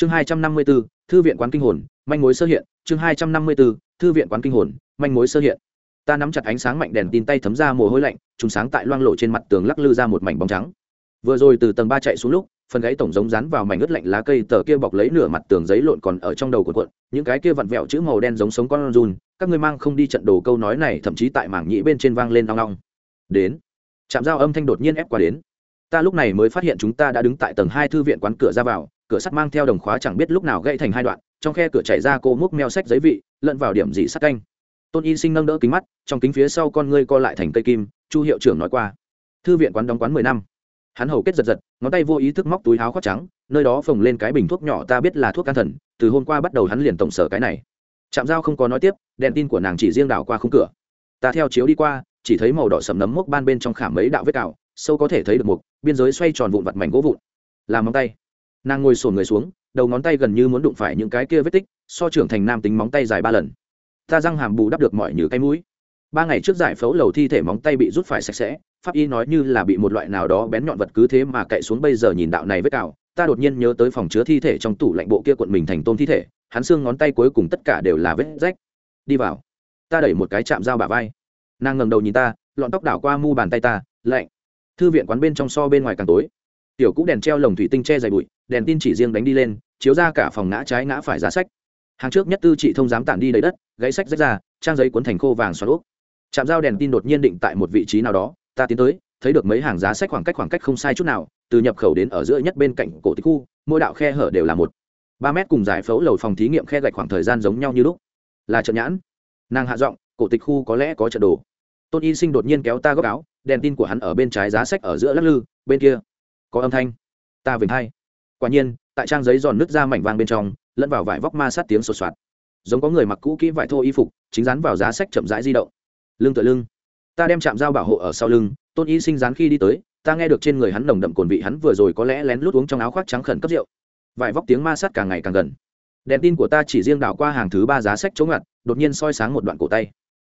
chương hai trăm năm mươi b ố thư viện quán kinh hồn, manh mối sơ hiện. Chương hai trăm năm mươi b ố thư viện quán kinh hồn, manh mối sơ hiện. Ta nắm chặt ánh sáng mạnh đèn tin tay thấm ra mồ hôi lạnh chúng sáng tại loang lộ trên mặt tường lắc lư ra một mảnh bóng trắng. Vừa rồi từ tầng ba chạy xuống lúc, phần gáy tổng giống rán vào mảnh ướt lạnh lá cây tờ kia bọc lấy nửa mặt tường giấy lộn còn ở trong đầu của cuộn. Những cái kia vặn vẹo chữ màu đen giống sống con run, các ngươi mang không đi trận đồ câu nói này, thậm chí tại mảng nhĩ bên trên vang lên nong nong đến. Chạm dao âm thanh đột nhiên ép qua đến. Ta lúc này mới phát hiện chúng ta đã đứng tại tầng hai thư viện quán cửa ra vào cửa sắt mang theo đồng khóa chẳng biết lúc nào gãy thành hai đoạn, trong khe cửa chảy ra cô múc meo sách giấy vị, lẫn vào điểm dị sắt canh. Tôn y sinh nâng đỡ kính mắt, trong kính phía sau con ngươi co lại thành cây kim, chu hiệu trưởng nói qua. Thư viện quán đóng quán mười năm. Hắn hầu kết giật giật, ngón tay vô ý thức móc túi áo khoác trắng, nơi đó phồng lên cái bình thuốc nhỏ ta biết là thuốc can thần, từ hôm qua bắt đầu hắn liền tổng sở cái này. Chạm dao không có nói tiếp, đèn tin của nàng chỉ riêng đảo qua khung cửa. Ta theo chiếu đi qua, chỉ thấy màu đỏ sầm nấm mốc ban bên trong khảm mấy đạo vết cào, sâu có thể thấy được mục, biên giới xoay tròn vụn vặt mảnh gỗ vụn. Làm móng tay nàng ngồi sổn người xuống, đầu ngón tay gần như muốn đụng phải những cái kia vết tích, so trưởng thành nam tính móng tay dài ba lần. Ta răng hàm bù đắp được mọi như cái mũi. Ba ngày trước giải phẫu lầu thi thể móng tay bị rút phải sạch sẽ, pháp y nói như là bị một loại nào đó bén nhọn vật cứ thế mà cậy xuống bây giờ nhìn đạo này vết cào. Ta đột nhiên nhớ tới phòng chứa thi thể trong tủ lạnh bộ kia cuộn mình thành tôm thi thể, hắn xương ngón tay cuối cùng tất cả đều là vết rách. Đi vào. Ta đẩy một cái chạm dao bả vai. Nàng ngầm đầu nhìn ta, lọn tóc đảo qua mu bàn tay ta, lạnh. Thư viện quán bên trong so bên ngoài càng tối. Tiểu cũ đèn treo lồng thủy tinh che dày bụi đèn tin chỉ riêng đánh đi lên, chiếu ra cả phòng ngã trái ngã phải giá sách. Hàng trước nhất tư chị thông dám tản đi đầy đất, gãy sách rách ra, trang giấy cuốn thành khô vàng xoắn úp. Chạm dao đèn tin đột nhiên định tại một vị trí nào đó, ta tiến tới, thấy được mấy hàng giá sách khoảng cách khoảng cách không sai chút nào, từ nhập khẩu đến ở giữa nhất bên cạnh cổ tịch khu, mỗi đạo khe hở đều là một. Ba mét cùng giải phẫu lầu phòng thí nghiệm khe gạch khoảng thời gian giống nhau như lúc. Là trận nhãn. Nàng hạ giọng, cổ tịch khu có lẽ có trận đồ. Tôn y sinh đột nhiên kéo ta góc áo, đèn tin của hắn ở bên trái giá sách ở giữa lắc lư, bên kia có âm thanh. Ta vểnh hai quả nhiên, tại trang giấy giòn nứt ra mảnh vang bên trong, lẫn vào vải vóc ma sát tiếng sột soạt. Giống có người mặc cũ kỹ vải thô y phục, chính dán vào giá sách chậm rãi di động. Lưng tựa lưng. Ta đem chạm dao bảo hộ ở sau lưng, tôn y sinh dán khi đi tới, ta nghe được trên người hắn nồng đậm cồn vị hắn vừa rồi có lẽ lén lút uống trong áo khoác trắng khẩn cấp rượu. Vải vóc tiếng ma sát càng ngày càng gần. Đèn tin của ta chỉ riêng đảo qua hàng thứ ba giá sách chống ngặt, đột nhiên soi sáng một đoạn cổ tay.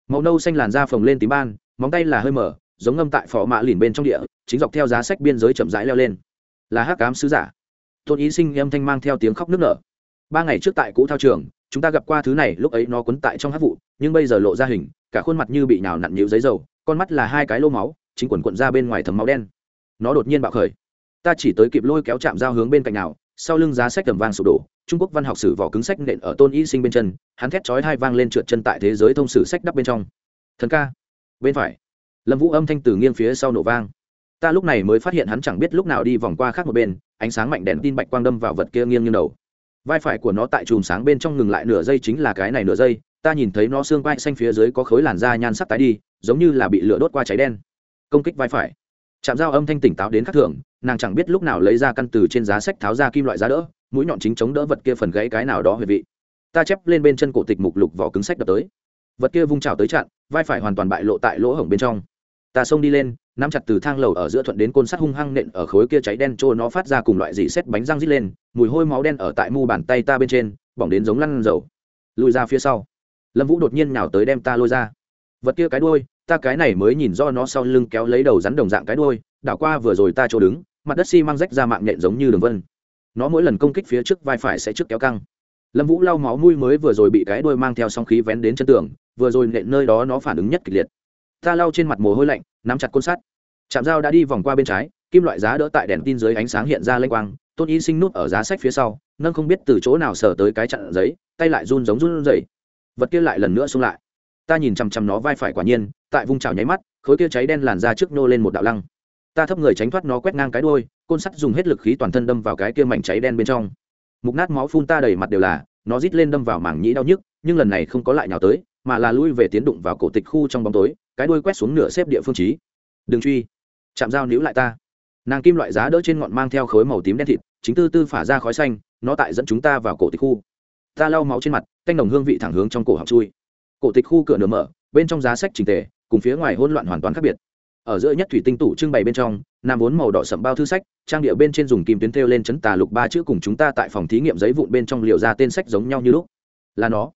Màu nâu xanh làn da phồng lên tím ban, móng tay là hơi mở, giống ngâm tại phò mạ lìn bên trong địa, chính dọc theo giá sách biên giới chậm rãi leo lên. Là hắc cám sứ giả tôn ý sinh âm thanh mang theo tiếng khóc nức nở. Ba ngày trước tại cũ thao trường, chúng ta gặp qua thứ này, lúc ấy nó quấn tại trong hát vụ, nhưng bây giờ lộ ra hình, cả khuôn mặt như bị nào nặn nhịu giấy dầu, con mắt là hai cái lô máu, chính quần quận ra bên ngoài thấm máu đen. Nó đột nhiên bạo khởi. Ta chỉ tới kịp lôi kéo chạm dao hướng bên cạnh nào, sau lưng giá sách tầm vang sụp đổ, trung quốc văn học sử vỏ cứng sách nện ở tôn y sinh bên chân, hắn thét chói hai vang lên trượt chân tại thế giới thông sử sách đắp bên trong. Thần ca, bên phải. Lâm vũ âm thanh từ nghiêng phía sau nổ vang ta lúc này mới phát hiện hắn chẳng biết lúc nào đi vòng qua khác một bên, ánh sáng mạnh đèn tin bạch quang đâm vào vật kia nghiêng như đầu. Vai phải của nó tại chùm sáng bên trong ngừng lại nửa giây chính là cái này nửa giây, ta nhìn thấy nó xương vai xanh phía dưới có khối làn da nhan sắc tái đi, giống như là bị lửa đốt qua cháy đen. Công kích vai phải. Chạm dao âm thanh tỉnh táo đến khắc thường, nàng chẳng biết lúc nào lấy ra căn từ trên giá sách tháo ra kim loại giá đỡ, mũi nhọn chính chống đỡ vật kia phần gãy cái nào đó huệ vị. Ta chép lên bên chân cổ tịch mục lục vỏ cứng sách đập tới. Vật kia vung trào tới chặn, vai phải hoàn toàn bại lộ tại lỗ hổng bên trong ta xông đi lên, nắm chặt từ thang lầu ở giữa thuận đến côn sắt hung hăng nện ở khối kia cháy đen trôi nó phát ra cùng loại dị xét bánh răng rít lên, mùi hôi máu đen ở tại mu bàn tay ta bên trên, bỏng đến giống lăn dầu. Lùi ra phía sau. Lâm vũ đột nhiên nhào tới đem ta lôi ra. Vật kia cái đuôi, ta cái này mới nhìn do nó sau lưng kéo lấy đầu rắn đồng dạng cái đuôi, đảo qua vừa rồi ta chỗ đứng, mặt đất xi、si、mang rách ra mạng nện giống như đường vân. Nó mỗi lần công kích phía trước vai phải sẽ trước kéo căng. Lâm vũ lau máu mũi mới vừa rồi bị cái đuôi mang theo song khí vén đến chân tường, vừa rồi nện nơi đó nó phản ứng nhất kịch liệt ta lau trên mặt mồ hôi lạnh, nắm chặt côn sắt. Chạm dao đã đi vòng qua bên trái, kim loại giá đỡ tại đèn tin dưới ánh sáng hiện ra lênh quang, tôn y sinh nút ở giá sách phía sau, nâng không biết từ chỗ nào sờ tới cái chặn giấy, tay lại run giống run rẩy. Vật kia lại lần nữa xung lại. Ta nhìn chằm chằm nó vai phải quả nhiên, tại vùng trào nháy mắt, khối kia cháy đen làn ra trước nô lên một đạo lăng. Ta thấp người tránh thoát nó quét ngang cái đuôi, côn sắt dùng hết lực khí toàn thân đâm vào cái kia mảnh cháy đen bên trong. Mục nát máu phun ta đầy mặt đều là, nó rít lên đâm vào mảng nhĩ đau nhức, nhưng lần này không có lại nhào tới, mà là lui về tiến đụng vào cổ tịch khu trong bóng tối cái đuôi quét xuống nửa xếp địa phương trí. Đừng truy. Chạm dao níu lại ta. Nàng kim loại giá đỡ trên ngọn mang theo khối màu tím đen thịt, chính tư tư phả ra khói xanh, nó tại dẫn chúng ta vào cổ tịch khu. Ta lau máu trên mặt, canh đồng hương vị thẳng hướng trong cổ học chui. Cổ tịch khu cửa nửa mở, bên trong giá sách trình tề, cùng phía ngoài hỗn loạn hoàn toàn khác biệt. Ở giữa nhất thủy tinh tủ trưng bày bên trong, nam vốn màu đỏ sậm bao thư sách, trang địa bên trên dùng kim tuyến thêu lên chấn tà lục ba chữ cùng chúng ta tại phòng thí nghiệm giấy vụn bên trong liều ra tên sách giống nhau như lúc. Là nó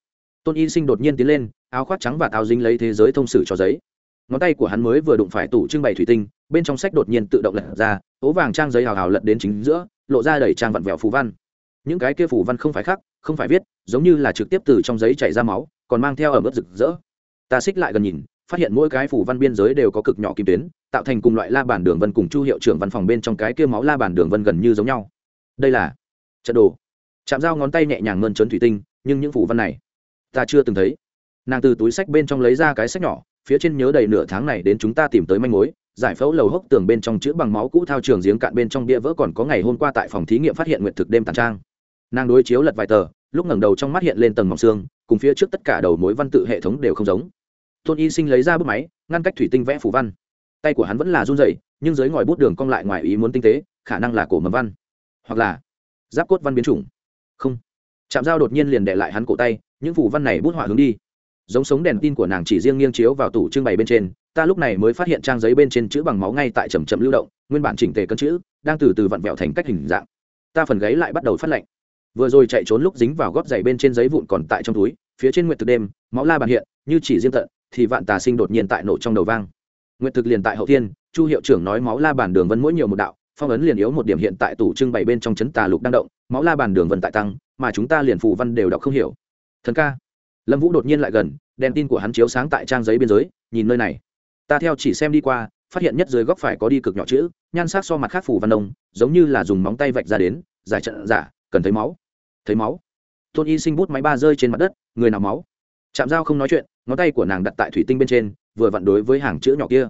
tôn y sinh đột nhiên tiến lên, áo khoác trắng và táo dính lấy thế giới thông sử cho giấy. Ngón tay của hắn mới vừa đụng phải tủ trưng bày thủy tinh, bên trong sách đột nhiên tự động lật ra ố vàng trang giấy hào hào lật đến chính giữa, lộ ra đầy trang vặn vẹo phù văn. Những cái kia phù văn không phải khắc, không phải viết, giống như là trực tiếp từ trong giấy chảy ra máu, còn mang theo ở mức rực rỡ. Ta xích lại gần nhìn, phát hiện mỗi cái phủ văn biên giới đều có cực nhỏ kim tuyến, tạo thành cùng loại la bàn đường vân cùng chu hiệu trưởng văn phòng bên trong cái kia máu la bàn đường vân gần như giống nhau. Đây là trận đồ. Chạm dao ngón tay nhẹ nhàng mơn trớn thủy tinh, nhưng những phủ văn này ta chưa từng thấy. Nàng từ túi sách bên trong lấy ra cái sách nhỏ, phía trên nhớ đầy nửa tháng này đến chúng ta tìm tới manh mối, giải phẫu lầu hốc tường bên trong chữ bằng máu cũ thao trường giếng cạn bên trong bia vỡ còn có ngày hôm qua tại phòng thí nghiệm phát hiện nguyện thực đêm tàn trang. Nàng đối chiếu lật vài tờ, lúc ngẩng đầu trong mắt hiện lên tầng mỏng xương, cùng phía trước tất cả đầu mối văn tự hệ thống đều không giống. Tôn y sinh lấy ra bút máy, ngăn cách thủy tinh vẽ phủ văn. Tay của hắn vẫn là run rẩy, nhưng dưới ngòi bút đường cong lại ngoài ý muốn tinh tế, khả năng là cổ mầm văn, hoặc là giáp cốt văn biến chủng. Không. Chạm dao đột nhiên liền để lại hắn cổ tay những phủ văn này bút họa hướng đi. Giống sống đèn tin của nàng chỉ riêng nghiêng chiếu vào tủ trưng bày bên trên, ta lúc này mới phát hiện trang giấy bên trên chữ bằng máu ngay tại chầm chậm lưu động, nguyên bản chỉnh tề cân chữ, đang từ từ vặn vẹo thành cách hình dạng. Ta phần gáy lại bắt đầu phát lạnh vừa rồi chạy trốn lúc dính vào góp giày bên trên giấy vụn còn tại trong túi, phía trên nguyệt thực đêm, máu la bàn hiện, như chỉ riêng tận, thì vạn tà sinh đột nhiên tại nổ trong đầu vang. Nguyệt thực liền tại hậu thiên, chu hiệu trưởng nói máu la bàn đường vân mỗi nhiều một đạo, phong ấn liền yếu một điểm hiện tại tủ trưng bày bên trong chấn tà lục đang động, máu la bàn đường vân tại tăng, mà chúng ta liền phù văn đều đọc không hiểu thần ca. Lâm vũ đột nhiên lại gần, đèn tin của hắn chiếu sáng tại trang giấy biên giới, nhìn nơi này. Ta theo chỉ xem đi qua, phát hiện nhất dưới góc phải có đi cực nhỏ chữ, nhan sắc so mặt khác phủ văn đông giống như là dùng móng tay vạch ra đến, giải trận giả, cần thấy máu. Thấy máu. Tôn y sinh bút máy ba rơi trên mặt đất, người nào máu? Chạm dao không nói chuyện, ngón tay của nàng đặt tại thủy tinh bên trên, vừa vặn đối với hàng chữ nhỏ kia.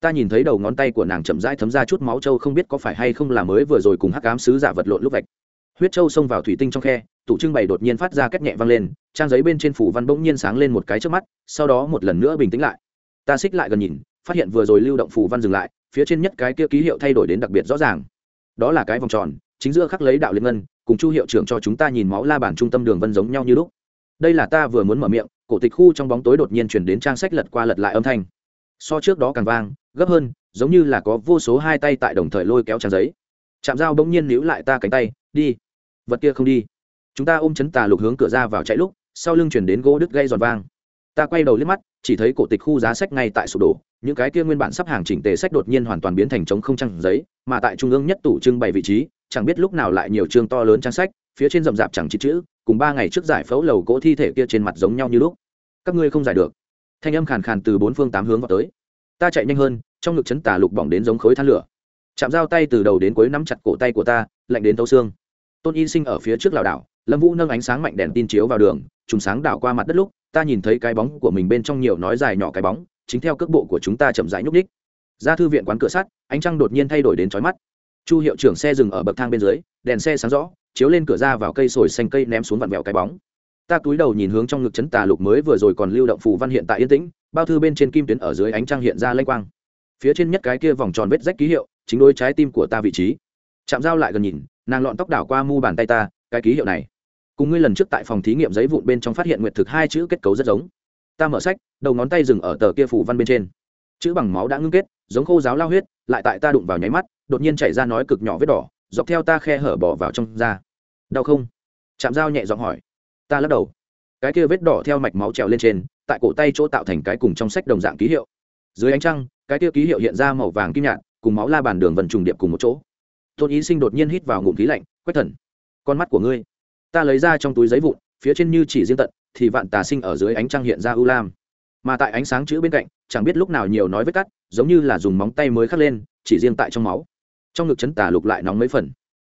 Ta nhìn thấy đầu ngón tay của nàng chậm rãi thấm ra chút máu trâu không biết có phải hay không là mới vừa rồi cùng hắc cám sứ giả vật lộn lúc vạch huyết châu xông vào thủy tinh trong khe, tủ trưng bày đột nhiên phát ra cách nhẹ vang lên, trang giấy bên trên phủ văn bỗng nhiên sáng lên một cái trước mắt, sau đó một lần nữa bình tĩnh lại. Ta xích lại gần nhìn, phát hiện vừa rồi lưu động phủ văn dừng lại, phía trên nhất cái kia ký hiệu thay đổi đến đặc biệt rõ ràng. Đó là cái vòng tròn, chính giữa khắc lấy đạo liên ngân, cùng chu hiệu trưởng cho chúng ta nhìn máu la bản trung tâm đường vân giống nhau như lúc. Đây là ta vừa muốn mở miệng, cổ tịch khu trong bóng tối đột nhiên chuyển đến trang sách lật qua lật lại âm thanh. So trước đó càng vang, gấp hơn, giống như là có vô số hai tay tại đồng thời lôi kéo trang giấy. Chạm dao bỗng nhiên níu lại ta cánh tay, đi vật kia không đi. Chúng ta ôm chấn tà lục hướng cửa ra vào chạy lúc, sau lưng chuyển đến gỗ đứt gây giòn vang. Ta quay đầu liếc mắt, chỉ thấy cổ tịch khu giá sách ngay tại sụp đổ, những cái kia nguyên bản sắp hàng chỉnh tề sách đột nhiên hoàn toàn biến thành trống không trang giấy, mà tại trung ương nhất tủ trưng bày vị trí, chẳng biết lúc nào lại nhiều chương to lớn trang sách, phía trên rậm rạp chẳng chỉ chữ, cùng ba ngày trước giải phẫu lầu cỗ thi thể kia trên mặt giống nhau như lúc. Các ngươi không giải được. Thanh âm khàn khàn từ bốn phương tám hướng vào tới. Ta chạy nhanh hơn, trong ngực chấn tà lục bỏng đến giống khối than lửa. Chạm dao tay từ đầu đến cuối nắm chặt cổ tay của ta, lạnh đến thấu xương tôn y sinh ở phía trước lảo đảo, lâm vũ nâng ánh sáng mạnh đèn tin chiếu vào đường, trùng sáng đảo qua mặt đất lúc, ta nhìn thấy cái bóng của mình bên trong nhiều nói dài nhỏ cái bóng, chính theo cước bộ của chúng ta chậm rãi nhúc ních ra thư viện quán cửa sắt, ánh trăng đột nhiên thay đổi đến trói mắt. Chu hiệu trưởng xe dừng ở bậc thang bên dưới, đèn xe sáng rõ, chiếu lên cửa ra vào cây sồi xanh cây ném xuống vặn vẹo cái bóng. Ta cúi đầu nhìn hướng trong ngực chấn tà lục mới vừa rồi còn lưu động phù văn hiện tại yên tĩnh, bao thư bên trên kim tuyến ở dưới ánh trăng hiện ra lanh quang. Phía trên nhất cái kia vòng tròn vết rách ký hiệu, chính đôi trái tim của ta vị trí. Chạm dao lại gần nhìn nàng lọn tóc đảo qua mu bàn tay ta, cái ký hiệu này. Cùng ngươi lần trước tại phòng thí nghiệm giấy vụn bên trong phát hiện nguyệt thực hai chữ kết cấu rất giống. Ta mở sách, đầu ngón tay dừng ở tờ kia phủ văn bên trên. Chữ bằng máu đã ngưng kết, giống khô giáo lao huyết, lại tại ta đụng vào nháy mắt, đột nhiên chảy ra nói cực nhỏ vết đỏ, dọc theo ta khe hở bỏ vào trong da. Đau không? Chạm dao nhẹ giọng hỏi. Ta lắc đầu. Cái kia vết đỏ theo mạch máu trèo lên trên, tại cổ tay chỗ tạo thành cái cùng trong sách đồng dạng ký hiệu. Dưới ánh trăng, cái kia ký hiệu hiện ra màu vàng kim nhạt, cùng máu la bàn đường vần trùng điệp cùng một chỗ tôn ý sinh đột nhiên hít vào ngụm khí lạnh quét thần, con mắt của ngươi, ta lấy ra trong túi giấy vụn, phía trên như chỉ riêng tận, thì vạn tà sinh ở dưới ánh trăng hiện ra ưu lam. Mà tại ánh sáng chữ bên cạnh, chẳng biết lúc nào nhiều nói vết cắt, giống như là dùng móng tay mới khắc lên, chỉ riêng tại trong máu. Trong ngực chấn tà lục lại nóng mấy phần.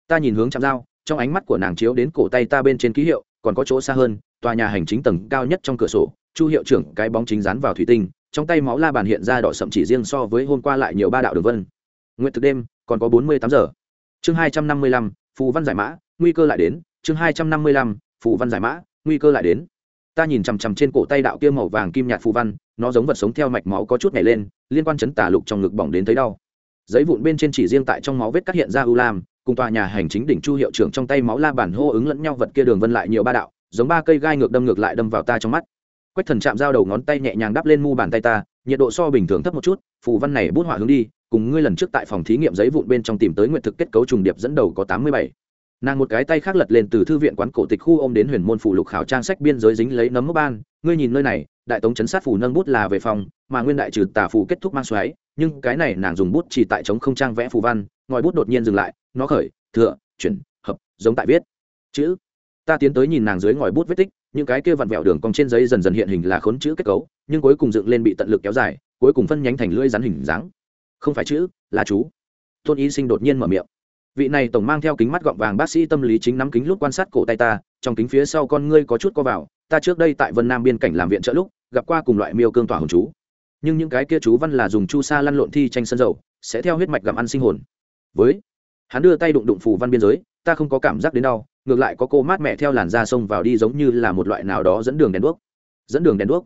Ta nhìn hướng chạm dao, trong ánh mắt của nàng chiếu đến cổ tay ta bên trên ký hiệu, còn có chỗ xa hơn, tòa nhà hành chính tầng cao nhất trong cửa sổ, chu hiệu trưởng, cái bóng chính dán vào thủy tinh, trong tay máu la bàn hiện ra đỏ sậm chỉ riêng so với hôm qua lại nhiều ba đạo đường vân. Nguyện thực đêm, còn có bốn mươi tám giờ chương hai trăm năm mươi lăm, phù văn giải mã, nguy cơ lại đến. Chương hai trăm năm mươi lăm, phù văn giải mã, nguy cơ lại đến. Ta nhìn chằm chằm trên cổ tay đạo kia màu vàng kim nhạt phù văn, nó giống vật sống theo mạch máu có chút nhảy lên, liên quan chấn tả lục trong ngực bỏng đến thấy đau. Giấy vụn bên trên chỉ riêng tại trong máu vết cắt hiện ra u lam, cùng tòa nhà hành chính đỉnh chu hiệu trưởng trong tay máu la bản hô ứng lẫn nhau vật kia đường vân lại nhiều ba đạo, giống ba cây gai ngược đâm ngược lại đâm vào ta trong mắt. Quách thần chạm dao đầu ngón tay nhẹ nhàng đắp lên mu bàn tay ta, nhiệt độ so bình thường thấp một chút, phù văn này bút họa hướng đi cùng ngươi lần trước tại phòng thí nghiệm giấy vụn bên trong tìm tới nguyện thực kết cấu trùng điệp dẫn đầu có tám mươi bảy. Nàng một cái tay khác lật lên từ thư viện quán cổ tịch khu ô m đến huyền môn phủ lục khảo trang sách biên giới dính lấy nấm mốc ban. Ngươi nhìn nơi này, đại tống chấn sát phủ nâng bút là về phòng, mà nguyên đại trừ tà phủ kết thúc mang xoáy. Nhưng cái này nàng dùng bút chỉ tại chống không trang vẽ phù văn, ngòi bút đột nhiên dừng lại, nó khởi, thừa, chuyển, hợp, giống tại viết. Chữ. Ta tiến tới nhìn nàng dưới ngòi bút vết tích, những cái kia vặn vẹo đường cong trên giấy dần dần hiện hình là khốn chữ kết cấu, nhưng cuối cùng dựng lên bị tận lực kéo dài, cuối cùng phân nhánh thành lưỡi rắn hình dáng không phải chữ, là chú. Tôn y sinh đột nhiên mở miệng. Vị này tổng mang theo kính mắt gọng vàng bác sĩ tâm lý chính nắm kính lúc quan sát cổ tay ta, trong kính phía sau con ngươi có chút co vào, ta trước đây tại vân nam biên cảnh làm viện trợ lúc, gặp qua cùng loại miêu cương tỏa hồn chú. Nhưng những cái kia chú văn là dùng chu sa lăn lộn thi tranh sân dầu, sẽ theo huyết mạch gặm ăn sinh hồn. Với, hắn đưa tay đụng đụng phù văn biên giới, ta không có cảm giác đến đau, ngược lại có cô mát mẹ theo làn da sông vào đi giống như là một loại nào đó dẫn đường đèn đuốc. Dẫn đường đèn đuốc.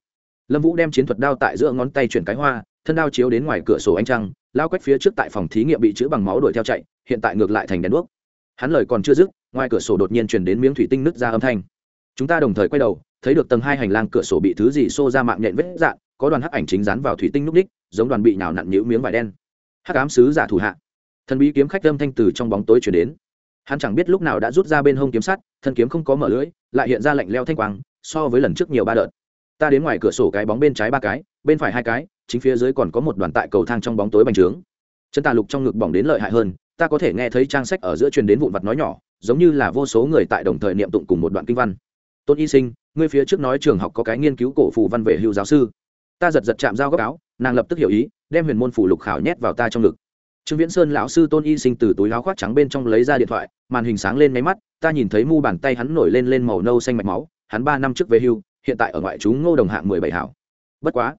Lâm vũ đem chiến thuật đao tại giữa ngón tay chuyển cái hoa, thân đao chiếu đến ngoài cửa sổ ánh trăng lao quét phía trước tại phòng thí nghiệm bị chữ bằng máu đuổi theo chạy, hiện tại ngược lại thành đèn đuốc. Hắn lời còn chưa dứt, ngoài cửa sổ đột nhiên chuyển đến miếng thủy tinh nứt ra âm thanh. Chúng ta đồng thời quay đầu, thấy được tầng hai hành lang cửa sổ bị thứ gì xô ra mạng nhện vết dạn có đoàn hắc ảnh chính dán vào thủy tinh núc ních giống đoàn bị nào nặn nhũ miếng vải đen. Hắc ám sứ giả thủ hạ. Thần bí kiếm khách âm thanh từ trong bóng tối chuyển đến. Hắn chẳng biết lúc nào đã rút ra bên hông kiếm sắt, thân kiếm không có mở lưỡi, lại hiện ra lạnh leo thanh quang, so với lần trước nhiều ba đợt. Ta đến ngoài cửa sổ cái bóng bên trái ba cái, bên phải hai cái chính phía dưới còn có một đoàn tại cầu thang trong bóng tối bành trướng. Chân tà lục trong ngực bỏng đến lợi hại hơn, ta có thể nghe thấy trang sách ở giữa truyền đến vụn vặt nói nhỏ, giống như là vô số người tại đồng thời niệm tụng cùng một đoạn kinh văn. Tôn y sinh, ngươi phía trước nói trường học có cái nghiên cứu cổ phù văn về hưu giáo sư. Ta giật giật chạm dao góc áo, nàng lập tức hiểu ý, đem huyền môn phủ lục khảo nhét vào ta trong ngực. Trương viễn sơn lão sư tôn y sinh từ túi áo khoác trắng bên trong lấy ra điện thoại, màn hình sáng lên máy mắt, ta nhìn thấy mu bàn tay hắn nổi lên lên màu nâu xanh mạch máu, hắn ba năm trước về hưu, hiện tại ở ngoại trú ngô đồng hạng mười bảy hảo. Bất quá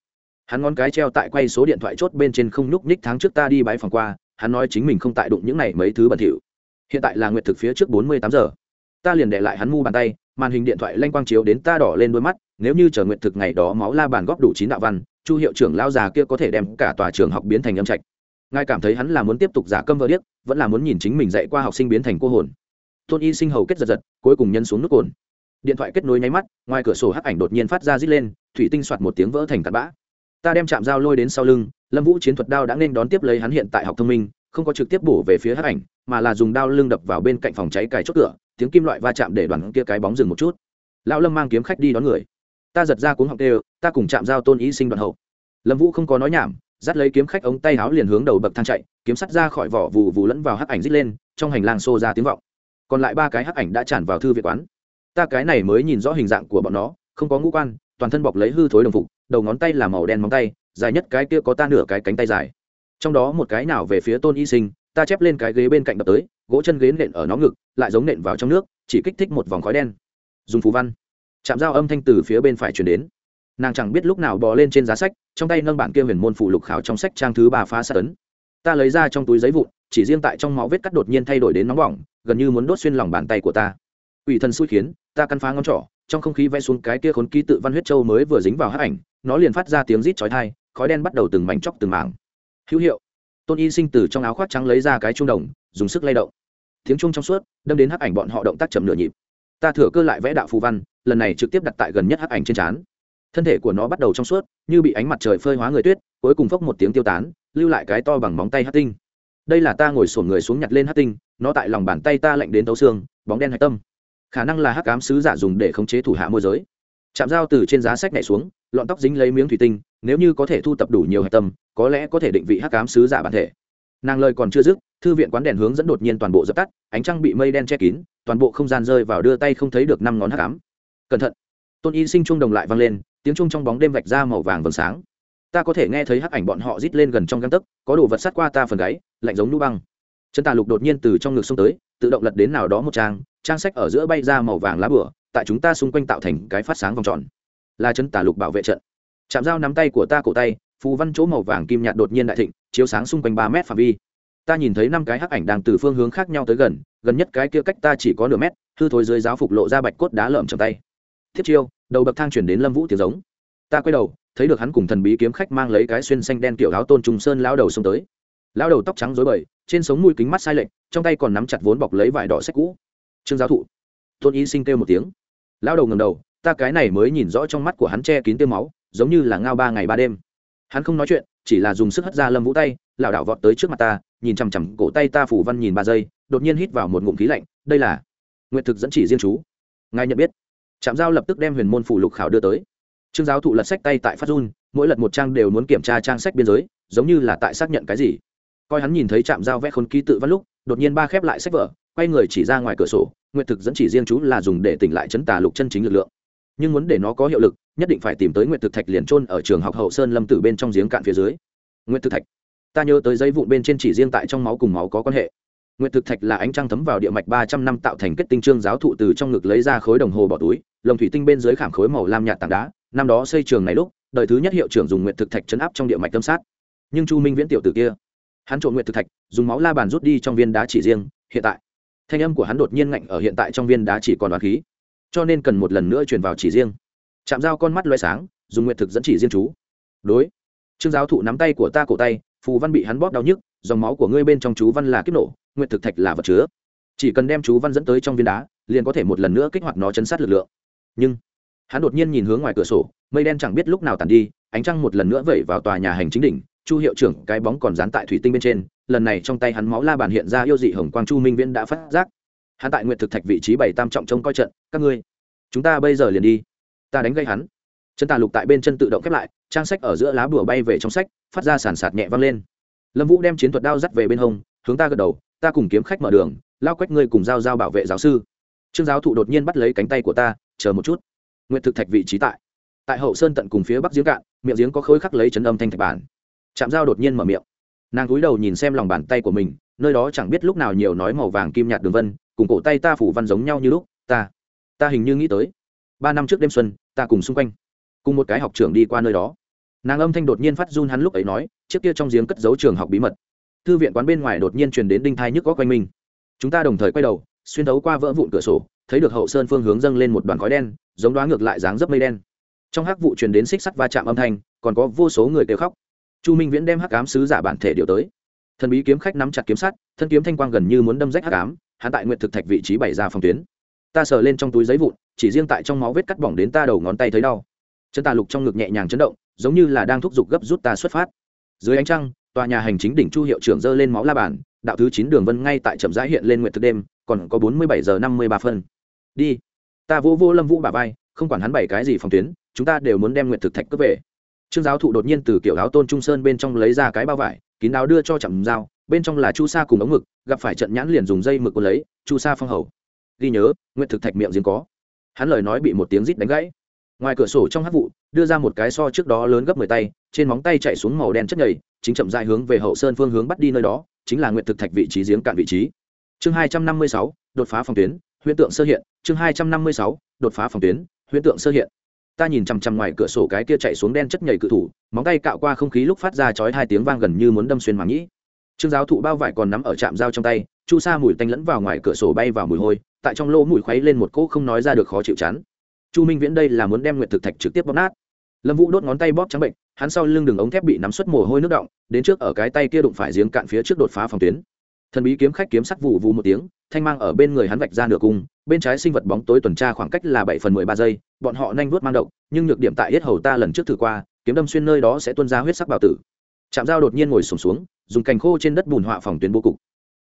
hắn ngón cái treo tại quay số điện thoại chốt bên trên không nhúc nhích tháng trước ta đi bãi phòng qua, hắn nói chính mình không tại đụng những này mấy thứ bẩn thỉu. Hiện tại là nguyệt thực phía trước bốn mươi tám giờ. Ta liền để lại hắn mu bàn tay, màn hình điện thoại lanh quang chiếu đến ta đỏ lên đôi mắt, nếu như chờ nguyện thực ngày đó máu la bàn góp đủ chín đạo văn, chu hiệu trưởng lao già kia có thể đem cả tòa trường học biến thành âm trạch. Ngài cảm thấy hắn là muốn tiếp tục giả câm vỡ điếc, vẫn là muốn nhìn chính mình dạy qua học sinh biến thành cô hồn. Tôn y sinh hầu kết giật giật, cuối cùng nhân xuống nước cồn. Điện thoại kết nối nháy mắt, ngoài cửa sổ hắc ảnh đột nhiên phát ra rít lên, thủy tinh soạt một tiếng vỡ thành tạt bã ta đem chạm dao lôi đến sau lưng, lâm vũ chiến thuật đao đã nên đón tiếp lấy hắn hiện tại học thông minh, không có trực tiếp bổ về phía hắc ảnh, mà là dùng đao lưng đập vào bên cạnh phòng cháy cài chốt cửa, tiếng kim loại va chạm để đoàn kia cái bóng dừng một chút. Lão lâm mang kiếm khách đi đón người. Ta giật ra cuốn học đều ta cùng chạm dao tôn ý sinh đoạn hậu. Lâm vũ không có nói nhảm, dắt lấy kiếm khách ống tay áo liền hướng đầu bậc thang chạy, kiếm sắt ra khỏi vỏ vụ vụ lẫn vào hắc ảnh rít lên, trong hành lang xô ra tiếng vọng. Còn lại ba cái hắc ảnh đã tràn vào thư viện quán. Ta cái này mới nhìn rõ hình dạng của bọn nó, không có ngũ quan, toàn thân bọc lấy hư thối đồng phục đầu ngón tay là màu đen móng tay, dài nhất cái kia có ta nửa cái cánh tay dài. Trong đó một cái nào về phía tôn y sinh, ta chép lên cái ghế bên cạnh đập tới, gỗ chân ghế nện ở nó ngực, lại giống nện vào trong nước, chỉ kích thích một vòng khói đen. Dùng phú văn. Chạm dao âm thanh từ phía bên phải chuyển đến. Nàng chẳng biết lúc nào bò lên trên giá sách, trong tay nâng bản kia huyền môn phụ lục khảo trong sách trang thứ ba phá sát tấn ta lấy ra trong túi giấy vụn, chỉ riêng tại trong máu vết cắt đột nhiên thay đổi đến nóng bỏng, gần như muốn đốt xuyên lòng bàn tay của ta. Ủy thân xui khiến, ta căn phá ngón trỏ, trong không khí vẽ xuống cái kia khốn ký tự văn huyết châu mới vừa dính vào hát ảnh nó liền phát ra tiếng rít chói tai, khói đen bắt đầu từng mảnh chóc từng mảng. Hữu hiệu. Tôn y sinh từ trong áo khoác trắng lấy ra cái trung đồng dùng sức lay động. Tiếng trung trong suốt đâm đến hắc ảnh bọn họ động tác chậm nửa nhịp. Ta thừa cơ lại vẽ đạo phù văn lần này trực tiếp đặt tại gần nhất hắc ảnh trên trán. Thân thể của nó bắt đầu trong suốt như bị ánh mặt trời phơi hóa người tuyết cuối cùng phốc một tiếng tiêu tán lưu lại cái to bằng móng tay hắc tinh. Đây là ta ngồi xổm người xuống nhặt lên hắc tinh nó tại lòng bàn tay ta lạnh đến tấu xương bóng đen hạch tâm. Khả năng là hắc cám sứ giả dùng để khống chế thủ hạ môi giới chạm dao từ trên giá sách nhảy xuống, lọn tóc dính lấy miếng thủy tinh, nếu như có thể thu tập đủ nhiều hạch tâm, có lẽ có thể định vị hắc cám sứ giả bản thể. Nàng lời còn chưa dứt, thư viện quán đèn hướng dẫn đột nhiên toàn bộ dập tắt, ánh trăng bị mây đen che kín, toàn bộ không gian rơi vào đưa tay không thấy được năm ngón hắc ám. Cẩn thận. Tôn y sinh trung đồng lại vang lên, tiếng trung trong bóng đêm vạch ra màu vàng vầng sáng. Ta có thể nghe thấy hắc ảnh bọn họ rít lên gần trong găng tấc, có đồ vật sát qua ta phần gáy, lạnh giống nu băng. Chân tà lục đột nhiên từ trong ngực xông tới, tự động lật đến nào đó một trang trang sách ở giữa bay ra màu vàng lá bửa tại chúng ta xung quanh tạo thành cái phát sáng vòng tròn. Là chân tả lục bảo vệ trận. Chạm dao nắm tay của ta cổ tay, phù văn chỗ màu vàng kim nhạt đột nhiên đại thịnh, chiếu sáng xung quanh ba mét phạm vi. Ta nhìn thấy năm cái hắc ảnh đang từ phương hướng khác nhau tới gần gần nhất cái kia cách ta chỉ có nửa mét, hư thối dưới giáo phục lộ ra bạch cốt đá lợm trong tay. Thiết chiêu, đầu bậc thang chuyển đến lâm vũ tiếng giống. Ta quay đầu, thấy được hắn cùng thần bí kiếm khách mang lấy cái xuyên xanh đen kiểu áo tôn trùng sơn lao đầu xông tới. Lao đầu tóc trắng dối bời, trên sống mũi kính mắt sai lệch, trong tay còn nắm chặt vốn bọc lấy vải đỏ sách cũ. Trương giáo thụ, tôn y sinh kêu một tiếng lao đầu ngầm đầu, ta cái này mới nhìn rõ trong mắt của hắn che kín tiêu máu, giống như là ngao ba ngày ba đêm. Hắn không nói chuyện, chỉ là dùng sức hất ra lâm vũ tay, lảo đảo vọt tới trước mặt ta, nhìn chằm chằm cổ tay ta phủ văn nhìn ba giây, đột nhiên hít vào một ngụm khí lạnh, đây là nguyện thực dẫn chỉ riêng chú. Ngài nhận biết. Trạm giao lập tức đem huyền môn phủ lục khảo đưa tới. Trương giáo thụ lật sách tay tại phát run, mỗi lật một trang đều muốn kiểm tra trang sách biên giới, giống như là tại xác nhận cái gì. Coi hắn nhìn thấy trạm giao vẽ khốn ký tự văn lúc, đột nhiên ba khép lại sách vở quay người chỉ ra ngoài cửa sổ, nguyện thực dẫn chỉ riêng chú là dùng để tỉnh lại chấn tà lục chân chính lực lượng. Nhưng muốn để nó có hiệu lực, nhất định phải tìm tới nguyện thực thạch liền trôn ở trường học hậu sơn lâm tử bên trong giếng cạn phía dưới. Nguyện thực thạch. Ta nhớ tới giấy vụn bên trên chỉ riêng tại trong máu cùng máu có quan hệ. Nguyện thực thạch là ánh trăng thấm vào địa mạch ba trăm năm tạo thành kết tinh trương giáo thụ từ trong ngực lấy ra khối đồng hồ bỏ túi, lồng thủy tinh bên dưới khảm khối màu lam nhạt tảng đá. Năm đó xây trường này lúc, đời thứ nhất hiệu trưởng dùng nguyện thực thạch chấn áp trong địa mạch tâm sát. Nhưng chu minh viễn tiểu tử kia, hắn trộn nguyện thực thạch, dùng máu la bàn rút đi trong viên đá chỉ riêng, hiện tại thanh âm của hắn đột nhiên ngạnh ở hiện tại trong viên đá chỉ còn đoán khí. Cho nên cần một lần nữa truyền vào chỉ riêng. Chạm dao con mắt loay sáng, dùng nguyện thực dẫn chỉ riêng chú. Đối. Trương giáo thụ nắm tay của ta cổ tay, phù văn bị hắn bóp đau nhức, dòng máu của ngươi bên trong chú văn là kích nổ nguyện thực thạch là vật chứa. Chỉ cần đem chú văn dẫn tới trong viên đá, liền có thể một lần nữa kích hoạt nó chấn sát lực lượng. Nhưng, hắn đột nhiên nhìn hướng ngoài cửa sổ, mây đen chẳng biết lúc nào tàn đi, ánh trăng một lần nữa vẩy vào tòa nhà hành chính đỉnh chu hiệu trưởng cái bóng còn dán tại thủy tinh bên trên, lần này trong tay hắn máu la bàn hiện ra yêu dị hồng quang chu minh viễn đã phát giác. Hắn tại nguyện thực thạch vị trí bảy tam trọng trông coi trận, các ngươi, chúng ta bây giờ liền đi. Ta đánh gây hắn. Chân tà lục tại bên chân tự động khép lại, trang sách ở giữa lá bùa bay về trong sách, phát ra sàn sạt nhẹ văng lên. Lâm vũ đem chiến thuật đao dắt về bên hông, hướng ta gật đầu, ta cùng kiếm khách mở đường, lao quách ngươi cùng giao giao bảo vệ giáo sư. Trương giáo thụ đột nhiên bắt lấy cánh tay của ta, chờ một chút. Nguyện thực thạch vị trí tại. Tại hậu sơn tận cùng phía bắc giếng cạn, miệng giếng có khối khắc lấy chấn âm thanh thạch bản chạm dao đột nhiên mở miệng. Nàng cúi đầu nhìn xem lòng bàn tay của mình, nơi đó chẳng biết lúc nào nhiều nói màu vàng kim nhạt đường vân, cùng cổ tay ta phủ văn giống nhau như lúc, ta ta hình như nghĩ tới, ba năm trước đêm xuân, ta cùng xung quanh, cùng một cái học trưởng đi qua nơi đó. Nàng âm thanh đột nhiên phát run hắn lúc ấy nói trước kia trong giếng cất giấu trường học bí mật. Thư viện quán bên ngoài đột nhiên truyền đến đinh thai nhức có quanh mình. Chúng ta đồng thời quay đầu, xuyên thấu qua vỡ vụn cửa sổ, thấy được hậu sơn phương hướng dâng lên một đoàn khói đen, giống đoá ngược lại dáng dấp mây đen. Trong hắc vụ truyền đến xích sắt va chạm âm thanh, còn có vô số người kêu khóc chu minh viễn đem hắc ám sứ giả bản thể điều tới. Thần bí kiếm khách nắm chặt kiếm sắt, thân kiếm thanh quang gần như muốn đâm rách hắc ám, hắn tại nguyện thực thạch vị trí bày ra phòng tuyến. Ta sờ lên trong túi giấy vụn, chỉ riêng tại trong máu vết cắt bỏng đến ta đầu ngón tay thấy đau. Chân tà lục trong ngực nhẹ nhàng chấn động, giống như là đang thúc giục gấp rút ta xuất phát. Dưới ánh trăng, tòa nhà hành chính đỉnh chu hiệu trưởng dơ lên máu la bàn, đạo thứ chín đường vân ngay tại chậm rãi hiện lên nguyện thực đêm, còn có bốn mươi bảy giờ năm mươi ba phân. Đi. Ta vô vô lâm vũ bà vai, không quản hắn bảy cái gì phòng tuyến, chúng ta đều muốn đem nguyện thực thạch cướp về trương giáo thụ đột nhiên từ kiểu áo tôn trung sơn bên trong lấy ra cái bao vải, kín áo đưa cho chậm dao bên trong là chu sa cùng ống mực gặp phải trận nhãn liền dùng dây mực quân lấy, chu sa phong hầu. Ghi nhớ, nguyện thực thạch miệng riêng có. Hắn lời nói bị một tiếng rít đánh gãy. Ngoài cửa sổ trong hát vụ, đưa ra một cái so trước đó lớn gấp mười tay, trên móng tay chạy xuống màu đen chất nhầy, chính chậm dài hướng về hậu sơn phương hướng bắt đi nơi đó, chính là nguyện thực thạch vị trí giếng cạn vị trí. Chương hai trăm năm mươi sáu, đột phá phòng tuyến, huyễn tượng sơ hiện. Chương hai trăm năm mươi sáu, đột phá phòng tuyến, huyễn tượng sơ hiện ta nhìn chằm chằm ngoài cửa sổ cái kia chạy xuống đen chất nhảy cự thủ, móng tay cạo qua không khí lúc phát ra chói hai tiếng vang gần như muốn đâm xuyên màng nhĩ. Trương giáo thụ bao vải còn nắm ở trạm dao trong tay, chu sa mùi tanh lẫn vào ngoài cửa sổ bay vào mùi hôi, tại trong lỗ mùi khuấy lên một cỗ không nói ra được khó chịu chán. Chu minh viễn đây là muốn đem nguyệt thực thạch trực tiếp bóp nát. Lâm vũ đốt ngón tay bóp trắng bệnh, hắn sau lưng đường ống thép bị nắm suất mồ hôi nước động, đến trước ở cái tay kia đụng phải giếng cạn phía trước đột phá phòng tuyến thần bí kiếm khách kiếm sắc vụ vụ một tiếng thanh mang ở bên người hắn vạch ra nửa cung bên trái sinh vật bóng tối tuần tra khoảng cách là bảy phần mười ba giây bọn họ nhanh vuốt mang động nhưng nhược điểm tại hết hầu ta lần trước thử qua kiếm đâm xuyên nơi đó sẽ tuôn ra huyết sắc bào tử. Chạm dao đột nhiên ngồi sùng xuống, xuống dùng cành khô trên đất bùn họa phòng tuyến bố cục.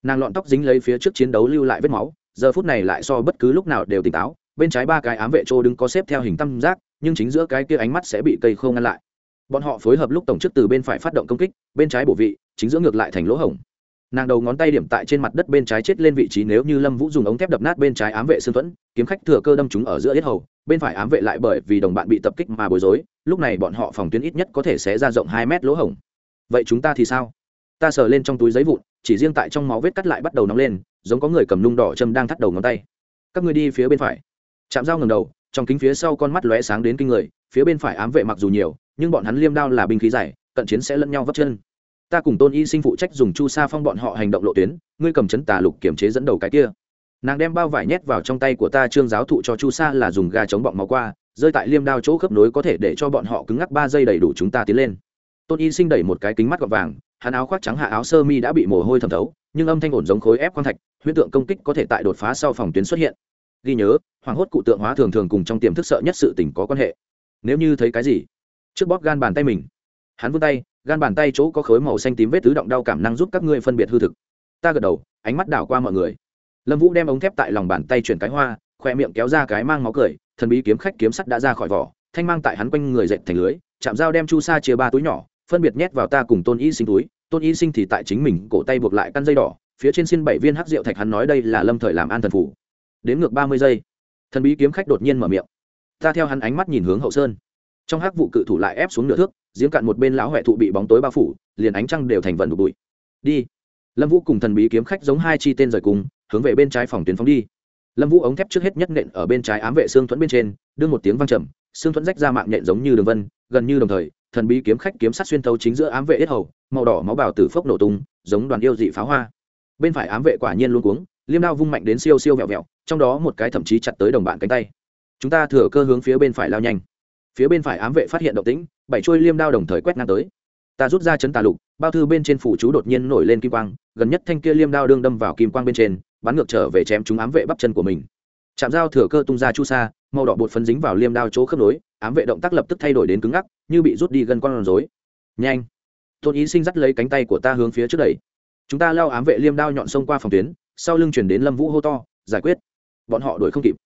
Nàng lọn tóc dính lấy phía trước chiến đấu lưu lại vết máu giờ phút này lại so bất cứ lúc nào đều tỉnh táo bên trái ba cái ám vệ trô đứng có xếp theo hình tam giác nhưng chính giữa cái kia ánh mắt sẽ bị cây khô ngăn lại. Bọn họ phối hợp lúc tổng chức từ bên phải phát động công kích bên trái bổ vị chính giữa ngược lại thành lỗ hổng nàng đầu ngón tay điểm tại trên mặt đất bên trái chết lên vị trí nếu như lâm vũ dùng ống thép đập nát bên trái ám vệ xương thuẫn kiếm khách thừa cơ đâm chúng ở giữa yết hầu bên phải ám vệ lại bởi vì đồng bạn bị tập kích mà bối rối lúc này bọn họ phòng tuyến ít nhất có thể sẽ ra rộng hai mét lỗ hổng vậy chúng ta thì sao ta sờ lên trong túi giấy vụn chỉ riêng tại trong máu vết cắt lại bắt đầu nóng lên giống có người cầm nung đỏ châm đang thắt đầu ngón tay các người đi phía bên phải chạm dao ngầm đầu trong kính phía sau con mắt lóe sáng đến kinh người phía bên phải ám vệ mặc dù nhiều nhưng bọn hắn liêm đao là binh khí dày cận chiến sẽ lẫn nhau vấp chân ta cùng tôn y sinh phụ trách dùng chu sa phong bọn họ hành động lộ tuyến, ngươi cầm chấn tà lục kiểm chế dẫn đầu cái kia. Nàng đem bao vải nhét vào trong tay của ta, trương giáo thụ cho chu sa là dùng gà chống bọng máu qua, rơi tại liêm đao chỗ khớp nối có thể để cho bọn họ cứng ngắc ba giây đầy đủ chúng ta tiến lên. Tôn y sinh đẩy một cái kính mắt gọt vàng, hắn áo khoác trắng hạ áo sơ mi đã bị mồ hôi thẩm thấu, nhưng âm thanh ổn giống khối ép quan thạch, huyễn tượng công kích có thể tại đột phá sau phòng tuyến xuất hiện. Ghi nhớ hoảng hốt cụ tượng hóa thường thường cùng trong tiềm thức sợ nhất sự tình có quan hệ. Nếu như thấy cái gì, trước bóp gan bàn tay mình. Hắn vươn tay gan bàn tay chỗ có khối màu xanh tím vết tứ động đau cảm năng giúp các ngươi phân biệt hư thực. Ta gật đầu, ánh mắt đảo qua mọi người. Lâm vũ đem ống thép tại lòng bàn tay chuyển cái hoa khoe miệng kéo ra cái mang máu cười, thần bí kiếm khách kiếm sắt đã ra khỏi vỏ, thanh mang tại hắn quanh người dậy thành lưới, chạm dao đem chu sa chia ba túi nhỏ, phân biệt nhét vào ta cùng tôn y sinh túi, tôn y sinh thì tại chính mình cổ tay buộc lại căn dây đỏ, phía trên xin bảy viên hắc rượu thạch hắn nói đây là lâm thời làm an thần phủ đến ngược ba mươi giây, thần bí kiếm khách đột nhiên mở miệng. Ta theo hắn ánh mắt nhìn hướng hậu sơn. Trong hắc vụ cự thủ lại ép xuống nửa thước giếng cạn một bên lão huệ thụ bị bóng tối bao phủ, liền ánh trăng đều thành vận đục bụi. Đi. Lâm vũ cùng thần bí kiếm khách giống hai chi tên rời cùng, hướng về bên trái phòng tuyến phóng đi. Lâm vũ ống thép trước hết nhất nện ở bên trái ám vệ xương thuẫn bên trên đương một tiếng văng trầm, xương thuẫn rách ra mạng nhện giống như đường vân, gần như đồng thời, thần bí kiếm khách kiếm sát xuyên thấu chính giữa ám vệ yết hầu, màu đỏ máu bào tử phốc nổ tung, giống đoàn yêu dị pháo hoa. Bên phải ám vệ quả nhiên luôn cuống, liêm đao vung mạnh đến siêu siêu vẹo vẹo, trong đó một cái thậm chí chặt tới đồng bạn cánh tay. Chúng ta thừa cơ hướng phía bên phải lao nhanh. Phía bên phải ám vệ phát hiện động tĩnh bảy chuôi liêm đao đồng thời quét ngang tới. Ta rút ra chấn tà lục, bao thư bên trên phủ chú đột nhiên nổi lên kim quang, gần nhất thanh kia liêm đao đương đâm vào kim quang bên trên, bắn ngược trở về chém chúng ám vệ bắp chân của mình. Chạm dao thừa cơ tung ra chu sa, màu đỏ bột phấn dính vào liêm đao chỗ khớp nối, ám vệ động tác lập tức thay đổi đến cứng ngắc, như bị rút đi gần con rối. Nhanh! Tôn ý sinh dắt lấy cánh tay của ta hướng phía trước đẩy. Chúng ta lao ám vệ liêm đao nhọn sông qua phòng tuyến, sau lưng chuyển đến lâm vũ hô to, giải quyết! Bọn họ đuổi không kịp.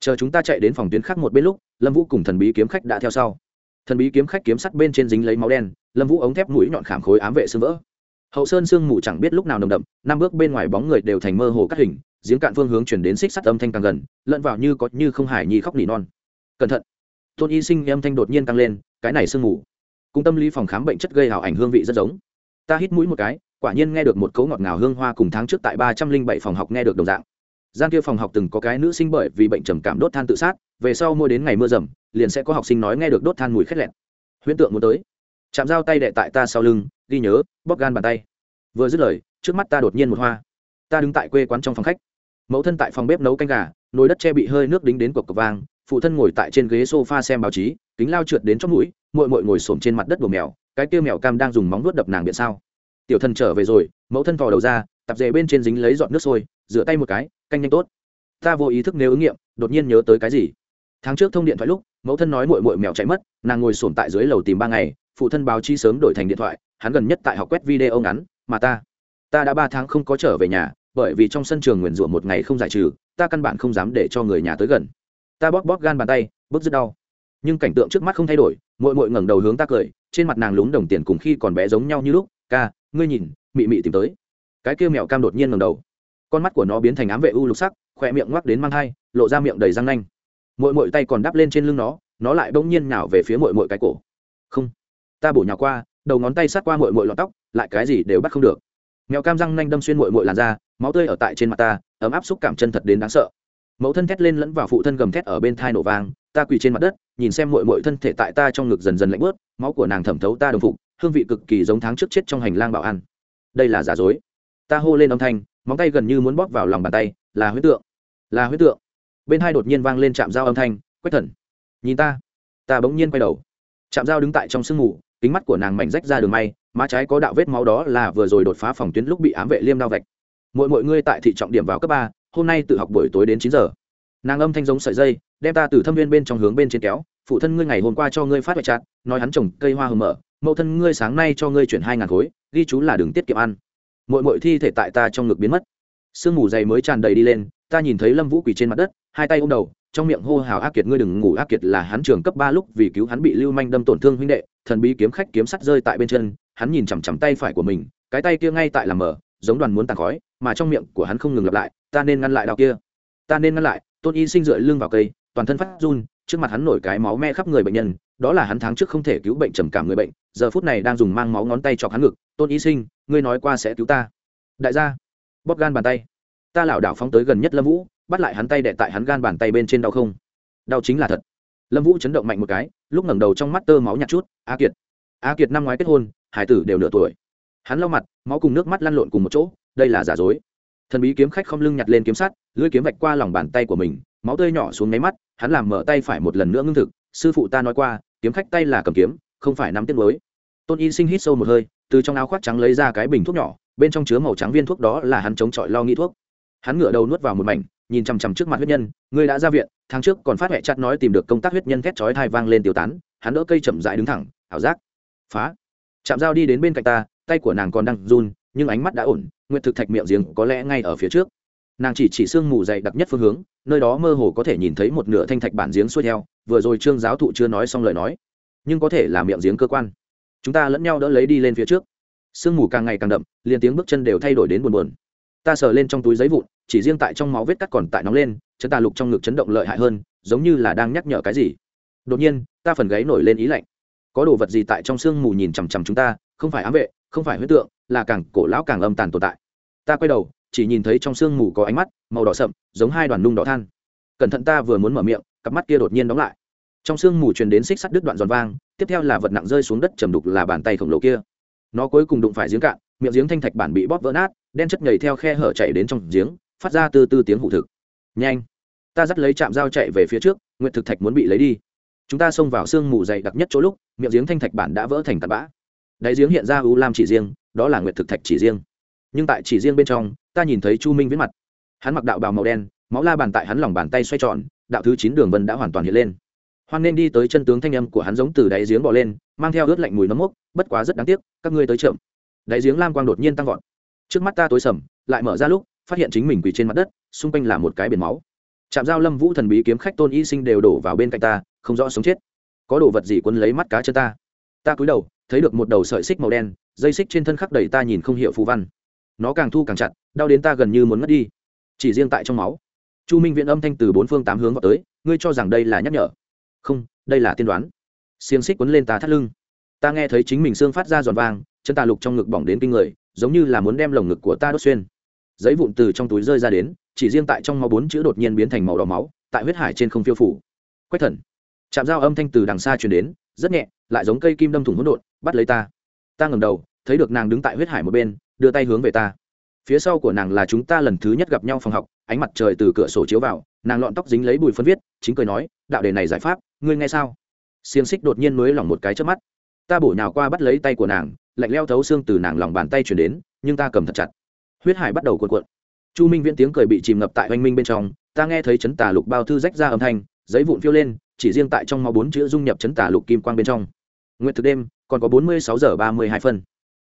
Chờ chúng ta chạy đến phòng tuyến khác một bên lúc, lâm vũ cùng thần bí kiếm khách đã theo sau thần bí kiếm khách kiếm sắt bên trên dính lấy máu đen, lâm vũ ống thép mũi nhọn khảm khối ám vệ sưng vỡ. Hậu sơn sương mù chẳng biết lúc nào nồng đậm, năm bước bên ngoài bóng người đều thành mơ hồ cắt hình, giếng cạn phương hướng chuyển đến xích sắt âm thanh càng gần, lẫn vào như có như không hải nhi khóc nỉ non. Cẩn thận! Tôn y sinh âm thanh đột nhiên tăng lên, cái này sương mù, cùng tâm lý phòng khám bệnh chất gây hào ảnh hương vị rất giống. Ta hít mũi một cái, quả nhiên nghe được một cấu ngọt ngào hương hoa cùng tháng trước tại ba trăm linh bảy phòng học nghe được đồng dạng gian kia phòng học từng có cái nữ sinh bởi vì bệnh trầm cảm đốt than tự sát, về sau mua đến ngày mưa rầm, liền sẽ có học sinh nói nghe được đốt than mùi khét lẹt. Huyễn tượng muốn tới. Chạm dao tay đệ tại ta sau lưng, ghi nhớ, bóp gan bàn tay. Vừa dứt lời, trước mắt ta đột nhiên một hoa. Ta đứng tại quê quán trong phòng khách. Mẫu thân tại phòng bếp nấu canh gà, nồi đất che bị hơi nước đính đến cột cọc vang, phụ thân ngồi tại trên ghế sofa xem báo chí, kính lao trượt đến trong mũi mội mội ngồi xổm trên mặt đất của mèo, cái kia mèo cam đang dùng móng vuốt đập nàng biện sao. Tiểu thần trở về rồi, mẫu thân thò đầu ra, tập dề bên trên dính lấy giọt nước sôi rửa tay một cái, canh nhanh tốt. Ta vô ý thức nếu ứng nghiệm, đột nhiên nhớ tới cái gì? Tháng trước thông điện thoại lúc, mẫu thân nói mội mội mèo chạy mất, nàng ngồi sổm tại dưới lầu tìm ba ngày, phụ thân báo chi sớm đổi thành điện thoại, hắn gần nhất tại học quét video ngắn, mà ta ta đã ba tháng không có trở về nhà, bởi vì trong sân trường nguyền rủa một ngày không giải trừ, ta căn bản không dám để cho người nhà tới gần. Ta bóp bóp gan bàn tay bức rất đau. Nhưng cảnh tượng trước mắt không thay đổi mội mội ngẩng đầu hướng ta cười, trên mặt nàng lún đồng tiền cùng khi còn bé giống nhau như lúc, ca, ngươi nhìn, mị mị tìm tới. Cái kêu mẹo cam đột nhiên ngẩng đầu con mắt của nó biến thành ám vệ u lục sắc, khỏe miệng ngoắc đến mang hai lộ ra miệng đầy răng nanh. Mội mội tay còn đắp lên trên lưng nó nó lại bỗng nhiên nào về phía mội mội cái cổ. Không, ta bổ nhào qua, đầu ngón tay sát qua mội mội lọt tóc, lại cái gì đều bắt không được. Mèo cam răng nanh đâm xuyên mội mội làn da, máu tươi ở tại trên mặt ta, ấm áp xúc cảm chân thật đến đáng sợ. Mẫu thân thét lên lẫn vào phụ thân gầm thét ở bên thai nổ vang, ta quỳ trên mặt đất, nhìn xem mội mội thân thể tại ta trong ngực dần dần lạnh bớt, máu của nàng thẩm thấu ta đồng phục, hương vị cực kỳ giống tháng trước chết trong hành lang bảo ăn đây là giả dối. Ta hô lên âm thanh móng tay gần như muốn bóp vào lòng bàn tay, là huyết tượng, là huyết tượng. Bên hai đột nhiên vang lên chạm dao âm thanh, quách thần, nhìn ta. Ta bỗng nhiên quay đầu. Chạm dao đứng tại trong sương mù, kính mắt của nàng mảnh rách ra đường may, má trái có đạo vết máu đó là vừa rồi đột phá phòng tuyến lúc bị ám vệ liêm đao vạch. Mỗi mỗi ngươi tại thị trọng điểm vào cấp ba, hôm nay tự học buổi tối đến chín giờ. Nàng âm thanh giống sợi dây, đem ta từ thâm viên bên trong hướng bên trên kéo, phụ thân ngươi ngày hôm qua cho ngươi phát vạch chặt, nói hắn trồng cây hoa hồng mở mẫu thân ngươi sáng nay cho ngươi chuyển hai ngàn khối, ghi chú là đừng tiết kiệm ăn mỗi mỗi thi thể tại ta trong ngực biến mất. Sương mù dày mới tràn đầy đi lên, ta nhìn thấy lâm vũ quỳ trên mặt đất, hai tay ôm đầu, trong miệng hô hào ác kiệt, ngươi đừng ngủ ác kiệt, là hắn trường cấp ba lúc vì cứu hắn bị lưu manh đâm tổn thương huynh đệ, thần bí kiếm khách kiếm sắt rơi tại bên chân, hắn nhìn chằm chằm tay phải của mình, cái tay kia ngay tại làm mở giống đoàn muốn tàn khói, mà trong miệng của hắn không ngừng lặp lại, ta nên ngăn lại đạo kia, ta nên ngăn lại, tôn y sinh dựa lưng vào cây, toàn thân phát run trước mặt hắn nổi cái máu me khắp người bệnh nhân, đó là hắn tháng trước không thể cứu bệnh trầm cảm người bệnh, giờ phút này đang dùng mang máu ngón tay chọc hắn ngực, tôn y sinh, ngươi nói qua sẽ cứu ta. Đại gia, bóp gan bàn tay. Ta lảo đảo phóng tới gần nhất lâm vũ, bắt lại hắn tay đệ tại hắn gan bàn tay bên trên đau không? Đau chính là thật. Lâm vũ chấn động mạnh một cái, lúc ngẩng đầu trong mắt tơ máu nhạt chút, a kiệt a kiệt năm ngoái kết hôn, hải tử đều nửa tuổi. Hắn lau mặt, máu cùng nước mắt lăn lộn cùng một chỗ, đây là giả dối. Thần bí kiếm khách không lưng nhặt lên kiếm sắt, lưỡi kiếm vạch qua lòng bàn tay của mình máu tươi nhỏ xuống máy mắt, hắn làm mở tay phải một lần nữa ngưng thực, sư phụ ta nói qua, kiếm khách tay là cầm kiếm, không phải nắm tiết mới tôn y sinh hít sâu một hơi, từ trong áo khoác trắng lấy ra cái bình thuốc nhỏ, bên trong chứa màu trắng viên thuốc đó là hắn chống chọi lo nghĩ thuốc. Hắn ngửa đầu nuốt vào một mảnh, nhìn chằm chằm trước mặt huyết nhân người đã ra viện, tháng trước còn phát huệ chặt nói tìm được công tác huyết nhân thét chói thai vang lên tiêu tán, hắn đỡ cây chậm dại đứng thẳng, ảo giác. Phá. Chạm dao đi đến bên cạnh ta, tay của nàng còn đang run, nhưng ánh mắt đã ổn nguyện thực thạch miệng giếng có lẽ ngay ở phía trước nàng chỉ chỉ sương mù dày đặc nhất phương hướng, nơi đó mơ hồ có thể nhìn thấy một nửa thanh thạch bản giếng xuôi theo, vừa rồi trương giáo thụ chưa nói xong lời nói, nhưng có thể là miệng giếng cơ quan. Chúng ta lẫn nhau đỡ lấy đi lên phía trước. Sương mù càng ngày càng đậm, liền tiếng bước chân đều thay đổi đến buồn buồn. Ta sờ lên trong túi giấy vụn, chỉ riêng tại trong máu vết cắt còn tại nóng lên chân tà lục trong ngực chấn động lợi hại hơn, giống như là đang nhắc nhở cái gì. Đột nhiên, ta phần gáy nổi lên ý lạnh. Có đồ vật gì tại trong sương mù nhìn chằm chằm chúng ta, không phải ám vệ, không phải huyết tượng, là càng cổ lão càng âm tàn tồn tại. Ta quay đầu chỉ nhìn thấy trong sương mù có ánh mắt, màu đỏ sậm, giống hai đoàn nung đỏ than. Cẩn thận ta vừa muốn mở miệng, cặp mắt kia đột nhiên đóng lại. Trong sương mù truyền đến xích sắt đứt đoạn giòn vang, tiếp theo là vật nặng rơi xuống đất trầm đục là bàn tay khổng lồ kia. Nó cuối cùng đụng phải giếng cạn, miệng giếng thanh thạch bản bị bóp vỡ nát, đen chất nhảy theo khe hở chạy đến trong giếng, phát ra từ từ tiếng hụ thực. Nhanh, ta dắt lấy chạm dao chạy về phía trước nguyện thực thạch muốn bị lấy đi. Chúng ta xông vào sương mù dày đặc nhất chỗ lúc, miệng giếng thanh thạch bản đã vỡ thành tạt bã. Đáy giếng hiện ra u lam chỉ riêng, đó là nguyện thực thạch chỉ riêng nhưng tại chỉ riêng bên trong, ta nhìn thấy chu minh viễn mặt. Hắn mặc đạo bào màu đen, máu la bàn tại hắn lòng bàn tay xoay tròn, đạo thứ chín đường vân đã hoàn toàn hiện lên. Hoan nên đi tới chân tướng thanh âm của hắn giống từ đáy giếng bỏ lên, mang theo ướt lạnh mùi nấm mốc, bất quá rất đáng tiếc, các ngươi tới chậm. Đáy giếng lam quang đột nhiên tăng vọt. Trước mắt ta tối sầm, lại mở ra lúc, phát hiện chính mình quỳ trên mặt đất, xung quanh là một cái biển máu. Trạm giao lâm vũ thần bí kiếm khách tôn y sinh đều đổ vào bên cạnh ta, không rõ sống chết. Có đồ vật gì quấn lấy mắt cá chân ta? Ta cúi đầu, thấy được một đầu sợi xích màu đen, dây xích trên thân khắc đầy ta nhìn không hiểu phù văn nó càng thu càng chặt, đau đến ta gần như muốn mất đi. Chỉ riêng tại trong máu. Chu minh viện âm thanh từ bốn phương tám hướng vào tới, ngươi cho rằng đây là nhắc nhở? Không, đây là tiên đoán. Xiềng xích quấn lên ta thắt lưng. Ta nghe thấy chính mình xương phát ra giòn vang, chân tà lục trong ngực bỏng đến kinh người, giống như là muốn đem lồng ngực của ta đốt xuyên. Giấy vụn từ trong túi rơi ra đến, chỉ riêng tại trong máu bốn chữ đột nhiên biến thành màu đỏ máu, tại huyết hải trên không phiêu phủ. Quách thần. Chạm dao âm thanh từ đằng xa truyền đến, rất nhẹ, lại giống cây kim đâm thủng hỗn độn, bắt lấy ta. Ta ngẩng đầu, thấy được nàng đứng tại huyết hải một bên đưa tay hướng về ta. Phía sau của nàng là chúng ta lần thứ nhất gặp nhau phòng học, ánh mặt trời từ cửa sổ chiếu vào, nàng lọn tóc dính lấy bùi phân viết, chính cười nói, đạo đề này giải pháp, ngươi nghe sao? Xiềng xích đột nhiên mới lỏng một cái trước mắt. Ta bổ nhào qua bắt lấy tay của nàng, lạnh leo thấu xương từ nàng lòng bàn tay chuyển đến, nhưng ta cầm thật chặt. Huyết hải bắt đầu cuộn cuộn. Chu minh viễn tiếng cười bị chìm ngập tại oanh minh bên trong, ta nghe thấy chấn tà lục bao thư rách ra âm thanh, giấy vụn phiêu lên, chỉ riêng tại trong mau bốn chữ dung nhập chấn tà lục kim quang bên trong. Nguyện thực đêm, còn có bốn mươi sáu giờ ba mươi hai phân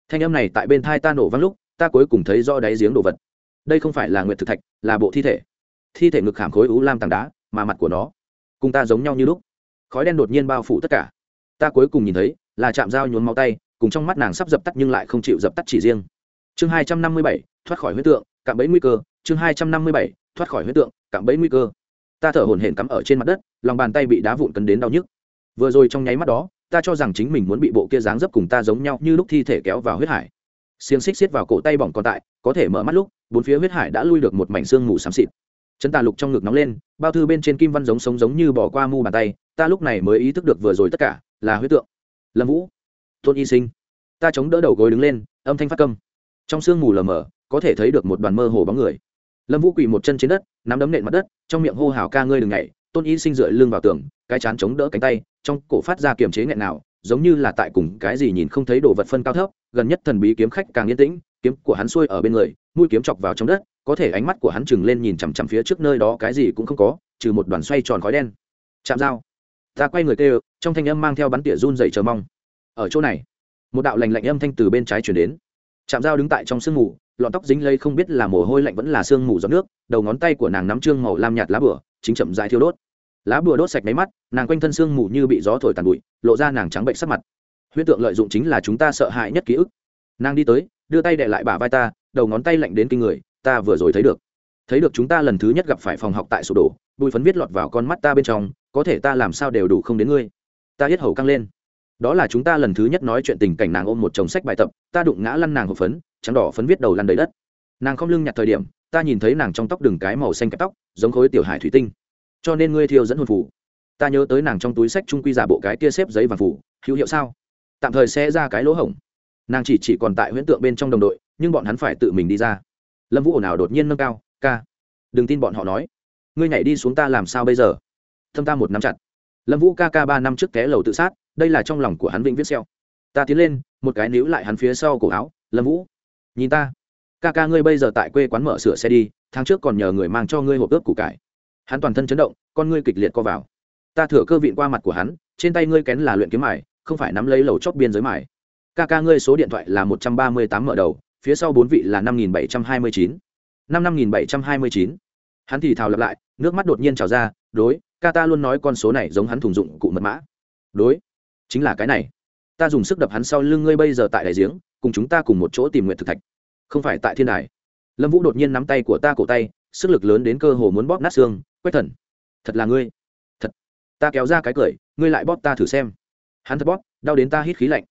thanh âm này tại bên thai ta nổ văng lúc, ta cuối cùng thấy do đáy giếng đồ vật. Đây không phải là nguyệt thực thạch, là bộ thi thể. Thi thể ngực khảm khối ú lam tảng đá, mà mặt của nó, cùng ta giống nhau như lúc. Khói đen đột nhiên bao phủ tất cả. Ta cuối cùng nhìn thấy, là chạm dao nhuốm máu tay, cùng trong mắt nàng sắp dập tắt nhưng lại không chịu dập tắt chỉ riêng. Chương hai trăm năm mươi bảy, thoát khỏi huyết tượng, cạm bẫy nguy cơ. Chương hai trăm năm mươi bảy, thoát khỏi huyết tượng, cạm bẫy nguy cơ. Ta thở hổn hển cắm ở trên mặt đất, lòng bàn tay bị đá vụn cấn đến đau nhức. Vừa rồi trong nháy mắt đó ta cho rằng chính mình muốn bị bộ kia dáng dấp cùng ta giống nhau như lúc thi thể kéo vào huyết hải. Xiềng xích xiết vào cổ tay bỏng còn tại, có thể mở mắt lúc, bốn phía huyết hải đã lui được một mảnh xương mù xám xịt. Chân tà lục trong ngực nóng lên, bao thư bên trên kim văn giống sống giống như bỏ qua mu bàn tay, ta lúc này mới ý thức được vừa rồi tất cả là huyết tượng. Lâm vũ, tôn y sinh, ta chống đỡ đầu gối đứng lên, âm thanh phát câm. Trong sương mù lờ mờ, có thể thấy được một đoàn mơ hồ bóng người. Lâm vũ quỳ một chân trên đất, nắm đấm nện mặt đất, trong miệng hô hào ca ngươi đừng nhảy tôn y sinh dựa lưng vào tường, cái chán chống đỡ cánh tay, trong cổ phát ra kiềm chế nghẹn nào, giống như là tại cùng cái gì nhìn không thấy đồ vật phân cao thấp, gần nhất thần bí kiếm khách càng yên tĩnh, kiếm của hắn xuôi ở bên người, mũi kiếm chọc vào trong đất, có thể ánh mắt của hắn chừng lên nhìn chằm chằm phía trước nơi đó, cái gì cũng không có, trừ một đoàn xoay tròn khói đen. Chạm dao. Ta quay người kêu, trong thanh âm mang theo bắn tỉa run dậy chờ mong. Ở chỗ này, một đạo lành lạnh âm thanh từ bên trái chuyển đến. Chạm dao đứng tại trong sương mù, lọn tóc dính lây không biết là mồ hôi lạnh vẫn là sương mù giọt nước, đầu ngón tay của nàng nắm trương màu lam nhạt lá bửa chính chậm dài thiêu đốt. Lá bùa đốt sạch máy mắt, nàng quanh thân xương mù như bị gió thổi tàn bụi, lộ ra nàng trắng bệnh sắc mặt. Huyết tượng lợi dụng chính là chúng ta sợ hãi nhất ký ức. Nàng đi tới, đưa tay đệ lại bả vai ta, đầu ngón tay lạnh đến kinh người, ta vừa rồi thấy được. Thấy được chúng ta lần thứ nhất gặp phải phòng học tại sụp đổ bùi phấn viết lọt vào con mắt ta bên trong, có thể ta làm sao đều đủ không đến ngươi. Ta hết hầu căng lên. Đó là chúng ta lần thứ nhất nói chuyện tình cảnh nàng ôm một chồng sách bài tập, ta đụng ngã lăn nàng hộp phấn, trắng đỏ phấn viết đầu lăn đầy đất. Nàng không lưng nhặt thời điểm ta nhìn thấy nàng trong tóc đường cái màu xanh kẹp tóc, giống khối tiểu hải thủy tinh. Cho nên ngươi thiêu dẫn hồn phủ ta nhớ tới nàng trong túi sách trung quy giả bộ cái kia xếp giấy vàng phủ hữu hiệu sao? Tạm thời sẽ ra cái lỗ hổng. Nàng chỉ chỉ còn tại huyễn tượng bên trong đồng đội, nhưng bọn hắn phải tự mình đi ra. Lâm vũ ồn ào đột nhiên nâng cao, ca, đừng tin bọn họ nói. Ngươi nhảy đi xuống ta làm sao bây giờ? Thâm ta một năm chặt. Lâm vũ ca ca ba năm trước té lầu tự sát, đây là trong lòng của hắn vĩnh viết xeo. Ta tiến lên, một cái níu lại hắn phía sau cổ áo, lâm vũ, nhìn ta ca ca ngươi bây giờ tại quê quán mở sửa xe đi, tháng trước còn nhờ người mang cho ngươi hộp ướp củ cải. Hắn toàn thân chấn động, con ngươi kịch liệt co vào. Ta thửa cơ vịn qua mặt của hắn, trên tay ngươi kén là luyện kiếm mài, không phải nắm lấy lầu chóp biên giới mải. ca ca ngươi số điện thoại là một trăm ba mươi tám mở đầu, phía sau bốn vị là năm nghìn bảy trăm hai mươi chín. Năm năm nghìn bảy trăm hai mươi chín. Hắn thì thào lặp lại, nước mắt đột nhiên trào ra, đối, ca ta luôn nói con số này giống hắn thùng dụng cụ mật mã. Đối, chính là cái này. Ta dùng sức đập hắn sau lưng ngươi bây giờ tại đại giếng, cùng chúng ta cùng một chỗ tìm nguyện thực thạch không phải tại thiên đài. Lâm vũ đột nhiên nắm tay của ta cổ tay, sức lực lớn đến cơ hồ muốn bóp nát xương, quách thần, thật là ngươi, thật, ta kéo ra cái cười, ngươi lại bóp ta thử xem. Hắn thật bóp, đau đến ta hít khí lạnh.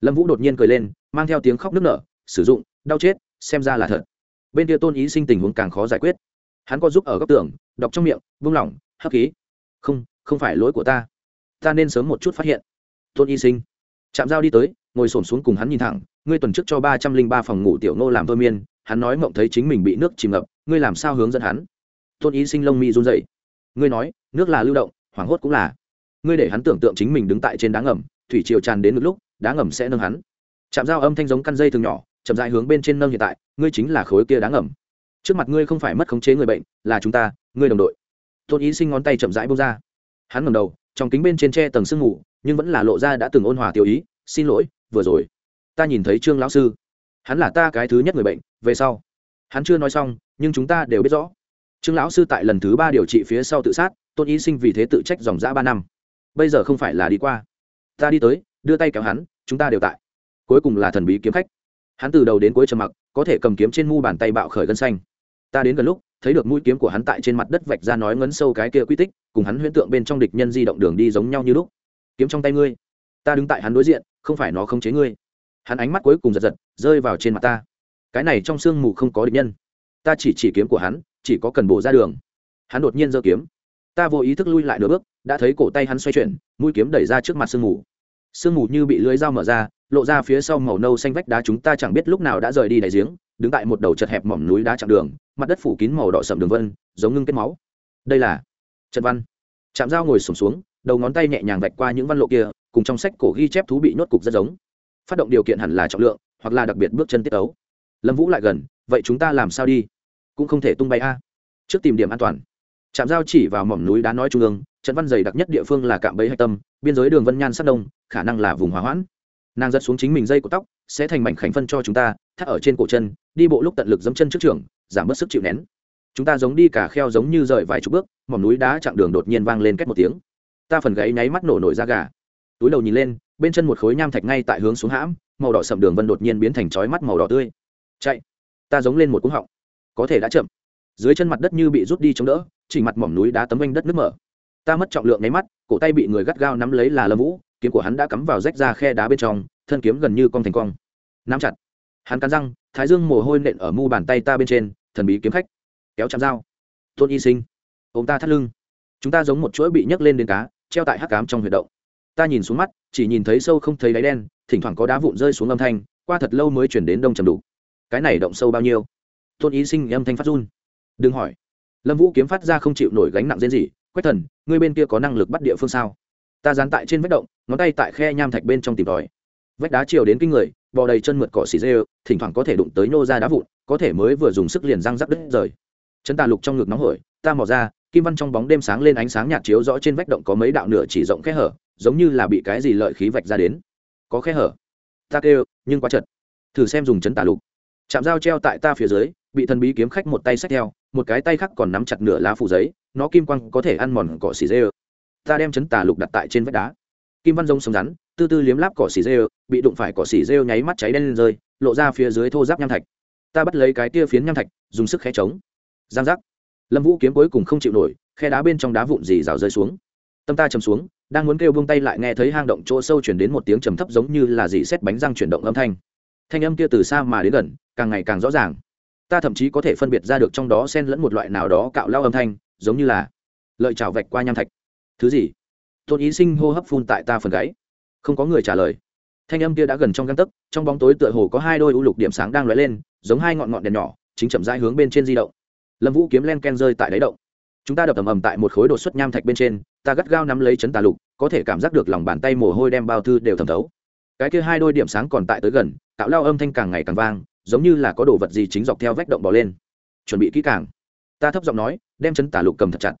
Lâm vũ đột nhiên cười lên, mang theo tiếng khóc nức nở, sử dụng, đau chết, xem ra là thật. Bên kia tôn ý sinh tình huống càng khó giải quyết. Hắn có giúp ở góc tường, đọc trong miệng, vung lỏng, hấp khí. Không không phải lỗi của ta ta nên sớm một chút phát hiện. Tôn y sinh chạm dao đi tới, ngồi s ổ xuống cùng hắn nhìn thẳng, ngươi tuần trước cho ba trăm linh ba phòng ngủ tiểu nô làm vơ miên, hắn nói mộng thấy chính mình bị nước chìm ngập, ngươi làm sao hướng dẫn hắn? Tôn ý sinh lông mi run dậy ngươi nói, nước là lưu động, hoảng hốt cũng là. Ngươi để hắn tưởng tượng chính mình đứng tại trên đá ngầm, thủy triều tràn đến một lúc, đá ngầm sẽ nâng hắn. Chạm dao âm thanh giống căn dây thường nhỏ, chậm dại hướng bên trên nâng hiện tại, ngươi chính là khối kia đá ngầm. Trước mặt ngươi không phải mất khống chế người bệnh, là chúng ta, ngươi đồng đội. Tôn ý sinh ngón tay chậm rãi bông ra. Hắn ngầm đầu trong kính bên trên tre tầng sương ngủ nhưng vẫn là lộ ra đã từng ôn hòa tiểu ý, xin lỗi, vừa rồi, ta nhìn thấy trương lão sư. Hắn là ta cái thứ nhất người bệnh, về sau. Hắn chưa nói xong, nhưng chúng ta đều biết rõ. Trương lão sư tại lần thứ ba điều trị phía sau tự sát, tôn ý sinh vì thế tự trách dòng dã ba năm. Bây giờ không phải là đi qua. Ta đi tới, đưa tay kéo hắn, chúng ta đều tại. Cuối cùng là thần bí kiếm khách. Hắn từ đầu đến cuối trầm mặc, có thể cầm kiếm trên mu bàn tay bạo khởi gân xanh. Ta đến gần lúc thấy được mũi kiếm của hắn tại trên mặt đất vạch ra nói ngấn sâu cái kia quy tích, cùng hắn huyễn tượng bên trong địch nhân di động đường đi giống nhau như lúc. Kiếm trong tay ngươi, ta đứng tại hắn đối diện, không phải nó không chế ngươi. Hắn ánh mắt cuối cùng giật giật, rơi vào trên mặt ta. Cái này trong sương mù không có địch nhân. Ta chỉ chỉ kiếm của hắn, chỉ có cần bổ ra đường. Hắn đột nhiên giơ kiếm. Ta vô ý thức lui lại nửa bước, đã thấy cổ tay hắn xoay chuyển, mũi kiếm đẩy ra trước mặt sương mù. Sương mù như bị lưới dao mở ra, lộ ra phía sau màu nâu xanh vách đá chúng ta chẳng biết lúc nào đã rời đi đại giếng, đứng tại một đầu chật hẹp mỏm núi đá chặng đường mặt đất phủ kín màu đỏ sậm đường vân giống ngưng kết máu. Đây là trận văn. Chạm dao ngồi sùng xuống, xuống đầu ngón tay nhẹ nhàng vạch qua những văn lộ kia cùng trong sách cổ ghi chép thú bị nhốt cục rất giống. Phát động điều kiện hẳn là trọng lượng hoặc là đặc biệt bước chân tiết ấu lâm vũ lại gần vậy chúng ta làm sao đi? Cũng không thể tung bay a. Trước tìm điểm an toàn. Chạm dao chỉ vào mỏm núi đá nói trung ương trận văn dày đặc nhất địa phương là cạm bẫy hạch tâm biên giới đường vân nhan sắt đông khả năng là vùng hỏa hoãn. Nàng giật xuống chính mình dây của tóc sẽ thành mảnh khảnh phân cho chúng ta, thắt ở trên cổ chân, đi bộ lúc tận lực dẫm chân trước trường, giảm bớt sức chịu nén. Chúng ta giống đi cả kheo giống như rời vài chục bước, mỏm núi đá chặng đường đột nhiên vang lên két một tiếng. Ta phần gáy nháy mắt nổ nổi ra gà. Túi đầu nhìn lên, bên chân một khối nham thạch ngay tại hướng xuống hãm, màu đỏ sậm đường vân đột nhiên biến thành chói mắt màu đỏ tươi. Chạy. Ta giống lên một cúng họng. Có thể đã chậm. Dưới chân mặt đất như bị rút đi chống đỡ chỉ mặt mỏm núi đá tấm anh đất nước mở. Ta mất trọng lượng nháy mắt, cổ tay bị người gắt gao nắm lấy là lâm vũ, kiếm của hắn đã cắm vào rách ra khe đá bên trong thân kiếm gần như cong thành cong. Nắm chặt. Hắn cắn răng, thái dương mồ hôi nện ở mu bàn tay ta bên trên, thần bí kiếm khách. Kéo chạm dao. Tôn y sinh. Ông ta thắt lưng. Chúng ta giống một chuỗi bị nhấc lên đến cá, treo tại hắc cám trong huyệt động. Ta nhìn xuống mắt, chỉ nhìn thấy sâu không thấy đáy đen, thỉnh thoảng có đá vụn rơi xuống âm thanh, qua thật lâu mới chuyển đến đông trầm đủ. Cái này động sâu bao nhiêu? Tôn y sinh âm thanh phát run. Đừng hỏi. Lâm vũ kiếm phát ra không chịu nổi gánh nặng diễn gì quách thần, ngươi bên kia có năng lực bắt địa phương sao? Ta dán tại trên vết động, ngón tay tại khe nham thạch bên trong tìm tòi vách đá chiều đến kinh người, bò đầy chân mượt cỏ xì dê, thỉnh thoảng có thể đụng tới nô ra đá vụn, có thể mới vừa dùng sức liền răng rắc đứt rời. Chân ta lục trong ngực nóng hổi, ta mò ra, kim văn trong bóng đêm sáng lên ánh sáng nhạt chiếu rõ trên vách động có mấy đạo nửa chỉ rộng khe hở, giống như là bị cái gì lợi khí vạch ra đến. Có khe hở. Ta kêu, nhưng quá chật. Thử xem dùng chấn tà lục. Chạm dao treo tại ta phía dưới, bị thần bí kiếm khách một tay xách theo, một cái tay khác còn nắm chặt nửa lá phủ giấy, nó kim quang có thể ăn mòn cỏ xì dê. Ta đem chấn tà lục đặt tại trên vách đá. Kim văn rông sống rắn tư tư liếm láp cỏ xỉ rêu, bị đụng phải cỏ xỉ rêu nháy mắt cháy đen lên rơi, lộ ra phía dưới thô giáp nham thạch. Ta bắt lấy cái tia phiến nham thạch, dùng sức khe trống giang giác. Lâm vũ kiếm cuối cùng không chịu nổi, khe đá bên trong đá vụn dì rào rơi xuống. Tâm ta chầm xuống, đang muốn kêu buông tay lại nghe thấy hang động chỗ sâu chuyển đến một tiếng trầm thấp giống như là dì xét bánh răng chuyển động âm thanh. Thanh âm kia từ xa mà đến gần, càng ngày càng rõ ràng. Ta thậm chí có thể phân biệt ra được trong đó xen lẫn một loại nào đó cạo lao âm thanh, giống như là, lợi trào vạch qua nham thạch. Thứ gì? Tôn ý sinh hô hấp phun tại ta phần gáy không có người trả lời. Thanh âm kia đã gần trong găng tấc, trong bóng tối tựa hồ có hai đôi u lục điểm sáng đang lóe lên, giống hai ngọn ngọn đèn nhỏ, chính chậm rãi hướng bên trên di động. Lâm vũ kiếm len ken rơi tại đáy động. Chúng ta đập ầm ầm tại một khối đột xuất nham thạch bên trên, ta gắt gao nắm lấy chấn tà lục, có thể cảm giác được lòng bàn tay mồ hôi đem bao thư đều thẩm thấu. Cái kia hai đôi điểm sáng còn tại tới gần tạo lao âm thanh càng ngày càng vang, giống như là có đồ vật gì chính dọc theo vách động bò lên. Chuẩn bị kỹ càng. Ta thấp giọng nói, đem chấn tà lục cầm thật chặt.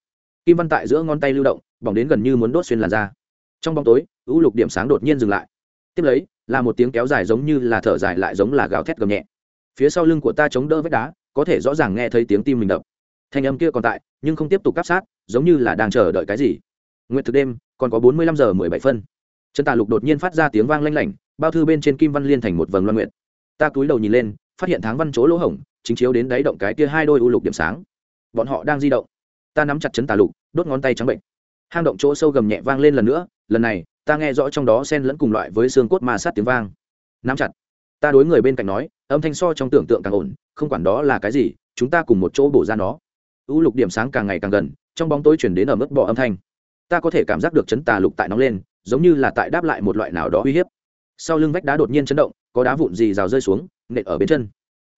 Kim văn tại giữa ngón tay lưu động, bỏng đến gần như muốn đốt xuyên làn da trong bóng tối, ưu lục điểm sáng đột nhiên dừng lại. Tiếp lấy, là một tiếng kéo dài giống như là thở dài lại giống là gào thét gầm nhẹ. Phía sau lưng của ta chống đỡ vách đá, có thể rõ ràng nghe thấy tiếng tim mình đập. Thanh âm kia còn tại, nhưng không tiếp tục cắp sát, giống như là đang chờ đợi cái gì. Nguyện thực đêm, còn có bốn mươi lăm giờ mười bảy phân. Chân tà lục đột nhiên phát ra tiếng vang lanh lảnh, bao thư bên trên kim văn liên thành một vầng loan nguyện ta cúi đầu nhìn lên, phát hiện tháng văn chỗ lỗ hổng, chính chiếu đến đáy động cái kia hai đôi u lục điểm sáng. Bọn họ đang di động. Ta nắm chặt chấn tà lục, đốt ngón tay trắng bệnh hang động chỗ sâu gầm nhẹ vang lên lần nữa, lần này, ta nghe rõ trong đó xen lẫn cùng loại với xương cốt ma sát tiếng vang. Nắm chặt. Ta đối người bên cạnh nói, âm thanh so trong tưởng tượng càng ổn, không quản đó là cái gì, chúng ta cùng một chỗ bổ ra nó. U lục điểm sáng càng ngày càng gần, trong bóng tối chuyển đến ở mức bỏ âm thanh. Ta có thể cảm giác được chấn tà lục tại nóng lên, giống như là tại đáp lại một loại nào đó uy hiếp. Sau lưng vách đá đột nhiên chấn động, có đá vụn gì rào rơi xuống, nện ở bên chân.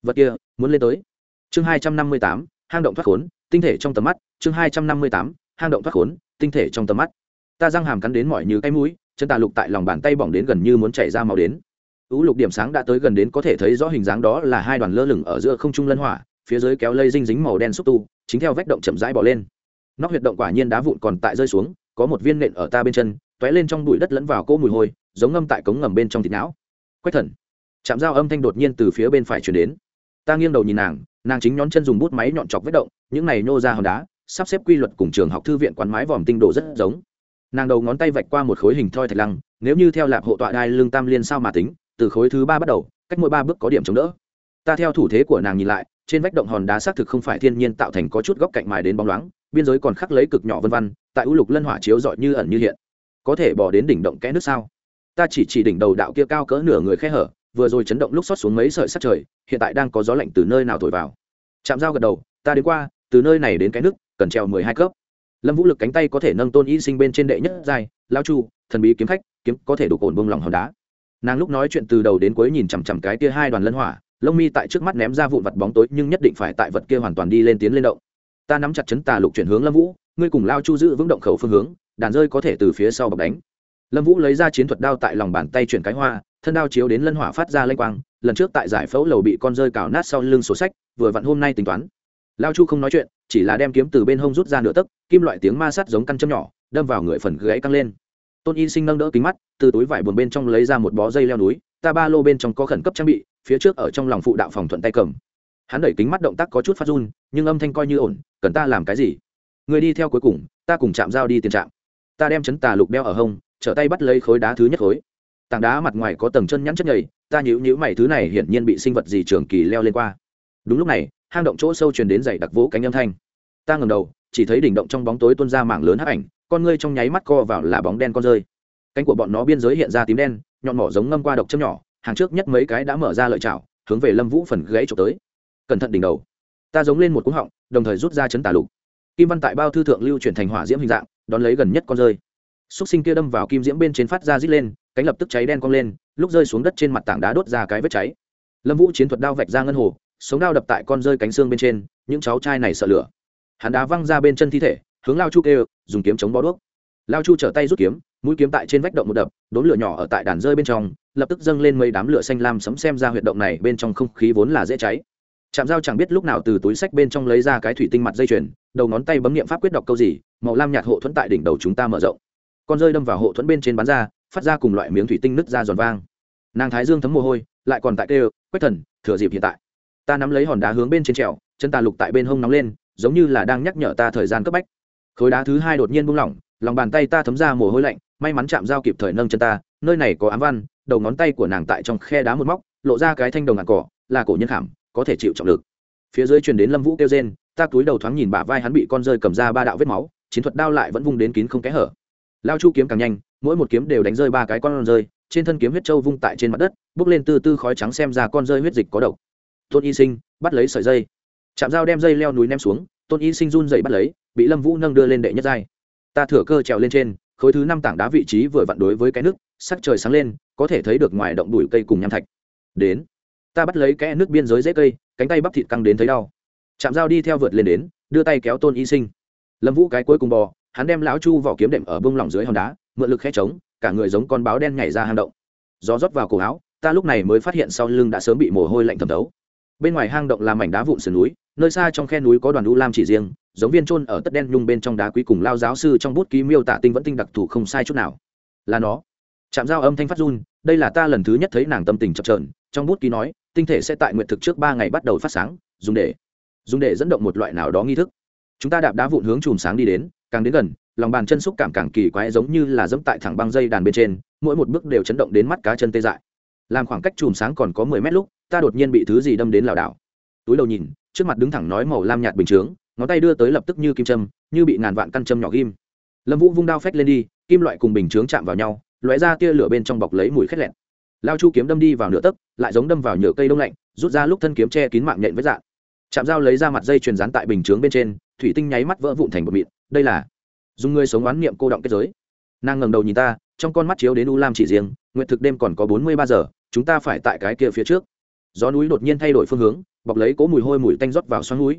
Vật kia, muốn lên tới. Chương hai trăm năm mươi tám, hang động thoát khốn, tinh thể trong tầm mắt, chương hai trăm năm mươi tám, hang động thoát khốn tinh thể trong tầm mắt. Ta răng hàm cắn đến mỏi như cái mũi, chân tà lục tại lòng bàn tay bỏng đến gần như muốn chảy ra màu đến. Ứ lục điểm sáng đã tới gần đến có thể thấy rõ hình dáng đó là hai đoàn lơ lửng ở giữa không trung lân hỏa, phía dưới kéo lây dinh dính màu đen xúc tu, chính theo vách động chậm rãi bỏ lên. Nóc huyệt động quả nhiên đá vụn còn tại rơi xuống, có một viên nện ở ta bên chân, tóe lên trong bụi đất lẫn vào cỗ mùi hôi, giống ngâm tại cống ngầm bên trong thịt não. Quách thần. Chạm dao âm thanh đột nhiên từ phía bên phải chuyển đến. Ta nghiêng đầu nhìn nàng nàng chính nhón chân dùng bút máy nhọn chọc vết động, những này nhô ra hòn đá sắp xếp quy luật cùng trường học thư viện quán mái vòm tinh độ rất giống. Nàng đầu ngón tay vạch qua một khối hình thoi thạch lăng, nếu như theo lạp hộ tọa đai lương tam liên sao mà tính, từ khối thứ ba bắt đầu, cách mỗi ba bước có điểm chống đỡ. Ta theo thủ thế của nàng nhìn lại, trên vách động hòn đá xác thực không phải thiên nhiên tạo thành có chút góc cạnh mài đến bóng loáng, biên giới còn khắc lấy cực nhỏ vân văn tại u lục lân hỏa chiếu dọi như ẩn như hiện. Có thể bỏ đến đỉnh động kẽ nước sao? Ta chỉ chỉ đỉnh đầu đạo kia cao cỡ nửa người khe hở, vừa rồi chấn động lúc xót xuống mấy sợi sắt trời, hiện tại đang có gió lạnh từ nơi nào thổi vào. Chạm dao gật đầu, ta đến qua, từ nơi này đến cái nước cần treo mười hai cấp. Lâm vũ lực cánh tay có thể nâng tôn y sinh bên trên đệ nhất giai lao chu, thần bí kiếm khách, kiếm có thể đủ cồn bông lòng hòn đá. Nàng lúc nói chuyện từ đầu đến cuối nhìn chằm chằm cái kia hai đoàn lân hỏa, lông mi tại trước mắt ném ra vụn vật bóng tối, nhưng nhất định phải tại vật kia hoàn toàn đi lên tiến lên động. Ta nắm chặt chấn tà lục chuyển hướng lâm vũ, ngươi cùng lao chu giữ vững động khẩu phương hướng, đàn rơi có thể từ phía sau bọc đánh. Lâm vũ lấy ra chiến thuật đao tại lòng bàn tay chuyển cái hoa, thân đao chiếu đến lân hỏa phát ra lênh quang, lần trước tại giải phẫu lầu bị con rơi cào nát sau lưng sổ sách, vừa vặn hôm nay tính toán. Lao chu không nói chuyện chỉ là đem kiếm từ bên hông rút ra nửa tấc, kim loại tiếng ma sát giống căn châm nhỏ, đâm vào người phần gãy căng lên. Tôn y sinh nâng đỡ kính mắt, từ túi vải buồn bên trong lấy ra một bó dây leo núi, ta ba lô bên trong có khẩn cấp trang bị, phía trước ở trong lòng phụ đạo phòng thuận tay cầm. Hắn đẩy kính mắt động tác có chút phát run, nhưng âm thanh coi như ổn, cần ta làm cái gì? Người đi theo cuối cùng, ta cùng chạm giao đi tiền trạm. Ta đem chấn tà lục đeo ở hông, trở tay bắt lấy khối đá thứ nhất khối. Tảng đá mặt ngoài có tầng chân nhẵn chất nhầy, ta nhữ nhữ mày, thứ này hiển nhiên bị sinh vật gì trường kỳ leo lên qua. Đúng lúc này hang động chỗ sâu truyền đến dày đặc vỗ cánh âm thanh. Ta ngầm đầu, chỉ thấy đỉnh động trong bóng tối tuôn ra mảng lớn hắc ảnh, con ngươi trong nháy mắt co vào là bóng đen con rơi. Cánh của bọn nó biên giới hiện ra tím đen, nhọn mỏ giống ngâm qua độc châm nhỏ, hàng trước nhất mấy cái đã mở ra lợi chảo, hướng về lâm vũ phần gãy trộm tới. Cẩn thận đỉnh đầu. Ta giống lên một cú họng, đồng thời rút ra chấn tà lục. Kim văn tại bao thư thượng lưu chuyển thành hỏa diễm hình dạng, đón lấy gần nhất con rơi. Xúc sinh kia đâm vào kim diễm bên trên phát ra rít lên, cánh lập tức cháy đen cong lên, lúc rơi xuống đất trên mặt tảng đá đốt ra cái vết cháy. Lâm vũ chiến thuật đao vạch ra ngân hồ sống đao đập tại con rơi cánh xương bên trên, những cháu trai này sợ lửa. Hắn đá văng ra bên chân thi thể, hướng lao chu kêu, dùng kiếm chống bó đuốc. Lao chu trở tay rút kiếm, mũi kiếm tại trên vách động một đập, đốn lửa nhỏ ở tại đàn rơi bên trong, lập tức dâng lên mấy đám lửa xanh lam sấm xem ra huyệt động này bên trong không khí vốn là dễ cháy. Chạm dao chẳng biết lúc nào từ túi sách bên trong lấy ra cái thủy tinh mặt dây chuyền, đầu ngón tay bấm nghiệm pháp quyết đọc câu gì, màu lam nhạt hộ thuẫn tại đỉnh đầu chúng ta mở rộng. Con rơi đâm vào hộ thuẫn bên trên bán ra, phát ra cùng loại miếng thủy tinh nứt ra giòn vang. Nàng thái dương thấm mồ hôi, lại còn tại kêu, quách thần, thừa dịp hiện tại ta nắm lấy hòn đá hướng bên trên trèo, chân ta lục tại bên hông nóng lên, giống như là đang nhắc nhở ta thời gian cấp bách. Khối đá thứ hai đột nhiên buông lỏng, lòng bàn tay ta thấm ra mồ hôi lạnh, may mắn chạm dao kịp thời nâng chân ta, nơi này có ám văn, đầu ngón tay của nàng tại trong khe đá một móc, lộ ra cái thanh đồng ngàn cỏ, là cổ nhân khảm, có thể chịu trọng lực. Phía dưới truyền đến lâm vũ kêu rên, ta cúi đầu thoáng nhìn bả vai hắn bị con rơi cầm ra ba đạo vết máu, chiến thuật đao lại vẫn vung đến kín không kẽ hở. Lao chu kiếm càng nhanh, mỗi một kiếm đều đánh rơi ba cái con rơi, trên thân kiếm huyết trâu vung tại trên mặt đất, bước lên từ từ khói trắng xem ra con rơi huyết dịch có độc tôn y sinh, bắt lấy sợi dây. Chạm dao đem dây leo núi ném xuống, tôn y sinh run dậy bắt lấy, bị lâm vũ nâng đưa lên đệ nhất giai. Ta thửa cơ trèo lên trên, khối thứ năm tảng đá vị trí vừa vặn đối với cái nước, sắc trời sáng lên, có thể thấy được ngoài động đùi cây cùng nham thạch. Đến, ta bắt lấy kẽ nước biên giới dễ cây, cánh tay bắp thịt căng đến thấy đau. Chạm dao đi theo vượt lên đến, đưa tay kéo tôn y sinh. Lâm vũ cái cuối cùng bò, hắn đem lão chu vỏ kiếm đệm ở bông lỏng dưới hòn đá, mượn lực khe trống cả người giống con báo đen nhảy ra hang động. Gió rót vào cổ áo, ta lúc này mới phát hiện sau lưng đã sớm bị mồ hôi lạnh thẩm thấu bên ngoài hang động là mảnh đá vụn sườn núi, nơi xa trong khe núi có đoàn u lam chỉ riêng, giống viên trôn ở tất đen nhung bên trong đá quý cùng lao giáo sư trong bút ký miêu tả tinh vẫn tinh đặc thù không sai chút nào. Là nó. Chạm giao âm thanh phát run, đây là ta lần thứ nhất thấy nàng tâm tình chập trờn trong bút ký nói, tinh thể sẽ tại nguyện thực trước ba ngày bắt đầu phát sáng, dùng để dùng để dẫn động một loại nào đó nghi thức. Chúng ta đạp đá vụn hướng chùm sáng đi đến, càng đến gần, lòng bàn chân xúc cảm càng kỳ quái giống như là dẫm tại thẳng băng dây đàn bên trên, mỗi một bước đều chấn động đến mắt cá chân tê dại. Làm khoảng cách chùm sáng còn có mười mét lúc ta đột nhiên bị thứ gì đâm đến lảo đảo. Túi đầu nhìn, trước mặt đứng thẳng nói màu lam nhạt bình chướng, ngón tay đưa tới lập tức như kim châm, như bị ngàn vạn căn châm nhỏ ghim. Lâm vũ vung đao phách lên đi, kim loại cùng bình chướng chạm vào nhau, lóe ra tia lửa bên trong bọc lấy mùi khét lẹn. Lao chu kiếm đâm đi vào nửa tấc, lại giống đâm vào nhựa cây đông lạnh, rút ra lúc thân kiếm che kín mạng nhện với dạng chạm dao lấy ra mặt dây truyền rán tại bình chướng bên trên, thủy tinh nháy mắt vỡ vụn thành một mịn, đây là dùng người sống oán niệm cô động kết giới. Nàng ngầm đầu nhìn ta, trong con mắt chiếu đến u lam chỉ riêng nguyện thực đêm còn có bốn mươi ba giờ, chúng ta phải tại cái kia phía trước gió núi đột nhiên thay đổi phương hướng, bọc lấy cố mùi hôi mùi tanh rót vào xoắn núi.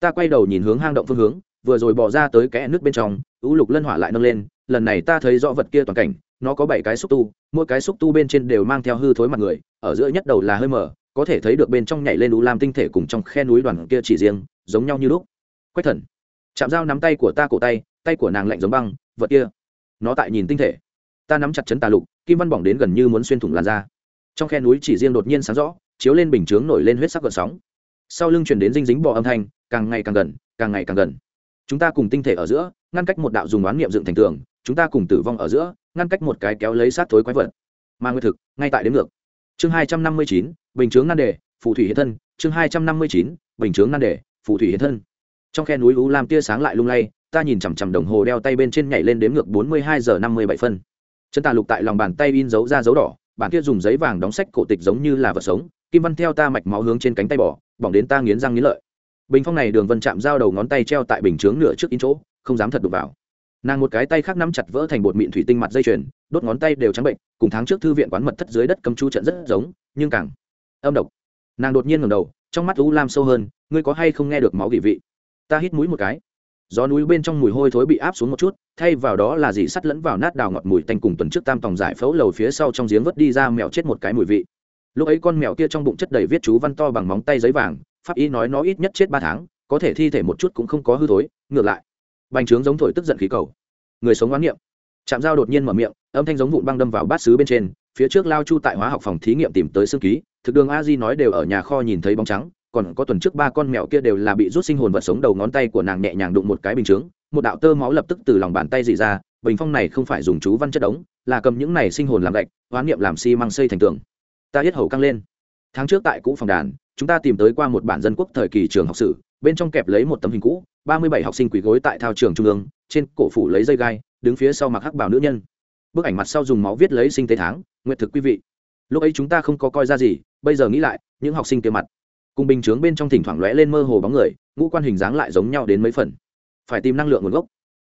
Ta quay đầu nhìn hướng hang động phương hướng, vừa rồi bỏ ra tới kẽ nước bên trong, ưu lục lân hỏa lại nâng lên, lần này ta thấy rõ vật kia toàn cảnh, nó có bảy cái xúc tu, mỗi cái xúc tu bên trên đều mang theo hư thối mặt người, ở giữa nhất đầu là hơi mở có thể thấy được bên trong nhảy lên u lam tinh thể cùng trong khe núi đoàn kia chỉ riêng, giống nhau như lúc. Quách thần, chạm dao nắm tay của ta cổ tay tay của nàng lạnh giống băng, vật kia, nó tại nhìn tinh thể. Ta nắm chặt chấn tà lục, kim văn bỏng đến gần như muốn xuyên thủng làn da. Trong khe núi chỉ riêng đột nhiên sáng rõ chiếu lên bình chướng nổi lên huyết sắc gợn sóng. Sau lưng chuyển đến dinh dính bò âm thanh, càng ngày càng gần, càng ngày càng gần. Chúng ta cùng tinh thể ở giữa, ngăn cách một đạo dùng oán niệm dựng thành tường, chúng ta cùng tử vong ở giữa, ngăn cách một cái kéo lấy sát thối quái vật. Mà nguyên thực, ngay tại đến ngược. Chương hai trăm năm mươi chín, bình chướng nan đề, phù thủy hiện thân. Chương hai trăm năm mươi chín, bình chướng nan đề, phù thủy hiện thân. Trong khe núi u lam tia sáng lại lung lay, ta nhìn chằm chằm đồng hồ đeo tay bên trên nhảy lên đếm ngược bốn mươi hai giờ năm mươi bảy phân. Chân tà lục tại lòng bàn tay in dấu ra dấu đỏ, bản kia dùng giấy vàng đóng sách cổ tịch giống như là vật sống kim văn theo ta mạch máu hướng trên cánh tay bỏ bỏng đến ta nghiến răng nghiến lợi. Bình phong này đường vân chạm giao đầu ngón tay treo tại bình chướng nửa trước in chỗ, không dám thật đụng vào. Nàng một cái tay khác nắm chặt vỡ thành bột mịn thủy tinh mặt dây chuyền, đốt ngón tay đều trắng bệnh, cùng tháng trước thư viện quán mật thất dưới đất cầm chu trận rất giống, nhưng càng âm độc. Nàng đột nhiên ngầm đầu, trong mắt u lam sâu hơn, ngươi có hay không nghe được máu vị vị? Ta hít mũi một cái. Gió núi bên trong mùi hôi thối bị áp xuống một chút, thay vào đó là dì sắt lẫn vào nát đào ngọt mùi tanh cùng tuần trước tam tòng giải phẫu lầu phía sau trong giếng vớt đi ra mèo chết một cái mùi vị lúc ấy con mèo kia trong bụng chất đầy viết chú văn to bằng móng tay giấy vàng, pháp y nói nó ít nhất chết ba tháng, có thể thi thể một chút cũng không có hư thối. Ngược lại, bành trướng giống thổi tức giận khí cầu. Người sống oán niệm. Chạm dao đột nhiên mở miệng, âm thanh giống vụn băng đâm vào bát xứ bên trên, phía trước lao chu tại hóa học phòng thí nghiệm tìm tới xương ký, thực đường a di nói đều ở nhà kho nhìn thấy bóng trắng, còn có tuần trước ba con mèo kia đều là bị rút sinh hồn vật sống đầu ngón tay của nàng nhẹ nhàng đụng một cái bình chướng, một đạo tơ máu lập tức từ lòng bàn tay dì ra, bình phong này không phải dùng chú văn chất đống, là cầm những này sinh hồn làm gạch hoán niệm làm si mang xây thành tường ta hết hầu căng lên. Tháng trước tại cũ phòng đàn, chúng ta tìm tới qua một bản dân quốc thời kỳ trường học sử, bên trong kẹp lấy một tấm hình cũ, ba mươi bảy học sinh quỳ gối tại thao trường trung ương, trên cổ phủ lấy dây gai, đứng phía sau mặc hắc bảo nữ nhân. Bức ảnh mặt sau dùng máu viết lấy sinh tế tháng, nguyện thực quý vị. Lúc ấy chúng ta không có coi ra gì, bây giờ nghĩ lại, những học sinh kia mặt. Cùng bình chướng bên trong thỉnh thoảng lóe lên mơ hồ bóng người, ngũ quan hình dáng lại giống nhau đến mấy phần. Phải tìm năng lượng nguồn gốc.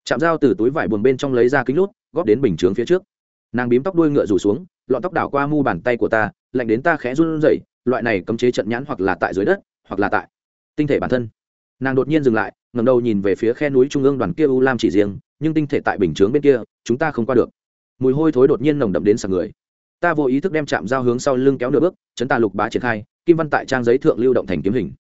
Chạm dao từ túi vải buồn bên trong lấy ra kính lút, góp đến bình chướng phía trước. Nàng bím tóc đuôi ngựa rủ xuống lọn tóc đảo qua mu bàn tay của ta, lạnh đến ta khẽ run rẩy, loại này cấm chế trận nhãn hoặc là tại dưới đất, hoặc là tại tinh thể bản thân. Nàng đột nhiên dừng lại ngầm đầu nhìn về phía khe núi trung ương đoàn kia u lam chỉ riêng, nhưng tinh thể tại bình chướng bên kia, chúng ta không qua được. Mùi hôi thối đột nhiên nồng đậm đến sạc người. Ta vô ý thức đem chạm dao hướng sau lưng kéo nửa bước, chấn tà lục bá triển khai, kim văn tại trang giấy thượng lưu động thành kiếm hình.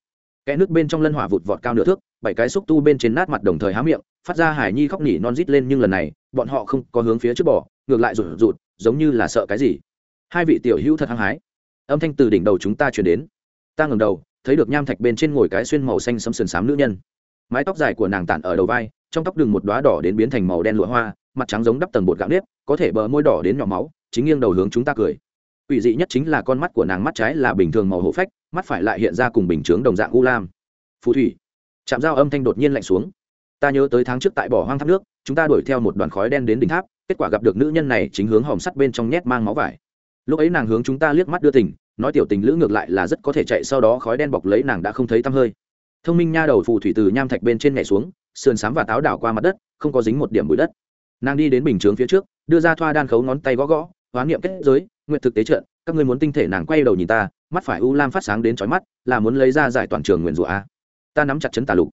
Kẽ nước bên trong lân hỏa vụt vọt cao nửa thước, bảy cái xúc tu bên trên nát mặt đồng thời há miệng, phát ra hải nhi khóc nỉ non rít lên nhưng lần này, bọn họ không có hướng phía trước bỏ, ngược lại rụt rụt giống như là sợ cái gì. Hai vị tiểu hữu thật hăng hái. Âm thanh từ đỉnh đầu chúng ta chuyển đến. Ta ngầm đầu, thấy được nham thạch bên trên ngồi cái xuyên màu xanh sấm sườn xám nữ nhân. Mái tóc dài của nàng tản ở đầu vai, trong tóc đừng một đoá đỏ đến biến thành màu đen lụa hoa, mặt trắng giống đắp tầng bột gạo nếp, có thể bờ môi đỏ đến nhỏ máu, chính nghiêng đầu hướng chúng ta cười. Ủy dị nhất chính là con mắt của nàng mắt trái là bình thường màu hổ phách, mắt phải lại hiện ra cùng bình chướng đồng dạng u lam. Phù thủy. Chạm dao âm thanh đột nhiên lạnh xuống. Ta nhớ tới tháng trước tại bỏ hoang tháp nước, chúng ta đuổi theo một đoàn khói đen đến đỉnh tháp kết quả gặp được nữ nhân này chính hướng hòm sắt bên trong nhét mang máu vải. Lúc ấy nàng hướng chúng ta liếc mắt đưa tình, nói tiểu tình lữ ngược lại là rất có thể chạy sau đó khói đen bọc lấy nàng đã không thấy tăm hơi. Thông minh nha đầu phù thủy từ nham thạch bên trên nhảy xuống, sườn sám và táo đảo qua mặt đất, không có dính một điểm bụi đất. Nàng đi đến bình chướng phía trước, đưa ra thoa đan khấu ngón tay gõ gõ hoán niệm kết giới nguyện thực tế trận các ngươi muốn tinh thể nàng quay đầu nhìn ta, mắt phải u lam phát sáng đến trói mắt, là muốn lấy ra giải toàn trường nguyện rủa ta nắm chặt chấn tà lục.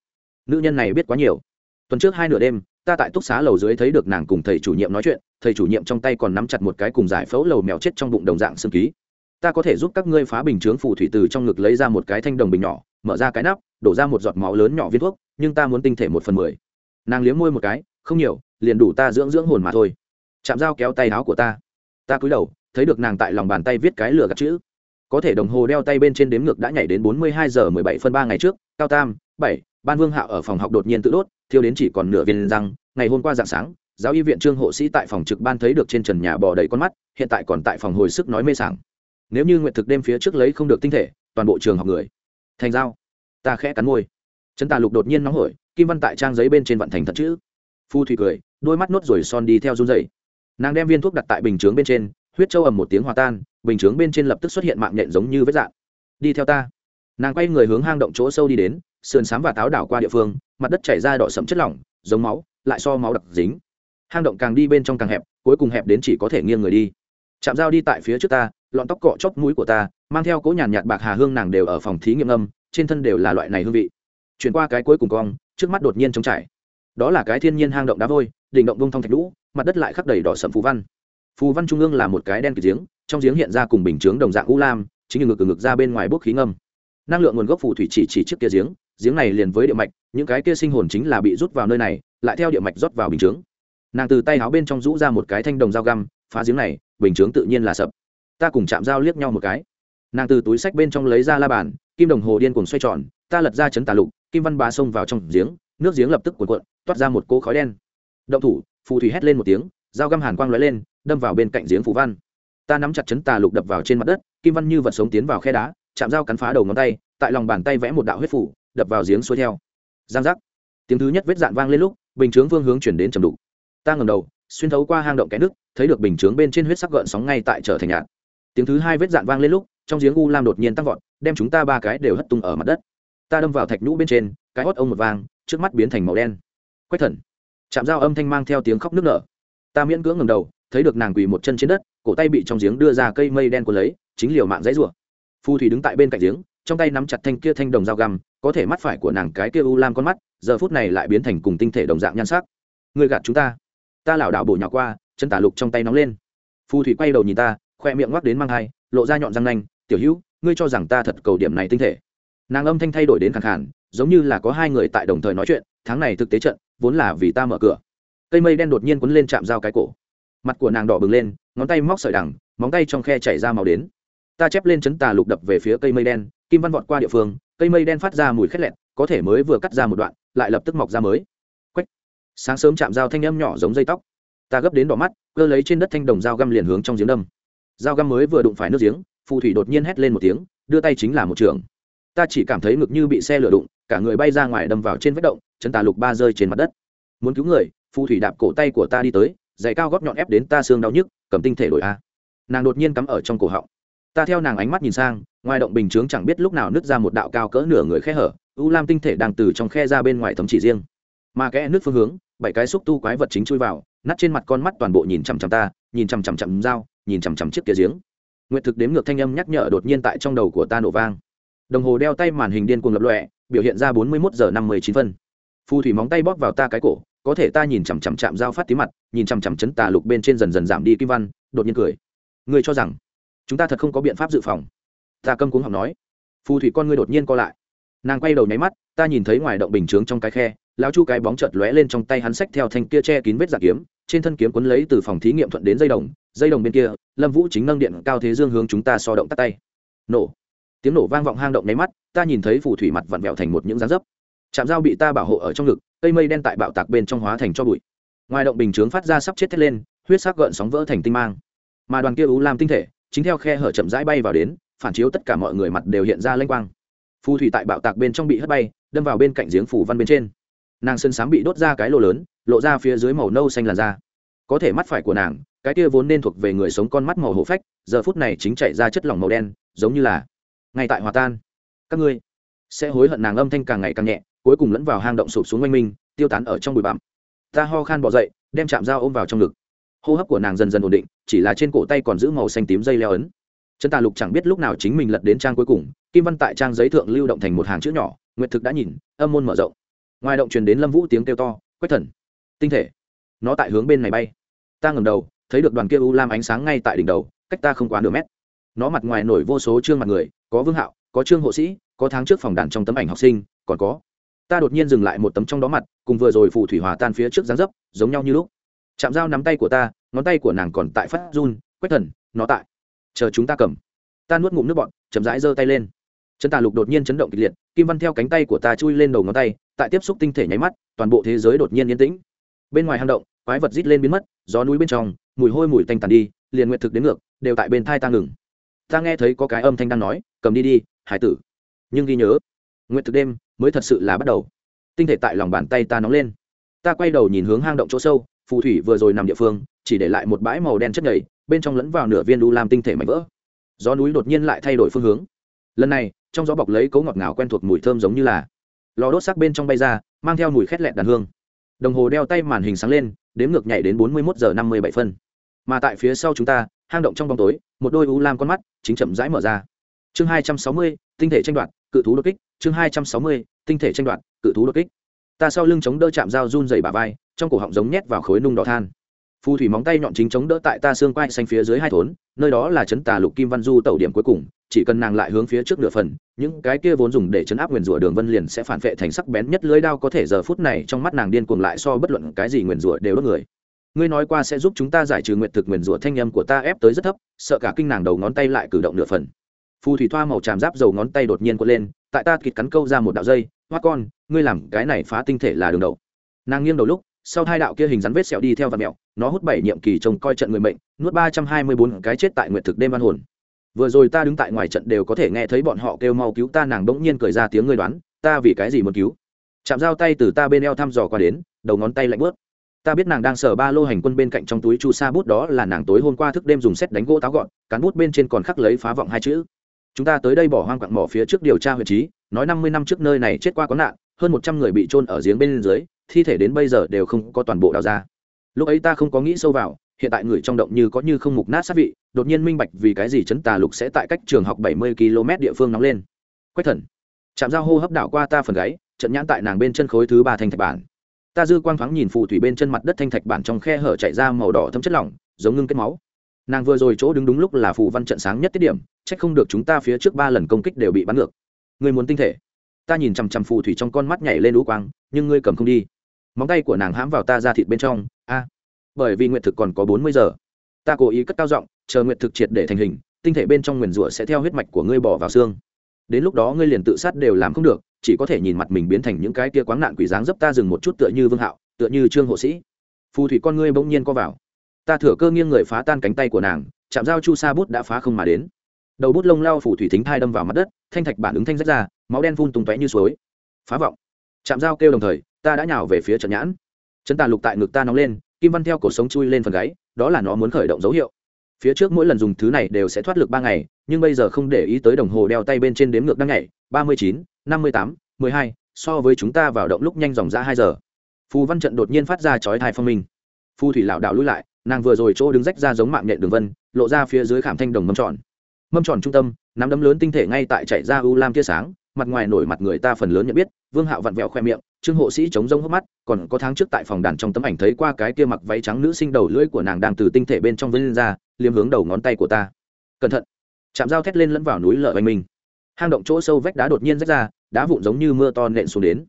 Nữ nhân này biết quá nhiều. Tuần trước hai nửa đêm ta tại túc xá lầu dưới thấy được nàng cùng thầy chủ nhiệm nói chuyện, thầy chủ nhiệm trong tay còn nắm chặt một cái cùng giải phẫu lầu mèo chết trong bụng đồng dạng xương ký. Ta có thể giúp các ngươi phá bình chướng phù thủy từ trong ngực lấy ra một cái thanh đồng bình nhỏ, mở ra cái nắp, đổ ra một giọt máu lớn nhỏ viên thuốc, nhưng ta muốn tinh thể một phần mười. Nàng liếm môi một cái, không nhiều, liền đủ ta dưỡng dưỡng hồn mà thôi. Chạm dao kéo tay áo của ta. Ta cúi đầu, thấy được nàng tại lòng bàn tay viết cái lửa gạt chữ. Có thể đồng hồ đeo tay bên trên đếm ngược đã nhảy đến bốn mươi hai giờ mười bảy phân ba ngày trước, cao tam, bảy, ban vương hạo ở phòng học đột nhiên tự đốt thiêu đến chỉ còn nửa viên răng, ngày hôm qua dạng sáng, giáo y viện trương hộ sĩ tại phòng trực ban thấy được trên trần nhà bò đầy con mắt, hiện tại còn tại phòng hồi sức nói mê sảng. Nếu như nguyện thực đêm phía trước lấy không được tinh thể, toàn bộ trường học người. Thành giao ta khẽ cắn môi. Trấn tà lục đột nhiên nóng hổi, kim văn tại trang giấy bên trên vận thành thật chữ. Phu thủy cười, đôi mắt nốt rồi son đi theo run dày nàng đem viên thuốc đặt tại bình chướng bên trên, huyết châu ầm một tiếng hòa tan, bình chướng bên trên lập tức xuất hiện mạng nhện giống như vết dạng. Đi theo ta nàng quay người hướng hang động chỗ sâu đi đến, sườn xám và táo đảo qua địa phương, mặt đất chảy ra đỏ sậm chất lỏng, giống máu, lại so máu đặc dính. Hang động càng đi bên trong càng hẹp, cuối cùng hẹp đến chỉ có thể nghiêng người đi. Chạm dao đi tại phía trước ta, lọn tóc cọ chóp mũi của ta, mang theo cỗ nhàn nhạt bạc hà hương nàng đều ở phòng thí nghiệm âm, trên thân đều là loại này hương vị. Chuyển qua cái cuối cùng cong, trước mắt đột nhiên trống trải. Đó là cái thiên nhiên hang động đá vôi, đỉnh động vông thong thạch lũ, mặt đất lại khắp đầy đỏ sậm phù văn. Phù văn trung ương là một cái đen kỳ giếng, trong giếng hiện ra cùng bình chướng đồng dạng u lam, chính là ngực từ ngực ra bên ngoài bốc khí ngâm năng lượng nguồn gốc phù thủy chỉ chỉ trước kia giếng giếng này liền với địa mạch, những cái kia sinh hồn chính là bị rút vào nơi này, lại theo địa mạch rót vào bình chướng. Nàng từ tay áo bên trong rũ ra một cái thanh đồng dao găm, phá giếng này, bình chướng tự nhiên là sập. Ta cùng chạm dao liếc nhau một cái. Nàng từ túi sách bên trong lấy ra la bàn, kim đồng hồ điên cuồng xoay tròn, ta lật ra chấn tà lục, kim văn bá xông vào trong giếng, nước giếng lập tức cuộn cuộn, toát ra một cỗ khói đen. Động thủ, phù thủy hét lên một tiếng, dao găm hàn quang lóe lên, đâm vào bên cạnh giếng phù văn. Ta nắm chặt chấn tà lục đập vào trên mặt đất, kim văn như vật sống tiến vào khe đá chạm dao cắn phá đầu ngón tay, tại lòng bàn tay vẽ một đạo huyết phủ, đập vào giếng xuôi theo. Giang giác. Tiếng thứ nhất vết dạn vang lên lúc, bình chướng phương hướng chuyển đến trầm đục. Ta ngầm đầu, xuyên thấu qua hang động cái nước thấy được bình chướng bên trên huyết sắc gợn sóng ngay tại trở thành nhạt. Tiếng thứ hai vết dạn vang lên lúc, trong giếng u lam đột nhiên tăng vọt, đem chúng ta ba cái đều hất tung ở mặt đất. Ta đâm vào thạch nhũ bên trên, cái hót ông một vang, trước mắt biến thành màu đen. Quách thần. Chạm dao âm thanh mang theo tiếng khóc nức nở. Ta miễn cưỡng ngầm đầu, thấy được nàng quỳ một chân trên đất, cổ tay bị trong giếng đưa ra cây mây đen của lấy, chính liều mạng dãy rủa phù thủy đứng tại bên cạnh giếng, trong tay nắm chặt thanh kia thanh đồng dao găm, có thể mắt phải của nàng cái kia u lam con mắt, giờ phút này lại biến thành cùng tinh thể đồng dạng nhan sắc. Người gạt chúng ta. Ta lảo đảo bổ nhỏ qua, chân tả lục trong tay nóng lên. Phù thủy quay đầu nhìn ta, khoe miệng ngoắc đến mang hai lộ ra nhọn răng nanh, tiểu hữu, ngươi cho rằng ta thật cầu điểm này tinh thể? Nàng âm thanh thay đổi đến khẳng khản giống như là có hai người tại đồng thời nói chuyện, tháng này thực tế trận, vốn là vì ta mở cửa. Cây mây đen đột nhiên quấn lên chạm dao cái cổ. Mặt của nàng đỏ bừng lên, ngón tay móc sợi đằng, móng tay trong khe chảy ra màu đến ta chép lên chấn tà lục đập về phía cây mây đen, kim văn vọt qua địa phương, cây mây đen phát ra mùi khét lẹt, có thể mới vừa cắt ra một đoạn, lại lập tức mọc ra mới. Quách. Sáng sớm chạm dao thanh âm nhỏ giống dây tóc. Ta gấp đến đỏ mắt, cơ lấy trên đất thanh đồng dao găm liền hướng trong giếng đâm. Dao găm mới vừa đụng phải nước giếng, phù thủy đột nhiên hét lên một tiếng, đưa tay chính là một trường. Ta chỉ cảm thấy ngực như bị xe lửa đụng, cả người bay ra ngoài đâm vào trên vết động chân tà lục ba rơi trên mặt đất. Muốn cứu người, phù thủy đạp cổ tay của ta đi tới, giày cao góp nhọn ép đến ta xương đau nhức, cầm tinh thể đổi a. Nàng đột nhiên cắm ở trong cổ họng ta theo nàng ánh mắt nhìn sang, ngoài động bình chướng chẳng biết lúc nào nứt ra một đạo cao cỡ nửa người khe hở, u lam tinh thể đang từ trong khe ra bên ngoài thấm chỉ riêng. Mà kẽ nước phương hướng, bảy cái xúc tu quái vật chính chui vào, nát trên mặt con mắt toàn bộ nhìn chằm chằm ta, nhìn chằm chằm chằm dao, nhìn chằm chằm chiếc kia giếng. Nguyệt thực đếm ngược thanh âm nhắc nhở đột nhiên tại trong đầu của ta nổ vang. Đồng hồ đeo tay màn hình điên cuồng lập lọe biểu hiện ra bốn mươi một giờ năm mươi chín phân. Phù thủy móng tay bóp vào ta cái cổ, có thể ta nhìn chằm chằm chạm dao phát tí mặt, nhìn chằm chằm chấn tà lục bên trên dần dần giảm đi kim văn, đột nhiên cười. Ngươi cho rằng chúng ta thật không có biện pháp dự phòng. Ta câm cuống học nói. Phù thủy con ngươi đột nhiên co lại. Nàng quay đầu nháy mắt, ta nhìn thấy ngoài động bình chướng trong cái khe, lão chu cái bóng chợt lóe lên trong tay hắn xách theo thanh kia che kín vết giả kiếm, trên thân kiếm quấn lấy từ phòng thí nghiệm thuận đến dây đồng dây đồng bên kia, lâm vũ chính nâng điện cao thế dương hướng chúng ta so động tắt tay. Nổ. Tiếng nổ vang vọng hang động nháy mắt, ta nhìn thấy phù thủy mặt vặn vẹo thành một những dáng dấp. Chạm dao bị ta bảo hộ ở trong ngực, cây mây đen tại bạo tạc bên trong hóa thành cho bụi. Ngoài động bình chướng phát ra sắp chết thét lên, huyết sắc gợn sóng vỡ thành tinh mang. Mà đoàn kia ú làm tinh thể chính theo khe hở chậm rãi bay vào đến, phản chiếu tất cả mọi người mặt đều hiện ra lênh quang. Phù thủy tại bạo tạc bên trong bị hất bay, đâm vào bên cạnh giếng phủ văn bên trên. Nàng sân sám bị đốt ra cái lô lớn, lộ ra phía dưới màu nâu xanh làn da. Có thể mắt phải của nàng, cái kia vốn nên thuộc về người sống con mắt màu hổ phách, giờ phút này chính chạy ra chất lỏng màu đen, giống như là ngay tại hòa tan. Các ngươi sẽ hối hận nàng âm thanh càng ngày càng nhẹ, cuối cùng lẫn vào hang động sụp xuống oanh minh, tiêu tán ở trong bụi bặm. Ta ho khan bỏ dậy, đem chạm dao ôm vào trong ngực hô hấp của nàng dần dần ổn định, chỉ là trên cổ tay còn giữ màu xanh tím dây leo ấn. Trần tà lục chẳng biết lúc nào chính mình lật đến trang cuối cùng, kim văn tại trang giấy thượng lưu động thành một hàng chữ nhỏ, nguyệt thực đã nhìn, âm môn mở rộng. Ngoài động truyền đến lâm vũ tiếng kêu to, quách thần, tinh thể, nó tại hướng bên này bay. Ta ngầm đầu, thấy được đoàn kia u lam ánh sáng ngay tại đỉnh đầu, cách ta không quá nửa mét. Nó mặt ngoài nổi vô số trương mặt người, có vương hạo, có trương hộ sĩ, có tháng trước phòng đàn trong tấm ảnh học sinh, còn có. Ta đột nhiên dừng lại một tấm trong đó mặt, cùng vừa rồi phù thủy hòa tan phía trước dáng dấp, giống nhau như lúc chạm dao nắm tay của ta, ngón tay của nàng còn tại phát run, quách thần, nó tại. Chờ chúng ta cầm. Ta nuốt ngụm nước bọn chậm rãi giơ tay lên. Chân tà lục đột nhiên chấn động kịch liệt, kim văn theo cánh tay của ta chui lên đầu ngón tay, tại tiếp xúc tinh thể nháy mắt, toàn bộ thế giới đột nhiên yên tĩnh. Bên ngoài hang động, quái vật rít lên biến mất, gió núi bên trong, mùi hôi mùi tanh tàn đi, liền nguyện thực đến ngược, đều tại bên thai ta ngừng. Ta nghe thấy có cái âm thanh đang nói, cầm đi đi, hải tử. Nhưng ghi nhớ nguyện thực đêm mới thật sự là bắt đầu. Tinh thể tại lòng bàn tay ta nóng lên. Ta quay đầu nhìn hướng hang động chỗ sâu phù thủy vừa rồi nằm địa phương, chỉ để lại một bãi màu đen chất nhầy, bên trong lẫn vào nửa viên đu lam tinh thể mảnh vỡ. Gió núi đột nhiên lại thay đổi phương hướng. Lần này, trong gió bọc lấy cấu ngọt ngào quen thuộc mùi thơm giống như là lò đốt sắc bên trong bay ra, mang theo mùi khét lẹt đàn hương. Đồng hồ đeo tay màn hình sáng lên, đếm ngược nhảy đến bốn mươi một giờ năm mươi bảy phân. Mà tại phía sau chúng ta, hang động trong bóng tối, một đôi u lam con mắt chính chậm rãi mở ra. Chương hai trăm sáu mươi, tinh thể tranh đoạt, cự thú đột kích. Chương hai trăm sáu mươi, tinh thể tranh đoạt, cự thú đột kích. Ta sau lưng chống đỡ chạm dao run dày bà vai trong cổ họng giống nhét vào khối nung đỏ than. Phù thủy móng tay nhọn chính chống đỡ tại ta xương quai xanh phía dưới hai thốn, nơi đó là chấn tà lục kim văn du tẩu điểm cuối cùng, chỉ cần nàng lại hướng phía trước nửa phần, những cái kia vốn dùng để chấn áp nguyền rủa đường vân liền sẽ phản vệ thành sắc bén nhất lưới đao có thể giờ phút này trong mắt nàng điên cuồng lại so bất luận cái gì nguyền rủa đều đốt người. Ngươi nói qua sẽ giúp chúng ta giải trừ nguyện thực nguyền rủa thanh âm của ta ép tới rất thấp, sợ cả kinh nàng đầu ngón tay lại cử động nửa phần. Phù thủy thoa màu tràm giáp dầu ngón tay đột nhiên quật lên, tại ta kịt cắn câu ra một đạo dây, hoa con, ngươi làm cái này phá tinh thể là đường đầu. Nàng nghiêng đầu lúc sau hai đạo kia hình rắn vết sẹo đi theo và mẹo, nó hút bảy nhiệm kỳ trông coi trận người mệnh, nuốt ba trăm hai mươi bốn cái chết tại nguyện thực đêm văn hồn. Vừa rồi ta đứng tại ngoài trận đều có thể nghe thấy bọn họ kêu mau cứu ta, nàng bỗng nhiên cười ra tiếng ngươi đoán, ta vì cái gì muốn cứu? Chạm dao tay từ ta bên eo thăm dò qua đến, đầu ngón tay lạnh bớt. Ta biết nàng đang sờ ba lô hành quân bên cạnh trong túi chu sa bút đó là nàng tối hôm qua thức đêm dùng xét đánh gỗ táo gọn, cán bút bên trên còn khắc lấy phá vọng hai chữ. Chúng ta tới đây bỏ hoang quặng mỏ phía trước điều tra huyện trí, nói năm mươi năm trước nơi này chết qua có nạn, hơn một trăm người bị trôn ở giếng bên dưới thi thể đến bây giờ đều không có toàn bộ đào ra. Lúc ấy ta không có nghĩ sâu vào, hiện tại người trong động như có như không mục nát sát vị, đột nhiên minh bạch vì cái gì chấn tà lục sẽ tại cách trường học bảy mươi km địa phương nóng lên. Quách thần chạm dao hô hấp đảo qua ta phần gáy, trận nhãn tại nàng bên chân khối thứ ba thanh thạch bản. Ta dư quang thoáng nhìn phù thủy bên chân mặt đất thanh thạch bản trong khe hở chạy ra màu đỏ thấm chất lỏng, giống ngưng kết máu. Nàng vừa rồi chỗ đứng đúng lúc là phù văn trận sáng nhất tiết điểm trách không được chúng ta phía trước ba lần công kích đều bị bắn ngược. Người muốn tinh thể. Ta nhìn chằm chằm phù thủy trong con mắt nhảy lên lũ quang nhưng ngươi cầm không đi. Móng tay của nàng hãm vào ta ra thịt bên trong, a. Bởi vì nguyện thực còn có bốn mươi giờ. Ta cố ý cất cao giọng, chờ nguyện thực triệt để thành hình, tinh thể bên trong nguyền rủa sẽ theo huyết mạch của ngươi bỏ vào xương. Đến lúc đó ngươi liền tự sát đều làm không được, chỉ có thể nhìn mặt mình biến thành những cái kia quáng nạn quỷ dáng dấp ta dừng một chút tựa như vương hạo, tựa như trương hộ sĩ. Phù thủy con ngươi bỗng nhiên co vào. Ta thừa cơ nghiêng người phá tan cánh tay của nàng, chạm dao chu sa bút đã phá không mà đến. Đầu bút lông lao phù thủy thính thai đâm vào mặt đất, thanh thạch bản ứng thanh rách ra, máu đen phun tung tóe như suối. Phá vọng chạm dao kêu đồng thời, ta đã nhào về phía trận nhãn. Chân tà lục tại ngực ta nóng lên, kim văn theo cổ sống chui lên phần gáy, đó là nó muốn khởi động dấu hiệu. Phía trước mỗi lần dùng thứ này đều sẽ thoát lực ba ngày, nhưng bây giờ không để ý tới đồng hồ đeo tay bên trên đếm ngược đang nhảy, ba mươi chín, năm mươi tám, mười hai, so với chúng ta vào động lúc nhanh dòng ra hai giờ. Phù văn trận đột nhiên phát ra chói thai phong minh. Phù thủy lảo đảo lui lại, nàng vừa rồi chỗ đứng rách ra giống mạng nhện đường vân, lộ ra phía dưới khảm thanh đồng mâm tròn. Mâm tròn trung tâm, nắm đấm lớn tinh thể ngay tại chạy ra u lam tia sáng mặt ngoài nổi mặt người ta phần lớn nhận biết, vương hạo vặn vẹo khoe miệng, trương hộ sĩ chống rông hốc mắt, còn có tháng trước tại phòng đàn trong tấm ảnh thấy qua cái kia mặc váy trắng nữ sinh đầu lưỡi của nàng đang từ tinh thể bên trong vân ra, liếm hướng đầu ngón tay của ta. Cẩn thận. Chạm dao thét lên lẫn vào núi lở oanh minh. Hang động chỗ sâu vách đá đột nhiên rách ra, đá vụn giống như mưa to nện xuống đến.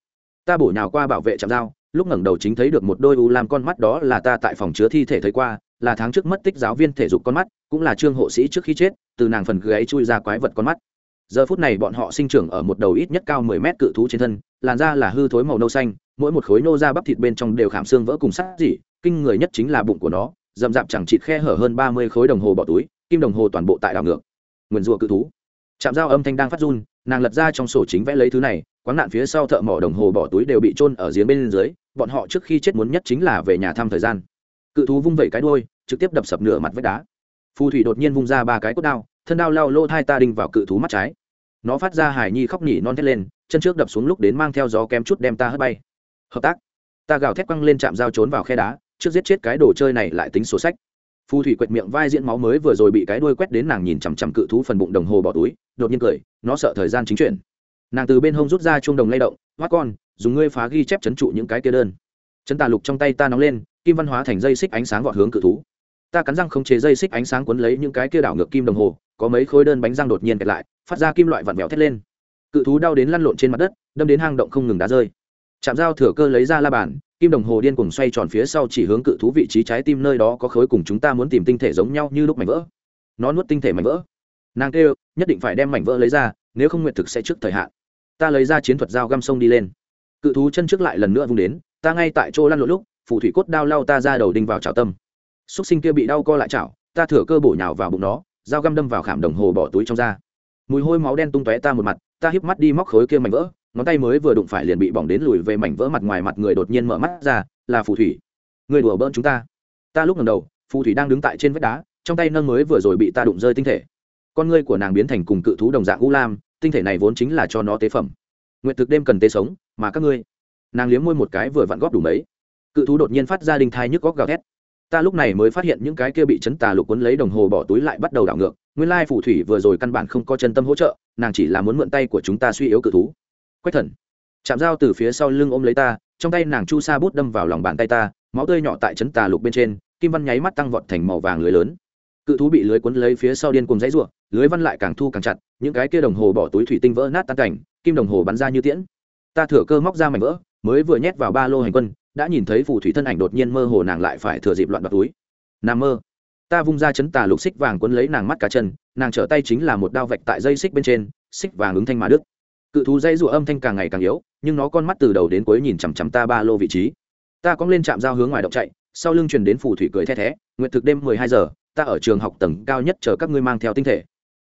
Ta bổ nhào qua bảo vệ chạm dao, lúc ngẩng đầu chính thấy được một đôi u làm con mắt đó là ta tại phòng chứa thi thể thấy qua, là tháng trước mất tích giáo viên thể dục con mắt, cũng là trương hộ sĩ trước khi chết, từ nàng phần gáy chui ra quái vật con mắt giờ phút này bọn họ sinh trưởng ở một đầu ít nhất cao mười mét cự thú trên thân, làn da là hư thối màu nâu xanh, mỗi một khối nô da bắp thịt bên trong đều khảm xương vỡ cùng sắt dỉ kinh người nhất chính là bụng của nó, rậm rạp chẳng chịt khe hở hơn ba mươi khối đồng hồ bỏ túi, kim đồng hồ toàn bộ tại đảo ngược. Nguyền rùa cự thú. Chạm dao âm thanh đang phát run, nàng lật ra trong sổ chính vẽ lấy thứ này quán nạn phía sau thợ mỏ đồng hồ bỏ túi đều bị trôn ở giếng bên dưới, bọn họ trước khi chết muốn nhất chính là về nhà thăm thời gian. Cự thú vung vẩy cái đuôi, trực tiếp đập sập nửa mặt vách đá. Phù thủy đột nhiên vung ra ba cái cốt đao thân đao lao lô thai ta đinh vào cự thú mắt trái. Nó phát ra hải nhi khóc nhỉ non thét lên, chân trước đập xuống lúc đến mang theo gió kém chút đem ta hất bay. Hợp tác. Ta gào thét quăng lên chạm dao trốn vào khe đá, trước giết chết cái đồ chơi này lại tính sổ sách. Phù thủy quệt miệng vai diễn máu mới vừa rồi bị cái đuôi quét đến nàng nhìn chằm chằm cự thú phần bụng đồng hồ bỏ túi, đột nhiên cười, nó sợ thời gian chính chuyển. Nàng từ bên hông rút ra chuông đồng lay động hoắt con, dùng ngươi phá ghi chép chấn trụ những cái kia đơn. Chân tà lục trong tay ta nóng lên, kim văn hóa thành dây xích ánh sáng vọt hướng cự thú ta cắn răng không chế dây xích ánh sáng quấn lấy những cái kia đảo ngược kim đồng hồ, có mấy khối đơn bánh răng đột nhiên kẹt lại, phát ra kim loại vặn vẹo thét lên. Cự thú đau đến lăn lộn trên mặt đất, đâm đến hang động không ngừng đá rơi. Chạm dao thừa cơ lấy ra la bàn, kim đồng hồ điên cùng xoay tròn phía sau chỉ hướng cự thú vị trí trái tim nơi đó có khối cùng chúng ta muốn tìm tinh thể giống nhau như lúc mảnh vỡ. Nó nuốt tinh thể mảnh vỡ. Nàng kêu, nhất định phải đem mảnh vỡ lấy ra, nếu không nguyện thực sẽ trước thời hạn. Ta lấy ra chiến thuật dao găm sông đi lên. Cự thú chân trước lại lần nữa vung đến, ta ngay tại chỗ lăn lộn lúc, phù thủy cốt đao lao ta ra đầu đinh vào trào tâm xúc sinh kia bị đau co lại chảo, ta thửa cơ bổ nhào vào bụng nó, dao găm đâm vào khảm đồng hồ bỏ túi trong da. Mùi hôi máu đen tung tóe ta một mặt, ta híp mắt đi móc khối kia mảnh vỡ, ngón tay mới vừa đụng phải liền bị bỏng đến lùi về mảnh vỡ mặt ngoài mặt người đột nhiên mở mắt ra, là phù thủy. Người đùa bỡn chúng ta. Ta lúc ngầm đầu, phù thủy đang đứng tại trên vách đá, trong tay nâng mới vừa rồi bị ta đụng rơi tinh thể. Con ngươi của nàng biến thành cùng cự thú đồng dạng u lam, tinh thể này vốn chính là cho nó tế phẩm. Nguyện thực đêm cần tế sống, mà các ngươi, nàng liếm môi một cái vừa vặn góp đủ mấy. Cự thú đột nhiên phát ra đinh thai nhức góc gào thét ta lúc này mới phát hiện những cái kia bị chấn tà lục quấn lấy đồng hồ bỏ túi lại bắt đầu đảo ngược. Nguyên lai phù thủy vừa rồi căn bản không có chân tâm hỗ trợ, nàng chỉ là muốn mượn tay của chúng ta suy yếu cự thú. Quách thần, chạm dao từ phía sau lưng ôm lấy ta, trong tay nàng chu sa bút đâm vào lòng bàn tay ta, máu tươi nhỏ tại chấn tà lục bên trên, kim văn nháy mắt tăng vọt thành màu vàng lưới lớn. Cự thú bị lưới cuốn lấy phía sau điên cùng dãy ruộng lưới văn lại càng thu càng chặt, những cái kia đồng hồ bỏ túi thủy tinh vỡ nát tan cảnh, kim đồng hồ bắn ra như tiễn. Ta thừa cơ móc ra mảnh vỡ, mới vừa nhét vào ba lô hành quân đã nhìn thấy phù thủy thân ảnh đột nhiên mơ hồ nàng lại phải thừa dịp loạn đoạt túi. Nam mơ. Ta vung ra chấn tà lục xích vàng quấn lấy nàng mắt cá chân, nàng trở tay chính là một đao vạch tại dây xích bên trên, xích vàng ứng thanh mà đức cự thú dây rụa âm thanh càng ngày càng yếu, nhưng nó con mắt từ đầu đến cuối nhìn chằm chằm ta ba lô vị trí. Ta cong lên chạm giao hướng ngoài động chạy, sau lưng truyền đến phù thủy cười the thé, nguyện thực đêm mười hai giờ, ta ở trường học tầng cao nhất chờ các ngươi mang theo tinh thể.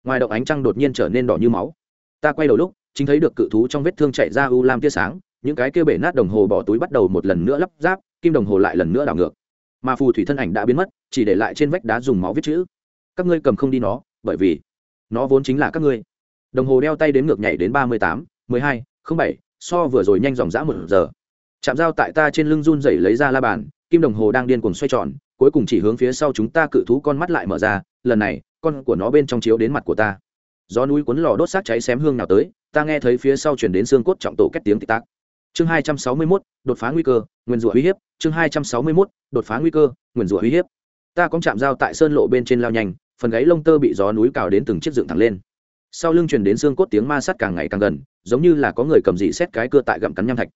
Ngoài động ánh trăng đột nhiên trở nên đỏ như máu. Ta quay đầu lúc, chính thấy được cự thú trong vết thương chạy ra u lam tia sáng những cái kia bể nát đồng hồ bỏ túi bắt đầu một lần nữa lắp ráp, kim đồng hồ lại lần nữa đảo ngược. Mà phù thủy thân ảnh đã biến mất, chỉ để lại trên vách đá dùng máu viết chữ. Các ngươi cầm không đi nó, bởi vì nó vốn chính là các ngươi. Đồng hồ đeo tay đến ngược nhảy đến ba mươi tám, mười hai, không bảy, so vừa rồi nhanh dòng dã một giờ. Chạm dao tại ta trên lưng run rẩy lấy ra la bàn, kim đồng hồ đang điên cuồng xoay tròn, cuối cùng chỉ hướng phía sau chúng ta cự thú con mắt lại mở ra, lần này, con của nó bên trong chiếu đến mặt của ta. Gió núi cuốn lò đốt xác cháy xém hương nào tới, ta nghe thấy phía sau chuyển đến xương cốt trọng tổ két tiếng tị tác chương hai trăm sáu mươi mốt, đột phá nguy cơ, nguyên rủa uy hiếp. Chương hai trăm sáu mươi mốt, đột phá nguy cơ, nguyên rủa uy hiếp. Ta có chạm dao tại sơn lộ bên trên lao nhanh, phần gáy lông tơ bị gió núi cào đến từng chiếc dựng thẳng lên. Sau lưng truyền đến xương cốt tiếng ma sát càng ngày càng gần, giống như là có người cầm dị xét cái cưa tại gặm cắn nham thạch.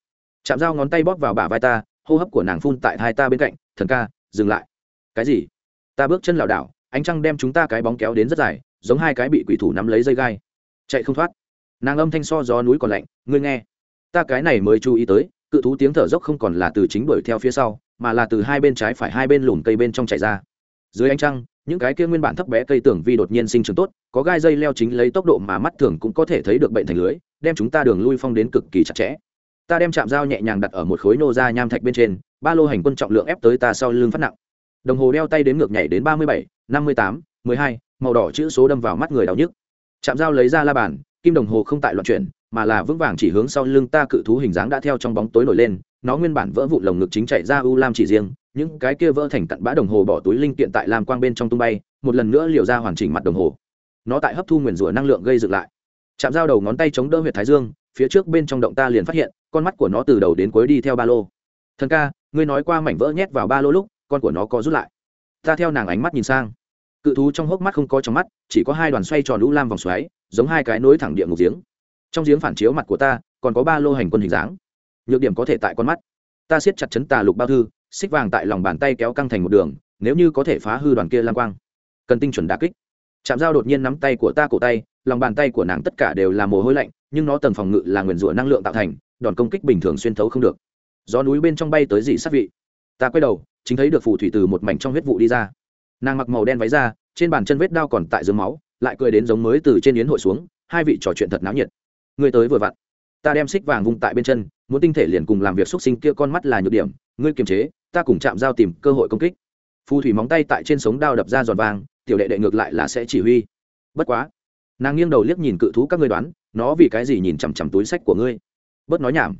Chạm dao ngón tay bóp vào bả vai ta, hô hấp của nàng phun tại hai ta bên cạnh, thần ca, dừng lại. Cái gì? Ta bước chân lảo đảo, ánh trăng đem chúng ta cái bóng kéo đến rất dài, giống hai cái bị quỷ thủ nắm lấy dây gai. Chạy không thoát. Nàng âm thanh so gió núi còn lạnh, ngươi nghe ta cái này mới chú ý tới, cự thú tiếng thở dốc không còn là từ chính đuổi theo phía sau, mà là từ hai bên trái phải hai bên lùm cây bên trong chạy ra. Dưới ánh trăng, những cái kia nguyên bản thấp bé cây tưởng vi đột nhiên sinh trưởng tốt, có gai dây leo chính lấy tốc độ mà mắt thường cũng có thể thấy được bệnh thành lưới, đem chúng ta đường lui phong đến cực kỳ chặt chẽ. Ta đem chạm dao nhẹ nhàng đặt ở một khối nô ra nham thạch bên trên, ba lô hành quân trọng lượng ép tới ta sau lưng phát nặng. Đồng hồ đeo tay đến ngược nhảy đến ba mươi bảy, năm mươi tám, mười hai, màu đỏ chữ số đâm vào mắt người đau nhức. Chạm dao lấy ra la bàn, kim đồng hồ không tại loạn chuyển mà là vững vàng chỉ hướng sau lưng ta cự thú hình dáng đã theo trong bóng tối nổi lên, nó nguyên bản vỡ vụ lồng ngực chính chạy ra u lam chỉ riêng, những cái kia vỡ thành cặn bã đồng hồ bỏ túi linh kiện tại lam quang bên trong tung bay, một lần nữa liều ra hoàn chỉnh mặt đồng hồ. Nó tại hấp thu nguyền rủa năng lượng gây dựng lại. Chạm dao đầu ngón tay chống đỡ huyệt thái dương, phía trước bên trong động ta liền phát hiện, con mắt của nó từ đầu đến cuối đi theo ba lô. Thần ca, ngươi nói qua mảnh vỡ nhét vào ba lô lúc, con của nó có rút lại. Ta theo nàng ánh mắt nhìn sang. Cự thú trong hốc mắt không có trong mắt, chỉ có hai đoàn xoay tròn lũ lam vòng xoáy, giống hai cái nối thẳng địa ngục giếng trong giếng phản chiếu mặt của ta, còn có ba lô hành quân hình dáng. Nhược điểm có thể tại con mắt. Ta siết chặt chấn tà lục bao thư, xích vàng tại lòng bàn tay kéo căng thành một đường, nếu như có thể phá hư đoàn kia lam quang. Cần tinh chuẩn đà kích. Chạm dao đột nhiên nắm tay của ta cổ tay, lòng bàn tay của nàng tất cả đều là mồ hôi lạnh, nhưng nó tầng phòng ngự là nguyền rủa năng lượng tạo thành, đòn công kích bình thường xuyên thấu không được. Gió núi bên trong bay tới dị sát vị. Ta quay đầu, chính thấy được phù thủy từ một mảnh trong huyết vụ đi ra. Nàng mặc màu đen váy ra trên bàn chân vết đao còn tại dưới máu, lại cười đến giống mới từ trên yến hội xuống, hai vị trò chuyện thật náo nhiệt. Ngươi tới vừa vặn. Ta đem xích vàng vung tại bên chân, muốn tinh thể liền cùng làm việc x u ấ t sinh kia con mắt là nhược điểm, ngươi kiềm chế, ta cùng chạm giao tìm cơ hội công kích. Phù thủy móng tay tại trên sống đao đập ra giòn vàng, tiểu đệ đệ ngược lại là sẽ chỉ huy. Bất quá, nàng nghiêng đầu liếc nhìn cự thú các ngươi đoán, nó vì cái gì nhìn chằm chằm túi sách của ngươi? Bớt nói nhảm.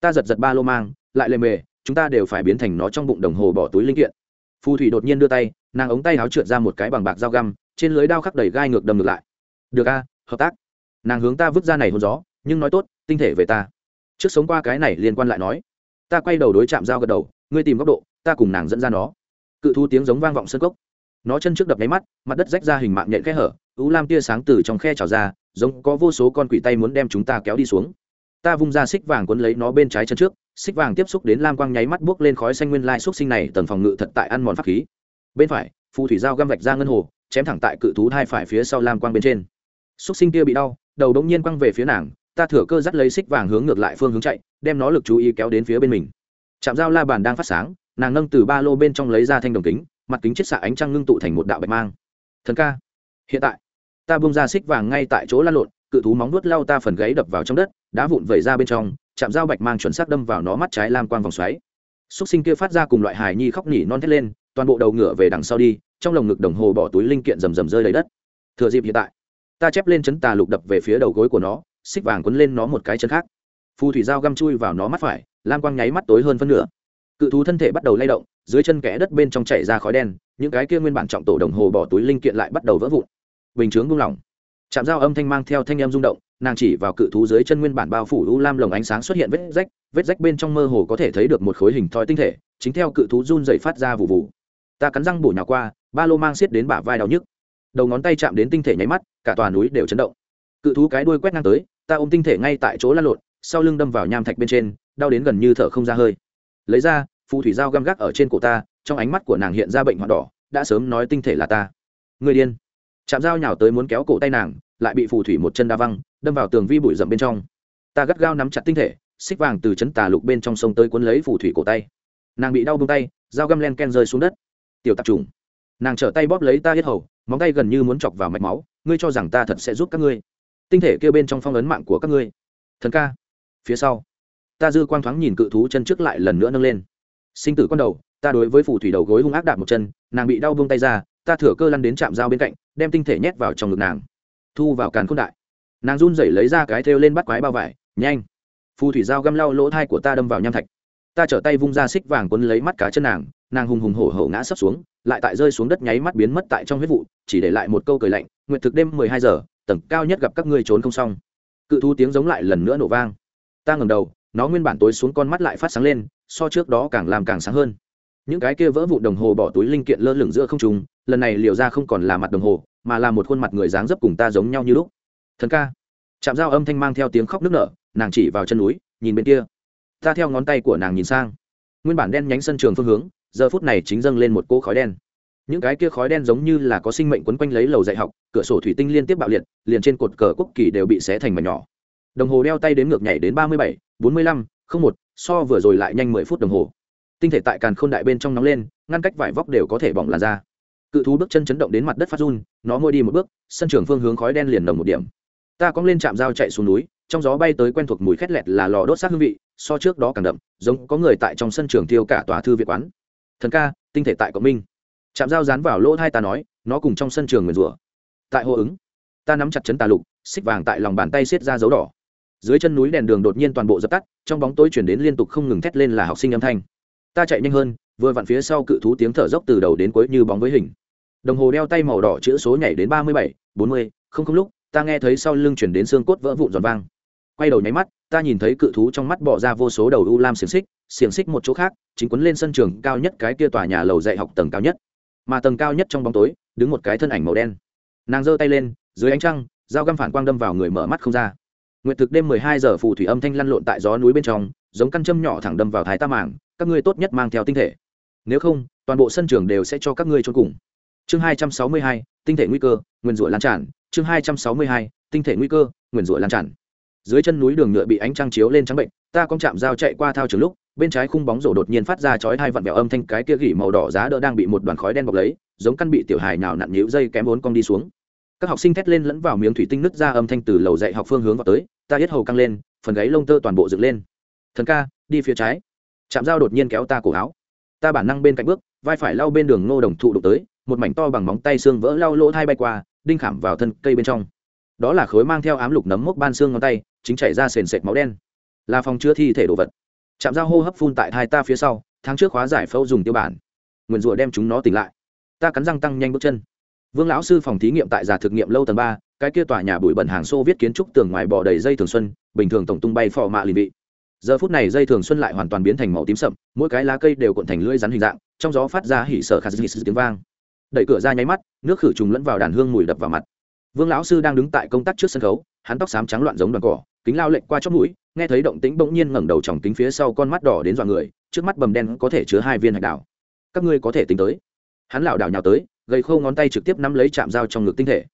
Ta giật giật ba lô mang, lại lề mề, chúng ta đều phải biến thành nó trong bụng đồng hồ bỏ túi linh kiện. Phù thủy đột nhiên đưa tay, nàng ống tay áo trượt ra một cái bằng bạc dao găm, trên lưới đao khắc đầy gai ngược đầm ngược lại. Được a, hợp tác nàng hướng ta vứt ra này hôn gió, nhưng nói tốt, tinh thể về ta. Trước sống qua cái này liên quan lại nói. Ta quay đầu đối chạm dao gật đầu, ngươi tìm góc độ, ta cùng nàng dẫn ra nó. Cự thu tiếng giống vang vọng sân cốc. Nó chân trước đập nháy mắt, mặt đất rách ra hình mạng nhện khe hở ú lam tia sáng từ trong khe trào ra, giống có vô số con quỷ tay muốn đem chúng ta kéo đi xuống. Ta vung ra xích vàng quấn lấy nó bên trái chân trước, xích vàng tiếp xúc đến lam quang nháy mắt buốc lên khói xanh nguyên lai xúc sinh này tầng phòng ngự thật tại ăn mòn pháp khí. Bên phải, phù thủy dao găm vạch ra ngân hồ, chém thẳng tại cự thú hai phải phía sau lam quang bên trên. Xúc sinh kia bị đau đầu đống nhiên quăng về phía nàng, ta thừa cơ dắt lấy xích vàng hướng ngược lại phương hướng chạy, đem nó lực chú ý kéo đến phía bên mình. Chạm dao la bàn đang phát sáng, nàng nâng từ ba lô bên trong lấy ra thanh đồng kính, mặt kính chiết xạ ánh trăng ngưng tụ thành một đạo bạch mang. Thần ca, hiện tại, ta bung ra xích vàng ngay tại chỗ lăn lộn, cự thú móng nuốt lao ta phần gáy đập vào trong đất, đá vụn vẩy ra bên trong chạm dao bạch mang chuẩn xác đâm vào nó mắt trái lam quang vòng xoáy. Xúc sinh kia phát ra cùng loại hài nhi khóc nhỉ non thét lên, toàn bộ đầu ngựa về đằng sau đi, trong lồng ngực đồng hồ bỏ túi linh kiện rầm rầm rơi lấy đất. Thừa dịp hiện tại ta chép lên chấn tà lục đập về phía đầu gối của nó, xích vàng quấn lên nó một cái chân khác. Phù thủy dao găm chui vào nó mắt phải, lam quang nháy mắt tối hơn phân nửa. Cự thú thân thể bắt đầu lay động, dưới chân kẽ đất bên trong chảy ra khói đen, những cái kia nguyên bản trọng tổ đồng hồ bỏ túi linh kiện lại bắt đầu vỡ vụn. Bình chướng buông lỏng. Chạm dao âm thanh mang theo thanh em rung động, nàng chỉ vào cự thú dưới chân nguyên bản bao phủ u lam lồng ánh sáng xuất hiện vết rách vết rách bên trong mơ hồ có thể thấy được một khối hình thoi tinh thể, chính theo cự thú run dày phát ra vụ vụ ta cắn răng bổ nhào qua, ba lô mang xiết đến bả vai đau nhức đầu ngón tay chạm đến tinh thể nháy mắt, cả tòa núi đều chấn động. Cự thú cái đuôi quét ngang tới, ta ôm tinh thể ngay tại chỗ lăn lộn, sau lưng đâm vào nham thạch bên trên, đau đến gần như thở không ra hơi. Lấy ra, phù thủy dao găm gác ở trên cổ ta, trong ánh mắt của nàng hiện ra bệnh hoạn đỏ, đã sớm nói tinh thể là ta. Người điên. Chạm dao nhào tới muốn kéo cổ tay nàng, lại bị phù thủy một chân đa văng, đâm vào tường vi bụi rậm bên trong. Ta gắt gao nắm chặt tinh thể, xích vàng từ chấn tà lục bên trong sông tới cuốn lấy phù thủy cổ tay. Nàng bị đau bông tay, dao găm len ken rơi xuống đất. Tiểu tạp trùng nàng trở tay bóp lấy ta hết hầu, móng tay gần như muốn chọc vào mạch máu, ngươi cho rằng ta thật sẽ giúp các ngươi. Tinh thể kêu bên trong phong ấn mạng của các ngươi. Thần ca, phía sau. Ta dư quang thoáng nhìn cự thú chân trước lại lần nữa nâng lên. Sinh tử con đầu, ta đối với phù thủy đầu gối hung ác đạp một chân, nàng bị đau buông tay ra, ta thửa cơ lăn đến chạm dao bên cạnh, đem tinh thể nhét vào trong ngực nàng. Thu vào càn k h ô n đại. Nàng run rẩy lấy ra cái thêu lên bắt quái bao vải, nhanh. Phù thủy dao găm lau lỗ thai của ta đâm vào nham thạch. Ta trở tay vung ra xích vàng quấn lấy mắt cá chân nàng nàng hùng hùng hổ hổ ngã sấp xuống lại tại rơi xuống đất nháy mắt biến mất tại trong huyết vụ, chỉ để lại một câu cười lạnh nguyện thực đêm mười hai giờ, tầng cao nhất gặp các ngươi trốn không xong. Cự thú tiếng giống lại lần nữa nổ vang. Ta ngầm đầu, nó nguyên bản tối xuống con mắt lại phát sáng lên, so trước đó càng làm càng sáng hơn. Những cái kia vỡ vụ đồng hồ bỏ túi linh kiện lơ lửng giữa không trùng lần này liều ra không còn là mặt đồng hồ, mà là một khuôn mặt người dáng dấp cùng ta giống nhau như lúc. Thần ca. Chạm dao âm thanh mang theo tiếng khóc nức nở, nàng chỉ vào chân núi, nhìn bên kia. Ta theo ngón tay của nàng nhìn sang. Nguyên bản đen nhánh sân trường phương hướng giờ phút này chính dâng lên một cỗ khói đen. Những cái kia khói đen giống như là có sinh mệnh quấn quanh lấy lầu dạy học, cửa sổ thủy tinh liên tiếp bạo liệt, liền trên cột cờ quốc kỳ đều bị xé thành mảnh nhỏ. Đồng hồ đeo tay đến ngược nhảy đến ba mươi bảy, bốn mươi lăm, không một, so vừa rồi lại nhanh mười phút đồng hồ. Tinh thể tại càn khôn đại bên trong nóng lên, ngăn cách vải vóc đều có thể bỏng làn ra cự thú bước chân chấn động đến mặt đất phát run, nó môi đi một bước, sân trường phương hướng khói đen liền nồng một điểm. Ta cong lên chạm dao chạy xuống núi, trong gió bay tới quen thuộc mùi khét lẹt là lò đốt sát hương vị, so trước đó càng đậm, giống có người tại trong sân trường tiêu cả tòa thư viện quán thần ca, tinh thể tại cộng minh. Chạm dao dán vào lỗ hai ta nói, nó cùng trong sân trường nguyền rủa. Tại hô ứng, ta nắm chặt chấn tà lục, xích vàng tại lòng bàn tay xiết ra dấu đỏ. Dưới chân núi đèn đường đột nhiên toàn bộ dập tắt, trong bóng tối chuyển đến liên tục không ngừng thét lên là học sinh âm thanh. Ta chạy nhanh hơn, vừa vặn phía sau cự thú tiếng thở dốc từ đầu đến cuối như bóng với hình. Đồng hồ đeo tay màu đỏ chữ số nhảy đến ba mươi bảy, bốn mươi, không không lúc, ta nghe thấy sau lưng chuyển đến xương cốt vỡ vụn giòn vang. Quay đầu nháy mắt ta nhìn thấy cự thú trong mắt bỏ ra vô số đầu u lam xiềng xích xiềng xích một chỗ khác, chính quấn lên sân trường cao nhất cái kia tòa nhà lầu dạy học tầng cao nhất. Mà tầng cao nhất trong bóng tối, đứng một cái thân ảnh màu đen. Nàng giơ tay lên, dưới ánh trăng, dao găm phản quang đâm vào người mở mắt không ra. Nguyệt thực đêm mười hai giờ phù thủy âm thanh lăn lộn tại gió núi bên trong, giống căn châm nhỏ thẳng đâm vào thái ta mảng các ngươi tốt nhất mang theo tinh thể. Nếu không, toàn bộ sân trường đều sẽ cho các ngươi trốn cùng. Chương hai trăm sáu mươi hai, tinh thể nguy cơ nguyền rủa lan tràn. Chương hai trăm sáu mươi hai, tinh thể nguy cơ nguyền rủa lan tràn dưới chân núi đường nhựa bị ánh trăng chiếu lên trắng bệnh, ta cong chạm dao chạy qua thao trường lúc, bên trái khung bóng rổ đột nhiên phát ra chói hai vặn vẹo âm thanh, cái kia gỉ màu đỏ giá đỡ đang bị một đoàn khói đen bọc lấy, giống căn bị tiểu hài nào nặn nhíu dây kém vốn cong đi xuống. Các học sinh thét lên lẫn vào miếng thủy tinh nứt ra âm thanh từ lầu dạy học phương hướng vào tới, ta hết hầu căng lên, phần gáy lông tơ toàn bộ dựng lên. Thần ca, đi phía trái. Chạm dao đột nhiên kéo ta cổ áo. Ta bản năng bên cạnh bước, vai phải lau bên đường ngô đồng thụ đụng tới, một mảnh to bằng móng tay xương vỡ lau lỗ thai bay qua, đinh khảm vào thân cây bên trong. Đó là khối mang theo ám lục nấm mốc ban xương ngón tay chính chảy ra sền sệt máu đen. Là phòng chứa thi thể đồ vật. Chạm dao hô hấp phun tại hai ta phía sau, tháng trước khóa giải phẫu dùng tiêu bản. Nguyền rủa đem chúng nó tỉnh lại. Ta cắn răng tăng nhanh bước chân. Vương lão sư phòng thí nghiệm tại giả thực nghiệm lâu tầng ba, cái kia tòa nhà bụi bẩn hàng xô viết kiến trúc tường ngoài bò đầy dây thường xuân, bình thường tổng tung bay phò mạ lì vị. Giờ phút này dây thường xuân lại hoàn toàn biến thành màu tím sậm, mỗi cái lá cây đều cuộn thành lưỡi rắn hình dạng, trong gió phát ra hỉ sở khát dị tiếng vang. Đẩy cửa ra nháy mắt, nước khử trùng lẫn vào đàn hương mùi đập vào mặt. Vương lão sư đang đứng tại công tác trước sân khấu, hắn tóc xám trắng loạn giống đoàn cỏ kính lao lệnh qua chót mũi, nghe thấy động tĩnh bỗng nhiên ngẩng đầu tròng kính phía sau con mắt đỏ đến dọa người, trước mắt bầm đen có thể chứa hai viên hạch đào các ngươi có thể tính tới. Hắn lảo đảo nhào tới, gầy khâu ngón tay trực tiếp nắm lấy chạm dao trong ngực tinh thể.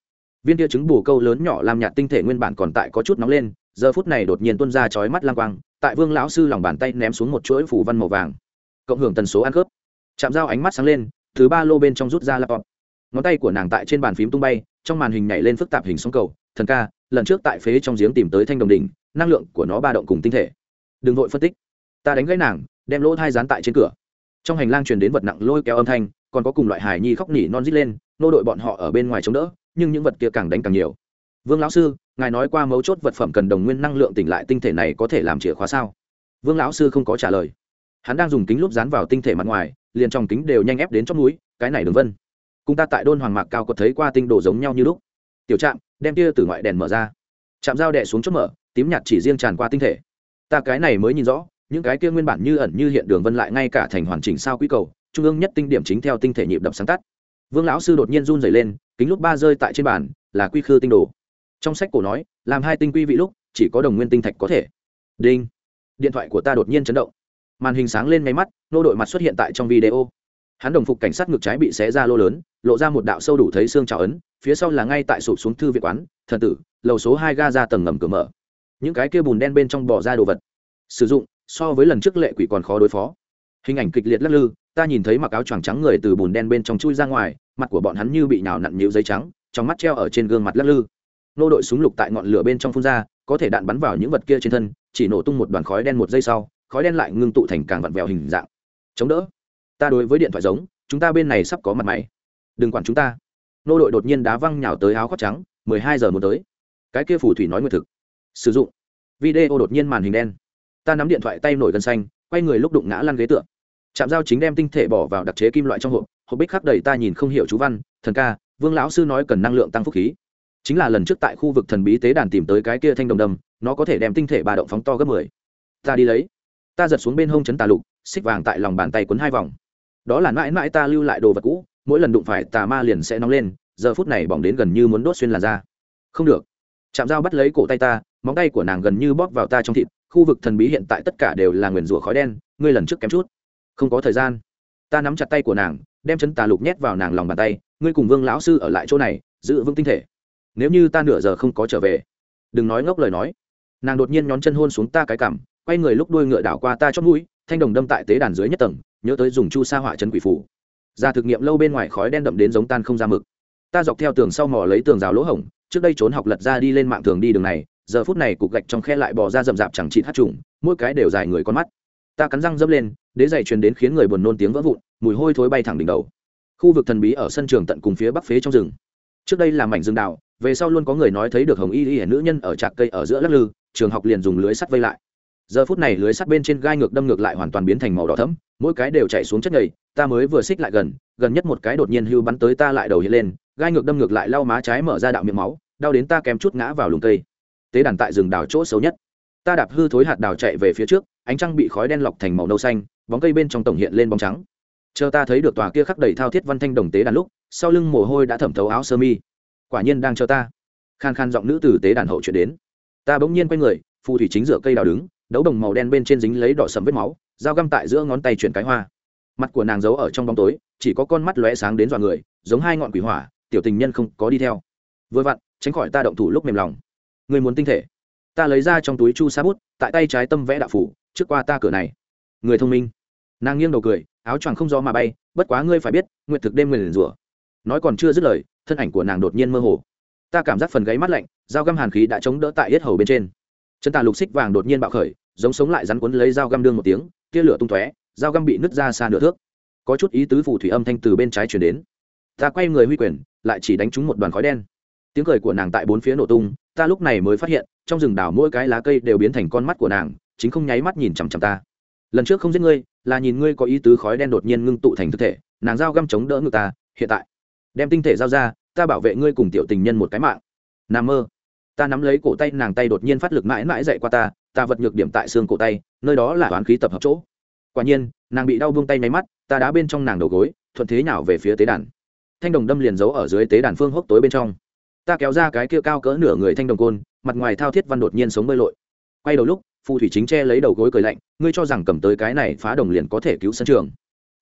Viên tia trứng bù câu lớn nhỏ làm nhạt tinh thể nguyên bản còn tại có chút nóng lên, giờ phút này đột nhiên tuôn ra chói mắt lang quang, tại vương lão sư lòng bàn tay ném xuống một chuỗi phủ văn màu vàng. Cộng hưởng tần số ăn khớp chạm dao ánh mắt sáng lên, thứ ba lô bên trong rút ra laptop. Ngón tay của nàng tại trên bàn phím tung bay, trong màn hình nhảy lên phức tạp hình sóng cầu, thần ca lần trước tại phế trong giếng tìm tới thanh đồng đỉnh, năng lượng của nó ba động cùng tinh thể. Đừng vội phân tích. Ta đánh gãy nàng, đem lỗ thai dán tại trên cửa. Trong hành lang truyền đến vật nặng lôi kéo âm thanh, còn có cùng loại hài nhi khóc nỉ non rít lên, nô đội bọn họ ở bên ngoài chống đỡ, nhưng những vật kia càng đánh càng nhiều. Vương lão sư, ngài nói qua mấu chốt vật phẩm cần đồng nguyên năng lượng tỉnh lại tinh thể này có thể làm chìa khóa sao? Vương lão sư không có trả lời. Hắn đang dùng kính lúp dán vào tinh thể mặt ngoài, liền trong kính đều nhanh ép đến trong núi cái này đường vân. Cùng ta tại đôn hoàng mạc cao có thấy qua tinh đồ giống nhau như lúc. Tiểu trạm đem tia từ ngoại đèn mở ra. Chạm dao đẻ xuống chốt mở, tím nhạt chỉ riêng tràn qua tinh thể. Ta cái này mới nhìn rõ, những cái kia nguyên bản như ẩn như hiện đường vân lại ngay cả thành hoàn chỉnh sao quý cầu, trung ương nhất tinh điểm chính theo tinh thể nhịp đập sáng tắt. Vương lão sư đột nhiên run dày lên, kính lúc ba rơi tại trên bàn, là quy khư tinh đồ. Trong sách cổ nói, làm hai tinh quy vị lúc, chỉ có đồng nguyên tinh thạch có thể. Đinh. Điện thoại của ta đột nhiên chấn động. Màn hình sáng lên ngay mắt, nô đội mặt xuất hiện tại trong video hắn đồng phục cảnh sát ngực trái bị xé ra lô lớn, lộ ra một đạo sâu đủ thấy xương trào ấn, phía sau là ngay tại sụp xuống thư viện quán, thần tử, lầu số hai ga ra tầng ngầm cửa mở. Những cái kia bùn đen bên trong bỏ ra đồ vật. Sử dụng, so với lần trước lệ quỷ còn khó đối phó. Hình ảnh kịch liệt lắc lư, ta nhìn thấy mặc áo choàng trắng người từ bùn đen bên trong chui ra ngoài, mặt của bọn hắn như bị nhào nặn nhịu giấy trắng, trong mắt treo ở trên gương mặt lắc lư. Nô đội súng lục tại ngọn lửa bên trong phun ra, có thể đạn bắn vào những vật kia trên thân, chỉ nổ tung một đoàn khói đen một giây sau, khói đen lại ngưng tụ thành càng vặn vẹo hình dạng. Chống đỡ ta đối với điện thoại giống, chúng ta bên này sắp có mặt máy. Đừng quản chúng ta. Nô đội đột nhiên đá văng nhào tới áo khoác trắng, mười hai giờ muốn tới. Cái kia phù thủy nói nguyệt thực. Sử dụng. Video đột nhiên màn hình đen. Ta nắm điện thoại tay nổi gân xanh, quay người lúc đụng ngã lăn ghế tựa. Chạm dao chính đem tinh thể bỏ vào đặc chế kim loại trong hộp hộp bích khắc đầy ta nhìn không hiểu chú văn, thần ca, vương lão sư nói cần năng lượng tăng phúc khí. Chính là lần trước tại khu vực thần bí tế đàn tìm tới cái kia thanh đồng đầm nó có thể đem tinh thể ba động phóng to gấp mười. Ta đi lấy. Ta giật xuống bên hông chấn tà lục, xích vàng tại lòng bàn tay quấn hai vòng đó là mãi mãi ta lưu lại đồ vật cũ, mỗi lần đụng phải tà ma liền sẽ nóng lên, giờ phút này bỏng đến gần như muốn đốt xuyên làn da. Không được. Chạm dao bắt lấy cổ tay ta, móng tay của nàng gần như bóp vào ta trong thịt, khu vực thần bí hiện tại tất cả đều là nguyền rủa khói đen, ngươi lần trước kém chút. Không có thời gian. Ta nắm chặt tay của nàng, đem chân tà lục nhét vào nàng lòng bàn tay, ngươi cùng vương lão sư ở lại chỗ này, giữ vững tinh thể. Nếu như ta nửa giờ không có trở về, đừng nói ngốc lời nói. Nàng đột nhiên nhón chân hôn xuống ta cái cằm, quay người lúc đuôi ngựa đảo qua ta chót mũi, thanh đồng đâm tại tế đàn dưới nhất tầng nhớ tới dùng chu sa hỏa chấn quỷ phủ. Ra thực nghiệm lâu bên ngoài khói đen đậm đến giống tan không ra mực. Ta dọc theo tường sau mò lấy tường rào lỗ hổng, trước đây trốn học lật ra đi lên mạng tường đi đường này, giờ phút này cục gạch trong khe lại bò ra rậm rạp chẳng trị hát trùng, mỗi cái đều dài người con mắt. Ta cắn răng dâm lên, đế dày truyền đến khiến người buồn nôn tiếng vỡ vụn, mùi hôi thối bay thẳng đỉnh đầu. Khu vực thần bí ở sân trường tận cùng phía bắc phế trong rừng. Trước đây là mảnh rừng đào, về sau luôn có người nói thấy được hồng y y nữ nhân ở trạc cây ở giữa lắc lư, trường học liền dùng lưới sắt vây lại. Giờ phút này lưới sắt bên trên gai ngược đâm ngược lại hoàn toàn biến thành màu đỏ thẫm mỗi cái đều chạy xuống chất nhầy, ta mới vừa xích lại gần gần nhất một cái đột nhiên hưu bắn tới ta lại đầu hiện lên, gai ngược đâm ngược lại lau má trái mở ra đạo miệng máu, đau đến ta kém chút ngã vào lùng cây. Tế đàn tại rừng đào chỗ xấu nhất. Ta đạp hư thối hạt đào chạy về phía trước, ánh trăng bị khói đen lọc thành màu nâu xanh, bóng cây bên trong tổng hiện lên bóng trắng. Chờ ta thấy được tòa kia khắc đầy thao thiết văn thanh đồng tế đàn lúc, sau lưng mồ hôi đã thẩm thấu áo sơ mi. Quả nhiên đang chờ ta. Khan khan giọng nữ từ tế đàn hậu chuyển đến. Ta bỗng nhiên quay người, phù thủy chính dựa cây đào đứng, đấu đồng màu đen bên trên dính lấy đỏ sầm vết máu dao găm tại giữa ngón tay chuyển cái hoa. Mặt của nàng giấu ở trong bóng tối, chỉ có con mắt lóe sáng đến dọa người, giống hai ngọn quỷ hỏa, tiểu tình nhân không có đi theo. Vừa vặn, tránh khỏi ta động thủ lúc mềm lòng. Người muốn tinh thể. Ta lấy ra trong túi chu sa bút, tại tay trái tâm vẽ đạo phủ, trước qua ta cửa này. Người thông minh. Nàng nghiêng đầu cười, áo choàng không gió mà bay, bất quá ngươi phải biết nguyện thực đêm người liền rủa. Nói còn chưa dứt lời, thân ảnh của nàng đột nhiên mơ hồ. Ta cảm giác phần gáy mắt lạnh, dao găm hàn khí đã chống đỡ tại hết hầu bên trên. Chân tà lục xích vàng đột nhiên bạo khởi, giống sống lại rắn quấn lấy dao găm đương một tiếng tia lửa tung tóe, dao găm bị nứt ra xa nửa thước. Có chút ý tứ phù thủy âm thanh từ bên trái chuyển đến. Ta quay người huy quyền, lại chỉ đánh trúng một đoàn khói đen. Tiếng cười của nàng tại bốn phía nổ tung, ta lúc này mới phát hiện, trong rừng đảo mỗi cái lá cây đều biến thành con mắt của nàng, chính không nháy mắt nhìn chằm chằm ta. Lần trước không giết ngươi, là nhìn ngươi có ý tứ khói đen đột nhiên ngưng tụ thành thực thể, nàng dao găm chống đỡ ngực ta, hiện tại, đem tinh thể dao ra, ta bảo vệ ngươi cùng tiểu tình nhân một cái mạng. N mơ. Ta nắm lấy cổ tay nàng tay đột nhiên phát lực mãi mãi dậy qua ta ta vật nhược điểm tại xương cổ tay, nơi đó là toán khí tập hợp chỗ. Quả nhiên, nàng bị đau buông tay nháy mắt, ta đá bên trong nàng đầu gối, thuận thế nào về phía tế đàn. Thanh đồng đâm liền giấu ở dưới tế đàn phương hốc tối bên trong. Ta kéo ra cái kia cao cỡ nửa người thanh đồng côn, mặt ngoài thao thiết văn đột nhiên sống bơi lội. Quay đầu lúc, phù thủy chính che lấy đầu gối cười lạnh, ngươi cho rằng cầm tới cái này phá đồng liền có thể cứu sân trường.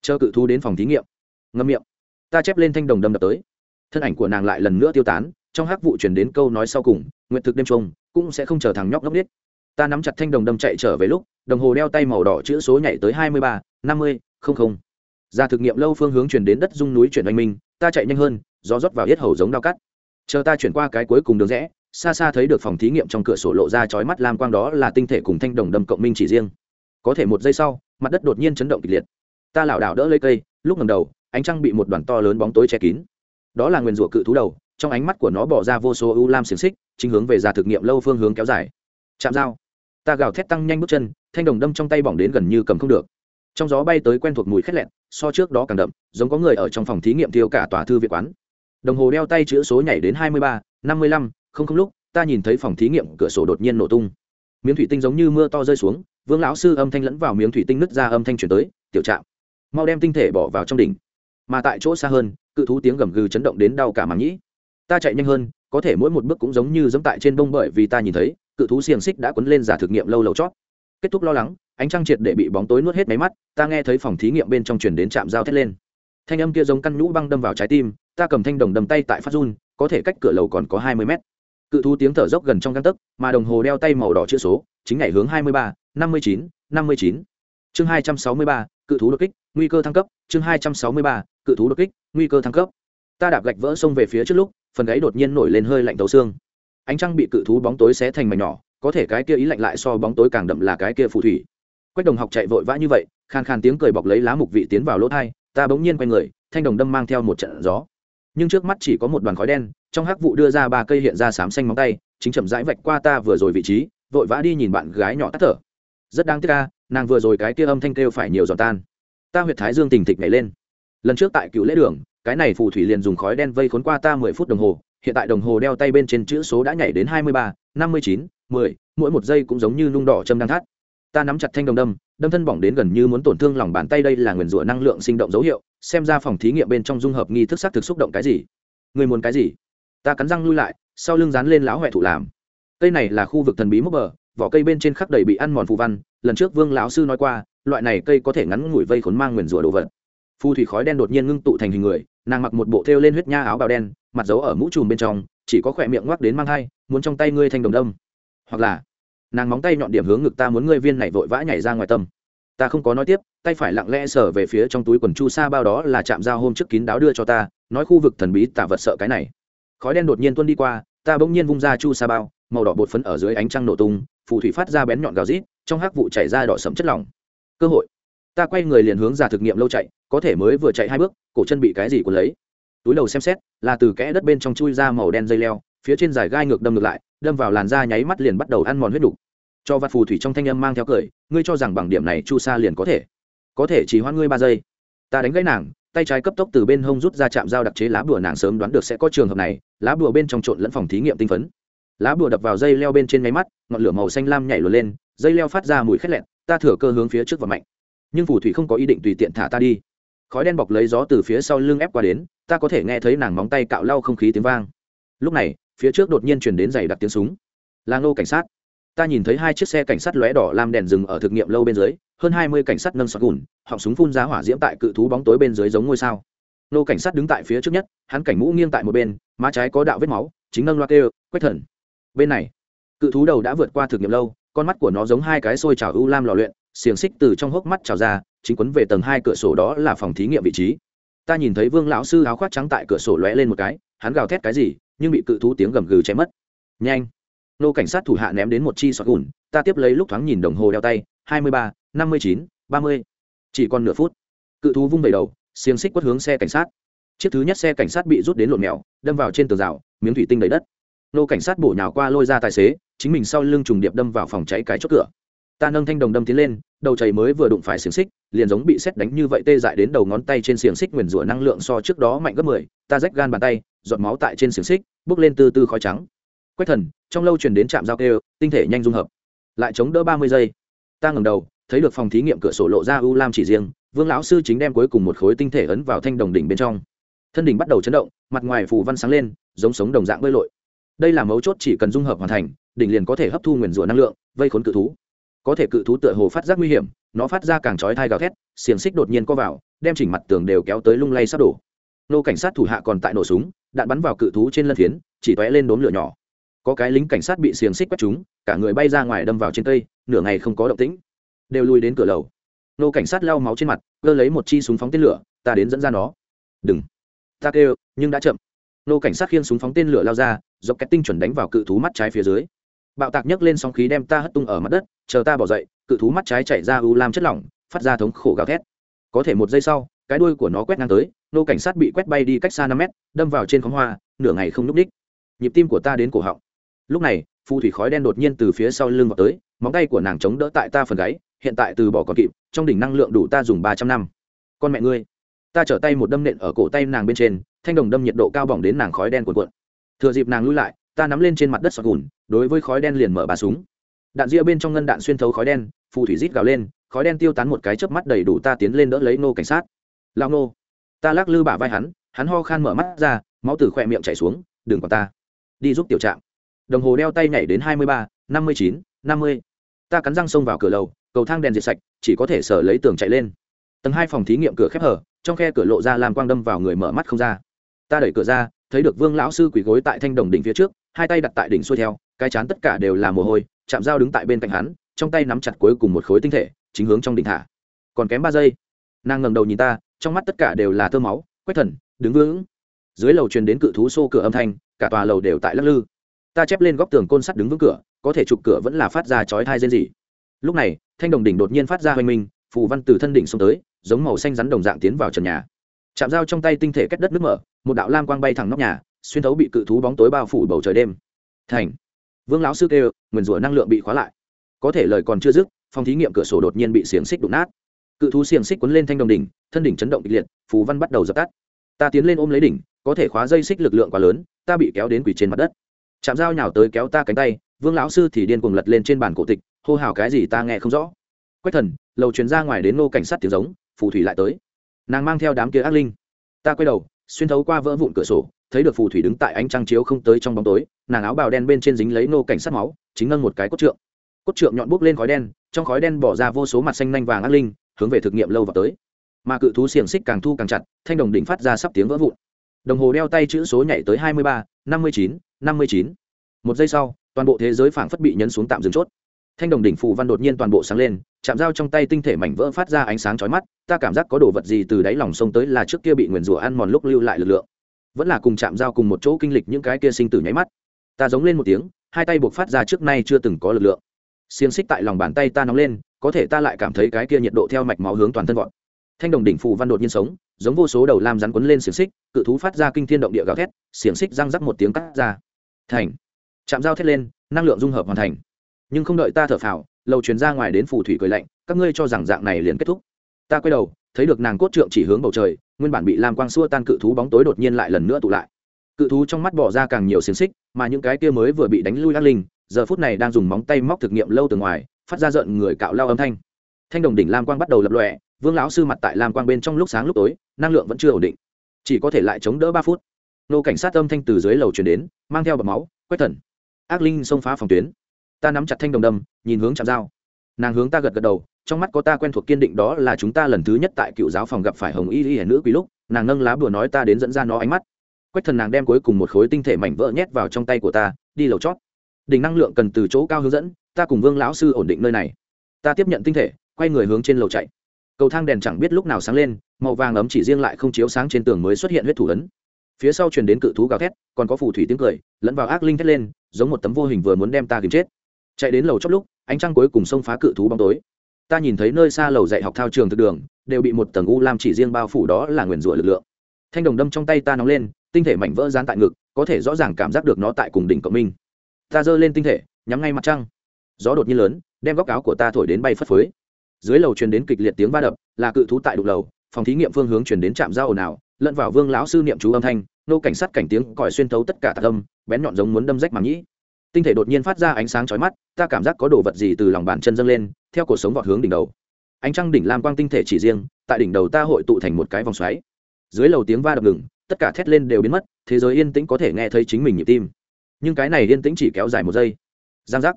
Chờ cự thú đến phòng thí nghiệm. Ngâm miệng. Ta chép lên thanh đồng đâm đập tới. Thân ảnh của nàng lại lần nữa tiêu tán, trong hắc vụ chuyển đến câu nói sau cùng, nguyện thực đêm trông cũng sẽ không chờ thằng nhóc ngốc biết ta nắm chặt thanh đồng đâm chạy trở về lúc, đồng hồ đeo tay màu đỏ chữ số nhảy tới hai mươi ba, năm mươi, không không. Ra thực nghiệm lâu phương hướng chuyển đến đất dung núi chuyển oanh minh, ta chạy nhanh hơn, gió rót vào hết hầu giống đao cắt. Chờ ta chuyển qua cái cuối cùng đường rẽ, xa xa thấy được phòng thí nghiệm trong cửa sổ lộ ra chói mắt lam quang đó là tinh thể cùng thanh đồng đâm cộng minh chỉ riêng. Có thể một giây sau, mặt đất đột nhiên chấn động kịch liệt. Ta lảo đảo đỡ lấy cây, lúc ngầm đầu, ánh trăng bị một đoàn to lớn bóng tối che kín. Đó là nguyền rủa cự thú đầu, trong ánh mắt của nó bỏ ra vô số ưu lam xiềng xích, chính hướng về già thực nghiệm lâu phương hướng kéo dài. Chạm dao ta gào thét tăng nhanh bước chân, thanh đồng đâm trong tay bỏng đến gần như cầm không được. Trong gió bay tới quen thuộc mùi khét lẹn so trước đó càng đậm, giống có người ở trong phòng thí nghiệm tiêu cả tòa thư viện quán. Đồng hồ đeo tay chữ số nhảy đến hai mươi ba, năm mươi lăm, không không lúc, ta nhìn thấy phòng thí nghiệm cửa sổ đột nhiên nổ tung. Miếng thủy tinh giống như mưa to rơi xuống, vương lão sư âm thanh lẫn vào miếng thủy tinh nứt ra âm thanh chuyển tới, tiểu trạm, mau đem tinh thể bỏ vào trong đỉnh. Mà tại chỗ xa hơn, cự thú tiếng gầm gừ chấn động đến đau cả màng nhĩ. Ta chạy nhanh hơn, có thể mỗi một bước cũng giống như dẫm tại trên bông bởi vì ta nhìn thấy cự thú xiềng xích đã quấn lên giả thực nghiệm lâu lâu chót. Kết thúc lo lắng, ánh trăng triệt để bị bóng tối nuốt hết máy mắt, ta nghe thấy phòng thí nghiệm bên trong chuyển đến trạm dao thét lên. Thanh âm kia giống căn nhũ băng đâm vào trái tim, ta cầm thanh đồng đầm tay tại phát run, có thể cách cửa lầu còn có hai mươi mét. Cự thú tiếng thở dốc gần trong găng tấc, mà đồng hồ đeo tay màu đỏ chữ số, chính ngày hướng hai mươi ba, năm mươi chín, năm mươi chín. Chương hai trăm sáu mươi ba, cự thú đột kích, nguy cơ thăng cấp. Chương hai trăm sáu mươi ba, cự thú đột kích, nguy cơ thăng cấp. Ta đạp gạch vỡ sông về phía trước lúc, phần gáy đột nhiên nổi lên hơi lạnh tấu xương ánh trăng bị cự thú bóng tối xé thành mảnh nhỏ, có thể cái kia ý lạnh lại so bóng tối càng đậm là cái kia phù thủy. Quách đồng học chạy vội vã như vậy khan khan tiếng cười bọc lấy lá mục vị tiến vào lỗ thai, ta bỗng nhiên quay người, thanh đồng đâm mang theo một trận gió. Nhưng trước mắt chỉ có một đoàn khói đen, trong hắc vụ đưa ra ba cây hiện ra xám xanh móng tay, chính chậm rãi vạch qua ta vừa rồi vị trí, vội vã đi nhìn bạn gái nhỏ tắt thở. Rất đáng tiếc ca nàng vừa rồi cái kia âm thanh kêu phải nhiều giọt tan. Ta huyệt thái dương tình thịch nhảy lên. Lần trước tại cựu lễ đường, cái này phù thủy liền dùng khói đen vây khốn qua ta mười phút đồng hồ hiện tại đồng hồ đeo tay bên trên chữ số đã nhảy đến hai mươi ba, năm mươi chín, mười, mỗi một giây cũng giống như nung đỏ châm đang thắt. Ta nắm chặt thanh đồng đâm đâm thân bỏng đến gần như muốn tổn thương lòng bàn tay đây là nguyền rủa năng lượng sinh động dấu hiệu, xem ra phòng thí nghiệm bên trong dung hợp nghi thức xác thực xúc động cái gì. Người muốn cái gì? Ta cắn răng lui lại, sau lưng dán lên lão huệ thủ làm. Cây này là khu vực thần bí mốc bờ, vỏ cây bên trên khắc đầy bị ăn mòn phù văn, lần trước vương lão sư nói qua, loại này cây có thể ngắn ngủi vây khốn mang nguyền rủa đồ vật. Phù thủy khói đen đột nhiên ngưng tụ thành hình người, nàng mặc một bộ thêu lên huyết nha áo bào đen mặt giấu ở mũ trùm bên trong, chỉ có khỏe miệng ngoắc đến mang hai muốn trong tay ngươi thành đồng đông hoặc là, nàng móng tay nhọn điểm hướng ngực ta muốn ngươi viên này vội vã nhảy ra ngoài tâm. Ta không có nói tiếp, tay phải lặng lẽ sờ về phía trong túi quần chu sa bao đó là chạm dao hôm trước kín đáo đưa cho ta, nói khu vực thần bí tả vật sợ cái này. Khói đen đột nhiên tuôn đi qua, ta bỗng nhiên vung ra chu sa bao, màu đỏ bột phấn ở dưới ánh trăng nổ tung, phù thủy phát ra bén nhọn gào rít, trong hắc vụ chảy ra đỏ sẫm chất lỏng. Cơ hội. Ta quay người liền hướng ra thực nghiệm lâu chạy, có thể mới vừa chạy hai bước, cổ chân bị cái gì của lấy túi đầu xem xét, là từ kẽ đất bên trong chui ra màu đen dây leo, phía trên dài gai ngược đâm ngược lại, đâm vào làn da nháy mắt liền bắt đầu ăn mòn huyết đục. Cho vặt phù thủy trong thanh âm mang theo cười, ngươi cho rằng bằng điểm này chu sa liền có thể. Có thể chỉ hoãn ngươi ba giây. Ta đánh gãy nàng, tay trái cấp tốc từ bên hông rút ra chạm dao đặc chế lá bùa nàng sớm đoán được sẽ có trường hợp này, lá bùa bên trong trộn lẫn phòng thí nghiệm tinh phấn. Lá bùa đập vào dây leo bên trên máy mắt, ngọn lửa màu xanh lam nhảy lùa lên, dây leo phát ra mùi khét lẹn, ta thừa cơ hướng phía trước và mạnh. Nhưng phù thủy không có ý định tùy tiện thả ta đi. Khói đen bọc lấy gió từ phía sau lưng ép qua đến ta có thể nghe thấy nàng móng tay cạo lau không khí tiếng vang. Lúc này, phía trước đột nhiên chuyển đến giày đặc tiếng súng. Là ngô cảnh sát. Ta nhìn thấy hai chiếc xe cảnh sát lóe đỏ lam đèn dừng ở thực nghiệm lâu bên dưới, hơn hai mươi cảnh sát nâng sọt gùn, họng súng phun ra hỏa diễm tại cự thú bóng tối bên dưới giống ngôi sao. Nô cảnh sát đứng tại phía trước nhất, hắn cảnh mũ nghiêng tại một bên, má trái có đạo vết máu, chính nâng loa kêu, quách thần. Bên này, cự thú đầu đã vượt qua thực nghiệm lâu, con mắt của nó giống hai cái xôi trào u lam lò luyện, xiềng xích từ trong hốc mắt trào ra, chính quấn về tầng hai cửa sổ đó là phòng thí nghiệm vị trí ta nhìn thấy vương lão sư áo khoác trắng tại cửa sổ lóe lên một cái, hắn gào thét cái gì, nhưng bị cự thú tiếng gầm gừ chém mất. Nhanh! Nô cảnh sát thủ hạ ném đến một chi sọt gùn, ta tiếp lấy lúc thoáng nhìn đồng hồ đeo tay, hai mươi ba, năm mươi chín, ba mươi. Chỉ còn nửa phút. Cự thú vung vẩy đầu, xiềng xích quất hướng xe cảnh sát. Chiếc thứ nhất xe cảnh sát bị rút đến lộn mèo, đâm vào trên tường rào, miếng thủy tinh đầy đất. Nô cảnh sát bổ nhào qua lôi ra tài xế, chính mình sau lưng trùng điệp đâm vào phòng cháy cái chốt cửa. Ta nâng thanh đồng đâm tiến lên đầu chảy mới vừa đụng phải xiềng xích, liền giống bị xét đánh như vậy tê dại đến đầu ngón tay trên xiềng xích nguyền rủa năng lượng so trước đó mạnh gấp mười, ta rách gan bàn tay, giọt máu tại trên xiềng xích bước lên từ từ khói trắng. Quách thần, trong lâu truyền đến trạm giao kêu, tinh thể nhanh dung hợp. Lại chống đỡ ba mươi giây. Ta ngẩng đầu, thấy được phòng thí nghiệm cửa sổ lộ ra u lam chỉ riêng, vương lão sư chính đem cuối cùng một khối tinh thể ấn vào thanh đồng đỉnh bên trong. Thân đỉnh bắt đầu chấn động, mặt ngoài phù văn sáng lên, giống sống đồng dạng bơi lội. Đây là mấu chốt chỉ cần dung hợp hoàn thành, đỉnh liền có thể hấp thu nguyền rủa năng lượng, vây khốn cự thú có thể cự thú tựa hồ phát giác nguy hiểm, nó phát ra càng chói thai gào thét, xiềng xích đột nhiên co vào, đem chỉnh mặt tường đều kéo tới lung lay sắp đổ. Nô cảnh sát thủ hạ còn tại nổ súng, đạn bắn vào cự thú trên lân phiến, chỉ tóe lên đốm lửa nhỏ. Có cái lính cảnh sát bị xiềng xích quét chúng cả người bay ra ngoài đâm vào trên cây, nửa ngày không có động tĩnh. Đều lùi đến cửa lầu. Nô cảnh sát lau máu trên mặt, cơ lấy một chi súng phóng tên lửa, ta đến dẫn ra nó. Đừng. Ta kêu, nhưng đã chậm. Nô cảnh sát khiêng súng phóng tên lửa lao ra, dọc cái tinh chuẩn đánh vào cự thú mắt trái phía dưới bạo tạc nhấc lên sóng khí đem ta hất tung ở mặt đất, chờ ta bỏ dậy, cự thú mắt trái chạy ra u lam chất lỏng, phát ra thống khổ gào thét. Có thể một giây sau, cái đuôi của nó quét ngang tới, nô cảnh sát bị quét bay đi cách xa năm mét, đâm vào trên khóm hoa, nửa ngày không núp ních nhịp tim của ta đến cổ họng. Lúc này, phù thủy khói đen đột nhiên từ phía sau lưng vào tới, móng tay của nàng chống đỡ tại ta phần gáy, hiện tại từ bỏ còn kịp, trong đỉnh năng lượng đủ ta dùng ba trăm năm. Con mẹ ngươi, ta trở tay một đâm nện ở cổ tay nàng bên trên, thanh đồng đâm nhiệt độ cao bỏng đến nàng khói đen cuộn cuộn. Thừa dịp nàng lui lại ta nắm lên trên mặt đất sọt gùn, đối với khói đen liền mở bà súng. Đạn ria bên trong ngân đạn xuyên thấu khói đen, phù thủy rít gào lên, khói đen tiêu tán một cái chớp mắt đầy đủ ta tiến lên đỡ lấy nô cảnh sát. Lao nô ta lắc lư bả vai hắn hắn ho khan mở mắt ra, máu từ khỏe miệng chảy xuống, đừng còn ta, đi giúp tiểu trạm. Đồng hồ đeo tay nhảy đến hai mươi ba, năm mươi chín, năm mươi. Ta cắn răng xông vào cửa lầu, cầu thang đèn diệt sạch, chỉ có thể sở lấy tường chạy lên. Tầng hai phòng thí nghiệm cửa khép hở, trong khe cửa lộ ra làm quang đâm vào người mở mắt không ra. Ta đẩy cửa ra thấy được vương lão sư quỳ gối tại thanh đồng đỉnh phía trước, hai tay đặt tại đỉnh xuôi theo, cái chán tất cả đều là mồ hôi, chạm dao đứng tại bên cạnh hắn, trong tay nắm chặt cuối cùng một khối tinh thể, chính hướng trong đỉnh thả. Còn kém ba giây, nàng ngẩng đầu nhìn ta, trong mắt tất cả đều là thơ máu, quách thần, đứng vững. Dưới lầu truyền đến cự thú xô cửa âm thanh, cả tòa lầu đều tại lắc lư. Ta chép lên góc tường côn sắt đứng vững cửa, có thể chụp cửa vẫn là phát ra chói thai rên rỉ. Lúc này, thanh đồng đỉnh đột nhiên phát ra hoành minh, phù văn từ thân đỉnh xông tới, giống màu xanh rắn đồng dạng tiến vào trần nhà. Chạm dao trong tay tinh thể cách đất nước mở một đạo lam quang bay thẳng nóc nhà, xuyên thấu bị cự thú bóng tối bao phủ bầu trời đêm. Thành. Vương lão sư kêu, nguyền rủa năng lượng bị khóa lại. Có thể lời còn chưa dứt, phòng thí nghiệm cửa sổ đột nhiên bị xiềng xích đụng nát. Cự thú xiềng xích quấn lên thanh đồng đỉnh, thân đỉnh chấn động kịch liệt, phù văn bắt đầu dập tắt. Ta tiến lên ôm lấy đỉnh, có thể khóa dây xích lực lượng quá lớn, ta bị kéo đến quỷ trên mặt đất. Chạm dao nhào tới kéo ta cánh tay, vương lão sư thì điên cuồng lật lên trên bàn cổ tịch, hô hào cái gì ta nghe không rõ. Quách thần, lầu truyền ra ngoài đến nô cảnh sát tiếng giống, phù thủy lại tới. Nàng mang theo đám kia ác linh. Ta quay đầu xuyên thấu qua vỡ vụn cửa sổ, thấy được phù thủy đứng tại ánh trăng chiếu không tới trong bóng tối, nàng áo bào đen bên trên dính lấy nô cảnh sát máu, chính ngân một cái cốt trượng. Cốt trượng nhọn bút lên khói đen, trong khói đen bỏ ra vô số mặt xanh nanh vàng ác linh, hướng về thực nghiệm lâu vào tới. Mà cự thú xiềng xích càng thu càng chặt, thanh đồng đỉnh phát ra sắp tiếng vỡ vụn. Đồng hồ đeo tay chữ số nhảy tới hai mươi ba, năm mươi chín, năm mươi chín. Một giây sau, toàn bộ thế giới phảng phất bị nhấn xuống tạm dừng chốt thanh đồng đỉnh phù văn đột nhiên toàn bộ sáng lên, chạm dao trong tay tinh thể mảnh vỡ phát ra ánh sáng chói mắt, ta cảm giác có đồ vật gì từ đáy lòng sông tới là trước kia bị nguyền rủa ăn mòn lúc lưu lại lực lượng. Vẫn là cùng chạm dao cùng một chỗ kinh lịch những cái kia sinh tử nháy mắt. Ta giống lên một tiếng, hai tay buộc phát ra trước nay chưa từng có lực lượng. Xiềng xích tại lòng bàn tay ta nóng lên, có thể ta lại cảm thấy cái kia nhiệt độ theo mạch máu hướng toàn thân vọt. Thanh đồng đỉnh phù văn đột nhiên sống, giống vô số đầu lam rắn quấn lên xiềng xích, cự thú phát ra kinh thiên động địa gào thét, xiềng xích răng rắc một tiếng cắt ra. Thành. Chạm dao thét lên, năng lượng dung hợp hoàn thành nhưng không đợi ta thở phào, lầu truyền ra ngoài đến phù thủy cười lạnh, các ngươi cho rằng dạng này liền kết thúc. Ta quay đầu, thấy được nàng cốt trượng chỉ hướng bầu trời, nguyên bản bị lam quang xua tan cự thú bóng tối đột nhiên lại lần nữa tụ lại. Cự thú trong mắt bỏ ra càng nhiều xiềng xích, mà những cái kia mới vừa bị đánh lui ác linh, giờ phút này đang dùng móng tay móc thực nghiệm lâu từ ngoài, phát ra rợn người cạo lao âm thanh. Thanh đồng đỉnh lam quang bắt đầu lập lòe, vương lão sư mặt tại lam quang bên trong lúc sáng lúc tối, năng lượng vẫn chưa ổn định. Chỉ có thể lại chống đỡ ba phút. Nô cảnh sát âm thanh từ dưới lầu chuyển đến, mang theo bọc máu, quét thần. Ác linh xông phá phòng tuyến ta nắm chặt thanh đồng đâm, nhìn hướng chạm dao nàng hướng ta gật gật đầu, trong mắt có ta quen thuộc kiên định đó là chúng ta lần thứ nhất tại cựu giáo phòng gặp phải hồng y y nữ quý lúc, nàng nâng lá bùa nói ta đến dẫn ra nó ánh mắt. Quách thần nàng đem cuối cùng một khối tinh thể mảnh vỡ nhét vào trong tay của ta, đi lầu chót. Đỉnh năng lượng cần từ chỗ cao hướng dẫn, ta cùng vương lão sư ổn định nơi này. Ta tiếp nhận tinh thể, quay người hướng trên lầu chạy. Cầu thang đèn chẳng biết lúc nào sáng lên, màu vàng ấm chỉ riêng lại không chiếu sáng trên tường mới xuất hiện huyết thủ ấn. Phía sau truyền đến cự thú gào thét, còn có phù thủy tiếng cười, lẫn vào ác linh thét lên, giống một tấm vô hình vừa muốn đem ta kìm chết chạy đến lầu chót lúc, ánh trăng cuối cùng xông phá cự thú bóng tối. Ta nhìn thấy nơi xa lầu dạy học thao trường thực đường, đều bị một tầng u lam chỉ riêng bao phủ đó là nguyền rủa lực lượng. Thanh đồng đâm trong tay ta nóng lên, tinh thể mảnh vỡ dán tại ngực, có thể rõ ràng cảm giác được nó tại cùng đỉnh cộng minh. Ta giơ lên tinh thể, nhắm ngay mặt trăng. Gió đột nhiên lớn, đem góc áo của ta thổi đến bay phất phới. Dưới lầu truyền đến kịch liệt tiếng va đập, là cự thú tại đục lầu, phòng thí nghiệm phương hướng truyền đến trạm giao ồn ào, lẫn vào vương lão sư niệm chú âm thanh, nô cảnh sát cảnh tiếng còi xuyên thấu tất cả tạc âm, bén nhọn giống muốn đâm rách màng nhĩ tinh thể đột nhiên phát ra ánh sáng chói mắt, ta cảm giác có đồ vật gì từ lòng bàn chân dâng lên, theo cuộc sống vọt hướng đỉnh đầu. Ánh trăng đỉnh lam quang tinh thể chỉ riêng, tại đỉnh đầu ta hội tụ thành một cái vòng xoáy. Dưới lầu tiếng va đập ngừng, tất cả thét lên đều biến mất, thế giới yên tĩnh có thể nghe thấy chính mình nhịp tim. Nhưng cái này yên tĩnh chỉ kéo dài một giây. Giang giác.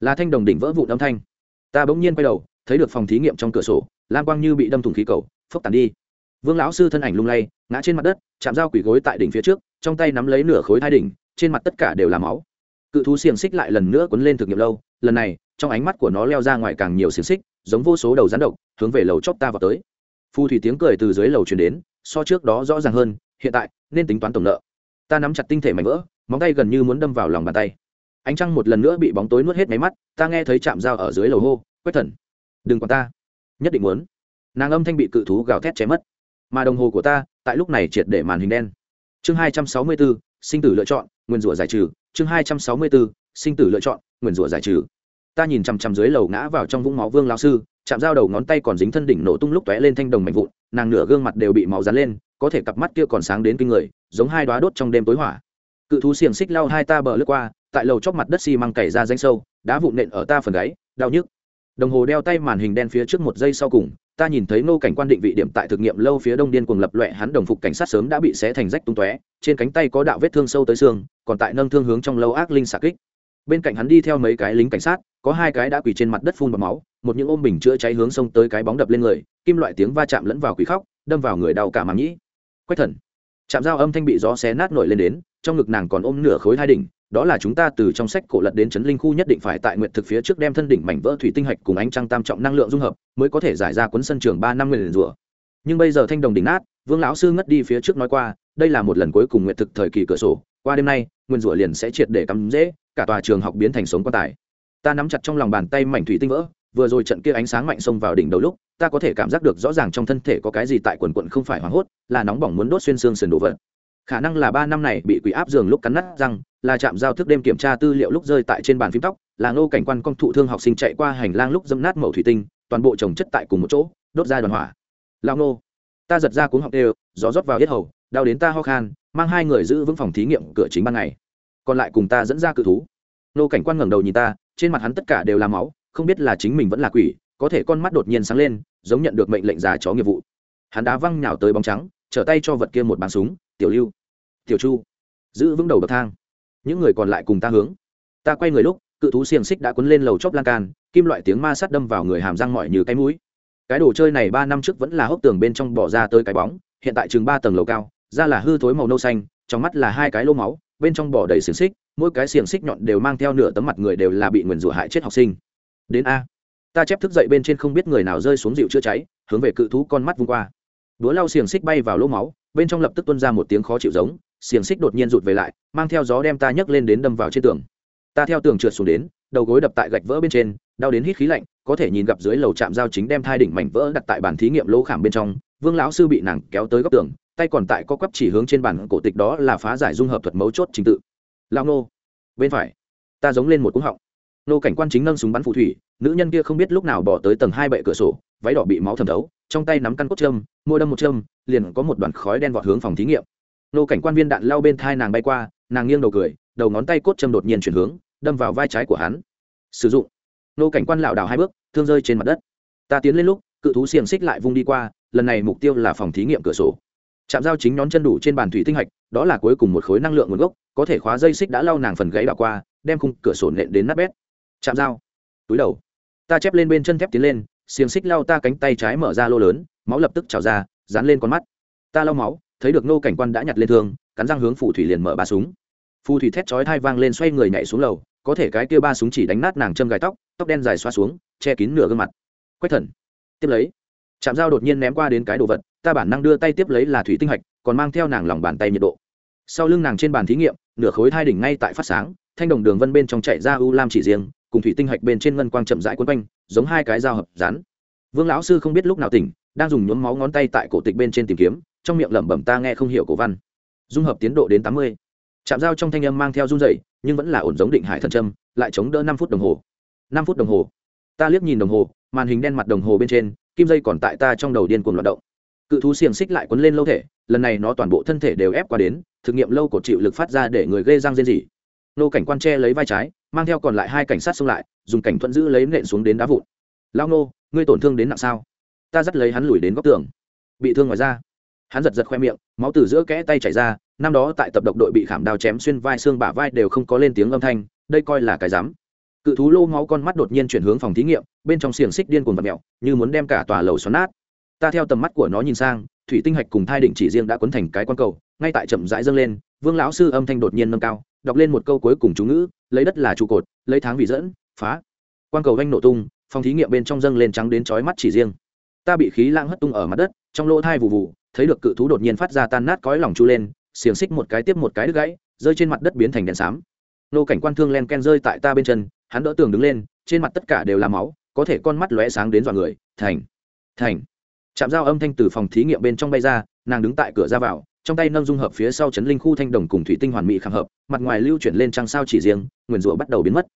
Là thanh đồng đỉnh vỡ vụn âm thanh. Ta bỗng nhiên quay đầu, thấy được phòng thí nghiệm trong cửa sổ, lam quang như bị đâm thủng khí cầu, phốc tàn đi. Vương lão sư thân ảnh lung lay, ngã trên mặt đất, chạm dao quỷ gối tại đỉnh phía trước, trong tay nắm lấy nửa khối thai đỉnh, trên mặt tất cả đều là máu cự thú xiềng xích lại lần nữa quấn lên thực nghiệm lâu, lần này, trong ánh mắt của nó leo ra ngoài càng nhiều xiềng xích, giống vô số đầu rắn độc, hướng về lầu chóp ta vào tới. Phù thủy tiếng cười từ dưới lầu truyền đến, so trước đó rõ ràng hơn, hiện tại, nên tính toán tổng nợ. Ta nắm chặt tinh thể mảnh vỡ, móng tay gần như muốn đâm vào lòng bàn tay. Ánh trăng một lần nữa bị bóng tối nuốt hết máy mắt, ta nghe thấy chạm dao ở dưới lầu hô quét thần, đừng còn ta, nhất định muốn. Nàng âm thanh bị cự thú gào thét chém mất. Mà đồng hồ của ta, tại lúc này triệt để màn hình đen. Chương hai trăm sáu mươi bốn sinh tử lựa chọn, nguyên rủa giải trừ. Chương hai trăm sáu mươi bốn sinh tử lựa chọn, nguyên rủa giải trừ. Ta nhìn chằm chằm dưới lầu ngã vào trong vũng máu vương lao sư, chạm dao đầu ngón tay còn dính thân đỉnh nổ tung lúc tóe lên thanh đồng mạnh vụn, nàng nửa gương mặt đều bị máu dán lên, có thể cặp mắt kia còn sáng đến kinh người, giống hai đoá đốt trong đêm tối hỏa. Cự thú xiềng xích lao hai ta bờ lướt qua, tại lầu chóc mặt đất xi măng cày ra danh sâu, đá vụn nện ở ta phần gáy, đau nhức. Đồng hồ đeo tay màn hình đen phía trước một giây sau cùng ta nhìn thấy nô cảnh quan định vị điểm tại thực nghiệm lâu phía đông điên cuồng lập loẹ hắn đồng phục cảnh sát sớm đã bị xé thành rách tung tóe, trên cánh tay có đạo vết thương sâu tới xương, còn tại nâng thương hướng trong lâu ác linh xạ kích. Bên cạnh hắn đi theo mấy cái lính cảnh sát, có hai cái đã quỳ trên mặt đất phun bọt máu, một những ôm bình chữa cháy hướng sông tới cái bóng đập lên người, kim loại tiếng va chạm lẫn vào quỷ khóc, đâm vào người đau cả màng nhĩ. Quách thần. Chạm dao âm thanh bị gió xé nát nổi lên đến, trong ngực nàng còn ôm nửa khối hai đỉnh đó là chúng ta từ trong sách cổ lật đến chấn linh khu nhất định phải tại nguyện thực phía trước đem thân đỉnh mảnh vỡ thủy tinh hạch cùng ánh trăng tam trọng năng lượng dung hợp, mới có thể giải ra cuốn sân trường ba năm nguyền rủa. Nhưng bây giờ thanh đồng đỉnh nát, vương lão sư ngất đi phía trước nói qua, đây là một lần cuối cùng nguyện thực thời kỳ cửa sổ, qua đêm nay, nguyên rủa liền sẽ triệt để cắm dễ cả tòa trường học biến thành sống quan tài. Ta nắm chặt trong lòng bàn tay mảnh thủy tinh vỡ, vừa rồi trận kia ánh sáng mạnh xông vào đỉnh đầu lúc, ta có thể cảm giác được rõ ràng trong thân thể có cái gì tại quần quận không phải hoảng hốt, là nóng bỏng muốn đốt xuyên xương sườn đồ vật khả năng là ba năm này bị quỷ áp giường lúc cắn nát răng, là chạm giao thức đêm kiểm tra tư liệu lúc rơi tại trên bàn phím tóc, là ngô cảnh quan công thụ thương học sinh chạy qua hành lang lúc dâm nát mẩu thủy tinh, toàn bộ trồng chất tại cùng một chỗ, đốt ra đoàn hỏa. Lao nô ta giật ra cuống học đều, gió rót vào yết hầu, đau đến ta ho khan, mang hai người giữ vững phòng thí nghiệm cửa chính ban ngày. Còn lại cùng ta dẫn ra cự thú. Nô cảnh quan ngẩng đầu nhìn ta, trên mặt hắn tất cả đều là máu, không biết là chính mình vẫn là quỷ, có thể con mắt đột nhiên sáng lên, giống nhận được mệnh lệnh già chó nghiệp vụ. Hắn đá văng nhào tới bóng trắng, trở tay cho vật kia một bàn súng, tiểu lưu tiểu chu, giữ vững đầu bậc thang. Những người còn lại cùng ta hướng. Ta quay người lúc, cự thú xiềng xích đã cuốn lên lầu chóp lan can, kim loại tiếng ma sát đâm vào người hàm răng mỏi như cái mũi. Cái đồ chơi này ba năm trước vẫn là hốc tường bên trong bỏ ra tới cái bóng, hiện tại chừng ba tầng lầu cao, ra là hư thối màu nâu xanh, trong mắt là hai cái lô máu, bên trong bỏ đầy xiềng xích, mỗi cái xiềng xích nhọn đều mang theo nửa tấm mặt người đều là bị nguyền rủa hại chết học sinh. Đến a. Ta chép thức dậy bên trên không biết người nào rơi xuống dịu chữa cháy, hướng về cự thú con mắt vung qua đũa lau xiềng xích bay vào lỗ máu, bên trong lập tức tuôn ra một tiếng khó chịu giống, xiềng xích đột nhiên rụt về lại, mang theo gió đem ta nhấc lên đến đâm vào trên tường. Ta theo tường trượt xuống đến, đầu gối đập tại gạch vỡ bên trên, đau đến hít khí lạnh, có thể nhìn gặp dưới lầu trạm giao chính đem thai đỉnh mảnh vỡ đặt tại bàn thí nghiệm lỗ khảm bên trong, vương lão sư bị nàng kéo tới góc tường, tay còn tại có quắp chỉ hướng trên bản cổ tịch đó là phá giải dung hợp thuật mấu chốt trình tự. Lao nô, bên phải, ta giống lên một cúng họng. Nô cảnh quan chính nâng súng bắn phù thủy, nữ nhân kia không biết lúc nào bỏ tới tầng hai bệ cửa sổ, váy đỏ bị máu thẩm thấu trong tay nắm căn cốt châm, môi đâm một châm, liền có một đoàn khói đen vọt hướng phòng thí nghiệm. Nô cảnh quan viên đạn lao bên thai nàng bay qua, nàng nghiêng đầu cười, đầu ngón tay cốt châm đột nhiên chuyển hướng, đâm vào vai trái của hắn. Sử dụng. Nô cảnh quan lảo đảo hai bước, thương rơi trên mặt đất. Ta tiến lên lúc, cự thú xiềng xích lại vung đi qua, lần này mục tiêu là phòng thí nghiệm cửa sổ. Chạm dao chính nhón chân đủ trên bàn thủy tinh hạch, đó là cuối cùng một khối năng lượng nguồn gốc, có thể khóa dây xích đã lau nàng phần gáy đảo qua, đem khung cửa sổ nện đến nát bét. Chạm dao túi đầu. Ta chép lên bên chân thép tiến lên xiềng xích lao ta cánh tay trái mở ra lô lớn, máu lập tức trào ra, dán lên con mắt. Ta lau máu, thấy được nô cảnh quan đã nhặt lên thương, cắn răng hướng phù thủy liền mở ba súng. Phù thủy thét chói thai vang lên xoay người nhảy xuống lầu, có thể cái kia ba súng chỉ đánh nát nàng châm gài tóc tóc đen dài xoa xuống, che kín nửa gương mặt. Quách thần, tiếp lấy. Chạm dao đột nhiên ném qua đến cái đồ vật, ta bản năng đưa tay tiếp lấy là thủy tinh hạch, còn mang theo nàng lòng bàn tay nhiệt độ. Sau lưng nàng trên bàn thí nghiệm, nửa khối hai đỉnh ngay tại phát sáng, thanh đồng đường vân bên trong chạy ra u lam chỉ riêng, cùng thủy tinh hạch bên trên ngân quang chậm rãi quấn quanh giống hai cái dao hợp rắn. Vương lão sư không biết lúc nào tỉnh, đang dùng nhuốm máu ngón tay tại cổ tịch bên trên tìm kiếm, trong miệng lẩm bẩm ta nghe không hiểu cổ văn. Dung hợp tiến độ đến tám mươi. Chạm dao trong thanh âm mang theo run rẩy, nhưng vẫn là ổn giống định hải thần trâm lại chống đỡ năm phút đồng hồ. Năm phút đồng hồ. Ta liếc nhìn đồng hồ, màn hình đen mặt đồng hồ bên trên, kim dây còn tại ta trong đầu điên cuồng loạt động. Cự thú xiềng xích lại quấn lên lâu thể, lần này nó toàn bộ thân thể đều ép qua đến, thực nghiệm lâu cột chịu lực phát ra để người gây răng rên rỉ nô cảnh quan tre lấy vai trái, mang theo còn lại hai cảnh sát xông lại, dùng cảnh thuận giữ lấy nện xuống đến đá vụn. Lao nô, ngươi tổn thương đến nặng sao? Ta dắt lấy hắn lùi đến góc tường. Bị thương ngoài ra hắn giật giật khoe miệng, máu từ giữa kẽ tay chảy ra, năm đó tại tập độc đội bị khảm đao chém xuyên vai xương bả vai đều không có lên tiếng âm thanh, đây coi là cái dám. Cự thú lô máu con mắt đột nhiên chuyển hướng phòng thí nghiệm, bên trong xiềng xích điên cuồng vật mẹo như muốn đem cả tòa lầu xoắn nát. Ta theo tầm mắt của nó nhìn sang, thủy tinh hạch cùng thai định chỉ riêng đã quấn thành cái quan cầu, ngay tại chậm rãi dâng lên, vương lão sư âm thanh đột nhiên nâng cao đọc lên một câu cuối cùng chú ngữ, lấy đất là trụ cột, lấy tháng vì dẫn, phá. Quang cầu vanh nổ tung, phòng thí nghiệm bên trong dâng lên trắng đến chói mắt chỉ riêng. Ta bị khí lãng hất tung ở mặt đất, trong lỗ thai vụ vụ thấy được cự thú đột nhiên phát ra tan nát cõi lòng chu lên, xiềng xích một cái tiếp một cái đứt gãy, rơi trên mặt đất biến thành đèn xám. Nô cảnh quan thương len ken rơi tại ta bên chân, hắn đỡ tường đứng lên, trên mặt tất cả đều là máu, có thể con mắt lóe sáng đến dọa người. Thành thành. Chạm dao âm thanh từ phòng thí nghiệm bên trong bay ra, nàng đứng tại cửa ra vào trong tay nâng dung hợp phía sau chấn linh khu thanh đồng cùng thủy tinh hoàn mỹ khảm hợp, mặt ngoài lưu chuyển lên trăng sao chỉ riêng nguyền rủa bắt đầu biến mất.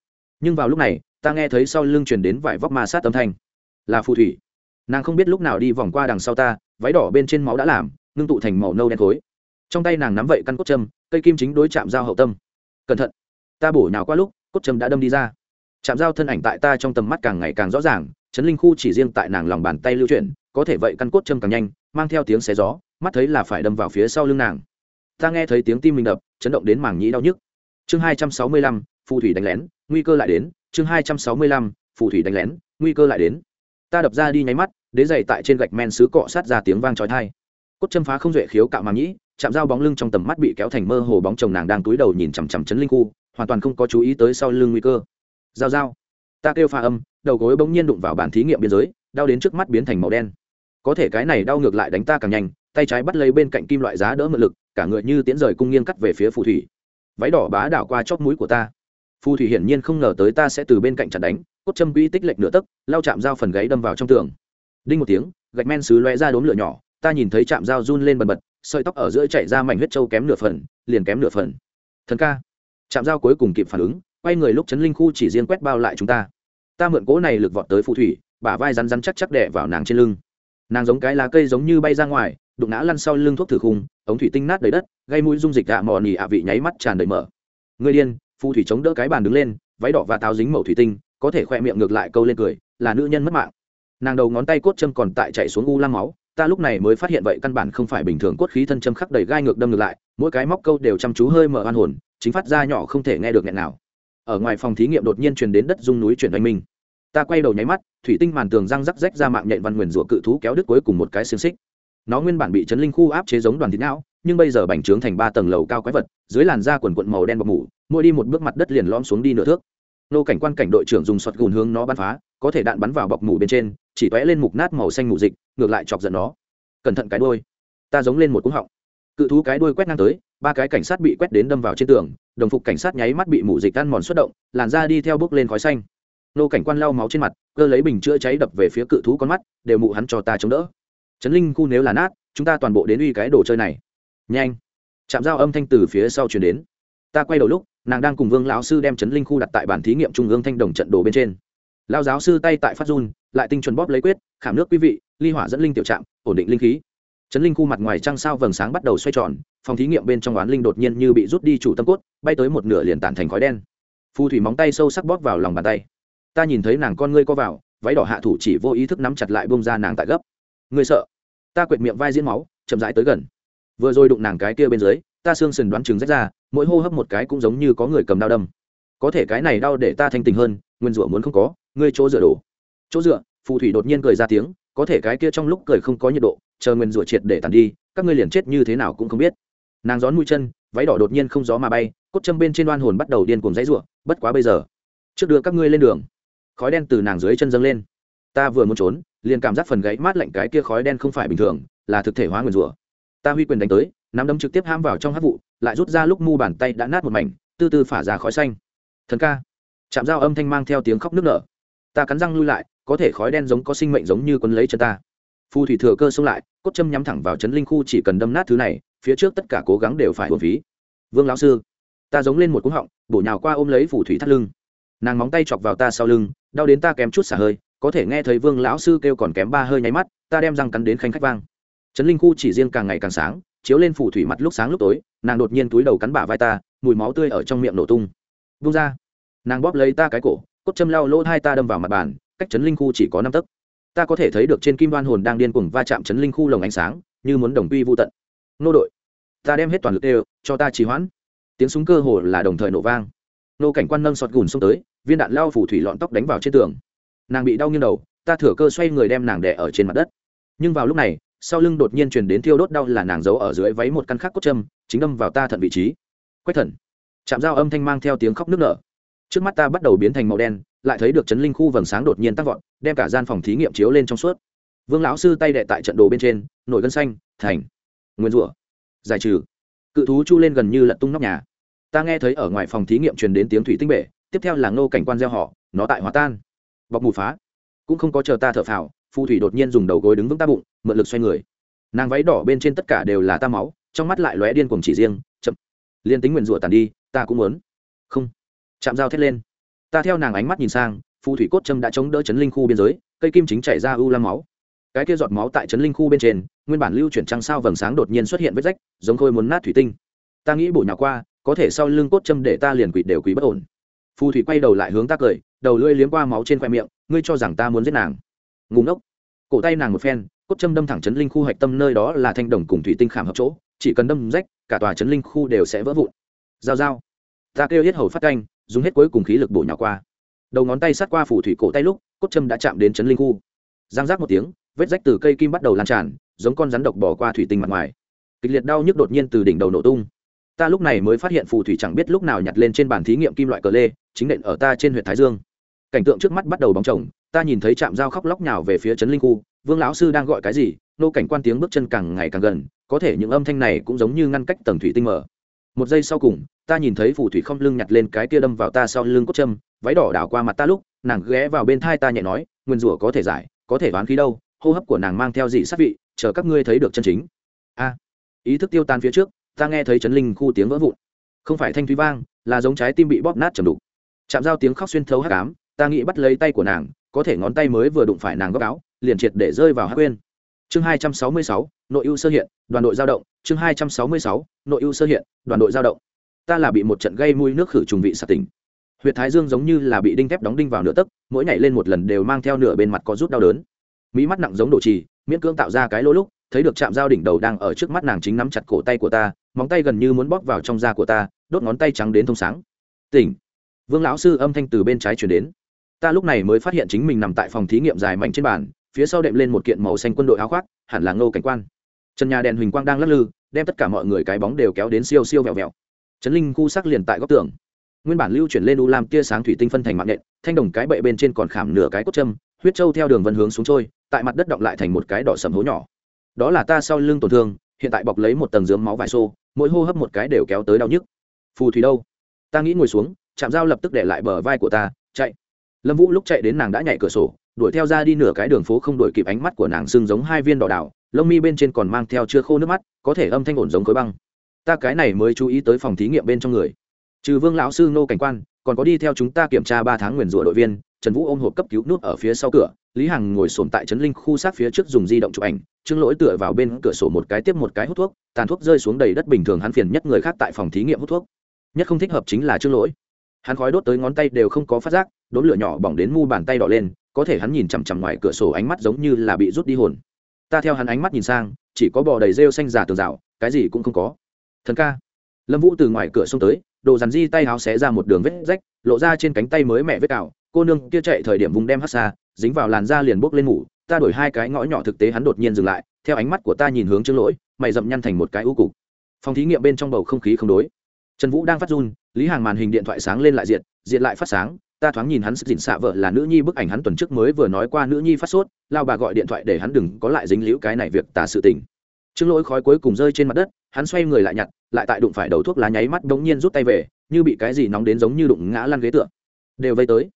Nhưng vào lúc này, ta nghe thấy sau lưng truyền đến vải vóc ma sát âm thanh. Là phù thủy. Nàng không biết lúc nào đi vòng qua đằng sau ta, váy đỏ bên trên máu đã làm, ngưng tụ thành màu nâu đen khối trong tay nàng nắm vậy căn cốt châm, cây kim chính đối chạm dao hậu tâm. Cẩn thận, ta bổ nhào qua lúc, cốt châm đã đâm đi ra. Chạm dao thân ảnh tại ta trong tầm mắt càng ngày càng rõ ràng, chấn linh khu chỉ riêng tại nàng lòng bàn tay lưu chuyển, có thể vậy căn cốt châm càng nhanh, mang theo tiếng xé gió mắt thấy là phải đâm vào phía sau lưng nàng. Ta nghe thấy tiếng tim mình đập, chấn động đến màng nhĩ đau nhức. Chương hai trăm sáu mươi lăm, phù thủy đánh lén, nguy cơ lại đến. Chương hai trăm sáu mươi lăm, phù thủy đánh lén, nguy cơ lại đến. Ta đập ra đi nháy mắt, đế dày tại trên gạch men xứ cọ sát ra tiếng vang trói thai cốt châm phá không duệ khiếu cạo màng nhĩ, chạm dao bóng lưng trong tầm mắt bị kéo thành mơ hồ bóng chồng nàng đang túi đầu nhìn chằm chằm chấn linh khu, hoàn toàn không có chú ý tới sau lưng nguy cơ. Dao dao ta kêu pha âm, đầu gối bỗng nhiên đụng vào bản thí nghiệm biên giới, đau đến trước mắt biến thành màu đen. Có thể cái này đau ngược lại đánh ta càng nhanh tay trái bắt lấy bên cạnh kim loại giá đỡ mượn lực, cả người như tiễn rời cung nghiêng cắt về phía phù thủy. Váy đỏ bá đảo qua chóp mũi của ta. Phù thủy hiển nhiên không ngờ tới ta sẽ từ bên cạnh chặn đánh, cốt châm quỹ tích lệch nửa tấc lao chạm dao phần gáy đâm vào trong tường. Đinh một tiếng, gạch men xứ loe ra đốm lửa nhỏ, ta nhìn thấy chạm dao run lên bần bật, sợi tóc ở giữa chạy ra mảnh huyết trâu kém nửa phần, liền kém nửa phần. Thần ca. Chạm dao cuối cùng kịp phản ứng, quay người lúc chấn linh khu chỉ riêng quét bao lại chúng ta. Ta mượn cỗ này lực vọt tới phù thủy, bả vai rắn rắn chắc chắc đẻ vào nàng trên lưng. Nàng giống cái lá cây giống như bay ra ngoài đụng ngã lăn sau lưng thuốc thử khung, ống thủy tinh nát đầy đất, gây mũi dung dịch gạ mò nỉ ạ vị nháy mắt tràn đầy mở. Người điên, phù thủy chống đỡ cái bàn đứng lên, váy đỏ và táo dính màu thủy tinh, có thể khoe miệng ngược lại câu lên cười, là nữ nhân mất mạng. Nàng đầu ngón tay cốt châm còn tại chạy xuống u lam máu, ta lúc này mới phát hiện vậy căn bản không phải bình thường cốt khí thân châm khắc đầy gai ngược đâm ngược lại, mỗi cái móc câu đều chăm chú hơi mở oan hồn, chính phát ra nhỏ không thể nghe được nghẹn nào. Ở ngoài phòng thí nghiệm đột nhiên truyền đến đất dung núi chuyển oanh minh. Ta quay đầu nháy mắt, thủy tinh màn tường răng rắc rách ra mạng nhện văn nguyền rủa cự thú kéo đứt cuối cùng một cái xiên xích nó nguyên bản bị chấn linh khu áp chế giống đoàn thịt não, nhưng bây giờ bành trướng thành ba tầng lầu cao quái vật, dưới làn da quần quận màu đen bọc mủ, mỗi đi một bước mặt đất liền lom xuống đi nửa thước. Nô cảnh quan cảnh đội trưởng dùng sọt gùn hướng nó bắn phá, có thể đạn bắn vào bọc mủ bên trên, chỉ tóe lên mục nát màu xanh mù dịch, ngược lại chọc giận nó. Cẩn thận cái đôi ta giống lên một cúng họng. Cự thú cái đuôi quét ngang tới, ba cái cảnh sát bị quét đến đâm vào trên tường, đồng phục cảnh sát nháy mắt bị mủ dịch tan mòn xuất động, làn da đi theo bước lên khói xanh. Nô cảnh quan lau máu trên mặt, cơ lấy bình chữa cháy đập về phía cự thú con mắt, đều mụ hắn cho ta chống đỡ trấn linh khu nếu là nát, chúng ta toàn bộ đến uy cái đồ chơi này. Nhanh. Chạm giao âm thanh từ phía sau chuyển đến. Ta quay đầu lúc, nàng đang cùng vương lão sư đem trấn linh khu đặt tại bản thí nghiệm trung ương thanh đồng trận đồ bên trên. Lao giáo sư tay tại phát run, lại tinh chuẩn bóp lấy quyết, khảm nước quý vị, ly hỏa dẫn linh tiểu trạm, ổn định linh khí. Trấn linh khu mặt ngoài trăng sao vầng sáng bắt đầu xoay tròn, phòng thí nghiệm bên trong oán linh đột nhiên như bị rút đi chủ tâm cốt, bay tới một nửa liền tản thành khói đen. Phù thủy móng tay sâu sắc bóp vào lòng bàn tay. Ta nhìn thấy nàng con ngươi co vào, váy đỏ hạ thủ chỉ vô ý thức nắm chặt lại bông ra nàng tại gấp. Ngươi sợ? Ta quệt miệng vai diễn máu, chậm rãi tới gần. Vừa rồi đụng nàng cái kia bên dưới, ta xương sườn đoán chừng rách ra, mỗi hô hấp một cái cũng giống như có người cầm đau đâm. Có thể cái này đau để ta thanh tình hơn, nguyên rủa muốn không có, ngươi chỗ dựa đổ. Chỗ dựa, phù thủy đột nhiên cười ra tiếng, có thể cái kia trong lúc cười không có nhiệt độ, chờ nguyên rủa triệt để tàn đi, các ngươi liền chết như thế nào cũng không biết. Nàng gión mũi chân, váy đỏ đột nhiên không gió mà bay, cốt châm bên trên đoan hồn bắt đầu điên cuồng dãy rủa, bất quá bây giờ, trước đưa các ngươi lên đường. Khói đen từ nàng dưới chân dâng lên. Ta vừa muốn trốn liền cảm giác phần gáy mát lạnh cái kia khói đen không phải bình thường, là thực thể hóa nguyền rủa ta huy quyền đánh tới, nắm đấm trực tiếp ham vào trong hát vụ, lại rút ra lúc mu bàn tay đã nát một mảnh tư tư phả ra khói xanh. Thần ca. Chạm dao âm thanh mang theo tiếng khóc nức nở. Ta cắn răng lui lại, có thể khói đen giống có sinh mệnh giống như quấn lấy chân ta. Phù thủy thừa cơ xông lại, cốt châm nhắm thẳng vào chấn linh khu chỉ cần đâm nát thứ này, phía trước tất cả cố gắng đều phải hồn phí. Vương lão sư, ta giống lên một cúng họng, bổ nhào qua ôm lấy phù thủy thắt lưng. Nàng móng tay chọc vào ta sau lưng, đau đến ta kém chút xả hơi có thể nghe thấy vương lão sư kêu còn kém ba hơi nháy mắt, ta đem răng cắn đến khanh khách vang. Trấn linh khu chỉ riêng càng ngày càng sáng, chiếu lên phủ thủy mặt lúc sáng lúc tối, nàng đột nhiên túi đầu cắn bả vai ta, mùi máu tươi ở trong miệng nổ tung. Vung ra. Nàng bóp lấy ta cái cổ, cốt châm lao lỗ hai ta đâm vào mặt bàn, cách trấn linh khu chỉ có năm tấc. Ta có thể thấy được trên kim đoan hồn đang điên cuồng va chạm trấn linh khu lồng ánh sáng, như muốn đồng quy vô tận. Nô đội, ta đem hết toàn lực đều, cho ta trì hoãn. Tiếng súng cơ hồ là đồng thời nổ vang. Nô cảnh quan nâng sọt gùn xông tới, viên đạn lao phủ thủy lọn tóc đánh vào trên tường nàng bị đau nghiêng đầu, ta thửa cơ xoay người đem nàng đẻ ở trên mặt đất. Nhưng vào lúc này, sau lưng đột nhiên truyền đến thiêu đốt đau là nàng giấu ở dưới váy một căn khác cốt châm, chính đâm vào ta thận vị trí. Quách thần. Chạm dao âm thanh mang theo tiếng khóc nức nở. Trước mắt ta bắt đầu biến thành màu đen, lại thấy được chấn linh khu vầng sáng đột nhiên tăng vọt, đem cả gian phòng thí nghiệm chiếu lên trong suốt. Vương lão sư tay đệ tại trận đồ bên trên, nổi gân xanh, thành. Nguyên rủa. Giải trừ. Cự thú chu lên gần như lật tung nóc nhà. Ta nghe thấy ở ngoài phòng thí nghiệm truyền đến tiếng thủy tinh bể, tiếp theo là ngô cảnh quan gieo họ, nó tại hòa tan bọc mù phá. Cũng không có chờ ta thở phào phù thủy đột nhiên dùng đầu gối đứng vững ta bụng, mượn lực xoay người. Nàng váy đỏ bên trên tất cả đều là ta máu, trong mắt lại lóe điên cuồng chỉ riêng, chậm. Liên tính nguyền rủa tàn đi, ta cũng muốn. Không. Chạm dao thét lên. Ta theo nàng ánh mắt nhìn sang phù thủy cốt châm đã chống đỡ chấn linh khu biên giới, cây kim chính chảy ra u lam máu. Cái kia giọt máu tại chấn linh khu bên trên, nguyên bản lưu chuyển trăng sao vầng sáng đột nhiên xuất hiện vết rách, giống khôi muốn nát thủy tinh. Ta nghĩ bổ nhà qua, có thể sau lưng cốt châm để ta liền quỵt đều quý bất ổn. Phù thủy quay đầu lại hướng ta cười đầu lưỡi liếm qua máu trên khoe miệng, ngươi cho rằng ta muốn giết nàng? Ngủ ngốc. Cổ tay nàng một phen, cốt châm đâm thẳng chấn linh khu hạch tâm nơi đó là thanh đồng cùng thủy tinh khảm hợp chỗ, chỉ cần đâm rách, cả tòa chấn linh khu đều sẽ vỡ vụn. Giao giao. Ta kêu hết hầu phát canh, dùng hết cuối cùng khí lực bổ nhỏ qua. Đầu ngón tay sát qua phủ thủy cổ tay lúc, cốt châm đã chạm đến chấn linh khu. Giang rác một tiếng, vết rách từ cây kim bắt đầu lan tràn, giống con rắn độc bỏ qua thủy tinh mặt ngoài. Kịch liệt đau nhức đột nhiên từ đỉnh đầu nổ tung. Ta lúc này mới phát hiện phù thủy chẳng biết lúc nào nhặt lên trên bàn thí nghiệm kim loại cờ lê, chính nện ở ta trên huyện thái dương cảnh tượng trước mắt bắt đầu bóng chồng, ta nhìn thấy trạm dao khóc lóc nhào về phía trấn linh khu, vương lão sư đang gọi cái gì, nô cảnh quan tiếng bước chân càng ngày càng gần, có thể những âm thanh này cũng giống như ngăn cách tầng thủy tinh mở. Một giây sau cùng, ta nhìn thấy phù thủy không lưng nhặt lên cái kia đâm vào ta sau lưng cốt châm, váy đỏ đảo qua mặt ta lúc, nàng ghé vào bên thai ta nhẹ nói, nguyên rủa có thể giải, có thể đoán khí đâu, hô hấp của nàng mang theo dị sát vị, chờ các ngươi thấy được chân chính. A, ý thức tiêu tan phía trước, ta nghe thấy chấn linh khu tiếng vỡ vụn. Không phải thanh thúy vang, là giống trái tim bị bóp nát chầm đục. Chạm dao tiếng khóc xuyên thấu hắc ám ta nghĩ bắt lấy tay của nàng, có thể ngón tay mới vừa đụng phải nàng góc áo, liền triệt để rơi vào hát quên chương hai trăm sáu mươi sáu, nội ưu sơ hiện, đoàn đội giao động. Chương hai trăm sáu mươi sáu, nội ưu sơ hiện, đoàn đội giao động. Ta là bị một trận gây mùi nước khử trùng vị sạt tỉnh. Huyệt thái dương giống như là bị đinh thép đóng đinh vào nửa tấc, mỗi nhảy lên một lần đều mang theo nửa bên mặt có rút đau đớn. Mỹ mắt nặng giống đồ trì, miễn cưỡng tạo ra cái lỗ lúc, thấy được chạm dao đỉnh đầu đang ở trước mắt nàng chính nắm chặt cổ tay của ta, móng tay gần như muốn bóp vào trong da của ta, đốt ngón tay trắng đến thông sáng. Tỉnh. Vương lão sư âm thanh từ bên trái chuyển đến ta lúc này mới phát hiện chính mình nằm tại phòng thí nghiệm dài mạnh trên bàn, phía sau đệm lên một kiện màu xanh quân đội áo khoác, hẳn là ngô cảnh quan. Trần nhà đèn huỳnh quang đang lắc lư, đem tất cả mọi người cái bóng đều kéo đến siêu siêu vẹo vẹo. Trấn linh khu sắc liền tại góc tường. Nguyên bản lưu chuyển lên u lam tia sáng thủy tinh phân thành mạng nện, thanh đồng cái bệ bên trên còn khảm nửa cái cốt châm, huyết trâu theo đường vân hướng xuống trôi, tại mặt đất động lại thành một cái đỏ sầm hố nhỏ. Đó là ta sau lưng tổn thương, hiện tại bọc lấy một tầng dướng máu vải xô, mỗi hô hấp một cái đều kéo tới đau nhức. Phù thủy đâu? Ta nghĩ ngồi xuống chạm dao lập tức để lại bờ vai của ta, chạy lâm vũ lúc chạy đến nàng đã nhảy cửa sổ, đuổi theo ra đi nửa cái đường phố không đuổi kịp ánh mắt của nàng sưng giống hai viên đỏ đảo, lông mi bên trên còn mang theo chưa khô nước mắt, có thể âm thanh ổn giống khối băng. Ta cái này mới chú ý tới phòng thí nghiệm bên trong người. Trừ vương lão sư nô cảnh quan, còn có đi theo chúng ta kiểm tra ba tháng nguyền rủa đội viên, trần vũ ôm hộp cấp cứu nút ở phía sau cửa, lý hằng ngồi sồn tại trấn linh khu sát phía trước dùng di động chụp ảnh, trương lỗi tựa vào bên cửa sổ một cái tiếp một cái hút thuốc, tàn thuốc rơi xuống đầy đất bình thường hắn phiền nhất người khác tại phòng thí nghiệm hút thuốc. Nhất không thích hợp chính là trương lỗi. Hắn khói đốt tới ngón tay đều không có phát giác đốm lửa nhỏ bỏng đến mu bàn tay đỏ lên, có thể hắn nhìn chằm chằm ngoài cửa sổ ánh mắt giống như là bị rút đi hồn. Ta theo hắn ánh mắt nhìn sang, chỉ có bò đầy rêu xanh giả tường rào, cái gì cũng không có. Thần ca. Lâm vũ từ ngoài cửa xông tới, đồ dằn di tay háo xé ra một đường vết rách, lộ ra trên cánh tay mới mẹ vết cào. Cô nương kia chạy thời điểm vùng đem hát xa, dính vào làn da liền bốc lên ngủ. Ta đổi hai cái ngõ nhỏ thực tế hắn đột nhiên dừng lại, theo ánh mắt của ta nhìn hướng trương lỗi, mày dậm nhăn thành một cái u cục. Phòng thí nghiệm bên trong bầu không khí không đối. Trần vũ đang phát run, lý hàng màn hình điện thoại sáng lên lại diện diện lại phát sáng ta thoáng nhìn hắn sức dịn xạ vợ là nữ nhi bức ảnh hắn tuần trước mới vừa nói qua nữ nhi phát sốt, lao bà gọi điện thoại để hắn đừng có lại dính liễu cái này việc tả sự tình. Trương lỗi khói cuối cùng rơi trên mặt đất, hắn xoay người lại nhặt, lại tại đụng phải đầu thuốc lá nháy mắt đống nhiên rút tay về, như bị cái gì nóng đến giống như đụng ngã lăn ghế tựa. Đều vây tới.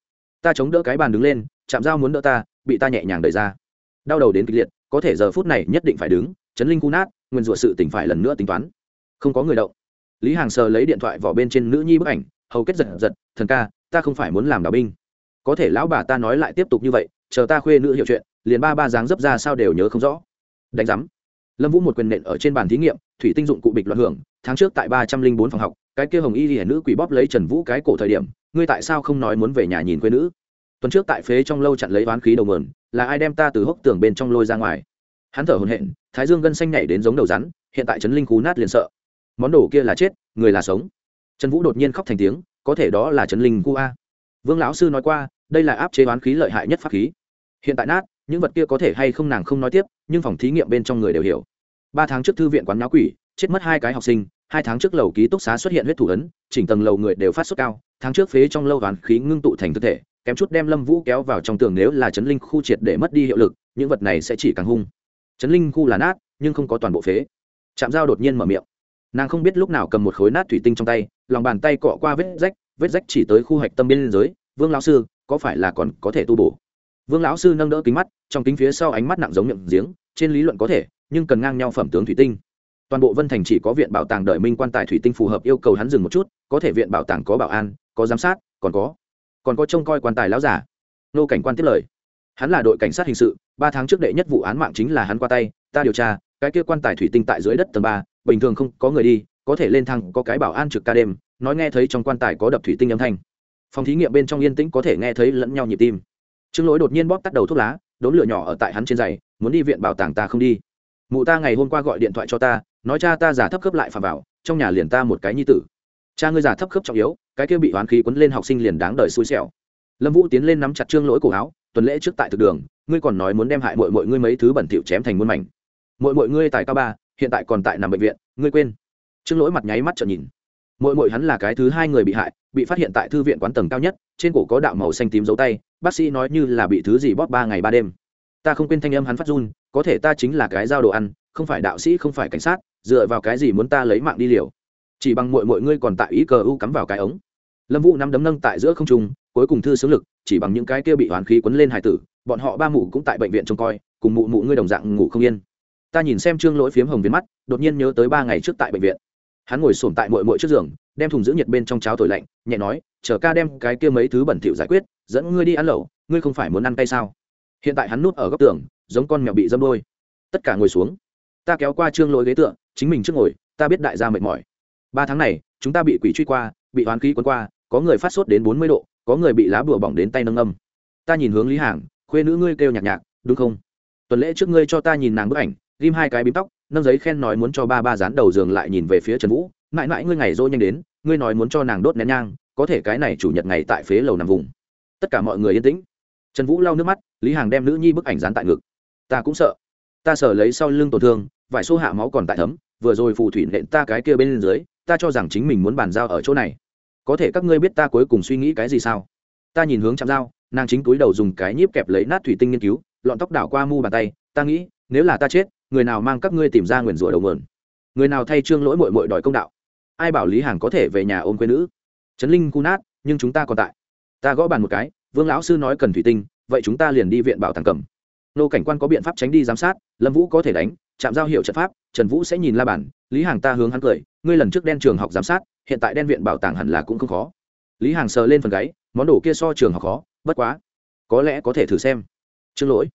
Ta chống đỡ cái bàn đứng lên, chạm dao muốn đỡ ta, bị ta nhẹ nhàng đẩy ra. Đau đầu đến kịch liệt, có thể giờ phút này nhất định phải đứng, chấn linh cú nát, nguyên rủa sự tỉnh phải lần nữa tính toán. Không có người động. Lý hàng sờ lấy điện thoại vỏ bên trên nữ nhi bức ảnh, hầu kết giật giật, thần ca ta không phải muốn làm đạo binh. Có thể lão bà ta nói lại tiếp tục như vậy, chờ ta khuê nữ hiểu chuyện, liền ba ba dáng dấp ra sao đều nhớ không rõ. Đánh giám. Lâm vũ một quyền nện ở trên bàn thí nghiệm, thủy tinh dụng cụ bịch loạn hưởng, tháng trước tại ba trăm linh bốn phòng học, cái kia hồng y hiển nữ quỷ bóp lấy trần vũ cái cổ thời điểm, ngươi tại sao không nói muốn về nhà nhìn quê nữ? Tuần trước tại phế trong lâu chặn lấy oán khí đầu mườn, là ai đem ta từ hốc tường bên trong lôi ra ngoài? Hắn thở hồn hện thái dương gân xanh nhảy đến giống đầu rắn, hiện tại trấn linh cú nát liền sợ. Món đồ kia là chết, người là sống. Trần vũ đột nhiên khóc thành tiếng có thể đó là chấn linh cu a. Vương lão sư nói qua, đây là áp chế oán khí lợi hại nhất pháp khí. Hiện tại nát, những vật kia có thể hay không nàng không nói tiếp, nhưng phòng thí nghiệm bên trong người đều hiểu. Ba tháng trước thư viện quán nháo quỷ, chết mất hai cái học sinh, hai tháng trước lầu ký túc xá xuất hiện huyết thủ ấn, chỉnh tầng lầu người đều phát sốt cao, tháng trước phế trong lâu toán khí ngưng tụ thành thực thể, kém chút đem lâm vũ kéo vào trong tường nếu là chấn linh khu triệt để mất đi hiệu lực, những vật này sẽ chỉ càng hung. Chấn linh khu là nát, nhưng không có toàn bộ phế. Chạm dao đột nhiên mở miệng nàng không biết lúc nào cầm một khối nát thủy tinh trong tay, lòng bàn tay cọ qua vết rách vết rách chỉ tới khu hạch tâm biên giới. Vương lão sư, có phải là còn có thể tu bổ? Vương lão sư nâng đỡ kính mắt, trong kính phía sau ánh mắt nặng giống miệng giếng, trên lý luận có thể, nhưng cần ngang nhau phẩm tướng thủy tinh. Toàn bộ vân thành chỉ có viện bảo tàng đợi minh quan tài thủy tinh phù hợp yêu cầu hắn dừng một chút, có thể viện bảo tàng có bảo an, có giám sát, còn có còn có trông coi quan tài lão giả. Nô cảnh quan tiếp lời. Hắn là đội cảnh sát hình sự, ba tháng trước đệ nhất vụ án mạng chính là hắn qua tay, ta điều tra, cái kia quan tài thủy tinh tại dưới đất tầng ba bình thường không có người đi, có thể lên thang có cái bảo an trực ca đêm, nói nghe thấy trong quan tài có đập thủy tinh âm thanh. Phòng thí nghiệm bên trong yên tĩnh có thể nghe thấy lẫn nhau nhịp tim. Trương lỗi đột nhiên bóp tắt đầu thuốc lá, đốn lửa nhỏ ở tại hắn trên giày, muốn đi viện bảo tàng ta không đi. Mụ ta ngày hôm qua gọi điện thoại cho ta, nói cha ta giả thấp cấp lại phà vào, trong nhà liền ta một cái nhi tử. Cha ngươi giả thấp cấp trọng yếu, cái kia bị hoán khí quấn lên học sinh liền đáng đời xui xẻo. Lâm vũ tiến lên nắm chặt trương lỗi cổ áo, tuần lễ trước tại thực đường, ngươi còn nói muốn đem hại mọi mọi ngươi mấy thứ bẩn thỉu chém thành muôn mảnh. Mọi mọi ngươi tại cao ba hiện tại còn tại nằm bệnh viện, ngươi quên. Trương lỗi mặt nháy mắt trợn nhìn. Mỗi mỗi hắn là cái thứ hai người bị hại, bị phát hiện tại thư viện quán tầng cao nhất, trên cổ có đạo màu xanh tím dấu tay, bác sĩ nói như là bị thứ gì bóp ba ngày ba đêm. Ta không quên thanh âm hắn phát run, có thể ta chính là cái giao đồ ăn, không phải đạo sĩ, không phải cảnh sát, dựa vào cái gì muốn ta lấy mạng đi liều. Chỉ bằng mọi mọi ngươi còn tại ý cờ u cắm vào cái ống. Lâm vũ nắm đấm nâng tại giữa không trung, cuối cùng thư xướng lực, chỉ bằng những cái kia bị hoàn khí quấn lên hải tử, bọn họ ba mụ cũng tại bệnh viện trông coi, cùng mụ mụ ngươi đồng dạng ngủ không yên ta nhìn xem trương lỗi phiếm hồng viên mắt, đột nhiên nhớ tới ba ngày trước tại bệnh viện. Hắn ngồi sổm tại mội mội trước giường, đem thùng giữ nhiệt bên trong cháo thổi lạnh, nhẹ nói, chờ ca đem cái kia mấy thứ bẩn thỉu giải quyết, dẫn ngươi đi ăn lẩu, ngươi không phải muốn ăn tay sao? Hiện tại hắn núp ở góc tường, giống con mèo bị dâm đôi. Tất cả ngồi xuống. Ta kéo qua trương lỗi ghế tựa, chính mình trước ngồi, ta biết đại gia mệt mỏi. Ba tháng này, chúng ta bị quỷ truy qua, bị hoán khí quấn qua, có người phát sốt đến bốn mươi độ, có người bị lá bùa bỏng đến tay nâng âm. Ta nhìn hướng lý hàng, khuê nữ ngươi kêu nhạc nhạc, đúng không? Tuần lễ trước ngươi cho ta nhìn nàng bức ảnh ghim hai cái bím tóc, nâng giấy khen nói muốn cho ba ba dán đầu giường lại nhìn về phía trần vũ. Mãi mãi ngươi ngày dỗ nhanh đến, ngươi nói muốn cho nàng đốt nén nhang, có thể cái này chủ nhật ngày tại phế lầu nằm vùng. Tất cả mọi người yên tĩnh. Trần vũ lau nước mắt, lý hàng đem nữ nhi bức ảnh dán tại ngực. Ta cũng sợ. Ta sợ lấy sau lưng tổn thương vải xô hạ máu còn tại thấm, vừa rồi phù thủy nện ta cái kia bên dưới, ta cho rằng chính mình muốn bàn giao ở chỗ này. Có thể các ngươi biết ta cuối cùng suy nghĩ cái gì sao? Ta nhìn hướng chạm dao nàng chính túi đầu dùng cái nhíp kẹp lấy nát thủy tinh nghiên cứu, lọn tóc đảo qua mu bàn tay, ta nghĩ, nếu là ta chết người nào mang các ngươi tìm ra nguyền rủa đầu mượn người nào thay trương lỗi mội mội đòi công đạo? Ai bảo lý hàng có thể về nhà ôm quê nữ? Trấn linh cu nát, nhưng chúng ta còn tại. Ta gõ bàn một cái, vương lão sư nói cần thủy tinh, vậy chúng ta liền đi viện bảo tàng cầm. Nô cảnh quan có biện pháp tránh đi giám sát, lâm vũ có thể đánh chạm giao hiệu trận pháp, trần vũ sẽ nhìn la bản, lý hàng ta hướng hắn cười, ngươi lần trước đen trường học giám sát, hiện tại đen viện bảo tàng hẳn là cũng không khó. Lý hàng sờ lên phần gáy, món đồ kia so trường học khó, bất quá, có lẽ có thể thử xem. Trương lỗi,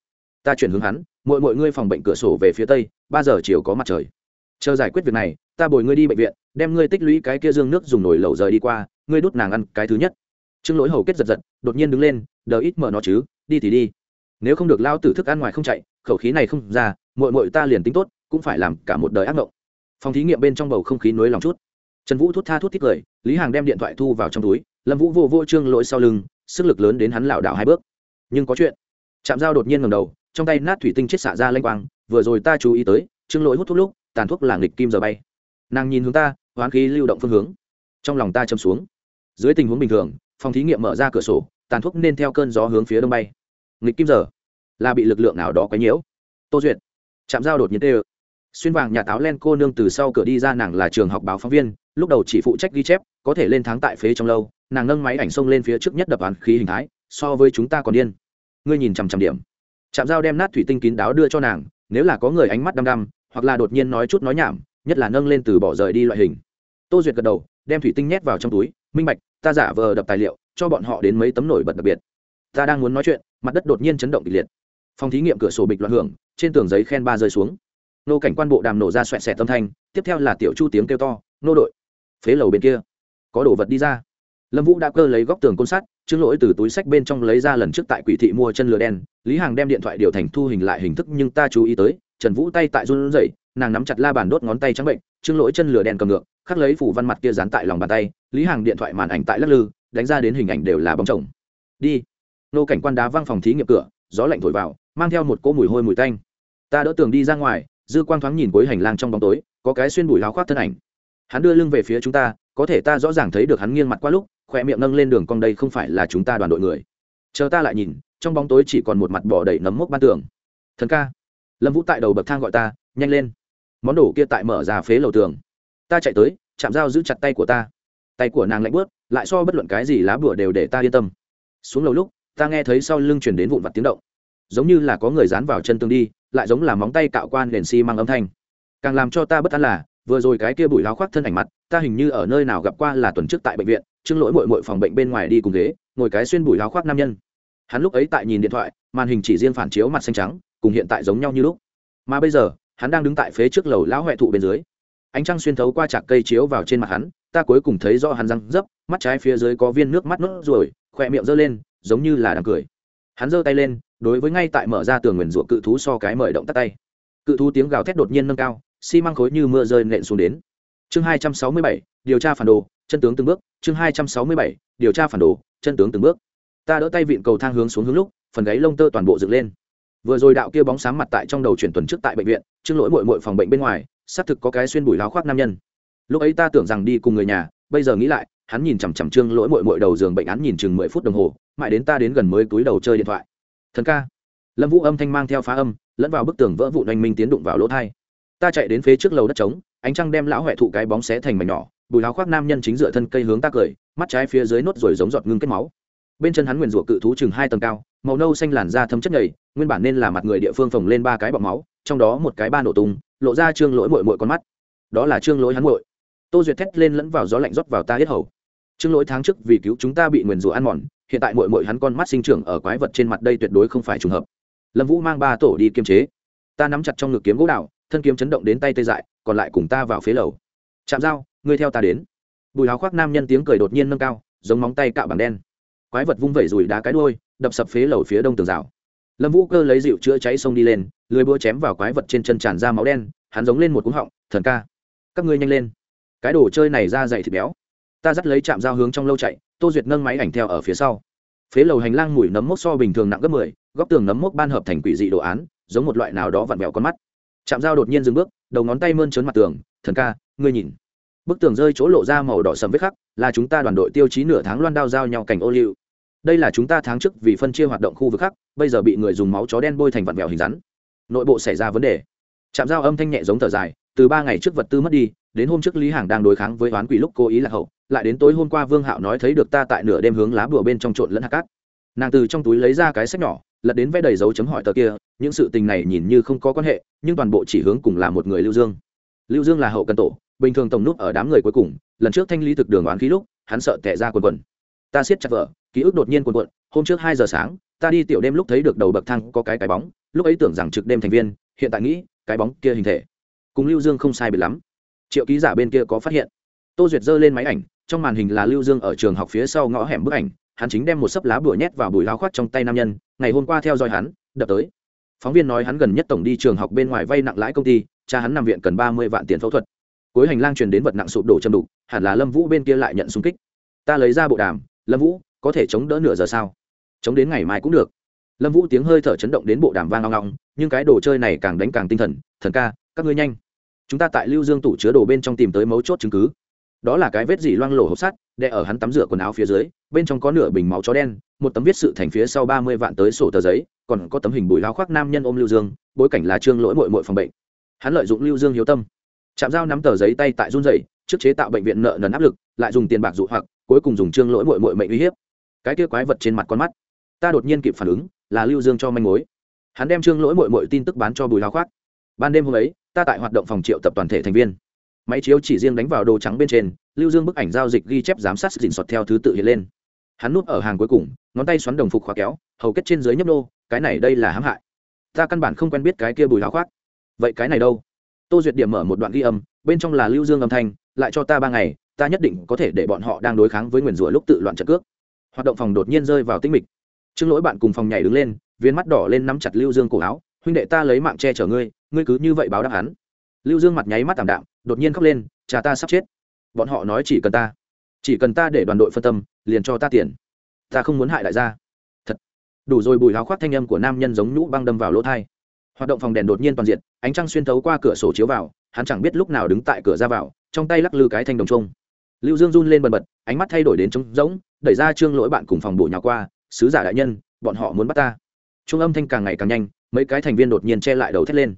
ta chuyển hướng hắn mỗi mỗi ngươi phòng bệnh cửa sổ về phía tây, ba giờ chiều có mặt trời. Chờ giải quyết việc này, ta bồi ngươi đi bệnh viện, đem ngươi tích lũy cái kia dương nước dùng nồi lẩu rời đi qua, ngươi đút nàng ăn cái thứ nhất. Trương lỗi hầu kết giật giật, đột nhiên đứng lên, đờ ít mở nó chứ, đi thì đi. Nếu không được lao tử thức ăn ngoài không chạy, khẩu khí này không ra mội mội ta liền tính tốt, cũng phải làm cả một đời ác mộng. Phòng thí nghiệm bên trong bầu không khí nối lòng chút. Trần vũ thút tha thút thích cười, lý hàng đem điện thoại thu vào trong túi, lâm vũ vô vô trương lỗi sau lưng, sức lực lớn đến hắn lảo đảo hai bước. Nhưng có chuyện. Chạm dao đột nhiên ngầm đầu trong tay nát thủy tinh chết xạ ra lanh quang, vừa rồi ta chú ý tới trương lỗi hút thuốc lúc, tàn thuốc là nghịch kim giờ bay. Nàng nhìn hướng ta, hoán khí lưu động phương hướng. Trong lòng ta châm xuống. Dưới tình huống bình thường, phòng thí nghiệm mở ra cửa sổ, tàn thuốc nên theo cơn gió hướng phía đông bay. Nghịch kim giờ, là bị lực lượng nào đó quấy nhiễu? Tô duyệt chạm dao đột nhiên tê ơ. Xuyên vàng nhà táo len cô nương từ sau cửa đi ra nàng là trường học báo phóng viên, lúc đầu chỉ phụ trách ghi chép, có thể lên tháng tại phế trong lâu, nàng nâng máy ảnh xông lên phía trước nhất đập hoàn khí hình thái, so với chúng ta còn điên. Ngươi nhìn chằm chằm điểm chạm dao đem nát thủy tinh kín đáo đưa cho nàng, nếu là có người ánh mắt đăm đăm, hoặc là đột nhiên nói chút nói nhảm, nhất là nâng lên từ bỏ rời đi loại hình. Tô duyệt gật đầu, đem thủy tinh nhét vào trong túi, minh bạch, ta giả vờ đập tài liệu, cho bọn họ đến mấy tấm nổi bật đặc biệt. Ta đang muốn nói chuyện, mặt đất đột nhiên chấn động kịch liệt. Phòng thí nghiệm cửa sổ bịch loạn hưởng, trên tường giấy khen ba rơi xuống. Nô cảnh quan bộ đàm nổ ra xoẹt xẹt tâm thanh, tiếp theo là tiểu chu tiếng kêu to, nô đội, phế lầu bên kia, có đồ vật đi ra. Lâm vũ đã cơ lấy góc tường côn sắt trương lỗi từ túi sách bên trong lấy ra lần trước tại quỷ thị mua chân lửa đen, lý hàng đem điện thoại điều thành thu hình lại hình thức nhưng ta chú ý tới, trần vũ tay tại run rẩy, nàng nắm chặt la bàn đốt ngón tay trắng bệnh, trương lỗi chân lửa đen cầm ngược, khắc lấy phủ văn mặt kia dán tại lòng bàn tay, lý hàng điện thoại màn ảnh tại lắc lư, đánh ra đến hình ảnh đều là bóng chồng. Đi. Nô cảnh quan đá văng phòng thí nghiệm cửa, gió lạnh thổi vào, mang theo một cỗ mùi hôi mùi tanh. Ta đỡ tường đi ra ngoài, dư quang thoáng nhìn cuối hành lang trong bóng tối, có cái xuyên bụi láo khoác thân ảnh. Hắn đưa lưng về phía chúng ta có thể ta rõ ràng thấy được hắn nghiêng mặt qua lúc, khoe miệng nâng lên đường cong đây không phải là chúng ta đoàn đội người. Chờ ta lại nhìn, trong bóng tối chỉ còn một mặt bỏ đầy nấm mốc ban tường. Thần ca, lâm vũ tại đầu bậc thang gọi ta, nhanh lên. Món đồ kia tại mở ra phế lầu tường. Ta chạy tới, chạm dao giữ chặt tay của ta. Tay của nàng lạnh bớt, lại so bất luận cái gì lá bùa đều để ta yên tâm. Xuống lầu lúc, ta nghe thấy sau lưng chuyển đến vụn vặt tiếng động. Giống như là có người dán vào chân tường đi, lại giống là móng tay cạo quan đèn mang âm thanh. Càng làm cho ta bất an là vừa rồi cái kia bụi láo khoác thân ảnh mặt, ta hình như ở nơi nào gặp qua là tuần trước tại bệnh viện trưng lỗi mội mội phòng bệnh bên ngoài đi cùng ghế, ngồi cái xuyên bụi láo khoác nam nhân. Hắn lúc ấy tại nhìn điện thoại, màn hình chỉ riêng phản chiếu mặt xanh trắng, cùng hiện tại giống nhau như lúc. Mà bây giờ, hắn đang đứng tại phế trước lầu lão huệ thụ bên dưới. Ánh trăng xuyên thấu qua chạc cây chiếu vào trên mặt hắn, ta cuối cùng thấy rõ hắn răng dấp, mắt trái phía dưới có viên nước mắt nốt ruồi khỏe miệng giơ lên, giống như là đang cười. Hắn giơ tay lên, đối với ngay tại mở ra tường nguyền ruộng cự thú so cái mời động tắt tay. Cự thú tiếng gào thét đột nhiên nâng cao xi măng khối như mưa rơi nện xuống đến. Chương hai trăm sáu mươi bảy, điều tra phản đồ, chân tướng từng bước. Chương hai trăm sáu mươi bảy, điều tra phản đồ, chân tướng từng bước. Ta đỡ tay vịn cầu thang hướng xuống hướng lúc, phần gáy lông tơ toàn bộ dựng lên. Vừa rồi đạo kia bóng sáng mặt tại trong đầu chuyển tuần trước tại bệnh viện chương lỗi mội mội phòng bệnh bên ngoài, xác thực có cái xuyên bùi láo khoác nam nhân. Lúc ấy ta tưởng rằng đi cùng người nhà, bây giờ nghĩ lại, hắn nhìn chằm chằm trương lỗi mội mội đầu giường bệnh án nhìn chừng mười phút đồng hồ, mãi đến ta đến gần mới túi đầu chơi điện thoại. Thần ca. Lâm vũ âm thanh mang theo phá âm, lẫn vào bức tường vỡ vụn oanh minh tiến đụng vào lỗ thai ta chạy đến phía trước lầu đất trống, ánh trăng đem lão huệ thụ cái bóng xé thành mảnh nhỏ, bùi láo khoác nam nhân chính dựa thân cây hướng ta cười, mắt trái phía dưới nốt rồi giống giọt ngưng kết máu. Bên chân hắn nguyền rủa cự thú chừng hai tầng cao, màu nâu xanh làn da thấm chất nhầy, nguyên bản nên là mặt người địa phương phồng lên ba cái bọc máu, trong đó một cái ba nổ tung, lộ ra trương lỗi mội mội con mắt. Đó là trương lỗi hắn mội tô duyệt thét lên lẫn vào gió lạnh rót vào ta hết hầu. Trương lỗi tháng trước vì cứu chúng ta bị nguyền rủa ăn mòn, hiện tại mội mội hắn con mắt sinh trưởng ở quái vật trên mặt đây tuyệt đối không phải trùng hợp. Lâm vũ mang ba tổ đi kiềm chế. Ta nắm chặt trong ngực kiếm gỗ đạo thân kiếm chấn động đến tay tê dại, còn lại cùng ta vào phế lầu. Chạm dao ngươi theo ta đến. Bùi háo khoác nam nhân tiếng cười đột nhiên nâng cao, giống móng tay cạo bằng đen. Quái vật vung vẩy rùi đá cái đôi đập sập phế lầu phía đông tường rào. Lâm vũ cơ lấy dịu chữa cháy sông đi lên lưới búa chém vào quái vật trên chân tràn ra máu đen, hắn giống lên một cúng họng, thần ca, các ngươi nhanh lên. Cái đồ chơi này ra dày thịt béo. Ta dắt lấy chạm dao hướng trong lâu chạy, tô duyệt nâng máy ảnh theo ở phía sau. Phế lầu hành lang mùi nấm mốc so bình thường nặng gấp mười, góc tường nấm mốc ban hợp thành quỷ dị đồ án, giống một loại nào đó vặn vẹo con mắt chạm dao đột nhiên dừng bước, đầu ngón tay mơn trớn mặt tường, thần ca, ngươi nhìn. Bức tường rơi chỗ lộ ra màu đỏ sầm vết khắc, là chúng ta đoàn đội tiêu chí nửa tháng loan đao giao nhau cảnh ô liu. Đây là chúng ta tháng trước vì phân chia hoạt động khu vực khác, bây giờ bị người dùng máu chó đen bôi thành vặn vẹo hình rắn. Nội bộ xảy ra vấn đề. Chạm dao âm thanh nhẹ giống thở dài, từ ba ngày trước vật tư mất đi, đến hôm trước lý hàng đang đối kháng với oán quỷ lúc cố ý là hậu, lại đến tối hôm qua vương hạo nói thấy được ta tại nửa đêm hướng lá bùa bên trong trộn lẫn hạt cát. Nàng từ trong túi lấy ra cái sách nhỏ, lật đến vẽ đầy dấu chấm hỏi tờ kia những sự tình này nhìn như không có quan hệ, nhưng toàn bộ chỉ hướng cùng là một người lưu dương. Lưu dương là hậu cần tổ, bình thường tổng nút ở đám người cuối cùng, lần trước thanh lý thực đường oán khí lúc, hắn sợ tệ ra quần quần. Ta siết chặt vợ, ký ức đột nhiên quần quận hôm trước hai giờ sáng, ta đi tiểu đêm lúc thấy được đầu bậc thang có cái cái bóng, lúc ấy tưởng rằng trực đêm thành viên, hiện tại nghĩ, cái bóng kia hình thể. Cùng lưu dương không sai biệt lắm. Triệu ký giả bên kia có phát hiện. Tô duyệt giơ lên máy ảnh, trong màn hình là lưu dương ở trường học phía sau ngõ hẻm bức ảnh, hắn chính đem một sấp lá bùa nhét vào bùi lao khoác trong tay nam nhân, ngày hôm qua theo dõi hắn, đập tới phóng viên nói hắn gần nhất tổng đi trường học bên ngoài vay nặng lãi công ty, cha hắn nằm viện cần ba mươi vạn tiền phẫu thuật. Cuối hành lang truyền đến vật nặng sụp đổ châm đục, hẳn là lâm vũ bên kia lại nhận xung kích. Ta lấy ra bộ đàm, lâm vũ, có thể chống đỡ nửa giờ sao? Chống đến ngày mai cũng được. Lâm vũ tiếng hơi thở chấn động đến bộ đàm vang ngong ngong nhưng cái đồ chơi này càng đánh càng tinh thần thần ca, các ngươi nhanh. Chúng ta tại lưu dương tủ chứa đồ bên trong tìm tới mấu chốt chứng cứ. Đó là cái vết dỉ loang lổ hộp sắt, đè ở hắn tắm rửa quần áo phía dưới, bên trong có nửa bình máu chó đen, một tấm viết sự thành phía sau ba mươi vạn tới sổ tờ giấy còn có tấm hình bùi lao khoác nam nhân ôm lưu dương, bối cảnh là trương lỗi mội mội phòng bệnh. Hắn lợi dụng lưu dương hiếu tâm, chạm dao nắm tờ giấy tay tại run dày trước chế tạo bệnh viện nợ nần áp lực, lại dùng tiền bạc dụ hoặc, cuối cùng dùng trương lỗi mội mội mệnh uy hiếp. Cái kia quái vật trên mặt con mắt, ta đột nhiên kịp phản ứng, là lưu dương cho manh mối. Hắn đem trương lỗi mội mội tin tức bán cho bùi lao khoác. Ban đêm hôm ấy, ta tại hoạt động phòng triệu tập toàn thể thành viên. Máy chiếu chỉ riêng đánh vào đồ trắng bên trên, lưu dương bức ảnh giao dịch ghi chép giám sát dình sọt theo thứ tự hiện lên hắn núp ở hàng cuối cùng, ngón tay xoắn đồng phục khóa kéo, hầu kết trên dưới nhấp nô, cái này đây là hãm hại. Ta căn bản không quen biết cái kia bùi háo khoác. Vậy cái này đâu? Tô duyệt điểm mở một đoạn ghi âm, bên trong là lưu dương âm thanh, lại cho ta ba ngày, ta nhất định có thể để bọn họ đang đối kháng với nguyền rủa lúc tự loạn trận cước. Hoạt động phòng đột nhiên rơi vào tinh mịch. Trương lỗi bạn cùng phòng nhảy đứng lên, viên mắt đỏ lên nắm chặt lưu dương cổ áo, huynh đệ ta lấy mạng che chở ngươi ngươi cứ như vậy báo đáp hắn. Lưu dương mặt nháy mắt tảm đạm, đột nhiên khóc lên, cha ta sắp chết. Bọn họ nói chỉ cần ta chỉ cần ta để đoàn đội phân tâm, liền cho ta tiền. Ta không muốn hại đại gia. Thật. Đủ rồi, bùi háo khoác thanh âm của nam nhân giống nhũ băng đâm vào lỗ thai. Hoạt động phòng đèn đột nhiên toàn diện, ánh trăng xuyên thấu qua cửa sổ chiếu vào, hắn chẳng biết lúc nào đứng tại cửa ra vào, trong tay lắc lư cái thanh đồng trung. lưu dương run lên bần bật, ánh mắt thay đổi đến trống rỗng, đẩy ra trương lỗi bạn cùng phòng bộ nhà qua, sứ giả đại nhân, bọn họ muốn bắt ta. Trung âm thanh càng ngày càng nhanh, mấy cái thành viên đột nhiên che lại đầu thét lên.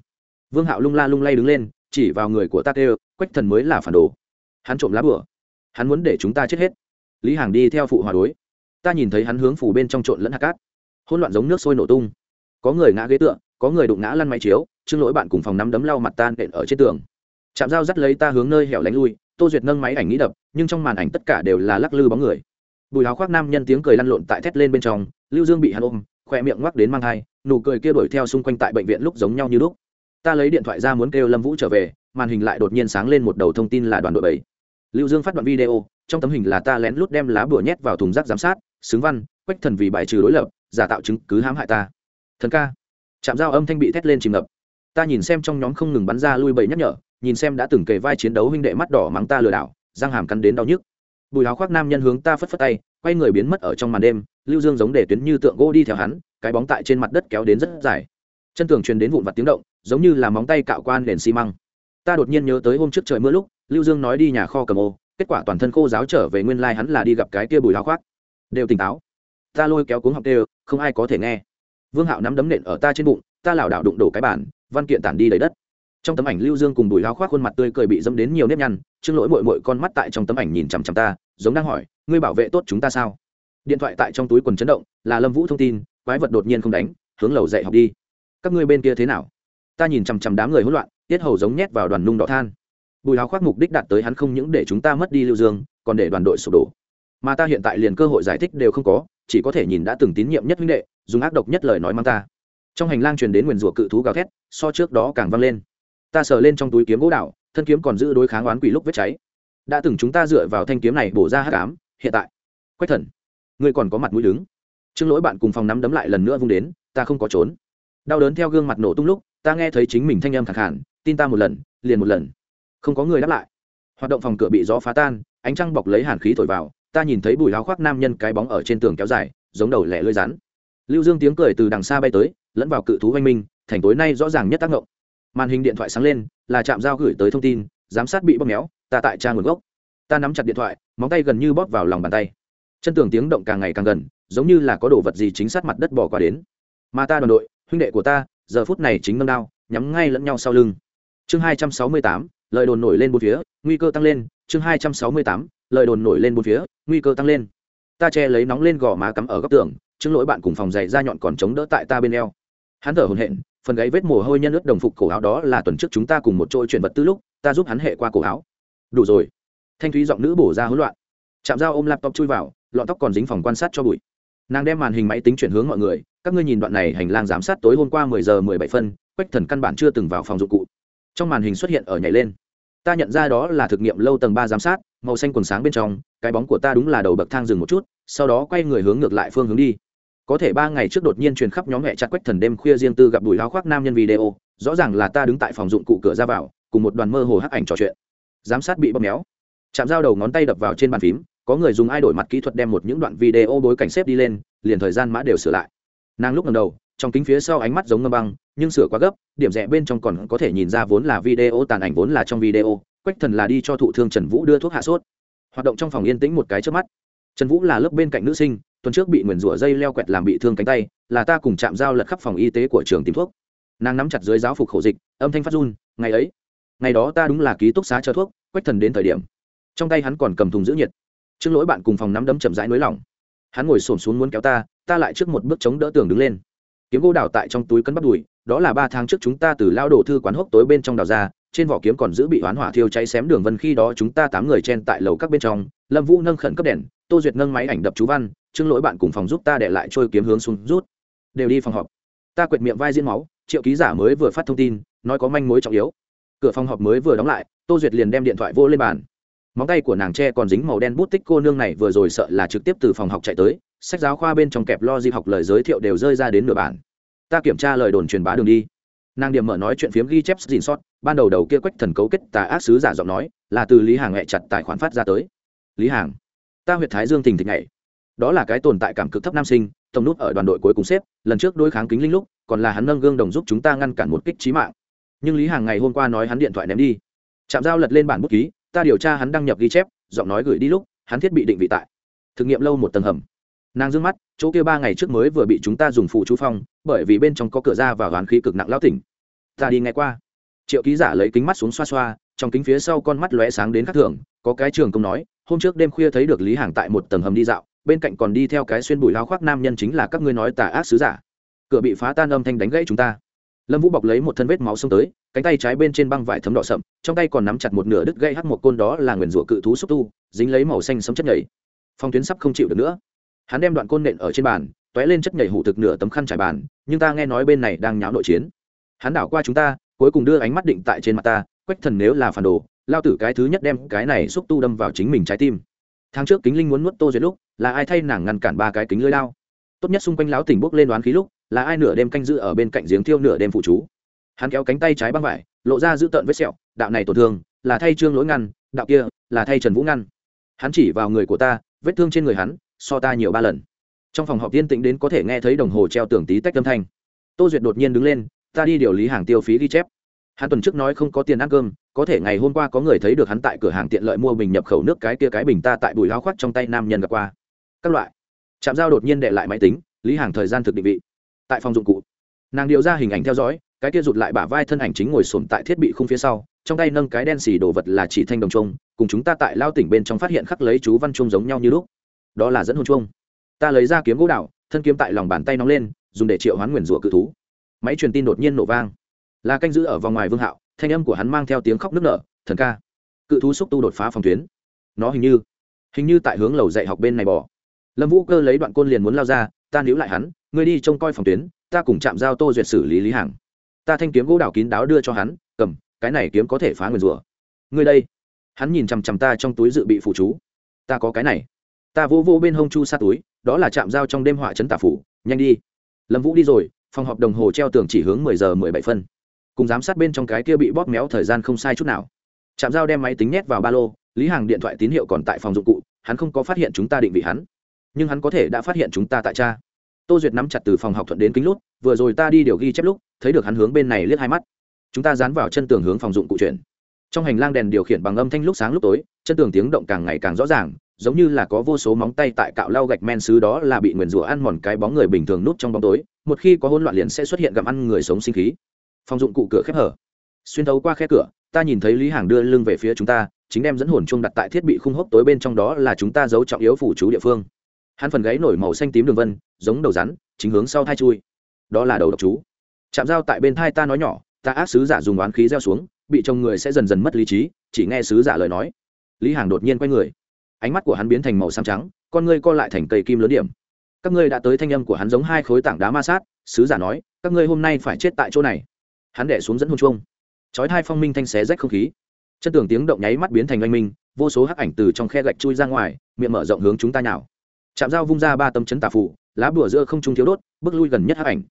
Vương hạo lung la lung lay đứng lên, chỉ vào người của ta kêu, quách thần mới là phản đồ. Hắn trộm lá bửa hắn muốn để chúng ta chết hết. Lý hàng đi theo phụ hòa đối. Ta nhìn thấy hắn hướng phủ bên trong trộn lẫn hạt cát. Hỗn loạn giống nước sôi nổ tung. Có người ngã ghế tựa, có người đụng ngã lăn máy chiếu chương lỗi bạn cùng phòng nắm đấm lau mặt tan đện ở trên tường. Chạm dao dắt lấy ta hướng nơi hẻo lánh lui, tô duyệt nâng máy ảnh nghĩ đập, nhưng trong màn ảnh tất cả đều là lắc lư bóng người. Bùi háo khoác nam nhân tiếng cười lăn lộn tại thét lên bên trong, lưu dương bị hắn ôm, khỏe miệng ngoắc đến mang thai, nụ cười kia đuổi theo xung quanh tại bệnh viện lúc giống nhau như lúc. Ta lấy điện thoại ra muốn kêu lâm vũ trở về, màn hình lại đột nhiên sáng lên một đầu thông tin là đoàn đội bảy lưu dương phát đoạn video, trong tấm hình là ta lén lút đem lá bùa nhét vào thùng rác giám sát, xứng văn, quách thần vì bài trừ đối lập, giả tạo chứng cứ hãm hại ta. Thần ca. Chạm dao âm thanh bị thét lên chìm ngập. Ta nhìn xem trong nhóm không ngừng bắn ra lui bậy nhắc nhở, nhìn xem đã từng kề vai chiến đấu huynh đệ mắt đỏ mắng ta lừa đảo, răng hàm cắn đến đau nhức. Bùi áo khoác nam nhân hướng ta phất phất tay, quay người biến mất ở trong màn đêm, lưu dương giống để tuyến như tượng gỗ đi theo hắn, cái bóng tại trên mặt đất kéo đến rất dài. Chân tường truyền đến vụn vặt tiếng động, giống như là móng tay cạo quan nền xi măng. Ta đột nhiên nhớ tới hôm trước trời mưa lúc lưu dương nói đi nhà kho cầm ô, kết quả toàn thân khô giáo trở về nguyên lai hắn là đi gặp cái kia bùi háo khoác. Đều tỉnh táo. Ta lôi kéo cuống học đều không ai có thể nghe. Vương hạo nắm đấm nện ở ta trên bụng, ta lảo đảo đụng đổ cái bản văn kiện tản đi đầy đất. Trong tấm ảnh lưu dương cùng bùi háo khoác khuôn mặt tươi cười bị dâm đến nhiều nếp nhăn chương lỗi mội mội con mắt tại trong tấm ảnh nhìn chằm chằm ta, giống đang hỏi, ngươi bảo vệ tốt chúng ta sao? Điện thoại tại trong túi quần chấn động, là lâm vũ thông tin, quái vật đột nhiên không đánh, hướng lầu dạy học đi. Các ngươi bên kia thế nào? Ta nhìn chằm chằm đám người hỗn loạn, tiết hầu giống nhét vào đoàn nung đỏ than bùi áo khoác mục đích đạt tới hắn không những để chúng ta mất đi lưu dương, còn để đoàn đội sụp đổ. Mà ta hiện tại liền cơ hội giải thích đều không có, chỉ có thể nhìn đã từng tín nhiệm nhất huynh đệ, dùng ác độc nhất lời nói mang ta. Trong hành lang truyền đến nguyền rủa cự thú gào thét, so trước đó càng vang lên. Ta sờ lên trong túi kiếm gỗ đạo thân kiếm còn giữ đối kháng oán quỷ lúc vết cháy. Đã từng chúng ta dựa vào thanh kiếm này bổ ra hát cám hiện tại, quách thần, ngươi còn có mặt mũi đứng. Trương lỗi bạn cùng phòng nắm đấm lại lần nữa vung đến, ta không có trốn. Đau đớn theo gương mặt nổ tung lúc, ta nghe thấy chính mình thanh âm khẳng hẳn tin ta một lần, liền một lần không có người đáp lại. Hoạt động phòng cửa bị gió phá tan, ánh trăng bọc lấy hàn khí thổi vào, ta nhìn thấy bùi láo khoác nam nhân cái bóng ở trên tường kéo dài, giống đầu lẻ lưỡi rắn. Lưu dương tiếng cười từ đằng xa bay tới, lẫn vào cự thú oanh minh, thành tối nay rõ ràng nhất tác động màn hình điện thoại sáng lên, là trạm giao gửi tới thông tin, giám sát bị bóp méo, ta tại trang nguồn gốc. Ta nắm chặt điện thoại, móng tay gần như bóp vào lòng bàn tay. Chân tường tiếng động càng ngày càng gần, giống như là có đồ vật gì chính sát mặt đất bỏ qua đến. Mà ta đoàn đội, huynh đệ của ta, giờ phút này chính nâng đao, nhắm ngay lẫn nhau sau lưng. Chương hai trăm sáu mươi tám lời đồn nổi lên bốn phía, nguy cơ tăng lên, chương hai trăm sáu mươi tám, lời đồn nổi lên bốn phía, nguy cơ tăng lên. Ta che lấy nóng lên gò má cắm ở góc tường chứng lỗi bạn cùng phòng giày ra nhọn còn chống đỡ tại ta bên eo. Hắn thở hồn hện phần gáy vết mồ hôi nhân ướt đồng phục cổ áo đó là tuần trước chúng ta cùng một chỗ chuyển vật tư lúc, ta giúp hắn hệ qua cổ áo. Đủ rồi. Thanh thúy giọng nữ bổ ra hỗn loạn. Chạm dao ôm laptop chui vào, lọn tóc còn dính phòng quan sát cho bụi. Nàng đem màn hình máy tính chuyển hướng mọi người, các ngươi nhìn đoạn này hành lang giám sát tối hôm qua mười giờ mười bảy phân, quách thần căn bản chưa từng vào phòng dụng cụ. Trong màn hình xuất hiện ở nhảy lên ta nhận ra đó là thực nghiệm lâu tầng ba giám sát, màu xanh quần sáng bên trong, cái bóng của ta đúng là đầu bậc thang dừng một chút, sau đó quay người hướng ngược lại phương hướng đi. Có thể ba ngày trước đột nhiên truyền khắp nhóm mẹ chặt quách thần đêm khuya riêng tư gặp bùi lao khoác nam nhân video, rõ ràng là ta đứng tại phòng dụng cụ cửa ra vào, cùng một đoàn mơ hồ hắc ảnh trò chuyện. Giám sát bị bóp méo. Chạm dao đầu ngón tay đập vào trên bàn phím, có người dùng ai đổi mặt kỹ thuật đem một những đoạn video bối cảnh xếp đi lên, liền thời gian mã đều sửa lại. Nàng lúc lần đầu trong kính phía sau ánh mắt giống ngâm băng, nhưng sửa quá gấp, điểm rẽ bên trong còn có thể nhìn ra vốn là video, tàn ảnh vốn là trong video, quách thần là đi cho thụ thương trần vũ đưa thuốc hạ sốt. Hoạt động trong phòng yên tĩnh một cái trước mắt. Trần vũ là lớp bên cạnh nữ sinh, tuần trước bị nguyền rủa dây leo quẹt làm bị thương cánh tay, là ta cùng chạm dao lật khắp phòng y tế của trường tìm thuốc. Nàng nắm chặt dưới giáo phục khẩu dịch, âm thanh phát run, ngày ấy, ngày đó ta đúng là ký túc xá chờ thuốc, quách thần đến thời điểm. Trong tay hắn còn cầm thùng giữ nhiệt. Trước lỗi bạn cùng phòng nắm đấm chậm rãi nới lỏng. Hắn ngồi xổm xuống muốn kéo ta ta lại trước một bước chống đỡ tường đứng lên kiếm gỗ đào tại trong túi cân bắt đùi, đó là ba tháng trước chúng ta từ lao đổ thư quán hốc tối bên trong đào ra, trên vỏ kiếm còn giữ bị hoán hỏa thiêu cháy xém đường vân khi đó chúng ta tám người chen tại lầu các bên trong, lâm vũ nâng khẩn cấp đèn, tô duyệt nâng máy ảnh đập chú văn, trương lỗi bạn cùng phòng giúp ta để lại trôi kiếm hướng xuống rút. Đều đi phòng họp. Ta quệt miệng vai diễn máu, triệu ký giả mới vừa phát thông tin, nói có manh mối trọng yếu. Cửa phòng họp mới vừa đóng lại, tô duyệt liền đem điện thoại vô lên bàn. Móng tay của nàng tre còn dính màu đen bút tích cô nương này vừa rồi sợ là trực tiếp từ phòng học chạy tới sách giáo khoa bên trong kẹp lo di học lời giới thiệu đều rơi ra đến nửa bản. Ta kiểm tra lời đồn truyền bá đường đi. Nàng điểm mở nói chuyện phiếm ghi chép dìn sót, ban đầu đầu kia quách thần cấu kết tà ác sứ giả giọng nói, là từ lý hàng hẹ chặt tài khoản phát ra tới. Lý hàng, ta huyện thái dương thình thịch nhảy. Đó là cái tồn tại cảm cực thấp nam sinh, tổng nút ở đoàn đội cuối cùng xếp, lần trước đối kháng kính linh lúc, còn là hắn nâng gương đồng giúp chúng ta ngăn cản một kích trí mạng. Nhưng lý hàng ngày hôm qua nói hắn điện thoại ném đi. Chạm dao lật lên bản bút ký, ta điều tra hắn đăng nhập ghi chép, giọng nói gửi đi lúc, hắn thiết bị định vị tại. Thực nghiệm lâu một tầng hầm nàng d mắt, chỗ kia ba ngày trước mới vừa bị chúng ta dùng phụ chú phong, bởi vì bên trong có cửa ra và hoán khí cực nặng lao tỉnh. Ta đi ngay qua. Triệu ký giả lấy kính mắt xuống xoa xoa, trong kính phía sau con mắt lóe sáng đến khắc thường, có cái trường công nói, hôm trước đêm khuya thấy được lý hàng tại một tầng hầm đi dạo, bên cạnh còn đi theo cái xuyên bùi lao khoác nam nhân chính là các ngươi nói tà ác sứ giả. Cửa bị phá tan âm thanh đánh gãy chúng ta. Lâm vũ bọc lấy một thân vết máu xông tới, cánh tay trái bên trên băng vải thấm đỏ sậm, trong tay còn nắm chặt một nửa đứt gây hắt một côn đó là nguyền rủa cự thú xúc tu, dính lấy màu xanh sấm chất nhảy phong tuyến sắp không chịu được nữa hắn đem đoạn côn nện ở trên bàn t ó é lên chất nhảy hủ thực nửa tấm khăn trải bàn, nhưng ta nghe nói bên này đang nháo nội chiến. Hắn đảo qua chúng ta, cuối cùng đưa ánh mắt định tại trên mặt ta, quách thần nếu là phản đồ, lao tử cái thứ nhất đem cái này xúc tu đâm vào chính mình trái tim. Tháng trước kính linh muốn nuốt tô duyệt lúc, là ai thay nàng ngăn cản ba cái kính lưới lao tốt nhất xung quanh lão tỉnh bốc lên đoán khí lúc, là ai nửa đêm canh giữ ở bên cạnh giếng thiêu nửa đêm phụ chú? Hắn kéo cánh tay trái băng vải, lộ ra giữ tợn vết sẹo, đạo này tổn thương, là thay trương lỗi ngăn, đạo kia, là thay trần vũ ngăn. Hắn chỉ vào người của ta, vết thương trên người hắn so ta nhiều ba lần. Trong phòng họp tiên tĩnh đến có thể nghe thấy đồng hồ treo tường tí tách âm thanh. Tô duyệt đột nhiên đứng lên, ta đi điều lý hàng tiêu phí ghi chép. Hắn tuần trước nói không có tiền ăn cơm, có thể ngày hôm qua có người thấy được hắn tại cửa hàng tiện lợi mua bình nhập khẩu nước cái kia cái bình ta tại bùi lao khoác trong tay nam nhân gặp qua. Các loại. Trạm giao đột nhiên đệ lại máy tính, lý hàng thời gian thực định vị. Tại phòng dụng cụ, nàng điều ra hình ảnh theo dõi, cái kia rụt lại bả vai thân ảnh chính ngồi sồn tại thiết bị khung phía sau, trong tay nâng cái đen xì đồ vật là chỉ thanh đồng trung cùng chúng ta tại lao tỉnh bên trong phát hiện khắc lấy chú văn trung giống nhau như lúc đó là dẫn hồn chuông. Ta lấy ra kiếm gỗ đạo thân kiếm tại lòng bàn tay nóng lên, dùng để triệu hoán nguyền rủa cự thú. Máy truyền tin đột nhiên nổ vang. Là canh giữ ở vòng ngoài vương hạo, thanh âm của hắn mang theo tiếng khóc nức nở, thần ca. Cự thú xúc tu đột phá phòng tuyến. Nó hình như hình như tại hướng lầu dạy học bên này bỏ lâm vũ cơ lấy đoạn côn liền muốn lao ra, ta níu lại hắn, ngươi đi trông coi phòng tuyến, ta cùng chạm giao tô duyệt xử lý lý hàng ta thanh kiếm gỗ đào kín đáo đưa cho hắn, cầm, cái này kiếm có thể phá nguyền rủa. Ngươi đây. Hắn nhìn chằm chằm ta trong túi dự bị phụ chú. Ta có cái này ta vô vô bên hông chu sa túi, đó là chạm giao trong đêm họa chấn tả phủ, nhanh đi. Lâm vũ đi rồi, phòng họp đồng hồ treo tường chỉ hướng mười giờ mười bảy phân. Cùng giám sát bên trong cái kia bị bóp méo thời gian không sai chút nào. Chạm giao đem máy tính nhét vào ba lô, lý hàng điện thoại tín hiệu còn tại phòng dụng cụ, hắn không có phát hiện chúng ta định vị hắn. Nhưng hắn có thể đã phát hiện chúng ta tại cha. Tô duyệt nắm chặt từ phòng học thuận đến kính lút, vừa rồi ta đi điều ghi chép lúc, thấy được hắn hướng bên này liếc hai mắt. Chúng ta dán vào chân tường hướng phòng dụng cụ chuyển. Trong hành lang đèn điều khiển bằng âm thanh lúc sáng lúc tối, chân tường tiếng động càng ngày càng rõ ràng giống như là có vô số móng tay tại cạo lau gạch men xứ đó là bị nguyền rủa ăn mòn cái bóng người bình thường nút trong bóng tối, một khi có hỗn loạn liền sẽ xuất hiện gặm ăn người sống sinh khí. Phòng dụng cụ cửa khép hở. Xuyên thấu qua khe cửa, ta nhìn thấy lý hàng đưa lưng về phía chúng ta, chính đem dẫn hồn chung đặt tại thiết bị khung hốc tối bên trong đó là chúng ta giấu trọng yếu phủ chú địa phương. Hắn phần gáy nổi màu xanh tím đường vân, giống đầu rắn, chính hướng sau thai chui. Đó là đầu độc chú. Chạm dao tại bên thai ta nói nhỏ, ta ác sứ giả dùng oán khí gieo xuống, bị chồng người sẽ dần dần mất lý trí, chỉ nghe sứ giả lời nói. Lý hàng đột nhiên quay người ánh mắt của hắn biến thành màu xám trắng, con ngươi co lại thành cây kim lớn điểm. Các ngươi đã tới thanh âm của hắn giống hai khối tảng đá ma sát, sứ giả nói, các ngươi hôm nay phải chết tại chỗ này. Hắn đẻ xuống dẫn hôn chuông. Chói hai phong minh thanh xé rách không khí. Chân tường tiếng động nháy mắt biến thành oanh minh, vô số hắc ảnh từ trong khe gạch chui ra ngoài, miệng mở rộng hướng chúng ta nhào. Chạm dao vung ra ba tấm chấn tà phủ lá bùa giữa không trung thiếu đốt, bước lui gần nhất hắc ảnh.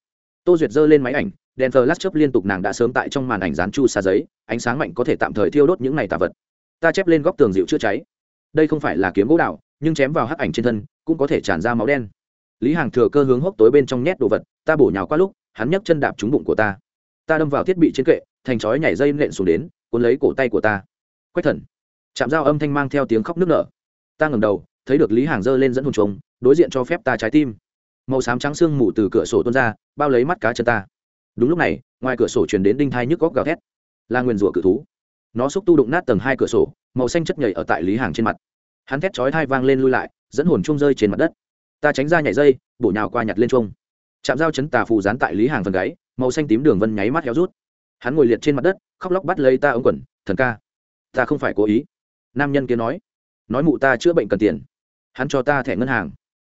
Tô duyệt giơ lên máy ảnh, đèn thờ lát chớp liên tục nàng đã sớm tại trong màn ảnh dán chu xa giấy, ánh sáng mạnh có thể tạm thời thiêu đốt những này tà vật. Ta chép lên góc tường dịu chữa cháy đây không phải là kiếm gỗ đạo nhưng chém vào hắc ảnh trên thân, cũng có thể tràn ra máu đen. Lý hàng thừa cơ hướng hốc tối bên trong nhét đồ vật, ta bổ nhào qua lúc, hắn nhấc chân đạp trúng bụng của ta. Ta đâm vào thiết bị trên kệ, thành chói nhảy dây nện xuống đến, cuốn lấy cổ tay của ta. Quách thần. Chạm dao âm thanh mang theo tiếng khóc nức nở. Ta ngẩng đầu, thấy được lý hàng giơ lên dẫn hồn trống đối diện cho phép ta trái tim. Màu xám trắng sương mù từ cửa sổ tuôn ra, bao lấy mắt cá chân ta. Đúng lúc này, ngoài cửa sổ truyền đến đinh thai nhức góc gào thét. Là nguyền rủa cự thú. Nó xúc tu đụng nát tầng hai cửa sổ màu xanh chất nhảy ở tại lý hàng trên mặt. Hắn thét chói thai vang lên lui lại, dẫn hồn chung rơi trên mặt đất. Ta tránh ra nhảy dây, bổ nhào qua nhặt lên chung chạm dao chấn tà phù dán tại lý hàng phần gáy, màu xanh tím đường vân nháy mắt héo rút. Hắn ngồi liệt trên mặt đất, khóc lóc bắt lấy ta ống quần, thần ca, ta không phải cố ý. Nam nhân kia nói nói mụ ta chữa bệnh cần tiền. Hắn cho ta thẻ ngân hàng.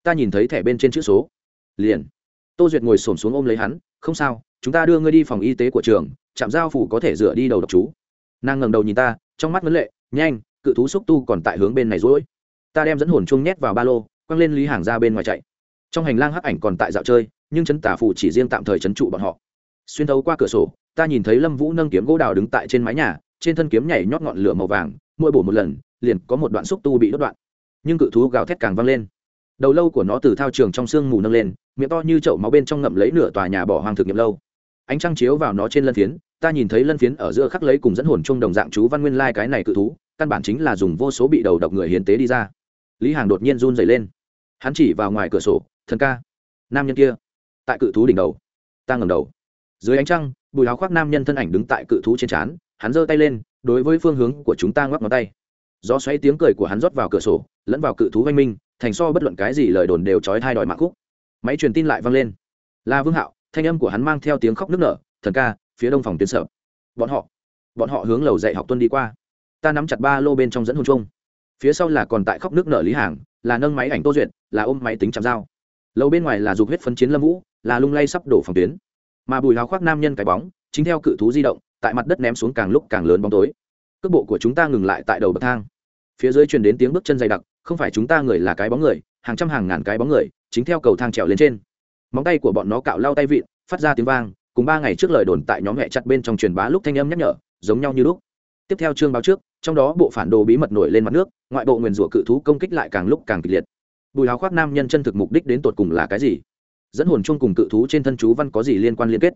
Ta nhìn thấy thẻ bên trên chữ số. Liền, tô duyệt ngồi s ổ m xuống ôm lấy hắn, không sao, chúng ta đưa ngươi đi phòng y tế của trường, trạm giao phủ có thể dựa đi đầu độc chú. Nàng ngẩng đầu nhìn ta, trong mắt vấn lệ nhanh, cự thú xúc tu còn tại hướng bên này rối ta đem dẫn hồn chung nhét vào ba lô, quăng lên lý hàng ra bên ngoài chạy. Trong hành lang hắc ảnh còn tại dạo chơi, nhưng chấn tả phủ chỉ riêng tạm thời chấn trụ bọn họ. Xuyên thấu qua cửa sổ, ta nhìn thấy lâm vũ nâng kiếm gỗ đào đứng tại trên mái nhà, trên thân kiếm nhảy nhót ngọn lửa màu vàng, mỗi bổ một lần, liền có một đoạn xúc tu bị đốt đoạn. Nhưng cự thú gào thét càng vang lên. Đầu lâu của nó từ thao trường trong sương mù nâng lên, miệng to như chậu máu bên trong ngậm lấy nửa tòa nhà bỏ hoang thực nghiệm lâu. Ánh trăng chiếu vào nó trên lân phiến, ta nhìn thấy lân phiến ở giữa khắc lấy cùng dẫn hồn chung đồng dạng chú văn nguyên lai cái này cự thú căn bản chính là dùng vô số bị đầu độc người hiến tế đi ra. Lý hàng đột nhiên run dày lên. Hắn chỉ vào ngoài cửa sổ, thần ca, nam nhân kia, tại cự thú đỉnh đầu. Ta ngầm đầu. Dưới ánh trăng, bùi áo khoác nam nhân thân ảnh đứng tại cự thú trên trán, hắn giơ tay lên, đối với phương hướng của chúng ta ngoắc ngón tay. Gió xoáy tiếng cười của hắn rót vào cửa sổ, lẫn vào cự thú oanh minh, thành so bất luận cái gì lời đồn đều trói thai đòi mạng khúc. Máy truyền tin lại vang lên. Là vương hạo, thanh âm của hắn mang theo tiếng khóc nức nở, thần ca, phía đông phòng tuyến sở. Bọn họ bọn họ hướng lầu dạy học tuân đi qua ta nắm chặt ba lô bên trong dẫn hồn chung. Phía sau là còn tại khóc nước nở lý hàng, là nâng máy ảnh tô duyệt, là ôm máy tính chạm dao. Lâu bên ngoài là dục huyết phấn chiến lâm vũ, là lung lay sắp đổ phòng tuyến. Mà bùi hào khoác nam nhân cái bóng, chính theo cự thú di động, tại mặt đất ném xuống càng lúc càng lớn bóng tối. Cước bộ của chúng ta ngừng lại tại đầu bậc thang. Phía dưới truyền đến tiếng bước chân dày đặc, không phải chúng ta người là cái bóng người, hàng trăm hàng ngàn cái bóng người, chính theo cầu thang trèo lên trên. Móng tay của bọn nó cạo lao tay vịn, phát ra tiếng vang, cùng ba ngày trước lời đồn tại nhóm mẹ chặt bên trong truyền bá lúc thanh âm nhắc nhở, giống nhau như lúc. Tiếp theo chương báo trước trong đó bộ phản đồ bí mật nổi lên mặt nước, ngoại bộ nguyền rủa cự thú công kích lại càng lúc càng kịch liệt. Bùi hào khoác nam nhân chân thực mục đích đến tột cùng là cái gì? Dẫn hồn chung cùng cự thú trên thân chú văn có gì liên quan liên kết?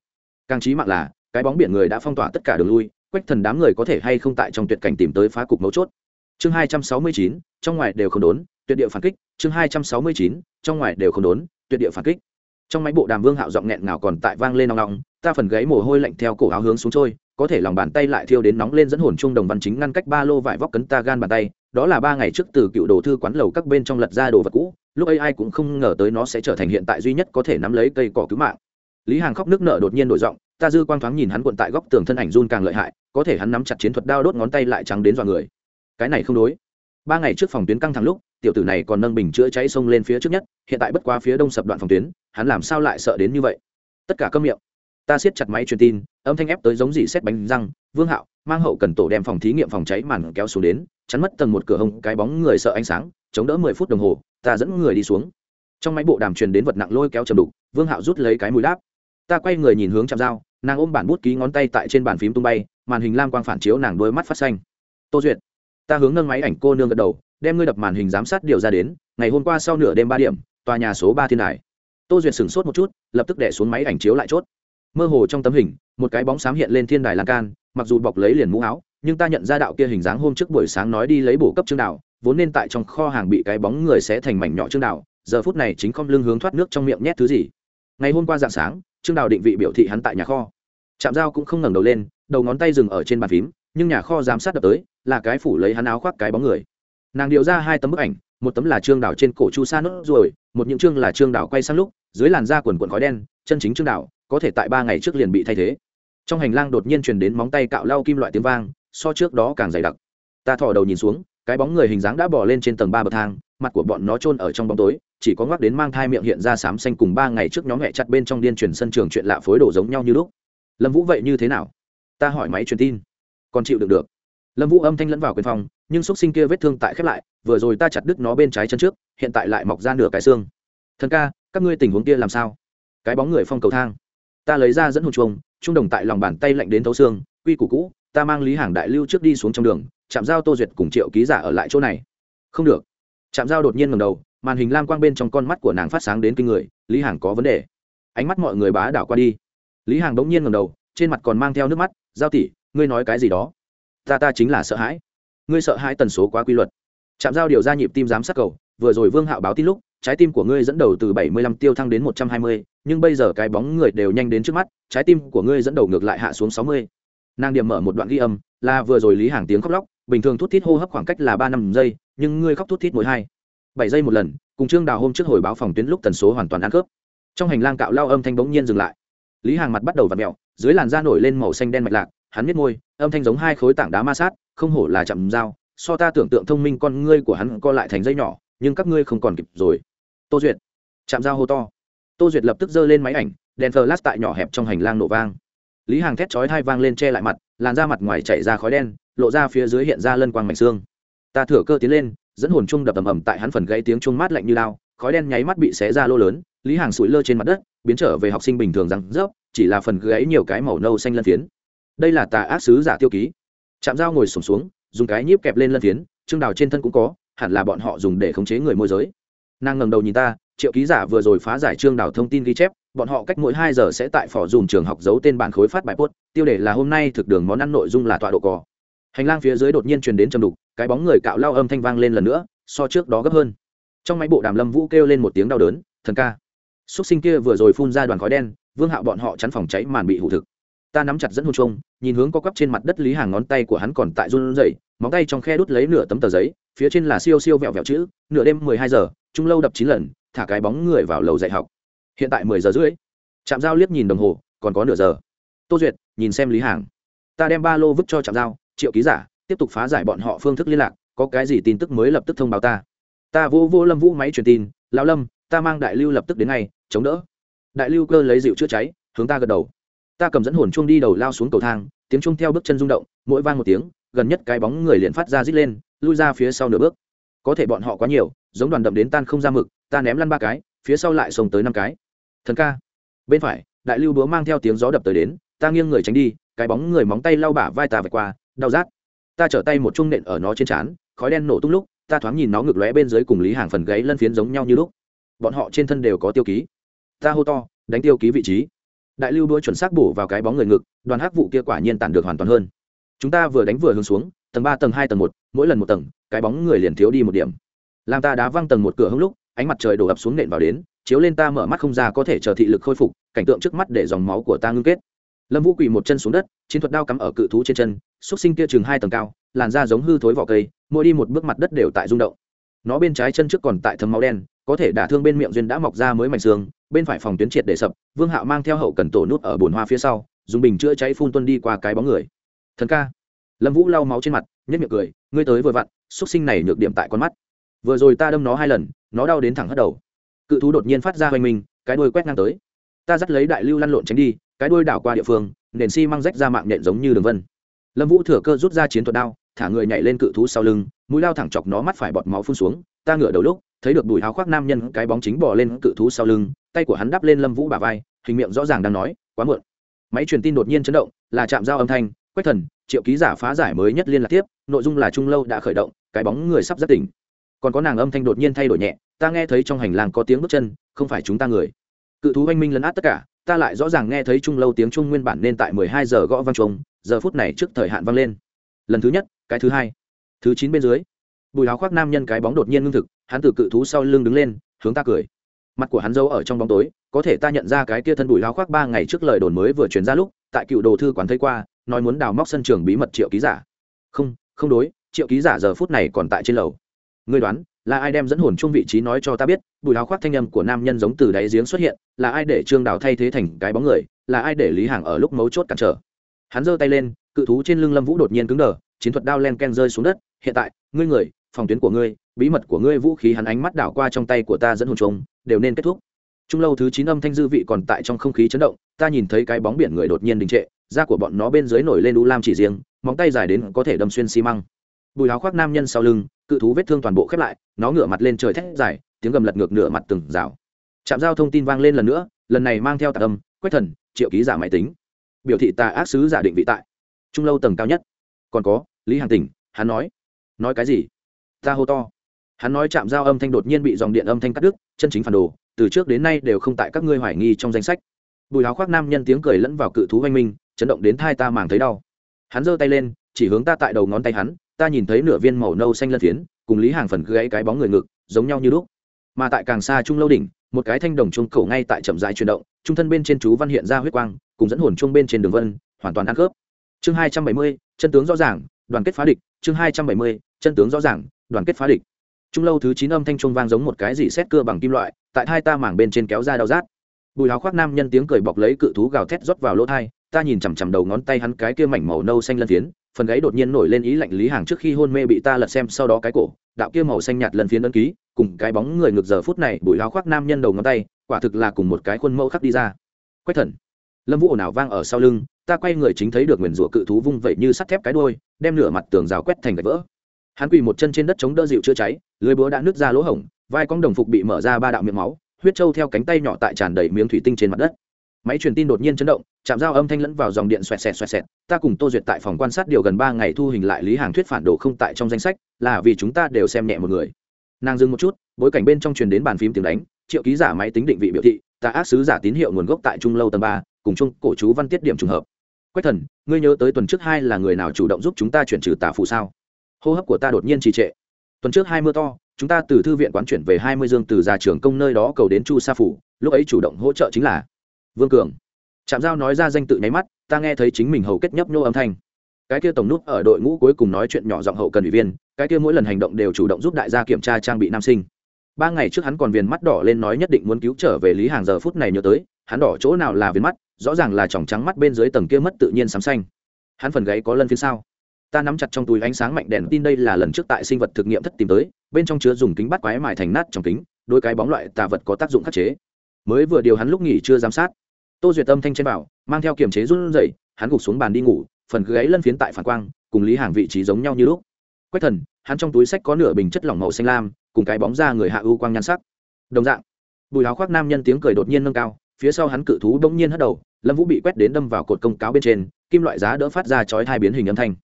Càng trí mạng là, cái bóng biển người đã phong tỏa tất cả đường lui, quách thần đám người có thể hay không tại trong tuyệt cảnh tìm tới phá cục mấu chốt? Chương hai trăm sáu mươi chín, trong ngoài đều không đốn, tuyệt địa phản kích. Chương hai trăm sáu mươi chín, trong ngoài đều không đốn, tuyệt địa phản kích. Trong máy bộ đàm vương hạo giọng nghẹn ngào còn tại vang lên nòng nòng ta phần gáy mồ hôi lạnh theo cổ áo hướng xuống trôi có thể lòng bàn tay lại thiêu đến nóng lên dẫn hồn chung đồng văn chính ngăn cách ba lô vải vóc cấn ta gan bàn tay, đó là ba ngày trước từ cựu đồ thư quán lầu các bên trong lật ra đồ vật cũ, lúc ấy ai cũng không ngờ tới nó sẽ trở thành hiện tại duy nhất có thể nắm lấy cây cỏ cứu mạng. Lý hàng khóc nước nợ đột nhiên đổi giọng, ta dư quang thoáng nhìn hắn cuộn tại góc tường thân ảnh run càng lợi hại, có thể hắn nắm chặt chiến thuật đao đốt ngón tay lại trắng đến dọa người. Cái này không đối. Ba ngày trước phòng tuyến căng thẳng lúc, tiểu tử này còn nâng bình chữa cháy sông lên phía trước nhất, hiện tại bất quá phía đông sập đoạn phòng tuyến, hắn làm sao lại sợ đến như vậy? Tất cả câm miệng ta siết chặt máy truyền tin, âm thanh ép tới giống gì xét bánh răng, vương hạo, mang hậu cần tổ đem phòng thí nghiệm phòng cháy màn kéo xuống đến, chắn mất tầng một cửa hông, cái bóng người sợ ánh sáng, chống đỡ mười phút đồng hồ, ta dẫn người đi xuống. Trong máy bộ đàm truyền đến vật nặng lôi kéo chầm đục, vương hạo rút lấy cái mũi đáp. Ta quay người nhìn hướng chạm dao nàng ôm bản bút ký ngón tay tại trên bàn phím tung bay, màn hình lam quang phản chiếu nàng đôi mắt phát xanh. Tô duyệt, ta hướng nâng máy ảnh cô nương gật đầu, đem ngươi đập màn hình giám sát điều ra đến, ngày hôm qua sau nửa đêm ba điểm, tòa nhà số ba thiên đài. Tô duyệt sửng sốt một chút, lập tức đẻ xuống máy ảnh chiếu lại chốt mơ hồ trong tấm hình, một cái bóng xám hiện lên thiên đài lan can, mặc dù bọc lấy liền mũ áo, nhưng ta nhận ra đạo kia hình dáng hôm trước buổi sáng nói đi lấy bổ cấp trương đạo vốn nên tại trong kho hàng bị cái bóng người sẽ thành mảnh nhỏ trương đạo giờ phút này chính không lưng hướng thoát nước trong miệng nhét thứ gì. Ngày hôm qua dạng sáng, trương đạo định vị biểu thị hắn tại nhà kho. Chạm dao cũng không ngẩng đầu lên, đầu ngón tay dừng ở trên bàn phím, nhưng nhà kho giám sát đập tới, là cái phủ lấy hắn áo khoác cái bóng người. Nàng điệu ra hai tấm bức ảnh, một tấm là trương đảo trên cổ chu sa nốt ruồi, một những chương là trương đảo quay sang lúc, dưới làn da quần quần khói đen, chân chính trương đảo có thể tại ba ngày trước liền bị thay thế. Trong hành lang đột nhiên truyền đến móng tay cạo lau kim loại tiếng vang, so trước đó càng dày đặc. Ta thò đầu nhìn xuống, cái bóng người hình dáng đã bỏ lên trên tầng ba bậc thang, mặt của bọn nó chôn ở trong bóng tối, chỉ có ngoắc đến mang thai miệng hiện ra sám xanh cùng ba ngày trước nhóm mẹ chặt bên trong điên truyền sân trường chuyện lạ phối đồ giống nhau như lúc. Lâm vũ vậy như thế nào? Ta hỏi máy truyền tin. Còn chịu được được. Lâm vũ âm thanh lẫn vào quyền phòng, nhưng x sinh kia vết thương tại khép lại, vừa rồi ta chặt đứt nó bên trái chân trước, hiện tại lại mọc ra nửa cái xương. Thần ca, các ngươi tình huống kia làm sao? Cái bóng người phong cầu thang ta lấy ra dẫn hồn chuông trung đồng tại lòng bàn tay lạnh đến thấu xương, quy củ cũ, ta mang lý hàng đại lưu trước đi xuống trong đường chạm giao tô duyệt cùng triệu ký giả ở lại chỗ này. Không được. Chạm giao đột nhiên ngầm đầu, màn hình lam quang bên trong con mắt của nàng phát sáng đến kinh người, lý hàng có vấn đề. Ánh mắt mọi người bá đảo qua đi. Lý hàng đống nhiên ngầm đầu, trên mặt còn mang theo nước mắt, giao tỷ, ngươi nói cái gì đó? Ta ta chính là sợ hãi. Ngươi sợ hãi tần số quá quy luật. Chạm giao điều ra nhịp tim giám sát cầu, vừa rồi vương hạo báo tin lúc trái tim của ngươi dẫn đầu từ 75 tiêu thăng đến 120, nhưng bây giờ cái bóng người đều nhanh đến trước mắt trái tim của ngươi dẫn đầu ngược lại hạ xuống 60. nàng điểm mở một đoạn ghi âm là vừa rồi lý hàng tiếng khóc lóc bình thường thút thít hô hấp khoảng cách là ba năm giây nhưng ngươi khóc thút thít mỗi hai bảy giây một lần cùng trương đào hôm trước hồi báo phòng tuyến lúc tần số hoàn toàn ăn khớp. Trong hành lang cạo lao âm thanh bỗng nhiên dừng lại. Lý hàng mặt bắt đầu vặn mèo, mẹo dưới làn da nổi lên màu xanh đen mạch lạc hắn nhếch môi âm thanh giống hai khối tảng đá ma sát không hổ là chậm dao so ta tưởng tượng thông minh con ngươi của hắn co lại thành dây nhỏ nhưng các ngươi không còn kịp rồi tô duyệt. Chạm dao hô to. Tô duyệt lập tức giơ lên máy ảnh đèn thờ lát tại nhỏ hẹp trong hành lang nổ vang. Lý hàng thét chói hai vang lên che lại mặt làn da mặt ngoài chạy ra khói đen lộ ra phía dưới hiện ra lân quang mảnh xương. Ta thửa cơ tiến lên dẫn hồn chung đập ầm ầm tại hắn phần gãy tiếng chuông mát lạnh như lao khói đen nháy mắt bị xé ra lô lớn lý hàng sủi lơ trên mặt đất biến trở về học sinh bình thường rằng rớp chỉ là phần gãy nhiều cái màu nâu xanh lân phiến. Đây là tà ác sứ giả tiêu ký. Chạm dao ngồi sùng xuống, xuống dùng cái nhíp kẹp lên lân phiến trương đào trên thân cũng có hẳn là bọn họ dùng để khống chế người môi giới nàng ngẩng đầu nhìn ta, triệu ký giả vừa rồi phá giải trương đảo thông tin ghi chép, bọn họ cách mỗi hai giờ sẽ tại phỏ dùm trường học giấu tên bản khối phát bài post, tiêu đề là hôm nay thực đường món ăn nội dung là tọa độ cò. Hành lang phía dưới đột nhiên truyền đến trầm đục, cái bóng người cạo lao âm thanh vang lên lần nữa, so trước đó gấp hơn. Trong máy bộ đàm lâm vũ kêu lên một tiếng đau đớn, thần ca xúc sinh kia vừa rồi phun ra đoàn khói đen, vương hạo bọn họ chắn phòng cháy màn bị hủ thực ta nắm chặt dẫn hồn chung nhìn hướng có quắp trên mặt đất lý hàng ngón tay của hắn còn tại run rẩy, móng tay trong khe đút lấy nửa tấm tờ giấy, phía trên là siêu siêu vẹo vẹo chữ, nửa đêm mười hai giờ trung lâu đập chín lần, thả cái bóng người vào lầu dạy học. Hiện tại mười giờ rưỡi. Trạm giao liếc nhìn đồng hồ, còn có nửa giờ. Tô duyệt, nhìn xem lý hàng. Ta đem ba lô vứt cho trạm giao, triệu ký giả, tiếp tục phá giải bọn họ phương thức liên lạc, có cái gì tin tức mới lập tức thông báo ta. Ta vô vô lâm vũ máy truyền tin, lão lâm, ta mang đại lưu lập tức đến ngay, chống đỡ. Đại lưu cơ lấy dịu chữa cháy, hướng ta gật đầu ta cầm dẫn hồn chuông đi đầu lao xuống cầu thang, tiếng chuông theo bước chân rung động, mỗi vang một tiếng, gần nhất cái bóng người liền phát ra rít lên, lui ra phía sau nửa bước. Có thể bọn họ quá nhiều, giống đoàn đậm đến tan không ra mực, ta ném lăn ba cái, phía sau lại xông tới năm cái. Thần ca. Bên phải, đại lưu búa mang theo tiếng gió đập tới đến, ta nghiêng người tránh đi, cái bóng người móng tay lau bả vai ta vạch qua, đau rát. Ta trở tay một chung nện ở nó trên trán, khói đen nổ tung lúc, ta thoáng nhìn nó ngực lóe bên dưới cùng lý hàng phần gáy lân phiến giống nhau như lúc. Bọn họ trên thân đều có tiêu ký. Ta hô to, đánh tiêu ký vị trí đại lưu đua chuẩn xác bổ vào cái bóng người ngực, đoàn hắc vụ kia quả nhiên tản được hoàn toàn hơn. Chúng ta vừa đánh vừa hướng xuống, tầng ba, tầng hai, tầng một, mỗi lần một tầng, cái bóng người liền thiếu đi một điểm. Làm ta đá văng tầng một cửa hông lúc, ánh mặt trời đổ ập xuống nện vào đến, chiếu lên ta mở mắt không ra có thể chờ thị lực khôi phục, cảnh tượng trước mắt để dòng máu của ta ngưng kết. Lâm vũ quỳ một chân xuống đất, chiến thuật đao cắm ở cự thú trên chân, xúc sinh kia chừng hai tầng cao, làn da giống hư thối vỏ cây, mỗi đi một bước mặt đất đều tại rung động nó bên trái chân trước còn tại thấm máu đen, có thể đả thương bên miệng duyên đã mọc ra mới mảnh xương, bên phải phòng tuyến triệt để sập, vương hạo mang theo hậu cần tổ nút ở bồn hoa phía sau, dùng bình chữa cháy phun tuân đi qua cái bóng người. Thần ca. Lâm vũ lau máu trên mặt nhất miệng cười, ngươi tới vừa vặn, xúc sinh này nhược điểm tại con mắt. Vừa rồi ta đâm nó hai lần, nó đau đến thẳng hất đầu. Cự thú đột nhiên phát ra hoành mình, cái đuôi quét ngang tới. Ta dắt lấy đại lưu lăn lộn tránh đi, cái đuôi đảo qua địa phương, nền xi măng rách ra mạng nhện giống như đường vân. Lâm vũ thừa cơ rút ra chiến thuật đao thả người nhảy lên cự thú sau lưng, mũi lao thẳng chọc nó mắt phải bọt máu phun xuống, ta ngửa đầu lúc, thấy được bùi áo khoác nam nhân cái bóng chính bò lên cự thú sau lưng, tay của hắn đắp lên lâm vũ bà vai, hình miệng rõ ràng đang nói, quá muộn. Máy truyền tin đột nhiên chấn động, là chạm giao âm thanh, quách thần, triệu ký giả phá giải mới nhất liên lạc tiếp, nội dung là trung lâu đã khởi động, cái bóng người sắp rất tỉnh. Còn có nàng âm thanh đột nhiên thay đổi nhẹ, ta nghe thấy trong hành lang có tiếng bước chân, không phải chúng ta người. Cự thú oanh minh lấn át tất cả, ta lại rõ ràng nghe thấy trung lâu tiếng trung nguyên bản nên tại mười hai giờ gõ vang trống giờ phút này trước thời hạn vang lên lần thứ nhất, cái thứ hai, thứ chín bên dưới. Bùi áo khoác nam nhân cái bóng đột nhiên ngưng thực, hắn từ cự thú sau lưng đứng lên, hướng ta cười. Mặt của hắn giấu ở trong bóng tối, có thể ta nhận ra cái kia thân bùi áo khoác ba ngày trước lời đồn mới vừa chuyển ra lúc, tại cựu đồ thư quán thấy qua, nói muốn đào móc sân trường bí mật triệu ký giả. Không không đối, triệu ký giả giờ phút này còn tại trên lầu. Ngươi đoán, là ai đem dẫn hồn chung vị trí nói cho ta biết, bùi áo khoác thanh âm của nam nhân giống từ đáy giếng xuất hiện, là ai để trương đào thay thế thành cái bóng người, là ai để lý hàng ở lúc mấu chốt cản trở? Hắn giơ tay lên, cự thú trên lưng lâm vũ đột nhiên cứng đờ, chiến thuật đao len ken rơi xuống đất. Hiện tại, ngươi người, phòng tuyến của ngươi, bí mật của ngươi vũ khí hắn ánh mắt đảo qua trong tay của ta dẫn hồn trùng, đều nên kết thúc. Trung lâu thứ chín âm thanh dư vị còn tại trong không khí chấn động, ta nhìn thấy cái bóng biển người đột nhiên đình trệ, da của bọn nó bên dưới nổi lên u lam chỉ riêng, móng tay dài đến có thể đâm xuyên xi măng. Bùi áo khoác nam nhân sau lưng, cự thú vết thương toàn bộ khép lại, nó ngửa mặt lên trời thét dài, tiếng gầm lật ngược nửa mặt từng rào. Trạm giao thông tin vang lên lần nữa, lần này mang theo tạc âm, quách thần, triệu ký giả máy tính biểu thị tà ác sứ giả định vị tại. Trung lâu tầng cao nhất. Còn có, lý hàng tỉnh, hắn nói. Nói cái gì? Ta hô to. Hắn nói chạm giao âm thanh đột nhiên bị dòng điện âm thanh cắt đứt, chân chính phản đồ, từ trước đến nay đều không tại các ngươi hoài nghi trong danh sách. Bùi háo khoác nam nhân tiếng cười lẫn vào cự thú oanh minh, chấn động đến thai ta màng thấy đau. Hắn giơ tay lên, chỉ hướng ta tại đầu ngón tay hắn, ta nhìn thấy nửa viên màu nâu xanh lân phiến, cùng lý hàng phần gãy cái bóng người ngực, giống nhau như lúc. Mà tại càng xa trung lâu đỉnh, một cái thanh đồng chuông cổ ngay tại chậm dài chuyển động, trung thân bên trên chú văn hiện ra huyết quang cùng dẫn hồn chung bên trên đường vân, hoàn toàn ăn khớp. Chương hai trăm bảy mươi, chân tướng rõ ràng, đoàn kết phá địch. Chương hai trăm bảy mươi, chân tướng rõ ràng, đoàn kết phá địch. Trung lâu thứ chín âm thanh trung vang giống một cái gì xét cưa bằng kim loại, tại hai ta mảng bên trên kéo ra đau rát. Bùi áo khoác nam nhân tiếng cười bọc lấy cự thú gào thét rót vào lỗ thai ta nhìn chằm chằm đầu ngón tay hắn cái kia mảnh màu nâu xanh lân phiến, phần gáy đột nhiên nổi lên ý lạnh lý hàng trước khi hôn mê bị ta lật xem sau đó cái cổ, đạo kia màu xanh nhạt lân phiến ấn ký, cùng cái bóng người ngược giờ phút này, bùi áo khoác nam nhân đầu ngón tay, quả thực là cùng một cái khuôn mẫu khắc đi ra. Quách thần lâm vũ ồn ào vang ở sau lưng, ta quay người chính thấy được nguyền rủa cự thú vung vẩy như sắt thép cái đôi đem nửa mặt tường rào quét thành gạch vỡ. Hắn quỳ một chân trên đất chống đỡ dịu chữa cháy, lưới búa đã nứt ra lỗ hổng, vai con đồng phục bị mở ra ba đạo miệng máu, huyết trâu theo cánh tay nhỏ tại tràn đầy miếng thủy tinh trên mặt đất. Máy truyền tin đột nhiên chấn động, chạm dao âm thanh lẫn vào dòng điện xoẹt xẹt xoẹt xẹt, ta cùng tô duyệt tại phòng quan sát điều gần ba ngày thu hình lại lý hàng thuyết phản đồ không tại trong danh sách, là vì chúng ta đều xem nhẹ một người. Nàng dừng một chút, bối cảnh bên trong truyền đến bàn phím tiếng đánh, triệu ký giả máy tính định vị biểu thị, ta ác sứ giả tín hiệu nguồn gốc tại trung lâu tầng ba cùng chung cổ chú văn tiết điểm trùng hợp. Quách thần, ngươi nhớ tới tuần trước hai là người nào chủ động giúp chúng ta chuyển trừ tà phụ sao? Hô hấp của ta đột nhiên trì trệ. Tuần trước hai mưa to, chúng ta từ thư viện quán chuyển về hai mươi dương từ già trường công nơi đó cầu đến chu sa phủ, lúc ấy chủ động hỗ trợ chính là vương cường. Trạm giao nói ra danh tự nháy mắt, ta nghe thấy chính mình hầu kết nhấp nhô âm thanh. Cái kia tổng nút ở đội ngũ cuối cùng nói chuyện nhỏ giọng hậu cần ủy viên, cái kia mỗi lần hành động đều chủ động giúp đại gia kiểm tra trang bị nam sinh. Ba ngày trước hắn còn viền mắt đỏ lên nói nhất định muốn cứu trở về lý hàng giờ phút này nhớ tới, hắn đỏ chỗ nào là viền mắt rõ ràng là tròng trắng mắt bên dưới tầng kia mất tự nhiên sám xanh. Hắn phần gáy có lân phía sau ta nắm chặt trong túi ánh sáng mạnh đèn, tin đây là lần trước tại sinh vật thực nghiệm thất tìm tới, bên trong chứa dùng kính bắt quái mài thành nát trong kính, đôi cái bóng loại tà vật có tác dụng khắc chế. Mới vừa điều hắn lúc nghỉ chưa giám sát. Tô duyệt âm thanh trên bảo, mang theo kiềm chế run rẩy, hắn gục xuống bàn đi ngủ, phần gáy lân phiến tại phản quang, cùng lý hàng vị trí giống nhau như lúc. Quách thần, hắn trong túi sách có nửa bình chất lỏng màu xanh lam, cùng cái bóng ra người hạ ưu quang nhan sắc. Đồng dạng, bùi áo khoác nam nhân tiếng cười đột nhiên nâng cao phía sau hắn cự thú bỗng nhiên hất đầu, lâm vũ bị quét đến đâm vào cột công cáo bên trên, kim loại giá đỡ phát ra chói hai biến hình âm thanh.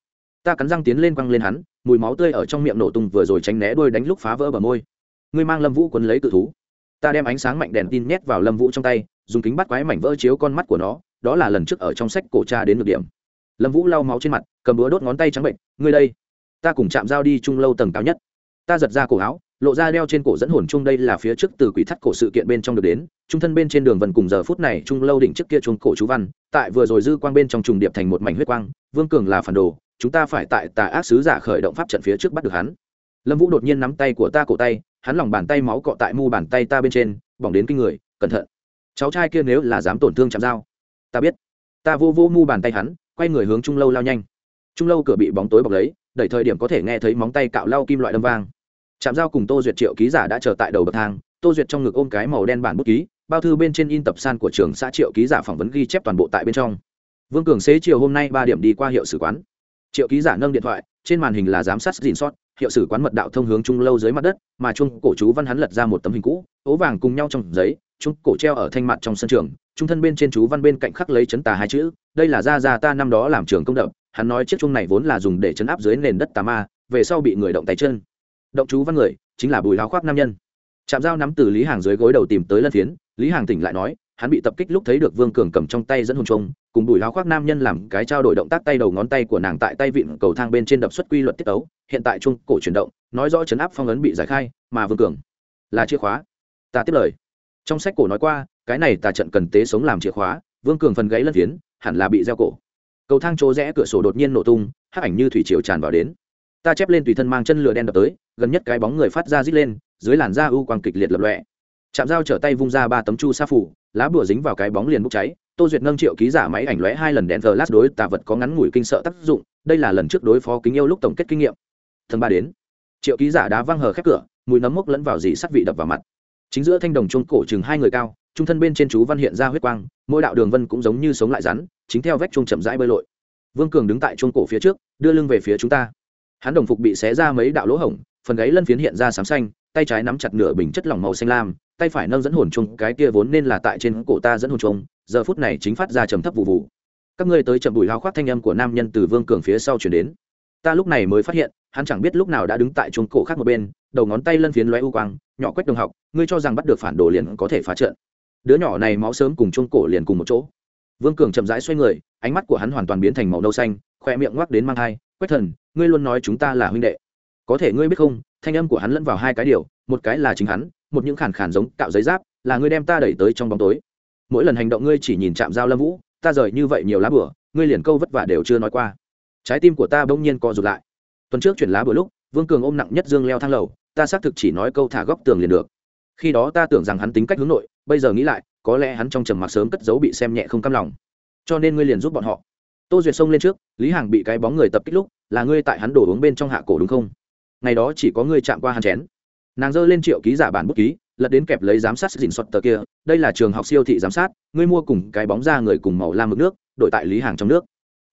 Ta cắn răng tiến lên quăng lên hắn, mùi máu tươi ở trong miệng nổ tung vừa rồi tránh né đôi đánh lúc phá vỡ bờ môi. Ngươi mang lâm vũ quấn lấy cự thú. Ta đem ánh sáng mạnh đèn tin nhét vào lâm vũ trong tay, dùng kính bắt quái mảnh vỡ chiếu con mắt của nó, đó là lần trước ở trong sách cổ cha đến được điểm. Lâm vũ lau máu trên mặt, cầm búa đốt ngón tay trắng bệnh, ngươi đây, ta cùng chạm dao đi chung lâu tầng cao nhất. Ta giật ra cổ áo lộ ra đeo trên cổ dẫn hồn chung đây là phía trước từ quỷ thắt cổ sự kiện bên trong được đến. Trung thân bên trên đường vần cùng giờ phút này trung lâu đỉnh trước kia chuông cổ chú văn, tại vừa rồi dư quang bên trong trùng điệp thành một mảnh huyết quang, vương cường là phản đồ, chúng ta phải tại tà ác sứ giả khởi động pháp trận phía trước bắt được hắn. Lâm vũ đột nhiên nắm tay của ta cổ tay, hắn lòng bàn tay máu cọ tại mu bàn tay ta bên trên, bỏng đến kinh người, cẩn thận. Cháu trai kia nếu là dám tổn thương chạm dao, ta biết. Ta vô vô mu bàn tay hắn, quay người hướng trung lâu lao nhanh. Trung lâu cửa bị bóng tối bọc lấy, đẩy thời điểm có thể nghe thấy móng tay cạo lau kim loại đâm vang chạm dao cùng tô duyệt triệu ký giả đã chờ tại đầu bậc thang, tô duyệt trong ngực ôm cái màu đen bản bút ký, bao thư bên trên in tập san của trường xã triệu ký giả phỏng vấn ghi chép toàn bộ tại bên trong. Vương cường xế chiều hôm nay ba điểm đi qua hiệu sử quán. Triệu ký giả nâng điện thoại, trên màn hình là giám sát dìn sót, hiệu sử quán mật đạo thông hướng trung lâu dưới mặt đất, mà trung cổ chú văn hắn lật ra một tấm hình cũ, ố vàng cùng nhau trong giấy trung cổ treo ở thanh mặt trong sân trường trung thân bên trên chú văn bên cạnh khắc lấy chấn tà hai chữ, đây là gia gia ta năm đó làm trường công đập, hắn nói chiếc chung này vốn là dùng để chấn áp dưới nền đất tà ma, về sau bị người động tay chân động chú văn người, chính là bùi láo khoác nam nhân. Chạm dao nắm từ lý hàng dưới gối đầu tìm tới lân phiến, lý hàng tỉnh lại nói, hắn bị tập kích lúc thấy được vương cường cầm trong tay dẫn hồn trông cùng bùi láo khoác nam nhân làm cái trao đổi động tác tay đầu ngón tay của nàng tại tay vịn cầu thang bên trên đập xuất quy luật tiết ấu hiện tại trung cổ chuyển động, nói rõ chấn áp phong ấn bị giải khai, mà vương cường là chìa khóa. Ta tiếp lời. Trong sách cổ nói qua, cái này tà trận cần tế sống làm chìa khóa, vương cường phần gáy lân phiến, hẳn là bị gieo cổ. Cầu thang chỗ rẽ cửa sổ đột nhiên nổ tung, hắc ảnh như thủy triều tràn vào đến ta chép lên tùy thân mang chân lửa đen đập tới, gần nhất cái bóng người phát ra rít lên, dưới làn da u quang kịch liệt lập lọe chạm dao trở tay vung ra ba tấm chu sa phủ, lá bùa dính vào cái bóng liền bốc cháy, tô duyệt nâng triệu ký giả máy ảnh lóe hai lần đèn thờ lát đối tà vật có ngắn ngủi kinh sợ tác dụng, đây là lần trước đối phó kính yêu lúc tổng kết kinh nghiệm. Thần ba đến. Triệu ký giả đá văng hờ khép cửa, mùi nấm mốc lẫn vào dì sắt vị đập vào mặt. Chính giữa thanh đồng chuông cổ chừng hai người cao, trung thân bên trên chú văn hiện ra huyết quang, mỗi đạo đường vân cũng giống như sống lại rắn, chính theo vách chuông chậm rãi bơi lội. Vương cường đứng tại chuông cổ phía trước, đưa lưng về phía chúng ta hắn đồng phục bị xé ra mấy đạo lỗ hổng, phần gáy lân phiến hiện ra sám xanh, tay trái nắm chặt nửa bình chất lỏng màu xanh lam, tay phải nâng dẫn hồn chung cái kia vốn nên là tại trên cổ ta dẫn hồn chung giờ phút này chính phát ra trầm thấp vụ vụ. Các ngươi tới chậm bùi lao khoác thanh âm của nam nhân từ vương cường phía sau chuyển đến. Ta lúc này mới phát hiện, hắn chẳng biết lúc nào đã đứng tại chuông cổ khác một bên, đầu ngón tay lân phiến loé u quang, nhỏ quách đồng học, ngươi cho rằng bắt được phản đồ liền có thể phá trận. Đứa nhỏ này máu sớm cùng chuông cổ liền cùng một chỗ. Vương cường chậm rãi xoay người, ánh mắt của hắn hoàn toàn biến thành màu nâu xanh, khoe miệng ngoắc đến mang thai quách thần, ngươi luôn nói chúng ta là huynh đệ. Có thể ngươi biết không, thanh âm của hắn lẫn vào hai cái điều, một cái là chính hắn, một những khản khản giống cạo giấy giáp, là ngươi đem ta đẩy tới trong bóng tối. Mỗi lần hành động ngươi chỉ nhìn chạm dao lâm vũ, ta rời như vậy nhiều lá bửa ngươi liền câu vất vả đều chưa nói qua. Trái tim của ta bỗng nhiên co rụt lại. Tuần trước chuyển lá bửa lúc, vương cường ôm nặng nhất dương leo thang lầu, ta xác thực chỉ nói câu thả góc tường liền được. Khi đó ta tưởng rằng hắn tính cách hướng nội, bây giờ nghĩ lại, có lẽ hắn trong trầm mặc sớm cất giấu bị xem nhẹ không cam lòng. Cho nên ngươi liền giúp bọn họ tô duyệt xông lên trước, lý hàng bị cái bóng người tập kích lúc, là ngươi tại hắn đổ uống bên trong hạ cổ đúng không? Ngày đó chỉ có ngươi chạm qua hắn chén. Nàng giơ lên triệu ký giả bản bút ký, lật đến kẹp lấy giám sát dình soạt tờ kia, đây là trường học siêu thị giám sát, ngươi mua cùng cái bóng ra người cùng màu lam mực nước, đổi tại lý hàng trong nước.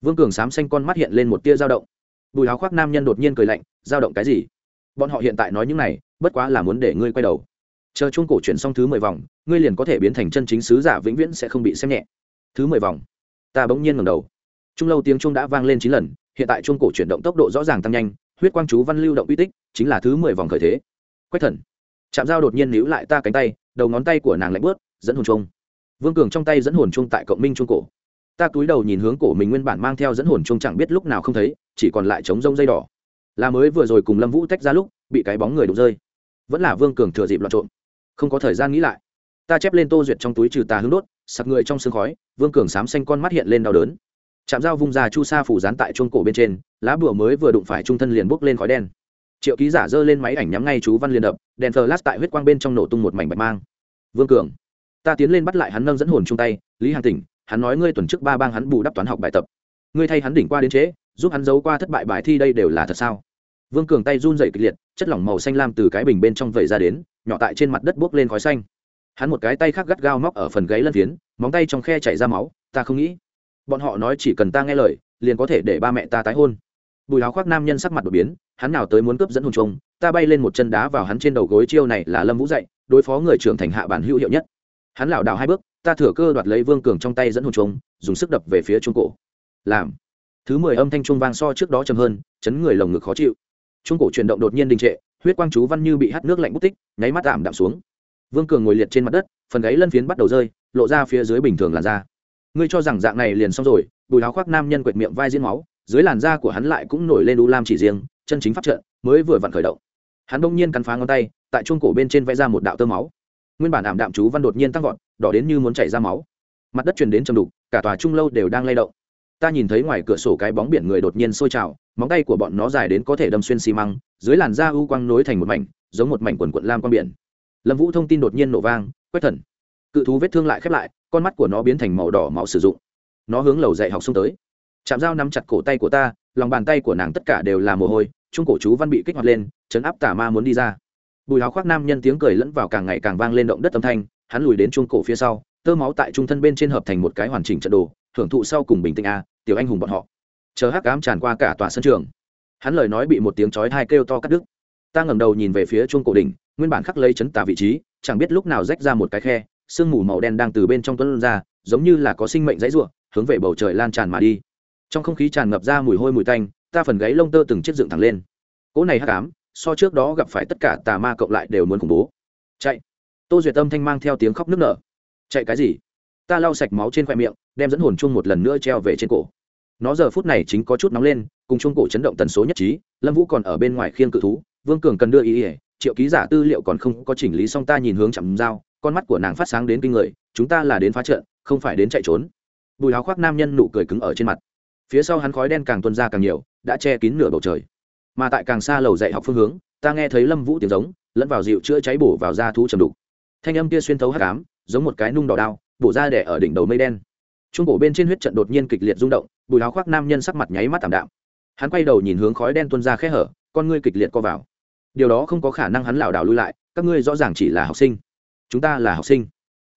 Vương cường xám xanh con mắt hiện lên một tia dao động. Bùi áo khoác nam nhân đột nhiên cười lạnh, dao động cái gì? Bọn họ hiện tại nói những này, bất quá là muốn để ngươi quay đầu. Chờ chung cổ chuyển xong thứ mười vòng, ngươi liền có thể biến thành chân chính sứ giả vĩnh viễn sẽ không bị xem nhẹ. Thứ mười vòng. Ta bỗng nhiên ngầm đầu trung lâu tiếng trung đã vang lên chín lần hiện tại trung cổ chuyển động tốc độ rõ ràng tăng nhanh huyết quang chú văn lưu động uy tích chính là thứ mười vòng khởi thế. Quách thần. Chạm dao đột nhiên níu lại ta cánh tay đầu ngón tay của nàng lạnh bớt dẫn hồn trung. vương cường trong tay dẫn hồn trung tại cộng minh trung cổ. Ta túi đầu nhìn hướng cổ mình nguyên bản mang theo dẫn hồn trung, chẳng biết lúc nào không thấy chỉ còn lại trống rông dây đỏ. Là mới vừa rồi cùng lâm vũ tách ra lúc bị cái bóng người đụng rơi. Vẫn là vương cường thừa dịp loạn trộm. Không có thời gian nghĩ lại. Ta chép lên tô duyệt trong túi trừ tà hướng đốt sặc người trong sương khói vương cường xám xanh con mắt hiện lên đau đớn chạm dao vung ra chu sa phủ dán tại chuông cổ bên trên, lá bùa mới vừa đụng phải trung thân liền bốc lên khói đen. Triệu ký giả giơ lên máy ảnh nhắm ngay chú văn liền đập, đèn thờ lát tại huyết quang bên trong nổ tung một mảnh bạch mang. Vương cường, ta tiến lên bắt lại hắn nâng dẫn hồn chung tay, lý hàng tỉnh, hắn nói ngươi tuần trước ba bang hắn bù đắp toán học bài tập. Ngươi thay hắn đỉnh qua đến trễ giúp hắn giấu qua thất bại bài thi đây đều là thật sao? Vương cường tay run dày kịch liệt, chất lỏng màu xanh lam từ cái bình bên trong vẩy ra đến, nhỏ tại trên mặt đất buốc lên khói xanh. Hắn một cái tay khác gắt gao móc ở phần gáy lân phiến, móng tay trong khe chảy ra máu, ta không nghĩ bọn họ nói chỉ cần ta nghe lời, liền có thể để ba mẹ ta tái hôn. Bùi áo khoác nam nhân sắc mặt đột biến, hắn nào tới muốn cướp dẫn hùng trông ta bay lên một chân đá vào hắn trên đầu gối chiêu này là lâm vũ dạy, đối phó người trưởng thành hạ bản hữu hiệu nhất. Hắn lảo đảo hai bước, ta thừa cơ đoạt lấy vương cường trong tay dẫn hùng trông dùng sức đập về phía trung cổ. Làm. Thứ mười âm thanh trung vang so trước đó chậm hơn, chấn người lồng ngực khó chịu. Trung cổ chuyển động đột nhiên đình trệ, huyết quang chú văn như bị hắt nước lạnh bút tích, nháy mắt tạm đạm xuống. Vương cường ngồi liệt trên mặt đất, phần gáy lân phiến bắt đầu rơi, lộ ra phía dưới bình thường làn da ngươi cho rằng dạng này liền xong rồi, bùi áo khoác nam nhân quệt miệng vai diễn máu, dưới làn da của hắn lại cũng nổi lên u lam chỉ riêng, chân chính pháp trận, mới vừa vặn khởi động. Hắn đông nhiên cắn phá ngón tay, tại chuông cổ bên trên vẽ ra một đạo tơ máu. Nguyên bản ảm đạm chú văn đột nhiên tăng vọt, đỏ đến như muốn chảy ra máu. Mặt đất truyền đến trầm đục, cả tòa trung lâu đều đang lay động. Ta nhìn thấy ngoài cửa sổ cái bóng biển người đột nhiên sôi trào, móng tay của bọn nó dài đến có thể đâm xuyên xi măng, dưới làn da u quang nối thành một mảnh, giống một mảnh quần quận lam quang biển. Lâm vũ thông tin đột nhiên nổ vang quét thần cự thú vết thương lại khép lại, con mắt của nó biến thành màu đỏ máu sử dụng. Nó hướng lầu dạy học xông tới. Chạm dao nắm chặt cổ tay của ta, lòng bàn tay của nàng tất cả đều là mồ hôi trung cổ chú văn bị kích hoạt lên, chấn áp tà ma muốn đi ra. Bùi háo khoác nam nhân tiếng cười lẫn vào càng ngày càng vang lên động đất âm thanh, hắn lùi đến trung cổ phía sau, tơ máu tại trung thân bên trên hợp thành một cái hoàn chỉnh trận đồ hưởng thụ sau cùng bình tĩnh a, tiểu anh hùng bọn họ. Chờ hắc cám tràn qua cả tòa sân trường. Hắn lời nói bị một tiếng chói hai kêu to cắt đứt. Ta ngẩng đầu nhìn về phía chuông cổ đỉnh, nguyên bản khắc lấy chấn tà vị trí, chẳng biết lúc nào rách ra một cái khe sương mù màu đen đang từ bên trong tuấn ra, giống như là có sinh mệnh dãy ruộng hướng về bầu trời lan tràn mà đi. Trong không khí tràn ngập ra mùi hôi mùi tanh, ta phần gáy lông tơ từng chiếc dựng thẳng lên. Cỗ này hắc ám, so trước đó gặp phải tất cả tà ma cộng lại đều muốn khủng bố. Chạy. Tô duyệt tâm thanh mang theo tiếng khóc nức nở. Chạy cái gì? Ta lau sạch máu trên khoe miệng, đem dẫn hồn chung một lần nữa treo về trên cổ. Nó giờ phút này chính có chút nóng lên, cùng chung cổ chấn động tần số nhất trí, lâm vũ còn ở bên ngoài khiêng cự thú, vương cường cần đưa ý ỉa triệu ký giả tư liệu còn không có chỉnh lý xong ta nhìn hướng chậm dao con mắt của nàng phát sáng đến kinh người, chúng ta là đến phá trận, không phải đến chạy trốn. Bùi áo khoác nam nhân nụ cười cứng ở trên mặt. Phía sau hắn khói đen càng tuân ra càng nhiều, đã che kín nửa bầu trời. Mà tại càng xa lầu dạy học phương hướng, ta nghe thấy lâm vũ tiếng giống, lẫn vào dịu chữa cháy bổ vào da thú trầm đục. Thanh âm kia xuyên thấu hắc ám, giống một cái nung đỏ đao, bổ ra đẻ ở đỉnh đầu mây đen. Trung cổ bên trên huyết trận đột nhiên kịch liệt rung động, bùi áo khoác nam nhân sắc mặt nháy mắt tảm đạm. Hắn quay đầu nhìn hướng khói đen tuôn ra khe hở, con ngươi kịch liệt co vào. Điều đó không có khả năng hắn lảo đảo lui lại, các ngươi rõ ràng chỉ là học sinh chúng ta là học sinh.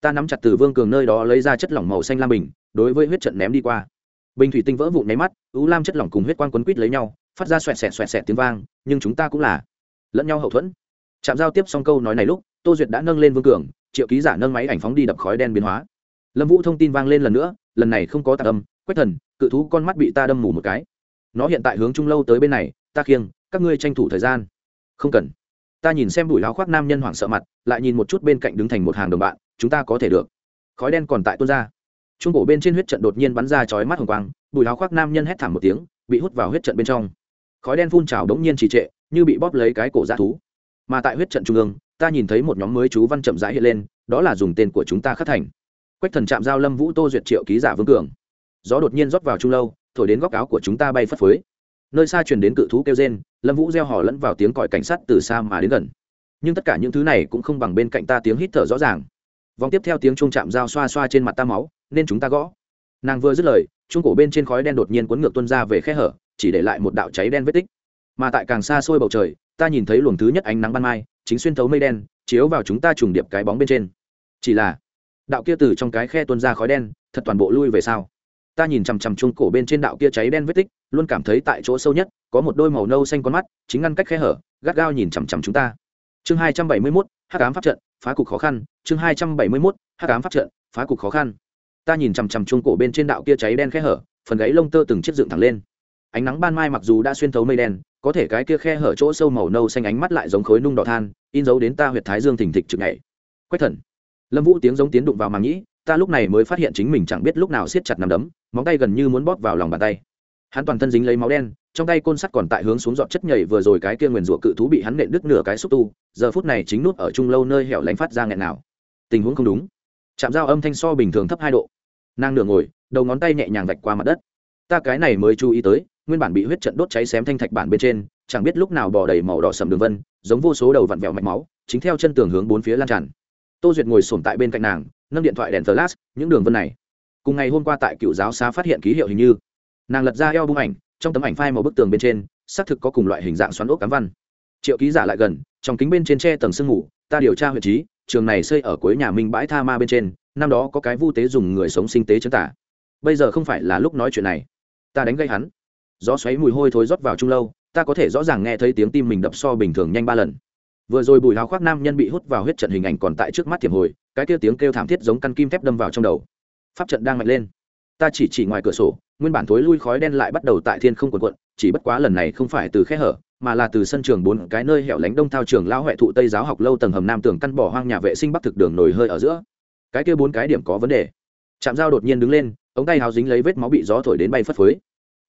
Ta nắm chặt từ vương cường nơi đó lấy ra chất lỏng màu xanh lam bình, đối với huyết trận ném đi qua. Bình thủy tinh vỡ vụn nháy mắt, ú lam chất lỏng cùng huyết quang quấn quít lấy nhau, phát ra xoẹt xẹt xoẹt xẹt tiếng vang, nhưng chúng ta cũng là lẫn nhau hậu thuẫn. Chạm giao tiếp xong câu nói này lúc, tô duyệt đã nâng lên vương cường, triệu ký giả nâng máy ảnh phóng đi đập khói đen biến hóa. Lâm vũ thông tin vang lên lần nữa, lần này không có tạc âm, quách thần, cự thú con mắt bị ta đâm mù một cái. Nó hiện tại hướng trung lâu tới bên này, ta khiêng, các ngươi tranh thủ thời gian. Không cần ta nhìn xem đùi láo khoác nam nhân hoảng sợ mặt, lại nhìn một chút bên cạnh đứng thành một hàng đồng bạn, chúng ta có thể được. Khói đen còn tại tuôn ra. Trung cổ bên trên huyết trận đột nhiên bắn ra chói mắt hồng quang bùi láo khoác nam nhân hét thảm một tiếng, bị hút vào huyết trận bên trong. Khói đen phun trào đống nhiên trì trệ, như bị bóp lấy cái cổ dã thú. Mà tại huyết trận trung ương, ta nhìn thấy một nhóm mới chú văn chậm rãi hiện lên, đó là dùng tên của chúng ta khắc thành. Quách thần chạm giao lâm vũ tô duyệt triệu ký giả vương cường. Gió đột nhiên rót vào trung lâu, thổi đến góc áo của chúng ta bay phất phới nơi xa truyền đến cự thú kêu rên, lâm vũ gieo hò lẫn vào tiếng còi cảnh sát từ xa mà đến gần. Nhưng tất cả những thứ này cũng không bằng bên cạnh ta tiếng hít thở rõ ràng. Vòng tiếp theo tiếng chuông chạm dao xoa xoa trên mặt ta máu, nên chúng ta gõ. Nàng vừa dứt lời, chuông cổ bên trên khói đen đột nhiên cuốn ngược tuân ra về khe hở, chỉ để lại một đạo cháy đen vết tích. Mà tại càng xa xôi bầu trời, ta nhìn thấy luồng thứ nhất ánh nắng ban mai, chính xuyên thấu mây đen, chiếu vào chúng ta trùng điệp cái bóng bên trên. Chỉ là, đạo kia từ trong cái khe tuân ra khói đen, thật toàn bộ lui về sau ta nhìn chằm chằm chuông cổ bên trên đạo kia cháy đen vết tích, luôn cảm thấy tại chỗ sâu nhất, có một đôi màu nâu xanh con mắt, chính ngăn cách khe hở, gắt gao nhìn chằm chằm chúng ta. Chương hai trăm bảy mươi mốt, hắc ám pháp trận, phá cục khó khăn. Chương hai trăm bảy mươi mốt, hắc ám pháp trận, phá cục khó khăn. Ta nhìn chằm chằm chuông cổ bên trên đạo kia cháy đen khe hở, phần gáy lông tơ từng chiếc dựng thẳng lên. Ánh nắng ban mai mặc dù đã xuyên thấu mây đen, có thể cái kia khe hở chỗ sâu màu nâu xanh ánh mắt lại giống khối nung đỏ than, in dấu đến ta huyệt thái dương thình thịch trực ngày. Quách thần. Lâm vũ tiếng giống tiến đụng vào màng nhĩ, ta lúc này mới phát hiện chính mình chẳng biết lúc nào siết chặt nằm đấm móng tay gần như muốn bóp vào lòng bàn tay. Hắn toàn thân dính lấy máu đen, trong tay côn sắt còn tại hướng xuống dọn chất nhảy vừa rồi cái kia nguyền rủa cự thú bị hắn nện đứt nửa cái xúc tu, giờ phút này chính nút ở trung lâu nơi hẻo lánh phát ra nghẹn nào. Tình huống không đúng. Chạm dao âm thanh so bình thường thấp hai độ. Nàng nửa ngồi, đầu ngón tay nhẹ nhàng vạch qua mặt đất. Ta cái này mới chú ý tới, nguyên bản bị huyết trận đốt cháy xém thanh thạch bản bên trên, chẳng biết lúc nào bò đầy màu đỏ sầm đường vân, giống vô số đầu vặn vẹo mạch máu, chính theo chân tường hướng bốn phía lan tràn. Tô duyệt ngồi sổm tại bên cạnh nàng, nâng điện thoại đèn flash, những đường vân này cùng ngày hôm qua tại cựu giáo xá phát hiện ký hiệu hình như. Nàng lật ra eo bung ảnh, trong tấm ảnh phai màu bức tường bên trên, xác thực có cùng loại hình dạng xoắn ốc cám văn. Triệu ký giả lại gần, trong kính bên trên tre tầng sương ngủ ta điều tra huyện trí, trường này xây ở cuối nhà minh bãi tha ma bên trên, năm đó có cái vu tế dùng người sống sinh tế chứng tả. Bây giờ không phải là lúc nói chuyện này. Ta đánh gây hắn. Gió xoáy mùi hôi thối rót vào trung lâu, ta có thể rõ ràng nghe thấy tiếng tim mình đập so bình thường nhanh ba lần. Vừa rồi bùi hào khoác nam nhân bị hút vào huyết trận hình ảnh còn tại trước mắt tiềm hồi, cái kia tiếng kêu thảm thiết giống căn kim thép đâm vào trong đầu pháp trận đang mạnh lên. Ta chỉ chỉ ngoài cửa sổ, nguyên bản thối lui khói đen lại bắt đầu tại thiên không quần quận, chỉ bất quá lần này không phải từ khe hở, mà là từ sân trường bốn cái nơi hẻo lánh đông thao trường lao huệ thụ tây giáo học lâu tầng hầm nam tường căn bỏ hoang nhà vệ sinh bắc thực đường nổi hơi ở giữa. Cái kia bốn cái điểm có vấn đề. Chạm dao đột nhiên đứng lên, ống tay hào dính lấy vết máu bị gió thổi đến bay phất phới.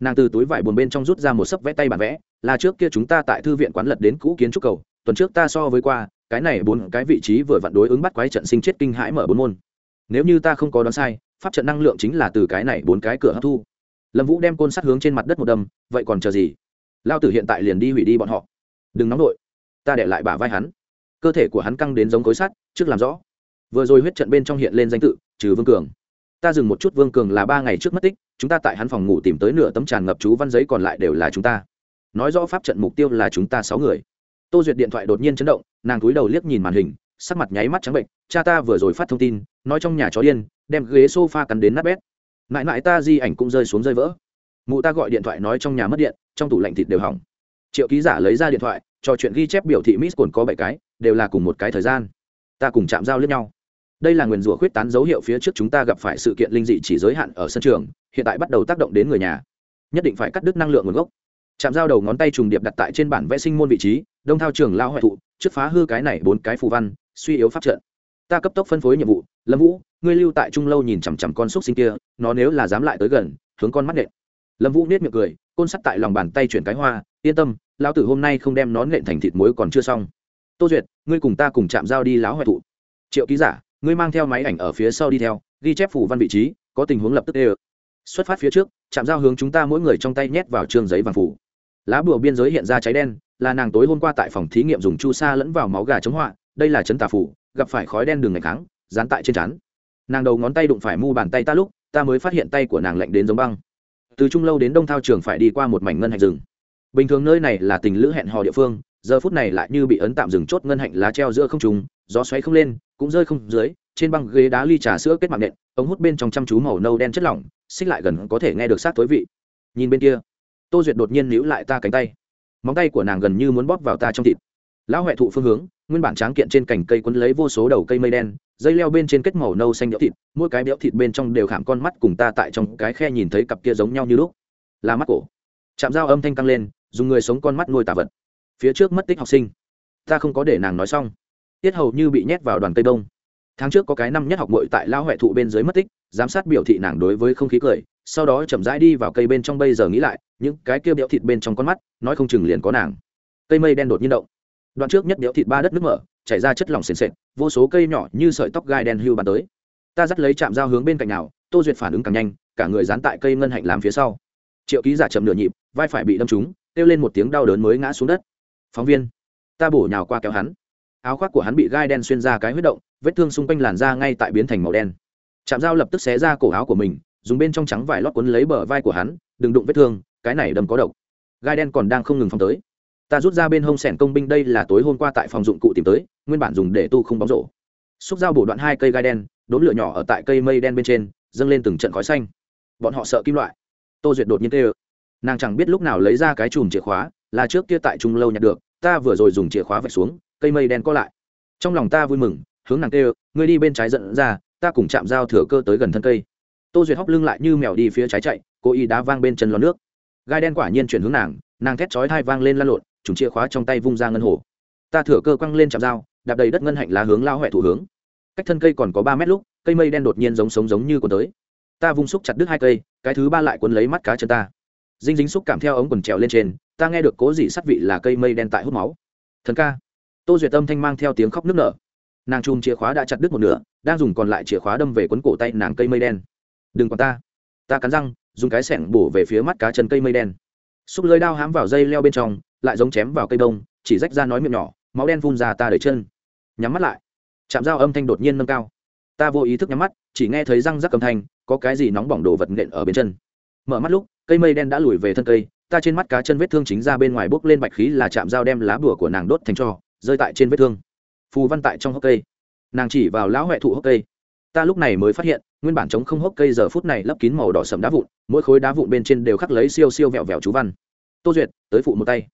Nàng từ túi vải buồn bên trong rút ra một sấp vẽ tay bản vẽ, là trước kia chúng ta tại thư viện quán lật đến cũ kiến trúc cầu, tuần trước ta so với qua, cái này bốn cái vị trí vừa vặn đối ứng bắt quái trận sinh chết kinh hãi mở bốn môn. Nếu như ta không có đoán sai pháp trận năng lượng chính là từ cái này bốn cái cửa hấp thu. Lâm vũ đem côn sắt hướng trên mặt đất một đâm, vậy còn chờ gì? Lao tử hiện tại liền đi hủy đi bọn họ. Đừng nóng nổi ta để lại bả vai hắn. Cơ thể của hắn căng đến giống khối sắt, trước làm rõ. Vừa rồi huyết trận bên trong hiện lên danh tự, trừ vương cường. Ta dừng một chút vương cường là ba ngày trước mất tích, chúng ta tại hắn phòng ngủ tìm tới nửa tấm tràn ngập chú văn giấy còn lại đều là chúng ta. Nói rõ pháp trận mục tiêu là chúng ta sáu người. Tô duyệt điện thoại đột nhiên chấn động, nàng cúi đầu liếc nhìn màn hình, sắc mặt nháy mắt trắng bệnh, cha ta vừa rồi phát thông tin nói trong nhà chó điên, đem ghế s o f a cắn đến nát bét. Mãi mãi ta di ảnh cũng rơi xuống rơi vỡ. Mụ ta gọi điện thoại nói trong nhà mất điện, trong tủ lạnh thịt đều hỏng. Triệu ký giả lấy ra điện thoại trò chuyện ghi chép biểu thị miss cồn có bảy cái, đều là cùng một cái thời gian. Ta cùng chạm giao lẫn nhau. Đây là nguyền rủa khuyết tán dấu hiệu phía trước chúng ta gặp phải sự kiện linh dị chỉ giới hạn ở sân trường, hiện tại bắt đầu tác động đến người nhà. Nhất định phải cắt đứt năng lượng nguồn gốc. Chạm giao đầu ngón tay trùng điệp đặt tại trên bản vẽ sinh môn vị trí, đông thao trường lao hoại thụ, trước phá hư cái này bốn cái phù văn, suy yếu pháp trận ta cấp tốc phân phối nhiệm vụ, lâm vũ, ngươi lưu tại trung lâu nhìn chằm chằm con xúc sinh kia, nó nếu là dám lại tới gần, hướng con mắt nện. Lâm vũ nết miệng cười, côn sắt tại lòng bàn tay chuyển cái hoa, yên tâm, lão tử hôm nay không đem nó nện thành thịt muối còn chưa xong. Tô duyệt, ngươi cùng ta cùng chạm giao đi láo hoại thụ. Triệu ký giả, ngươi mang theo máy ảnh ở phía sau đi theo, ghi chép phủ văn vị trí, có tình huống lập tức ê xuất phát phía trước, chạm giao hướng chúng ta mỗi người trong tay nhét vào trương giấy vàng phủ. Lá bùa biên giới hiện ra cháy đen, là nàng tối hôm qua tại phòng thí nghiệm dùng chu sa lẫn vào máu gà chống họa, đây là chấn tà phủ gặp phải khói đen đường ngày kháng, dán tại trên chắn nàng đầu ngón tay đụng phải mu bàn tay ta lúc, ta mới phát hiện tay của nàng lạnh đến giống băng. Từ trung lâu đến đông thao trường phải đi qua một mảnh ngân hạnh rừng. Bình thường nơi này là tình lữ hẹn hò địa phương, giờ phút này lại như bị ấn tạm dừng chốt ngân hạnh lá treo giữa không trùng gió xoáy không lên, cũng rơi không dưới, trên băng ghế đá ly trà sữa kết mạng nện, ống hút bên trong chăm chú màu nâu đen chất lỏng, xích lại gần có thể nghe được sát tối vị. Nhìn bên kia, tô duyệt đột nhiên níu lại ta cánh tay. Móng tay của nàng gần như muốn bóp vào ta trong thịt. Lão huệ thụ phương hướng nguyên bản tráng kiện trên cành cây quấn lấy vô số đầu cây mây đen, dây leo bên trên kết màu nâu xanh đẽo thịt, mỗi cái béo thịt bên trong đều khảm con mắt cùng ta tại trong cái khe nhìn thấy cặp kia giống nhau như lúc. Là mắt cổ. Chạm dao âm thanh căng lên, dùng người sống con mắt nuôi tà vật. Phía trước mất tích học sinh. Ta không có để nàng nói xong. Tiết hầu như bị nhét vào đoàn tây đông tháng trước có cái năm nhất học mội tại lao huệ thụ bên dưới mất tích, giám sát biểu thị nàng đối với không khí cười, sau đó chậm rãi đi vào cây bên trong bây giờ nghĩ lại, những cái kia béo thịt bên trong con mắt, nói không chừng liền có nàng. Cây mây đen đột nhiên động đoạn trước nhất béo thịt ba đất nước mở, chảy ra chất lỏng sền sệt, vô số cây nhỏ như sợi tóc gai đen hưu bàn tới. Ta dắt lấy chạm dao hướng bên cạnh nào, tô duyệt phản ứng càng nhanh, cả người dán tại cây ngân hạnh làm phía sau. Triệu ký giả chậm nửa nhịp, vai phải bị đâm trúng, kêu lên một tiếng đau đớn mới ngã xuống đất. Phóng viên, ta bổ nhào qua kéo hắn. Áo khoác của hắn bị gai đen xuyên ra cái huyết động, vết thương xung quanh làn da ngay tại biến thành màu đen. Chạm dao lập tức xé ra cổ áo của mình, dùng bên trong trắng vải lót quấn lấy bờ vai của hắn, đừng đụng vết thương, cái này đâm có độc. Gai đen còn đang không ngừng phóng tới ta rút ra bên hông sẻn công binh, đây là tối hôm qua tại phòng dụng cụ tìm tới, nguyên bản dùng để tu không bóng rổ. Xúc dao bổ đoạn hai cây gai đen, đốn lửa nhỏ ở tại cây mây đen bên trên, dâng lên từng trận khói xanh. Bọn họ sợ kim loại. Tô duyệt đột nhiên tê ơ nàng chẳng biết lúc nào lấy ra cái chùm chìa khóa, là trước kia tại trung lâu nhặt được, ta vừa rồi dùng chìa khóa vạch xuống, cây mây đen có lại. Trong lòng ta vui mừng, hướng nàng tê ơ ngươi đi bên trái dẫn ra, ta cùng chạm dao thừa cơ tới gần thân cây. Tô duyệt hóc lưng lại như mèo đi phía trái chạy cô y đá vang bên chân lò nước. Gai đen quả nhiên chuyển hướng nàng nàng thét chói thai vang lên lăn lộn chúng chìa khóa trong tay vung ra ngân hồ. Ta thửa cơ quăng lên chạm dao, đạp đầy đất ngân hạnh lá hướng lao huệ thủ hướng. Cách thân cây còn có ba mét lúc, cây mây đen đột nhiên giống sống giống như còn tới. Ta vung xúc chặt đứt hai cây, cái thứ ba lại quấn lấy mắt cá chân ta. Dinh dính xúc cảm theo ống quần trèo lên trên, ta nghe được cố dị sắt vị là cây mây đen tại hút máu. Thần ca. Tô duyệt tâm thanh mang theo tiếng khóc nức nở. Nàng chùm chìa khóa đã chặt đứt một nửa, đang dùng còn lại chìa khóa đâm về quấn cổ tay nàng cây mây đen. Đừng còn ta. Ta cắn răng, dùng cái sẻng bổ về phía mắt cá chân cây mây đen. Xúc lưới đao hám vào dây leo bên trong lại giống chém vào cây bông chỉ rách ra nói miệng nhỏ, máu đen phun ra ta đầy chân. Nhắm mắt lại. Chạm dao âm thanh đột nhiên nâng cao. Ta vô ý thức nhắm mắt, chỉ nghe thấy răng rắc âm thanh, có cái gì nóng bỏng đồ vật nện ở bên chân. Mở mắt lúc, cây mây đen đã lùi về thân cây, ta trên mắt cá chân vết thương chính ra bên ngoài bốc lên bạch khí là chạm dao đem lá bùa của nàng đốt thành cho, rơi tại trên vết thương. Phù văn tại trong hốc cây. Nàng chỉ vào lão huệ thụ hốc cây. Ta lúc này mới phát hiện, nguyên bản chống không hốc cây giờ phút này lấp kín màu đỏ sầm đá vụn, mỗi khối đá vụn bên trên đều khắc lấy siêu siêu vẹo vẹo chú văn. Tô duyệt, tới phụ một tay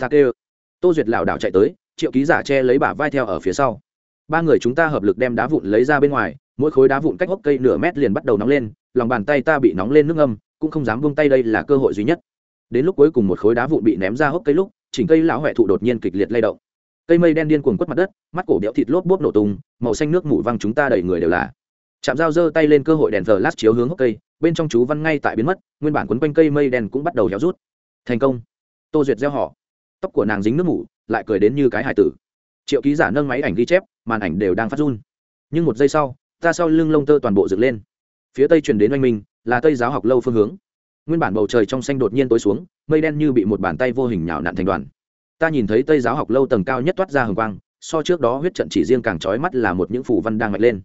ta kêu. Tô duyệt lảo đảo chạy tới, triệu ký giả che lấy bả vai theo ở phía sau. Ba người chúng ta hợp lực đem đá vụn lấy ra bên ngoài, mỗi khối đá vụn cách hốc cây nửa mét liền bắt đầu nóng lên, lòng bàn tay ta bị nóng lên nước âm cũng không dám vung tay đây là cơ hội duy nhất. Đến lúc cuối cùng một khối đá vụn bị ném ra hốc cây lúc, chỉnh cây lão huệ thụ đột nhiên kịch liệt lay động. Cây mây đen điên cuồng quất mặt đất, mắt cổ đẽo thịt lốp bốp nổ tung, màu xanh nước mủ văng chúng ta đầy người đều là. Chạm dao giơ tay lên cơ hội đèn thờ lát chiếu hướng hốc cây, bên trong chú văn ngay tại biến mất, nguyên bản quấn quanh cây mây đen cũng bắt đầu héo rút. Thành công. Tô duyệt gieo họ tóc của nàng dính nước mủ, lại cười đến như cái hải tử. Triệu ký giả nâng máy ảnh ghi chép, màn ảnh đều đang phát run. Nhưng một giây sau ta sau lưng lông tơ toàn bộ dựng lên. Phía tây chuyển đến oanh minh, là tây giáo học lâu phương hướng. Nguyên bản bầu trời trong xanh đột nhiên tối xuống, mây đen như bị một bàn tay vô hình nhào nặn thành đoàn. Ta nhìn thấy tây giáo học lâu tầng cao nhất toát ra hồng quang, so trước đó huyết trận chỉ riêng càng trói mắt là một những phủ văn đang mạnh lên.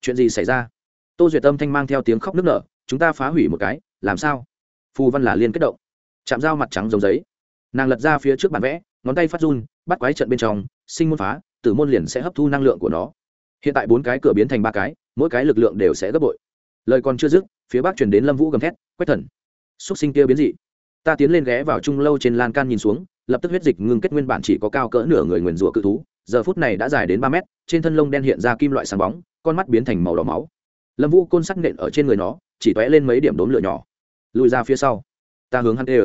Chuyện gì xảy ra? Tô duyệt tâm thanh mang theo tiếng khóc nức nở, chúng ta phá hủy một cái, làm sao? Phù văn là liên kết động. Chạm dao mặt trắng giống giấy nàng lật ra phía trước bản vẽ, ngón tay phát run, bắt quái trận bên trong, sinh môn phá, tử môn liền sẽ hấp thu năng lượng của nó. Hiện tại bốn cái cửa biến thành ba cái, mỗi cái lực lượng đều sẽ gấp bội. Lời còn chưa dứt, phía bắc chuyển đến lâm vũ gầm thét quét thần, xúc sinh kia biến dị. Ta tiến lên ghé vào trung lâu trên lan can nhìn xuống, lập tức huyết dịch ngưng kết nguyên bản chỉ có cao cỡ nửa người nguyền rủa cự thú, giờ phút này đã dài đến ba mét, trên thân lông đen hiện ra kim loại sáng bóng, con mắt biến thành màu đỏ máu. Lâm vũ côn sắc nện ở trên người nó, chỉ t lên mấy điểm đốm lửa nhỏ. Lùi ra phía sau. Ta hướng hắn tê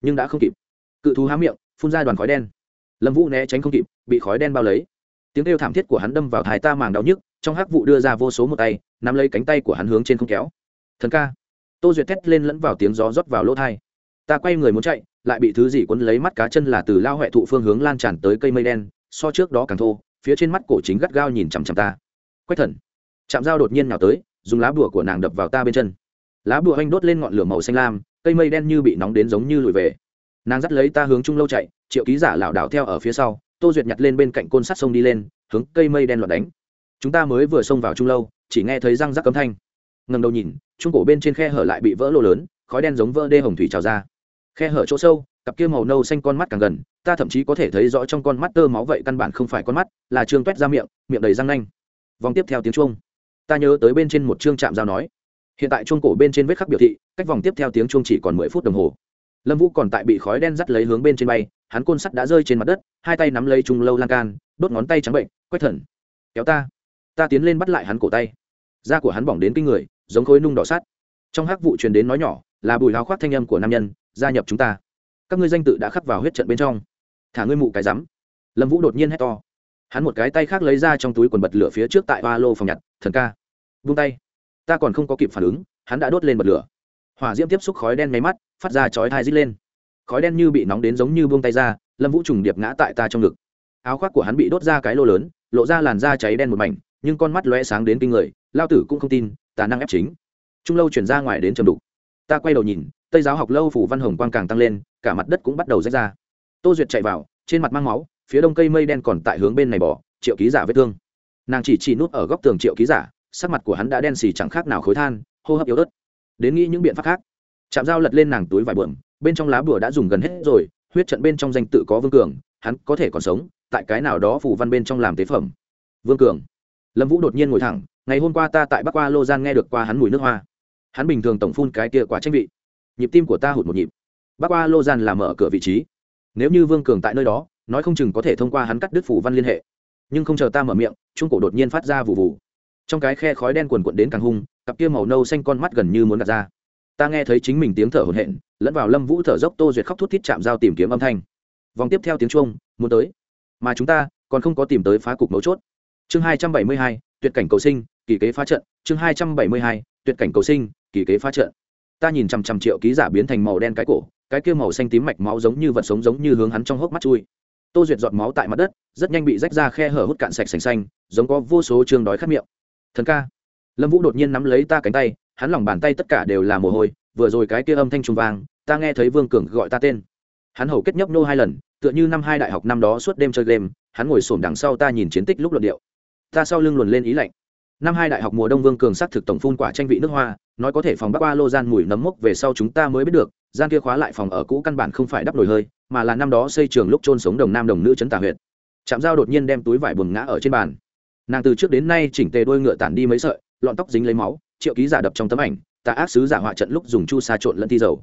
nhưng đã không kịp cự thú há miệng, phun ra đoàn khói đen. Lâm vũ né tránh không kịp, bị khói đen bao lấy. Tiếng kêu thảm thiết của hắn đâm vào thái ta màng đau nhức, trong hắc vụ đưa ra vô số một tay, nắm lấy cánh tay của hắn hướng trên không kéo. Thần ca. Tô duyệt thét lên lẫn vào tiếng gió rót vào lỗ thai. Ta quay người muốn chạy, lại bị thứ gì quấn lấy mắt cá chân là từ lao huệ thụ phương hướng lan tràn tới cây mây đen, so trước đó càng thô, phía trên mắt cổ chính gắt gao nhìn chằm chằm ta. Quách thần. Chạm dao đột nhiên nào tới, dùng lá bùa của nàng đập vào ta bên chân. Lá bùa anh đốt lên ngọn lửa màu xanh lam, cây mây đen như bị nóng đến giống như lùi về nàng dắt lấy ta hướng trung lâu chạy, triệu ký giả lảo đảo theo ở phía sau, tô duyệt nhặt lên bên cạnh côn sắt sông đi lên, hướng cây mây đen loạt đánh. Chúng ta mới vừa xông vào trung lâu, chỉ nghe thấy răng rắc cấm thanh. Ngầm đầu nhìn trung cổ bên trên khe hở lại bị vỡ lô lớn, khói đen giống vỡ đê hồng thủy trào ra. Khe hở chỗ sâu, cặp kia màu nâu xanh con mắt càng gần, ta thậm chí có thể thấy rõ trong con mắt tơ máu vậy căn bản không phải con mắt, là trương toét ra miệng miệng đầy răng nanh. Vòng tiếp theo tiếng chuông. Ta nhớ tới bên trên một chương chạm giao nói. Hiện tại chuông cổ bên trên vết khắc biểu thị, cách vòng tiếp theo tiếng chuông chỉ còn mười phút đồng hồ lâm vũ còn tại bị khói đen dắt lấy hướng bên trên bay, hắn côn sắt đã rơi trên mặt đất, hai tay nắm lấy trung lâu lan can, đốt ngón tay trắng bệnh quét thần, kéo ta ta tiến lên bắt lại hắn cổ tay. Da của hắn bỏng đến kinh người, giống khối nung đỏ sắt. Trong hắc vụ truyền đến nói nhỏ, là bùi háo khoác thanh âm của nam nhân, gia nhập chúng ta. Các ngươi danh tự đã khắc vào huyết trận bên trong. Thả ngươi mụ cái rắm. Lâm vũ đột nhiên hét to. Hắn một cái tay khác lấy ra trong túi quần bật lửa phía trước tại ba lô phòng nhặt, thần ca, vung tay. Ta còn không có kịp phản ứng, hắn đã đốt lên bật lửa hỏa diễm tiếp xúc khói đen máy mắt, phát ra chói thai rít lên. Khói đen như bị nóng đến giống như buông tay ra, lâm vũ trùng điệp ngã tại ta trong ngực. Áo khoác của hắn bị đốt ra cái lô lớn, lộ ra làn da cháy đen một mảnh, nhưng con mắt lóe sáng đến kinh người, lao tử cũng không tin, tà năng ép chính. Trung lâu chuyển ra ngoài đến trầm đục. Ta quay đầu nhìn, tây giáo học lâu phủ văn hồng quang càng tăng lên, cả mặt đất cũng bắt đầu rách ra. Tô duyệt chạy vào, trên mặt mang máu, phía đông cây mây đen còn tại hướng bên này bỏ, triệu ký giả vết thương. Nàng chỉ chỉ nút ở góc tường triệu ký giả, sắc mặt của hắn đã đen xì chẳng khác nào khối than, hô hấp yếu ớt đến nghĩ những biện pháp khác. Chạm dao lật lên nàng túi vải bờm bên trong lá bùa đã dùng gần hết rồi, huyết trận bên trong danh tự có vương cường, hắn có thể còn sống, tại cái nào đó phủ văn bên trong làm tế phẩm. Vương cường. Lâm vũ đột nhiên ngồi thẳng, ngày hôm qua ta tại bắc qua lô gian nghe được qua hắn mùi nước hoa. Hắn bình thường tổng phun cái kia quá tranh vị. Nhịp tim của ta hụt một nhịp. Bắc qua lô gian làm mở cửa vị trí. Nếu như vương cường tại nơi đó, nói không chừng có thể thông qua hắn cắt đứt phủ văn liên hệ. Nhưng không chờ ta mở miệng, trung cổ đột nhiên phát ra vụ vụ trong cái khe khói đen quần quận đến càng hung cặp kia màu nâu xanh con mắt gần như muốn gạt ra. Ta nghe thấy chính mình tiếng thở hổn hển, lẫn vào lâm vũ thở dốc tô duyệt khóc thút thít chạm dao tìm kiếm âm thanh. Vòng tiếp theo tiếng chuông, muốn tới. Mà chúng ta còn không có tìm tới phá cục mấu chốt. Chương hai trăm bảy mươi hai, tuyệt cảnh cầu sinh, kỳ kế phá trận. Chương hai trăm bảy mươi hai, tuyệt cảnh cầu sinh, kỳ kế phá trận. Ta nhìn trăm trăm triệu ký giả biến thành màu đen cái cổ, cái kia màu xanh tím mạch máu giống như vật sống giống như hướng hắn trong hốc mắt chui. Tô duyệt giọt máu tại mặt đất, rất nhanh bị rách ra khe hở hút cạn sạch sành xanh, giống có vô số trường đói khát miệng. Thần ca lâm vũ đột nhiên nắm lấy ta cánh tay, hắn lòng bàn tay tất cả đều là mồ hôi, vừa rồi cái kia âm thanh trung vang, ta nghe thấy vương cường gọi ta tên. Hắn hầu kết nhấp nô hai lần, tựa như năm hai đại học năm đó suốt đêm chơi game, hắn ngồi xổm đằng sau ta nhìn chiến tích lúc luận điệu. Ta sau lưng luồn lên ý lạnh. Năm hai đại học mùa đông vương cường xác thực tổng phun quả tranh vị nước hoa, nói có thể phòng bắc qua lô gian mùi nấm mốc về sau chúng ta mới biết được, gian kia khóa lại phòng ở cũ căn bản không phải đắp nổi hơi, mà là năm đó xây trường lúc trôn sống đồng nam đồng nữ trấn tà huyện trạm Giao đột nhiên đem túi vải buồng ngã ở trên bàn. Nàng từ trước đến nay chỉnh tề đôi ngựa tản đi mấy sợi lọn tóc dính lấy máu, triệu ký giả đập trong tấm ảnh ta ác sứ giả họa trận lúc dùng chu sa trộn lẫn thi dầu.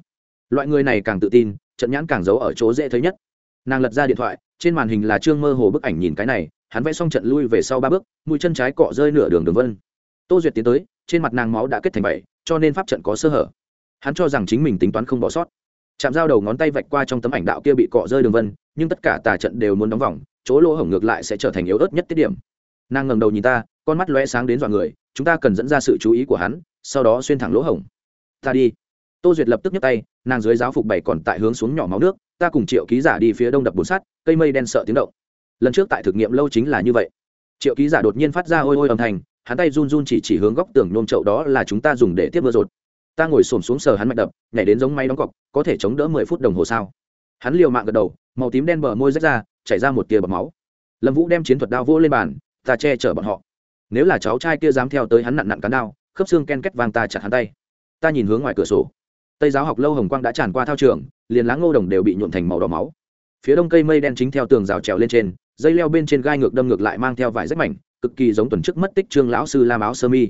Loại người này càng tự tin, trận nhãn càng giấu ở chỗ dễ thấy nhất. Nàng lật ra điện thoại, trên màn hình là trương mơ hồ bức ảnh nhìn cái này, hắn vẽ xong trận lui về sau ba bước, mũi chân trái cọ rơi nửa đường đường vân. Tô duyệt tiến tới, trên mặt nàng máu đã kết thành bảy cho nên pháp trận có sơ hở. Hắn cho rằng chính mình tính toán không bỏ sót. Chạm dao đầu ngón tay vạch qua trong tấm ảnh đạo kia bị cọ rơi đường vân, nhưng tất cả tà trận đều muốn đóng vòng, chỗ lỗ hổng ngược lại sẽ trở thành yếu ớt nhất tiết điểm. Nàng ngẩng đầu nhìn ta, con mắt lóe sáng đến dọa người chúng ta cần dẫn ra sự chú ý của hắn, sau đó xuyên thẳng lỗ hổng. Ta đi. Tô duyệt lập tức nhấc tay, nàng dưới giáo phục bảy còn tại hướng xuống nhỏ máu nước, ta cùng triệu ký giả đi phía đông đập bùn sắt, cây mây đen sợ tiếng động. Lần trước tại thực nghiệm lâu chính là như vậy. Triệu ký giả đột nhiên phát ra ôi ôi âm thanh, hắn tay run run chỉ chỉ hướng góc tường nôm chậu đó là chúng ta dùng để tiếp mưa rột. Ta ngồi xổm xuống sờ hắn mạch đập, nhảy đến giống máy đóng cọc, có thể chống đỡ mười phút đồng hồ sao? Hắn liều mạng gật đầu, màu tím đen bờ môi rách ra, chảy ra một tia bọt máu. Lâm vũ đem chiến thuật đao vỗ lên bàn, ta che chở bọn họ nếu là cháu trai kia dám theo tới hắn nặn nặn cán đao, khớp xương ken két vang ta chặt hắn tay. Ta nhìn hướng ngoài cửa sổ. Tây giáo học lâu hồng quang đã tràn qua thao trường, liền lá ngô đồng đều bị nhuộn thành màu đỏ máu. Phía đông cây mây đen chính theo tường rào trèo lên trên, dây leo bên trên gai ngược đâm ngược lại mang theo vài rách mảnh, cực kỳ giống tuần trước mất tích trương lão sư lam áo sơ mi.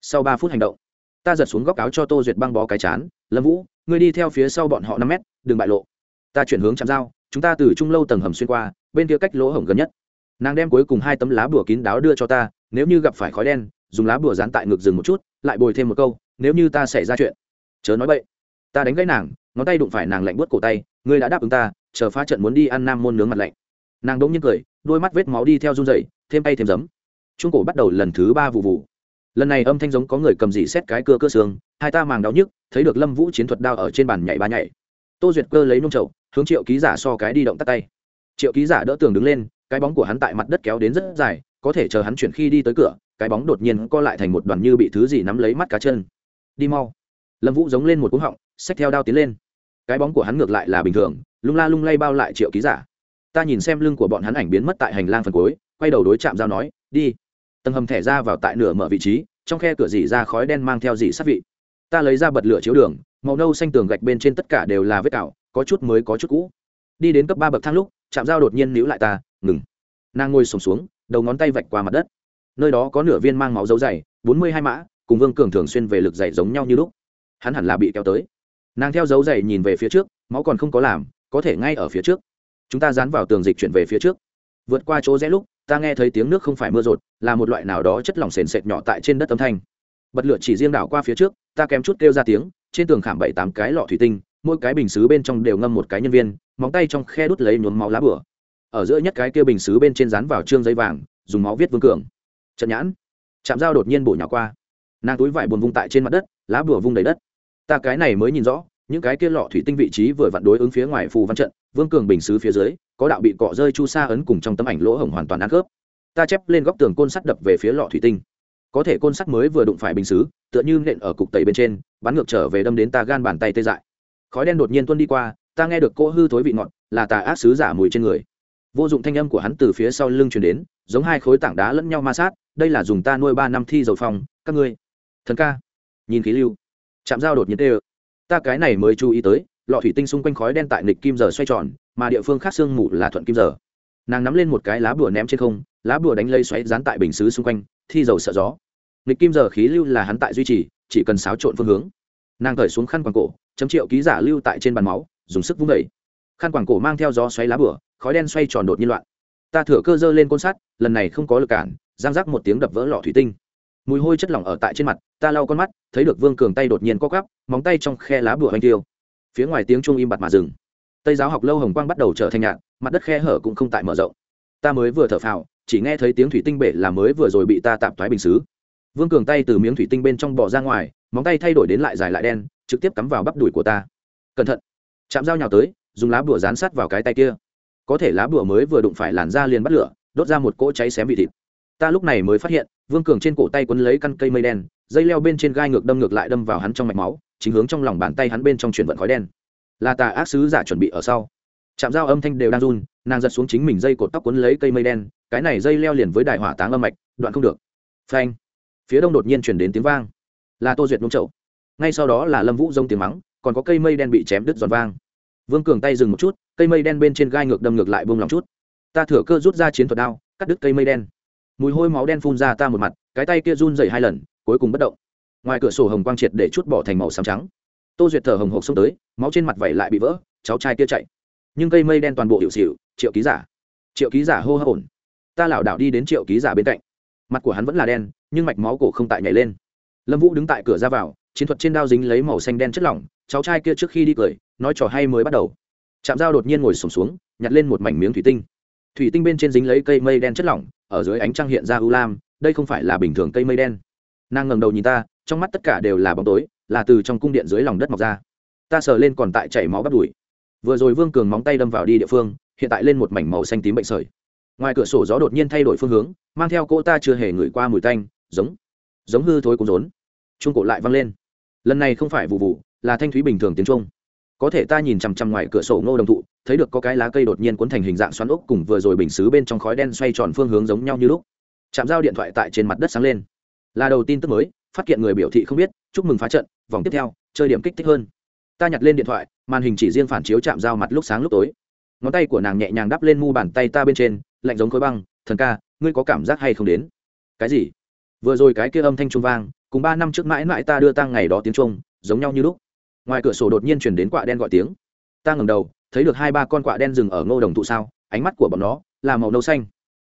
Sau ba phút hành động, ta giật xuống góc áo cho tô duyệt băng bó cái chán, lâm vũ, ngươi đi theo phía sau bọn họ năm mét, đừng bại lộ. Ta chuyển hướng chạm dao chúng ta từ trung lâu tầng hầm xuyên qua, bên kia cách lỗ hổng gần nhất. Nàng đem cuối cùng hai tấm lá bùa kín đáo đưa cho ta nếu như gặp phải khói đen, dùng lá bùa dán tại ngực rừng một chút, lại bồi thêm một câu, nếu như ta xảy ra chuyện, chớ nói vậy ta đánh gãy nàng, ngón tay đụng phải nàng lạnh buốt cổ tay, ngươi đã đáp ứng ta, chờ phá trận muốn đi ăn nam môn nướng mặt lạnh. Nàng đống nhiên cười, đôi mắt vết máu đi theo run dậy thêm tay thêm giấm. Trung cổ bắt đầu lần thứ ba vụ vụ. Lần này âm thanh giống có người cầm dị xét cái cưa cơ xương, hai ta màng đau nhức, thấy được lâm vũ chiến thuật đao ở trên bàn nhảy ba nhảy. Tô duyệt cơ lấy nông trậu hướng triệu ký giả so cái đi động tắt tay. Triệu ký giả đỡ tường đứng lên, cái bóng của hắn tại mặt đất kéo đến rất dài có thể chờ hắn chuyển khi đi tới cửa cái bóng đột nhiên co lại thành một đoàn như bị thứ gì nắm lấy mắt cá chân. Đi mau. Lâm vũ giống lên một cú họng xách theo đao tiến lên. Cái bóng của hắn ngược lại là bình thường lung la lung lay bao lại triệu ký giả. Ta nhìn xem lưng của bọn hắn ảnh biến mất tại hành lang phần cuối quay đầu đối chạm giao nói đi. Tầng hầm thẻ ra vào tại nửa mở vị trí trong khe cửa dỉ ra khói đen mang theo dỉ sát vị. Ta lấy ra bật lửa chiếu đường màu nâu xanh tường gạch bên trên tất cả đều là vết cạo có chút mới có chút cũ. Đi đến cấp ba bậc thang lúc chạm dao đột nhiên níu lại ta ngừng. Nàng ngồi sùng xuống, xuống đầu ngón tay vạch qua mặt đất. Nơi đó có nửa viên mang máu dấu dày, bốn mươi hai mã, cùng vương cường thường xuyên về lực dày giống nhau như lúc. Hắn hẳn là bị kéo tới. Nàng theo dấu dày nhìn về phía trước, máu còn không có làm, có thể ngay ở phía trước. Chúng ta dán vào tường dịch chuyển về phía trước. Vượt qua chỗ rẽ lúc, ta nghe thấy tiếng nước không phải mưa rột, là một loại nào đó chất lỏng sền sệt nhỏ tại trên đất âm thanh. Bật lửa chỉ riêng đảo qua phía trước, ta kém chút kêu ra tiếng, trên tường khảm bảy tám cái lọ thủy tinh, mỗi cái bình xứ bên trong đều ngâm một cái nhân viên, móng tay trong khe đút lấy nhuốm máu lá bửa ở giữa nhất cái kia bình xứ bên trên dán vào trương giấy vàng, dùng máu viết vương cường. Trận nhãn. Chạm dao đột nhiên bổ nhỏ qua. Nàng túi vải buồn vung tại trên mặt đất, lá bùa vung đầy đất. Ta cái này mới nhìn rõ, những cái kia lọ thủy tinh vị trí vừa vặn đối ứng phía ngoài phù văn trận, vương cường bình xứ phía dưới, có đạo bị cọ rơi chu sa ấn cùng trong tấm ảnh lỗ hổng hoàn toàn ăn khớp. Ta chép lên góc tường côn sắt đập về phía lọ thủy tinh. Có thể côn sắt mới vừa đụng phải bình xứ, tựa như nện ở cục tẩy bên trên, bắn ngược trở về đâm đến ta gan bàn tay tê dại. Khói đen đột nhiên tuôn đi qua, ta nghe được cô hư thối vị ngọt, là tà ác sứ giả mùi trên người vô dụng thanh âm của hắn từ phía sau lưng truyền đến, giống hai khối tảng đá lẫn nhau ma sát, đây là dùng ta nuôi ba năm thi dầu phong, các ngươi. Thần ca. Nhìn khí lưu. Chạm dao đột nhiên tê ơ. Ta cái này mới chú ý tới, lọ thủy tinh xung quanh khói đen tại nịch kim giờ xoay tròn, mà địa phương khác sương mù là thuận kim giờ. Nàng nắm lên một cái lá bùa ném trên không, lá bùa đánh lây xoáy dán tại bình xứ xung quanh, thi dầu sợ gió. Nịch kim giờ khí lưu là hắn tại duy trì, chỉ cần xáo trộn phương hướng. Nàng cởi xuống khăn quàng cổ, chấm triệu ký giả lưu tại trên bàn máu, dùng sức vung vẩy khăn quàng cổ mang theo gió xoáy lá bửa khói đen xoay tròn đột nhiên loạn. Ta thửa cơ dơ lên côn sắt lần này không có lực cản giang rác một tiếng đập vỡ lọ thủy tinh. Mùi hôi chất lỏng ở tại trên mặt ta lau con mắt thấy được vương cường tay đột nhiên co quắp, móng tay trong khe lá bùa hoành tiêu phía ngoài tiếng chuông im bặt mà dừng. Tây giáo học lâu hồng quang bắt đầu trở thành nhạt mặt đất khe hở cũng không tại mở rộng. Ta mới vừa thở phào chỉ nghe thấy tiếng thủy tinh bể là mới vừa rồi bị ta tạm thoái bình xứ. Vương cường tay từ miếng thủy tinh bên trong bỏ ra ngoài móng tay thay đổi đến lại dài lại đen trực tiếp cắm vào bắp đùi của ta. Cẩn thận. Chạm dao nhào tới dùng lá bùa dán sát vào cái tay kia có thể lá bùa mới vừa đụng phải làn da liền bắt lửa, đốt ra một cỗ cháy xém vị thịt. Ta lúc này mới phát hiện, vương cường trên cổ tay quấn lấy căn cây mây đen, dây leo bên trên gai ngược đâm ngược lại đâm vào hắn trong mạch máu, chính hướng trong lòng bàn tay hắn bên trong chuyển vận khói đen. Là tà ác sứ giả chuẩn bị ở sau. Chạm dao âm thanh đều đang run, nàng giật xuống chính mình dây cột tóc quấn lấy cây mây đen, cái này dây leo liền với đại hỏa táng âm mạch, đoạn không được. Phanh. Phía đông đột nhiên chuyển đến tiếng vang. Là tô duyệt nung chậu. Ngay sau đó là lâm vũ rông tiếng mắng, còn có cây mây đen bị chém đứt giòn vang vương cường tay dừng một chút, cây mây đen bên trên gai ngược đâm ngược lại bông lòng chút. Ta thừa cơ rút ra chiến thuật đao, cắt đứt cây mây đen. Mùi hôi máu đen phun ra ta một mặt, cái tay kia run rẩy hai lần, cuối cùng bất động. Ngoài cửa sổ hồng quang triệt để chút bỏ thành màu xám trắng. Tô duyệt thở hồng hộc xông tới, máu trên mặt vẩy lại bị vỡ, cháu trai kia chạy. Nhưng cây mây đen toàn bộ hiệu xịu, triệu ký giả. Triệu ký giả hô hấp ổn. Ta lảo đảo đi đến triệu ký giả bên cạnh. Mặt của hắn vẫn là đen, nhưng mạch máu cổ không tại nhảy lên. Lâm vũ đứng tại cửa ra vào, chiến thuật trên đao dính lấy màu xanh đen chất lỏng, cháu trai kia trước khi đi cười nói trò hay mới bắt đầu. Chạm dao đột nhiên ngồi sùng xuống, xuống nhặt lên một mảnh miếng thủy tinh. Thủy tinh bên trên dính lấy cây mây đen chất lỏng ở dưới ánh trăng hiện ra u lam đây không phải là bình thường cây mây đen. Nàng ngẩng đầu nhìn ta trong mắt tất cả đều là bóng tối là từ trong cung điện dưới lòng đất mọc ra. Ta sờ lên còn tại chảy máu bắt đùi. Vừa rồi vương cường móng tay đâm vào đi địa phương hiện tại lên một mảnh màu xanh tím bệnh sởi. Ngoài cửa sổ gió đột nhiên thay đổi phương hướng mang theo cỗ ta chưa hề ngửi qua mùi tanh giống giống hư thối cũng rốn. Trung cổ lại văng lên. Lần này không phải vụ vụ là thanh thúy bình thường tiếng trung có thể ta nhìn chằm chằm ngoài cửa sổ ngô đồng thụ, thấy được có cái lá cây đột nhiên cuốn thành hình dạng xoắn ốc cùng vừa rồi bình xứ bên trong khói đen xoay tròn phương hướng giống nhau như lúc. Chạm giao điện thoại tại trên mặt đất sáng lên. Là đầu tin tức mới, phát hiện người biểu thị không biết, chúc mừng phá trận, vòng tiếp theo, chơi điểm kích thích hơn. Ta nhặt lên điện thoại, màn hình chỉ riêng phản chiếu chạm giao mặt lúc sáng lúc tối. Ngón tay của nàng nhẹ nhàng đắp lên mu bàn tay ta bên trên, lạnh giống khối băng, thần ca, ngươi có cảm giác hay không đến? Cái gì? Vừa rồi cái kia âm thanh trung vang, cùng ba năm trước mãi mãi ta đưa tăng ngày đó tiếng trung, giống nhau như lúc ngoài cửa sổ đột nhiên chuyển đến quạ đen gọi tiếng. Ta ngẩng đầu, thấy được hai ba con quạ đen rừng ở ngô đồng thụ sao, ánh mắt của bọn nó là màu nâu xanh.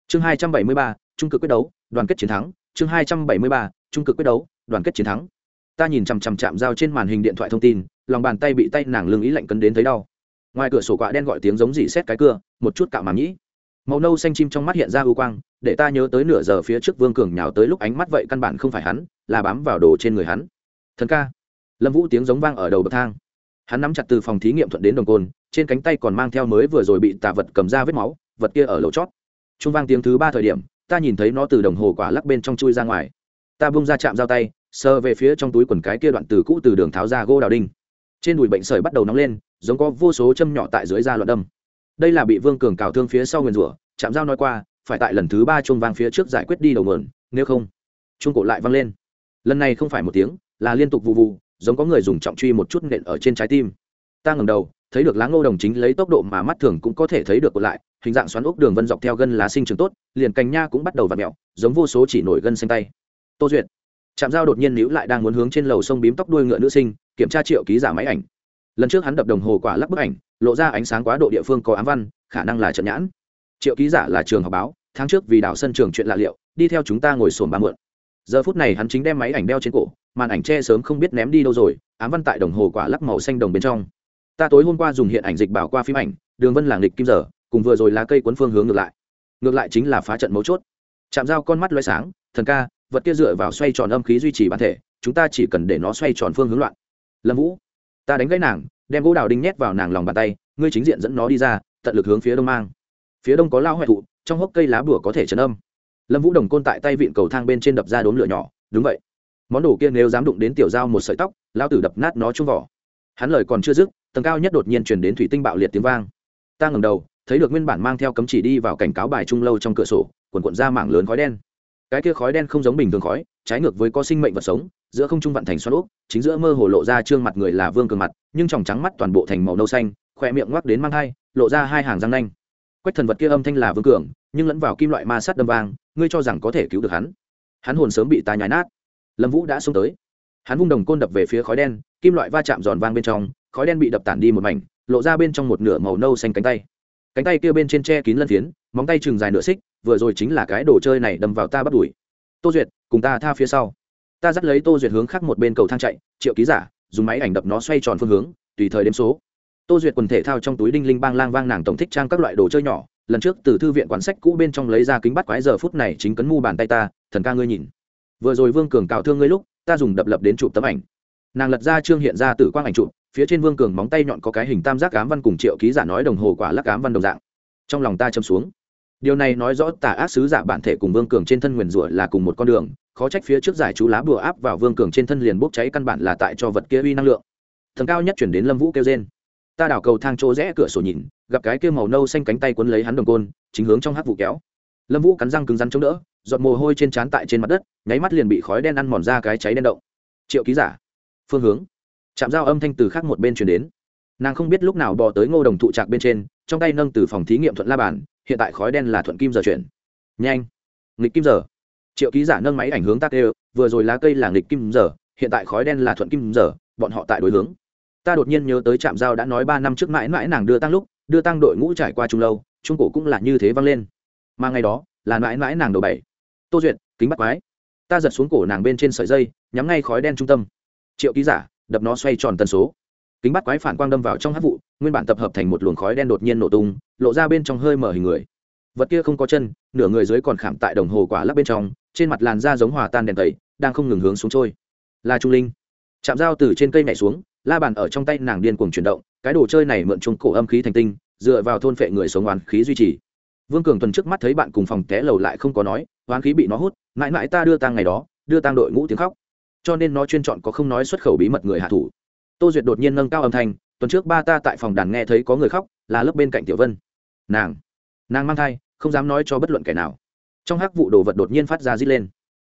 Chương hai trăm bảy mươi ba, trung cực quyết đấu, đoàn kết chiến thắng. Chương hai trăm bảy mươi ba, trung cực quyết đấu, đoàn kết chiến thắng. Ta nhìn chằm chằm chạm dao trên màn hình điện thoại thông tin, lòng bàn tay bị tay nàng lưng ý lạnh cấn đến thấy đau. Ngoài cửa sổ quạ đen gọi tiếng giống dị xét cái cưa, một chút cạo màng nhĩ. Màu nâu xanh chim trong mắt hiện ra ưu quang, để ta nhớ tới nửa giờ phía trước vương cường nhào tới lúc ánh mắt vậy căn bản không phải hắn, là bám vào đồ trên người hắn. Thần ca lâm vũ tiếng giống vang ở đầu bậc thang. Hắn nắm chặt từ phòng thí nghiệm thuận đến đồng côn, trên cánh tay còn mang theo mới vừa rồi bị tạ vật cầm ra vết máu, vật kia ở lầu chót. Trung vang tiếng thứ ba thời điểm, ta nhìn thấy nó từ đồng hồ quả lắc bên trong chui ra ngoài. Ta bung ra chạm dao tay, sờ về phía trong túi quần cái kia đoạn từ cũ từ đường tháo ra gô đào đinh. Trên đùi bệnh sởi bắt đầu nóng lên, giống có vô số châm nhỏ tại dưới da loạn đâm. Đây là bị vương cường cào thương phía sau nguyền rủa, chạm dao nói qua, phải tại lần thứ ba chuông vang phía trước giải quyết đi đầu mượn nếu không, chuông cổ lại vang lên. Lần này không phải một tiếng, là liên tục vụ vụ giống có người dùng trọng truy một chút nện ở trên trái tim. Ta ngẩng đầu, thấy được lá ngô đồng chính lấy tốc độ mà mắt thường cũng có thể thấy được lại, hình dạng xoắn ốc đường vân dọc theo gân lá sinh trường tốt, liền cành nha cũng bắt đầu v ặ mẹo, giống vô số chỉ nổi gân xanh tay. Tô duyệt, trạm dao đột nhiên níu lại đang muốn hướng trên lầu sông bím tóc đuôi ngựa nữ sinh, kiểm tra triệu ký giả máy ảnh. Lần trước hắn đập đồng hồ quả lắc bức ảnh, lộ ra ánh sáng quá độ địa phương có ám văn, khả năng là trận nhãn. Triệu ký giả là trường học báo, tháng trước vì đào sân trường chuyện lạ liệu, đi theo chúng ta ngồi sồn ba mượn. Giờ phút này hắn chính đem máy ảnh đeo trên cổ màn ảnh che sớm không biết ném đi đâu rồi, ám văn tại đồng hồ quả lắc màu xanh đồng bên trong. Ta tối hôm qua dùng hiện ảnh dịch bảo qua phim ảnh, đường vân làng lịch kim giờ, cùng vừa rồi lá cây cuốn phương hướng ngược lại. Ngược lại chính là phá trận mấu chốt. Chạm dao con mắt loay sáng, thần ca, vật kia dựa vào xoay tròn âm khí duy trì bản thể, chúng ta chỉ cần để nó xoay tròn phương hướng loạn. Lâm vũ, ta đánh gãy nàng, đem gỗ đào đinh nhét vào nàng lòng bàn tay, ngươi chính diện dẫn nó đi ra, tận lực hướng phía đông mang. Phía đông có lao hoại thụ, trong hốc cây lá bùa có thể chấn âm. Lâm vũ đồng côn tại tay vịn cầu thang bên trên đập ra đốm lửa nhỏ, đúng vậy món đồ kia nếu dám đụng đến tiểu dao một sợi tóc, lao tử đập nát nó trúng vỏ. Hắn lời còn chưa dứt, tầng cao nhất đột nhiên chuyển đến thủy tinh bạo liệt tiếng vang. Ta ngầm đầu, thấy được nguyên bản mang theo cấm chỉ đi vào cảnh cáo bài trung lâu trong cửa sổ quần quận ra mảng lớn khói đen. Cái kia khói đen không giống bình thường khói, trái ngược với có sinh mệnh vật sống, giữa không trung vạn thành xoắn úp, chính giữa mơ hồ lộ ra trương mặt người là vương cường mặt, nhưng tròng trắng mắt toàn bộ thành màu nâu xanh khoe miệng ngoắc đến mang hai, lộ ra hai hàng răng nanh. Quách thần vật kia âm thanh là vương cường, nhưng lẫn vào kim loại ma sắt đâm vang, ngươi cho rằng có thể cứu được hắn. Hắn hồn sớm bị ta nhái nát lâm vũ đã xông tới hắn vung đồng côn đập về phía khói đen kim loại va chạm giòn vang bên trong khói đen bị đập tản đi một mảnh lộ ra bên trong một nửa màu nâu xanh cánh tay cánh tay kia bên trên tre kín lân phiến móng tay chừng dài nửa xích vừa rồi chính là cái đồ chơi này đâm vào ta bắt đuổi tô duyệt cùng ta tha phía sau ta dắt lấy tô duyệt hướng khác một bên cầu thang chạy triệu ký giả dùng máy ảnh đập nó xoay tròn phương hướng tùy thời đếm số tô duyệt quần thể thao trong túi đinh linh bang lang vang nàng tổng thích trang các loại đồ chơi nhỏ lần trước từ thư viện quán sách cũ bên trong lấy ra kính bắt quái giờ phút này chính cấn mu bàn tay ta thần ca ngươi nhìn vừa rồi vương cường cào thương ngươi lúc, ta dùng đập lập đến chụp tấm ảnh. Nàng lật ra trương hiện ra từ quang ảnh chụp, phía trên vương cường móng tay nhọn có cái hình tam giác cám văn cùng triệu ký giả nói đồng hồ quả lắc cám văn đồng dạng. Trong lòng ta châm xuống. Điều này nói rõ tà ác sứ giả bản thể cùng vương cường trên thân nguyền rủa là cùng một con đường, khó trách phía trước giải chú lá bùa áp vào vương cường trên thân liền bốc cháy căn bản là tại cho vật kia uy năng lượng. Thần cao nhất chuyển đến lâm vũ kêu trên ta đảo cầu thang chỗ rẽ cửa sổ nhìn, gặp cái kia màu nâu xanh cánh tay quấn lấy hắn đồng côn, chính hướng trong hát vụ kéo. Lâm vũ cắn răng cứng rắn chống đỡ giọt mồ hôi trên trán tại trên mặt đất, nháy mắt liền bị khói đen ăn mòn ra cái cháy đen động. Triệu ký giả, phương hướng. Chạm dao âm thanh từ khác một bên chuyển đến. Nàng không biết lúc nào bò tới ngô đồng thụ trạc bên trên, trong tay nâng từ phòng thí nghiệm thuận la bàn, hiện tại khói đen là thuận kim giờ chuyển. Nhanh. Nghịch kim giờ. Triệu ký giả nâng máy ảnh hướng tác đều vừa rồi lá cây là nghịch kim giờ, hiện tại khói đen là thuận kim giờ, bọn họ tại đối hướng. Ta đột nhiên nhớ tới trạm giao đã nói ba năm trước mãi mãi nàng đưa tăng lúc, đưa tăng đội ngũ trải qua trung lâu trung cổ cũng là như thế vang lên. Mà ngày đó, là mãi mãi nàng đầu bảy tô duyệt, kính bắt quái. Ta giật xuống cổ nàng bên trên sợi dây, nhắm ngay khói đen trung tâm. Triệu ký giả, đập nó xoay tròn tần số. Kính bắt quái phản quang đâm vào trong hát vụ, nguyên bản tập hợp thành một luồng khói đen đột nhiên nổ tung, lộ ra bên trong hơi mở hình người. Vật kia không có chân, nửa người dưới còn khảm tại đồng hồ quả lắc bên trong, trên mặt làn da giống hòa tan đèn tẩy, đang không ngừng hướng xuống trôi. Là trung linh. Chạm dao từ trên cây nhảy xuống, la bàn ở trong tay nàng điên cuồng chuyển động, cái đồ chơi này mượn chung cổ âm khí thành tinh, dựa vào thôn phệ người sống oán khí duy trì. Vương cường tuần trước mắt thấy bạn cùng phòng té lầu lại không có nói hoán khí bị nó hút, mãi mãi ta đưa tang ngày đó, đưa tang đội ngũ tiếng khóc. Cho nên nó chuyên chọn có không nói xuất khẩu bí mật người hạ thủ. Tô duyệt đột nhiên nâng cao âm thanh, tuần trước ba ta tại phòng đàn nghe thấy có người khóc, là lớp bên cạnh tiểu vân. Nàng nàng mang thai, không dám nói cho bất luận kẻ nào. Trong hắc vụ đồ vật đột nhiên phát ra rít lên.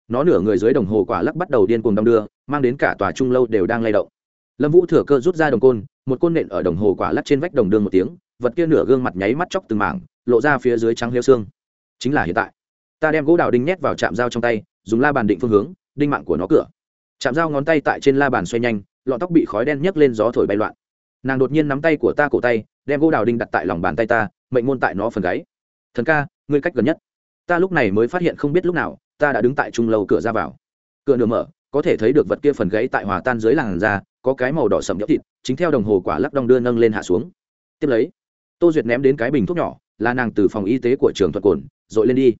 Nó nửa người dưới đồng hồ quả lắc bắt đầu điên cuồng đong đưa, mang đến cả tòa trung lâu đều đang lay động. Lâm vũ thừa cơ rút ra đồng côn, một côn nện ở đồng hồ quả lắc trên vách đồng đương một tiếng, vật kia nửa gương mặt nháy mắt chóc từng mảng, lộ ra phía dưới trắng liêu xương. Chính là hiện tại ta đem gỗ đào đinh nhét vào chạm dao trong tay, dùng la bàn định phương hướng, đinh mạng của nó cửa. Chạm dao ngón tay tại trên la bàn xoay nhanh, lọn tóc bị khói đen nhấc lên gió thổi bay loạn. Nàng đột nhiên nắm tay của ta cổ tay, đem gỗ đào đinh đặt tại lòng bàn tay ta, mệnh môn tại nó phần gáy. Thần ca, ngươi cách gần nhất. Ta lúc này mới phát hiện không biết lúc nào, ta đã đứng tại trung lâu cửa ra vào. Cửa nửa mở, có thể thấy được vật kia phần gáy tại hòa tan dưới làn da, có cái màu đỏ sậm nhỡ thịt, chính theo đồng hồ quả lắc đong đưa nâng lên hạ xuống. Tiếp lấy, tô duyệt ném đến cái bình thuốc nhỏ, là nàng từ phòng y tế của trường thuật cồn, dội lên đi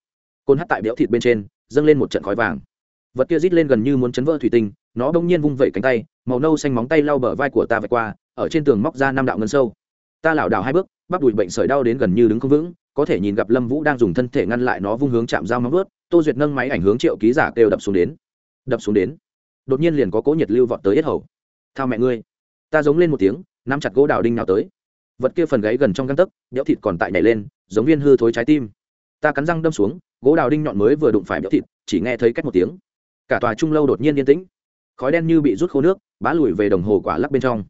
côn hắt tại béo thịt bên trên, dâng lên một trận khói vàng. Vật kia rít lên gần như muốn chấn vỡ thủy tinh, nó bỗng nhiên vung vẩy cánh tay, màu nâu xanh móng tay lau bờ vai của ta vạch qua, ở trên tường móc ra năm đạo ngân sâu. Ta lảo đảo hai bước, bắp đùi bệnh sởi đau đến gần như đứng không vững, có thể nhìn gặp lâm vũ đang dùng thân thể ngăn lại nó vung hướng chạm dao móng vớt tô duyệt nâng máy ảnh hướng triệu ký giả kêu đập xuống đến. Đập xuống đến. Đột nhiên liền có cố nhiệt lưu vọt tới yết hầu. Thao mẹ ngươi. Ta giống lên một tiếng, nắm chặt gỗ đào đinh nào tới. Vật kia phần gáy gần trong găng tấc đẽo thịt còn tại nhảy lên, giống viên hư thối trái tim. Ta cắn răng đâm xuống gỗ đào đinh nhọn mới vừa đụng phải miếng thịt, chỉ nghe thấy cách một tiếng. Cả tòa trung lâu đột nhiên yên tĩnh. Khói đen như bị rút khô nước, bá lùi về đồng hồ quả lắc bên trong.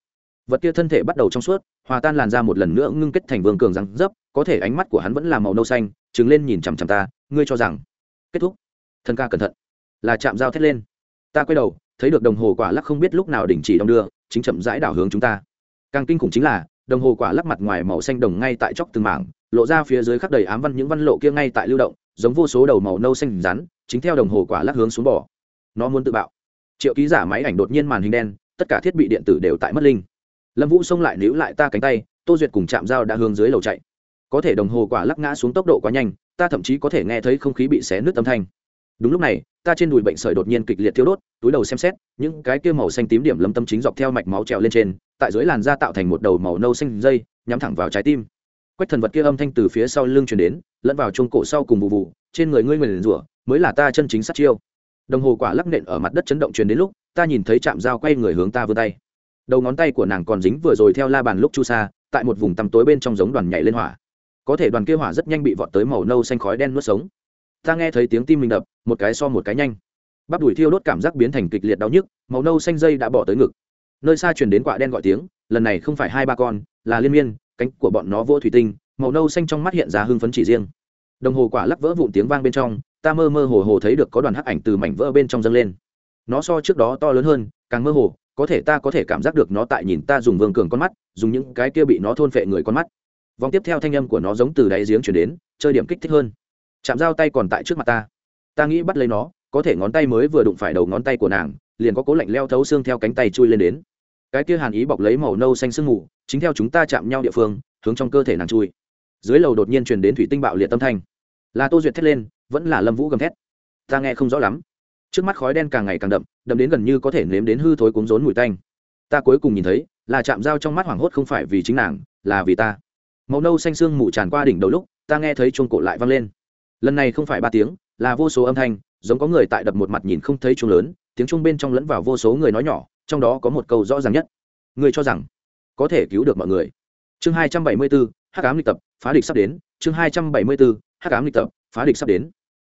Vật kia thân thể bắt đầu trong suốt, hòa tan làn ra một lần nữa ngưng kết thành vương cường răng dấp, có thể ánh mắt của hắn vẫn là màu nâu xanh trứng lên nhìn chằm chằm ta, ngươi cho rằng. Kết thúc. Thân ca cẩn thận. Là chạm dao thét lên. Ta quay đầu, thấy được đồng hồ quả lắc không biết lúc nào đình chỉ đong đưa, chính chậm rãi đảo hướng chúng ta. Càng kinh khủng chính là, đồng hồ quả lắc mặt ngoài màu xanh đồng ngay tại chóc từng mảng, lộ ra phía dưới khắp đầy ám văn những văn lộ kia ngay tại lưu động giống vô số đầu màu nâu xanh rắn, chính theo đồng hồ quả lắc hướng xuống bỏ nó muốn tự bạo. Triệu ký giả máy ảnh đột nhiên màn hình đen, tất cả thiết bị điện tử đều tại mất linh. Lâm vũ xông lại níu lại ta cánh tay, tô duyệt cùng chạm dao đã hướng dưới lầu chạy. Có thể đồng hồ quả lắc ngã xuống tốc độ quá nhanh, ta thậm chí có thể nghe thấy không khí bị xé nứt âm thanh. Đúng lúc này, ta trên đùi bệnh sởi đột nhiên kịch liệt thiêu đốt, túi đầu xem xét, những cái kia màu xanh tím điểm lâm tâm chính dọc theo mạch máu trèo lên trên, tại dưới làn da tạo thành một đầu màu nâu xanh dây, nhắm thẳng vào trái tim quách thần vật kia âm thanh từ phía sau lưng chuyển đến, lẫn vào chuông cổ sau cùng vụ vụ, trên người ngươi nguyền rủa, mới là ta chân chính sát chiêu. Đồng hồ quả lắc nện ở mặt đất chấn động truyền đến lúc, ta nhìn thấy chạm dao quay người hướng ta vươn tay. Đầu ngón tay của nàng còn dính vừa rồi theo la bàn lúc chu sa, tại một vùng tăm tối bên trong giống đoàn nhảy lên hỏa. Có thể đoàn kia hỏa rất nhanh bị vọt tới màu nâu xanh khói đen nuốt sống. Ta nghe thấy tiếng tim mình đập, một cái so một cái nhanh. Bắp đùi thiêu đốt cảm giác biến thành kịch liệt đau nhức, màu nâu xanh dây đã bỏ tới ngực. Nơi xa truyền đến quả đen gọi tiếng, lần này không phải hai ba con, là liên miên cánh của bọn nó vô thủy tinh, màu nâu xanh trong mắt hiện ra hưng phấn chỉ riêng. Đồng hồ quả lắc vỡ vụn tiếng vang bên trong, ta mơ mơ hồ hồ thấy được có đoàn hắc ảnh từ mảnh vỡ bên trong dâng lên. Nó so trước đó to lớn hơn, càng mơ hồ, có thể ta có thể cảm giác được nó tại nhìn ta dùng vương cường con mắt, dùng những cái kia bị nó thôn phệ người con mắt. Vòng tiếp theo thanh âm của nó giống từ đáy giếng chuyển đến, chơi điểm kích thích hơn. Chạm dao tay còn tại trước mặt ta. Ta nghĩ bắt lấy nó, có thể ngón tay mới vừa đụng phải đầu ngón tay của nàng, liền có cố lạnh leo thấu xương theo cánh tay chui lên đến cái kia hàn ý bọc lấy màu nâu xanh sương mù, chính theo chúng ta chạm nhau địa phương, hướng trong cơ thể nàng chui. Dưới lầu đột nhiên truyền đến thủy tinh bạo liệt tâm thanh. Là tô duyệt thét lên, vẫn là lâm vũ gầm thét. Ta nghe không rõ lắm. Trước mắt khói đen càng ngày càng đậm đậm đến gần như có thể nếm đến hư thối cuống rốn mùi tanh. Ta cuối cùng nhìn thấy, là chạm dao trong mắt hoảng hốt không phải vì chính nàng, là vì ta. Màu nâu xanh sương mù tràn qua đỉnh đầu lúc, ta nghe thấy chuông cổ lại vang lên. Lần này không phải ba tiếng, là vô số âm thanh, giống có người tại đập một mặt nhìn không thấy chuông lớn, tiếng chuông bên trong lẫn vào vô số người nói nhỏ trong đó có một câu rõ ràng nhất. Người cho rằng có thể cứu được mọi người. Chương hai trăm bảy mươi bốn hắc ám lịch tập, phá địch sắp đến. Chương hai trăm bảy mươi bốn hắc ám lịch tập, phá địch sắp đến.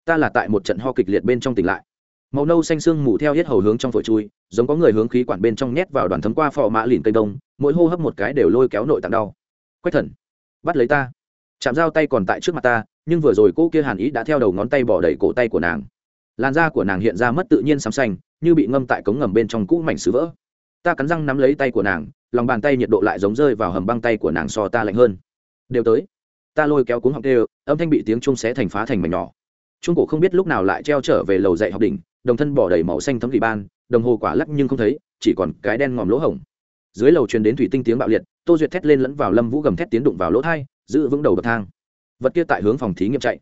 Ta là tại một trận ho kịch liệt bên trong tỉnh lại. Màu nâu xanh xương mù theo hết hầu hướng trong phổi chui, giống có người hướng khí quản bên trong nhét vào đoàn thấm qua phò mã lìn cây đông, mỗi hô hấp một cái đều lôi kéo nội tạng đau. Quách thần, bắt lấy ta. Chạm dao tay còn tại trước mặt ta, nhưng vừa rồi cô kia hàn ý đã theo đầu ngón tay bỏ đầy cổ tay của nàng. Làn da của nàng hiện ra mất tự nhiên xám xanh như bị ngâm tại cống ngầm bên trong cũ mảnh sứ vỡ. Ta cắn răng nắm lấy tay của nàng, lòng bàn tay nhiệt độ lại giống rơi vào hầm băng tay của nàng so ta lạnh hơn. Đều tới. Ta lôi kéo cuống học đều, âm thanh bị tiếng chung xé thành phá thành mảnh nhỏ. Trung cổ không biết lúc nào lại treo trở về lầu dạy học đỉnh, đồng thân bỏ đầy màu xanh thấm thị ban, đồng hồ quả lắc nhưng không thấy, chỉ còn cái đen ngòm lỗ hổng. Dưới lầu truyền đến thủy tinh tiếng bạo liệt, tô duyệt thét lên lẫn vào lâm vũ gầm thét tiến đụng vào lỗ thai, giữ vững đầu bậc thang. Vật kia tại hướng phòng thí nghiệm chạy.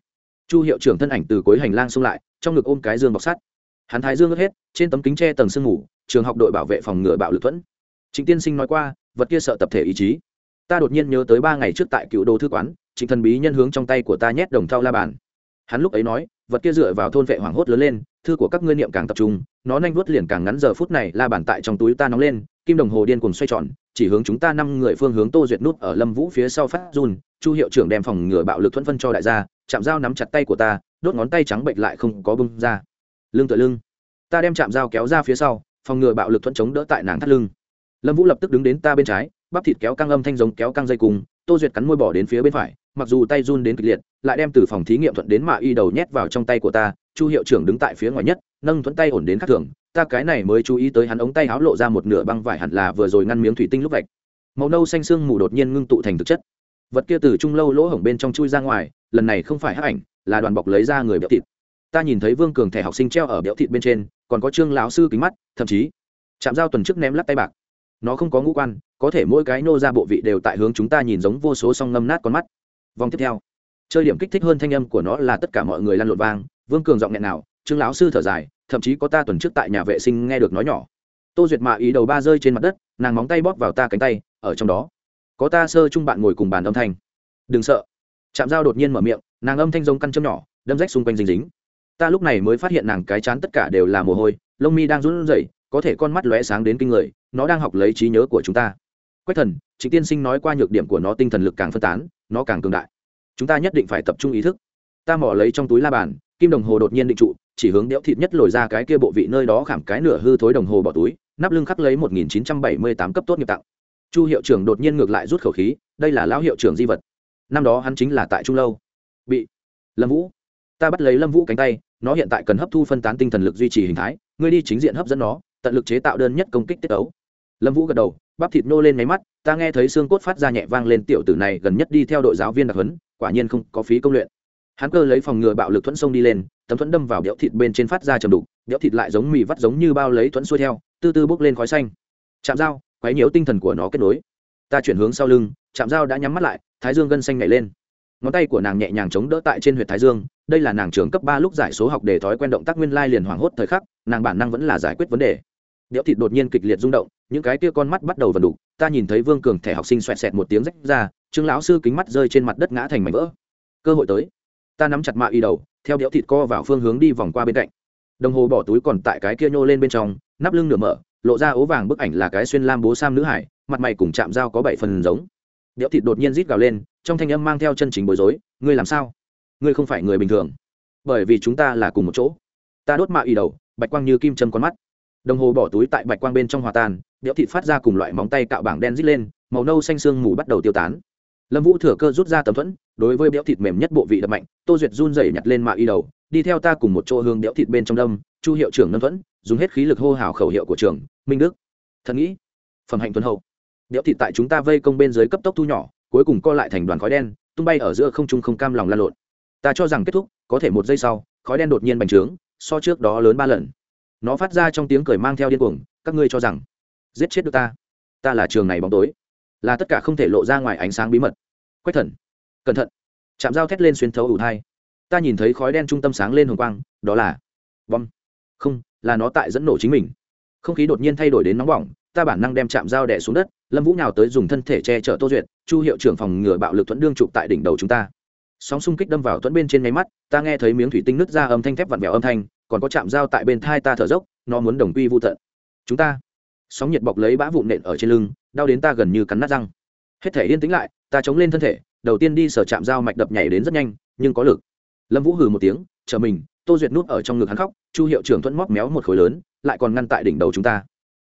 Chu hiệu trưởng thân ảnh từ cuối hành lang xông lại, trong ngực ôm cái dương bọc sắt hắn thái dương ướt hết, trên tấm kính tre tầng sương ngủ trường học đội bảo vệ phòng ngừa bạo lực thuẫn. Trịnh tiên sinh nói qua, vật kia sợ tập thể ý chí. Ta đột nhiên nhớ tới ba ngày trước tại cựu đô thư quán, trịnh thần bí nhân hướng trong tay của ta nhét đồng thau la bàn. Hắn lúc ấy nói, vật kia dựa vào thôn vệ hoảng hốt lớn lên, thư của các ngươi niệm càng tập trung, nó nhanh vuốt liền càng ngắn giờ phút này, la bàn tại trong túi ta nóng lên, kim đồng hồ điên cùng xoay tròn, chỉ hướng chúng ta năm người phương hướng tô duyệt nút ở lâm vũ phía sau phát run, chu hiệu trưởng đem phòng ngừa bạo lực thuẫn phân cho đại gia, chạm dao nắm chặt tay của ta, đốt ngón tay trắng bệnh lại không có bưng ra lưng tựa lưng. Ta đem chạm dao kéo ra phía sau, phòng ngừa bạo lực thuẫn chống đỡ tại nàng thắt lưng. Lâm vũ lập tức đứng đến ta bên trái, bắp thịt kéo căng âm thanh giống kéo căng dây cùng, tô duyệt cắn môi bỏ đến phía bên phải, mặc dù tay run đến kịch liệt, lại đem từ phòng thí nghiệm thuận đến mạ y đầu nhét vào trong tay của ta, chu hiệu trưởng đứng tại phía ngoài nhất, nâng thuận tay ổn đến khắc thường, ta cái này mới chú ý tới hắn ống tay háo lộ ra một nửa băng vải hẳn là vừa rồi ngăn miếng thủy tinh lúc vạch. Màu nâu xanh xương mù đột nhiên ngưng tụ thành thực chất. Vật kia từ trung lâu lỗ hổng bên trong chui ra ngoài, lần này không phải hắc ảnh, là đoàn bọc lấy ra người bẹp thịt ta nhìn thấy vương cường thẻ học sinh treo ở béo thịt bên trên, còn có trương lão sư kính mắt, thậm chí chạm dao tuần trước ném lắc tay bạc. Nó không có ngũ quan, có thể mỗi cái nô ra bộ vị đều tại hướng chúng ta nhìn giống vô số song ngâm nát con mắt. Vòng tiếp theo, chơi điểm kích thích hơn thanh âm của nó là tất cả mọi người lăn lộn vang, vương cường giọng nghẹn nào trương lão sư thở dài, thậm chí có ta tuần trước tại nhà vệ sinh nghe được nói nhỏ. Tô duyệt mạ ý đầu ba rơi trên mặt đất, nàng móng tay bóp vào ta cánh tay, ở trong đó, có ta sơ chung bạn ngồi cùng bàn âm thanh. Đừng sợ. Chạm dao đột nhiên mở miệng, nàng âm thanh giống căn châm nhỏ, đâm rách xung quanh dính dính ta lúc này mới phát hiện nàng cái chán tất cả đều là mồ hôi, lông mi đang run rẩy, có thể con mắt lóe sáng đến kinh người, nó đang học lấy trí nhớ của chúng ta. Quách thần chính tiên sinh nói qua nhược điểm của nó tinh thần lực càng phân tán, nó càng cường đại. Chúng ta nhất định phải tập trung ý thức. Ta mỏ lấy trong túi la bàn, kim đồng hồ đột nhiên định trụ, chỉ hướng đẽo thịt nhất lồi ra cái kia bộ vị nơi đó khảm cái nửa hư thối đồng hồ bỏ túi, nắp lưng khắc lấy một nghìn chín trăm bảy mươi tám cấp tốt nghiệp tặng. Chu hiệu trưởng đột nhiên ngược lại rút khẩu khí, đây là lão hiệu trưởng di vật. Năm đó hắn chính là tại trung lâu. Bị lâm vũ. Ta bắt lấy lâm vũ cánh tay nó hiện tại cần hấp thu phân tán tinh thần lực duy trì hình thái, ngươi đi chính diện hấp dẫn nó, tận lực chế tạo đơn nhất công kích tiết ấu. Lâm vũ gật đầu, bắp thịt nô lên máy mắt, ta nghe thấy xương cốt phát ra nhẹ vang lên tiểu tử này gần nhất đi theo đội giáo viên đặc huấn, quả nhiên không có phí công luyện. Hắn cơ lấy phòng ngừa bạo lực thuẫn sông đi lên, tấm thuẫn đâm vào đẽo thịt bên trên phát ra trầm đục đẽo thịt lại giống mì vắt giống như bao lấy thuẫn xuôi theo tư tư bốc lên khói xanh. Chạm dao, quấy nhiễu tinh thần của nó kết nối. Ta chuyển hướng sau lưng chạm dao đã nhắm mắt lại, thái dương gân xanh nhảy lên ngón tay của nàng nhẹ nhàng chống đỡ tại trên huyệt thái dương, đây là nàng trường cấp ba lúc giải số học để thói quen động tác nguyên lai liền hoảng hốt thời khắc, nàng bản năng vẫn là giải quyết vấn đề. Đẽo thịt đột nhiên kịch liệt rung động, những cái tia con mắt bắt đầu vần đục, ta nhìn thấy vương cường thẻ học sinh xoẹt xẹt một tiếng rách ra, trương lão sư kính mắt rơi trên mặt đất ngã thành mảnh vỡ. Cơ hội tới. Ta nắm chặt mạ y đầu, theo đẽo thịt co vào phương hướng đi vòng qua bên cạnh. Đồng hồ bỏ túi còn tại cái kia nhô lên bên trong, nắp lưng nửa mở, lộ ra ố vàng bức ảnh là cái xuyên lam bố sam nữ hải, mặt mày cùng chạm dao có bảy phần giống. Đẽo thịt đột nhiên rít gào lên trong thanh âm mang theo chân chính bối rối, ngươi làm sao? Ngươi không phải người bình thường. Bởi vì chúng ta là cùng một chỗ. Ta đốt mạ y đầu, bạch quang như kim châm con mắt. Đồng hồ bỏ túi tại bạch quang bên trong hòa tan đẽo thịt phát ra cùng loại móng tay cạo bảng đen rít lên, màu nâu xanh xương mù bắt đầu tiêu tán. Lâm vũ thừa cơ rút ra tấm thuẫn, đối với béo thịt mềm nhất bộ vị đập mạnh, tô duyệt run rẩy nhặt lên mạ y đầu, đi theo ta cùng một chỗ hương béo thịt bên trong đâm, chu hiệu trưởng nâng thuẫn, dùng hết khí lực hô hào khẩu hiệu của trường, minh đức thần nghĩ, phẩm hạnh tuần hậu. Béo thịt tại chúng ta vây công bên dưới cấp tốc thu nhỏ cuối cùng co lại thành đoàn khói đen, tung bay ở giữa không trung không cam lòng lan lộn. Ta cho rằng kết thúc, có thể một giây sau, khói đen đột nhiên bành trướng, so trước đó lớn ba lần. Nó phát ra trong tiếng cười mang theo điên cuồng, các ngươi cho rằng, giết chết được ta. Ta là trường này bóng tối. Là tất cả không thể lộ ra ngoài ánh sáng bí mật. Quách thần, cẩn thận. Chạm dao thét lên xuyên thấu ủ thai. Ta nhìn thấy khói đen trung tâm sáng lên hồng quang, đó là, bom. Không, là nó tại dẫn nổ chính mình. Không khí đột nhiên thay đổi đến nóng bỏng ta bản năng đem chạm dao đẻ xuống đất, lâm vũ nào tới dùng thân thể che chở tô duyệt, chu hiệu trưởng phòng ngừa bạo lực thuẫn đương chụp tại đỉnh đầu chúng ta. Sóng xung kích đâm vào thuẫn bên trên nháy mắt, ta nghe thấy miếng thủy tinh nứt ra âm thanh thép vặn vẹo âm thanh, còn có chạm dao tại bên thai ta thở dốc, nó muốn đồng quy vô tận. Chúng ta, sóng nhiệt bọc lấy bã vụn nện ở trên lưng, đau đến ta gần như cắn nát răng. Hết thể yên tĩnh lại, ta chống lên thân thể, đầu tiên đi sở chạm dao mạch đập nhảy đến rất nhanh, nhưng có lực. Lâm vũ hừ một tiếng, chờ mình, tô duyệt núp ở trong ngực hắn khóc, chu hiệu trưởng thuẫn móc méo một khối lớn, lại còn ngăn tại đỉnh đầu chúng ta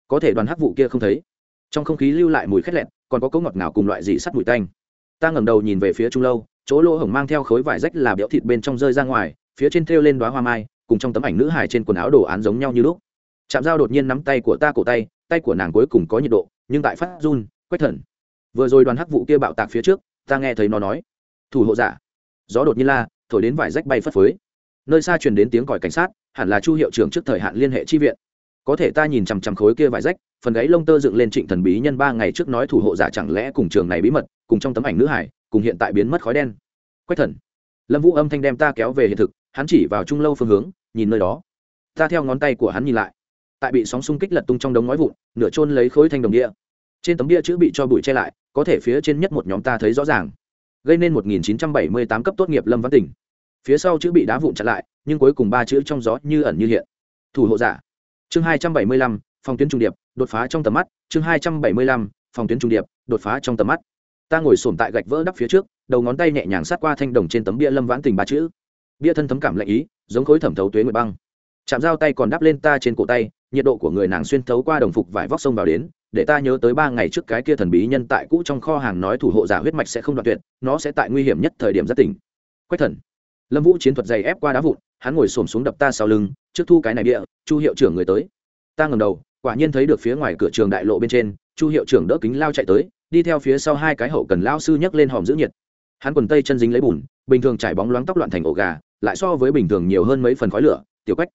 có thể đoàn hắc vụ kia không thấy. Trong không khí lưu lại mùi khét lẹn còn có cấu ngọt nào cùng loại dị sắt mùi tanh. Ta ngẩng đầu nhìn về phía trung lâu, chỗ lỗ hổng mang theo khối vải rách là béo thịt bên trong rơi ra ngoài, phía trên thêu lên đoá hoa mai, cùng trong tấm ảnh nữ hải trên quần áo đồ án giống nhau như lúc. Chạm dao đột nhiên nắm tay của ta cổ tay tay của nàng cuối cùng có nhiệt độ, nhưng tại phát run, quách thần. Vừa rồi đoàn hắc vụ kia bạo tạc phía trước, ta nghe thấy nó nói. Thủ hộ giả. Gió đột nhiên la, thổi đến vải rách bay phất phới. Nơi xa truyền đến tiếng còi cảnh sát, hẳn là chu hiệu trưởng trước thời hạn liên hệ chi viện có thể ta nhìn chằm chằm khối kia vải rách, phần gáy lông tơ dựng lên trịnh thần bí nhân ba ngày trước nói thủ hộ giả chẳng lẽ cùng trường này bí mật, cùng trong tấm ảnh nữ hải, cùng hiện tại biến mất khói đen. Quách thần. Lâm vũ âm thanh đem ta kéo về hiện thực, hắn chỉ vào trung lâu phương hướng, nhìn nơi đó. Ta theo ngón tay của hắn nhìn lại. Tại bị sóng xung kích lật tung trong đống ngói vụn, nửa trôn lấy khối thanh đồng đĩa trên tấm bia chữ bị cho bụi che lại, có thể phía trên nhất một nhóm ta thấy rõ ràng. Gây nên 1978 cấp tốt nghiệp lâm văn tỉnh. Phía sau chữ bị đá vụn chặn lại, nhưng cuối cùng ba chữ trong gió như ẩn như hiện. Thủ hộ giả chương 275, phòng tuyến trung điệp đột phá trong tầm mắt. Chương 275, phòng tuyến trung điệp đột phá trong tầm mắt. Ta ngồi sổm tại gạch vỡ đắp phía trước đầu ngón tay nhẹ nhàng sát qua thanh đồng trên tấm bia lâm vãn tình ba chữ. Bia thân thấm cảm lạnh ý giống khối thẩm thấu tuế nguyệt băng. Chạm dao tay còn đắp lên ta trên cổ tay nhiệt độ của người nàng xuyên thấu qua đồng phục vải vóc sông vào đến để ta nhớ tới ba ngày trước cái kia thần bí nhân tại cũ trong kho hàng nói thủ hộ giả huyết mạch sẽ không đoạn tuyệt nó sẽ tại nguy hiểm nhất thời điểm rất tỉnh. Quách thần. Lâm vũ chiến thuật dày ép qua đá vụn hắn ngồi xổm xuống đập ta sau lưng trước thu cái này địa, chu hiệu trưởng người tới. Ta ngầm đầu, quả nhiên thấy được phía ngoài cửa trường đại lộ bên trên, chu hiệu trưởng đỡ kính lao chạy tới, đi theo phía sau hai cái hậu cần lao sư nhấc lên hòm giữ nhiệt. Hắn quần tây chân dính lấy bùn, bình thường trải bóng loáng tóc loạn thành ổ gà, lại so với bình thường nhiều hơn mấy phần khói lửa, tiểu quách.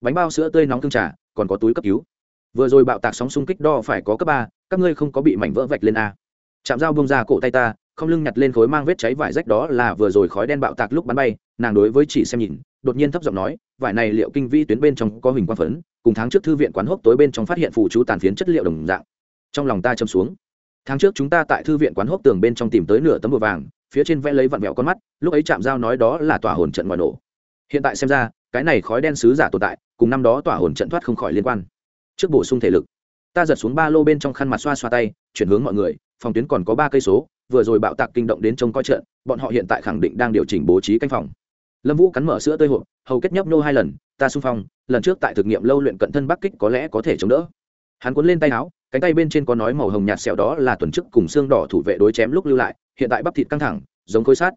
Bánh bao sữa tươi nóng cưng trà, còn có túi cấp cứu. Vừa rồi bạo tạc sóng xung kích đo phải có cấp ba, các ngươi không có bị mảnh vỡ vạch lên a. Chạm dao bông ra cổ tay ta, không lưng nhặt lên khối mang vết cháy vải rách đó là vừa rồi khói đen bạo tạc lúc bắn bay, nàng đối với chỉ xem nhìn đột nhiên thấp giọng nói, vải này liệu kinh vi tuyến bên trong có hình quang phấn, cùng tháng trước thư viện quán hốc tối bên trong phát hiện phụ chú tàn phiến chất liệu đồng dạng. Trong lòng ta châm xuống. Tháng trước chúng ta tại thư viện quán hốc tường bên trong tìm tới nửa tấm bùa vàng, phía trên vẽ lấy vặn vẹo con mắt, lúc ấy chạm dao nói đó là tỏa hồn trận ngoài nổ. Hiện tại xem ra, cái này khói đen sứ giả tồn tại, cùng năm đó tỏa hồn trận thoát không khỏi liên quan. Trước bổ sung thể lực, ta giật xuống ba lô bên trong khăn mặt xoa xoa tay, chuyển hướng mọi người, phòng tuyến còn có ba cây số, vừa rồi bạo tạc kinh động đến trông coi trận, bọn họ hiện tại khẳng định đang điều chỉnh bố trí canh phòng lâm vũ cắn mở sữa tươi hộp, hầu kết nhấp nô hai lần, ta xung phong, lần trước tại thực nghiệm lâu luyện cận thân bắc kích có lẽ có thể chống đỡ. Hắn cuốn lên tay áo, cánh tay bên trên có nói màu hồng nhạt sẹo đó là tuần trước cùng xương đỏ thủ vệ đối chém lúc lưu lại, hiện tại bắp thịt căng thẳng, giống khối sát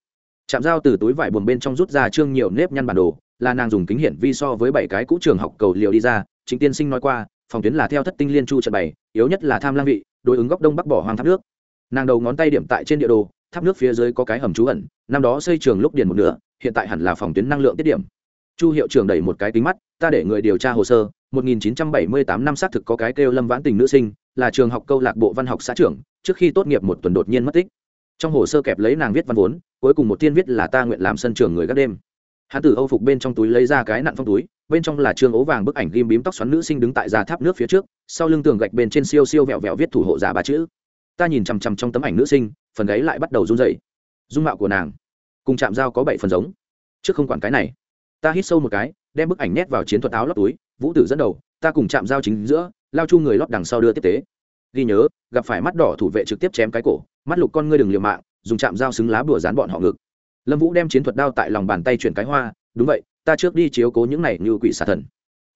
chạm dao từ túi vải buồn bên trong rút ra trương nhiều nếp nhăn bản đồ, là nàng dùng kính hiển vi so với bảy cái cũ trường học cầu liều đi ra chính tiên sinh nói qua, phòng tuyến là theo thất tinh liên chu trận bày, yếu nhất là tham lang vị, đối ứng góc đông bắc bỏ hoang tháp nước. Nàng đầu ngón tay điểm tại trên địa đồ, tháp nước phía dưới có cái hầm trú ẩn, năm đó xây trường lúc điền một nửa hiện tại hẳn là phòng tuyến năng lượng tiết điểm. Chu hiệu trưởng đẩy một cái kính mắt, ta để người điều tra hồ sơ 1978 năm xác thực có cái kêu lâm vãn tình nữ sinh, là trường học câu lạc bộ văn học xã trưởng, trước khi tốt nghiệp một tuần đột nhiên mất tích. Trong hồ sơ kẹp lấy nàng viết văn vốn, cuối cùng một tiên viết là ta nguyện làm sân trường người gác đêm. Hắn từ âu phục bên trong túi lấy ra cái nặn phong túi, bên trong là trương ố vàng bức ảnh ghim bím tóc xoắn nữ sinh đứng tại già tháp nước phía trước, sau lưng tường gạch bên trên siêu siêu vẹo vẹo viết thủ hộ giả ba chữ. Ta nhìn chằm chằm trong tấm ảnh nữ sinh, phần gáy lại bắt đầu run dậy dung mạo của nàng cùng chạm dao có bảy phần giống. Trước không quản cái này. Ta hít sâu một cái, đem bức ảnh nhét vào chiến thuật áo lót túi, vũ tử dẫn đầu, ta cùng chạm dao chính giữa, lao chu người lót đằng sau đưa tiếp tế. Ghi nhớ, gặp phải mắt đỏ thủ vệ trực tiếp chém cái cổ, mắt lục con ngươi đừng liều mạng, dùng chạm dao xứng lá bùa dán bọn họ ngực. Lâm vũ đem chiến thuật đao tại lòng bàn tay chuyển cái hoa, đúng vậy, ta trước đi chiếu cố những này như quỷ xà thần.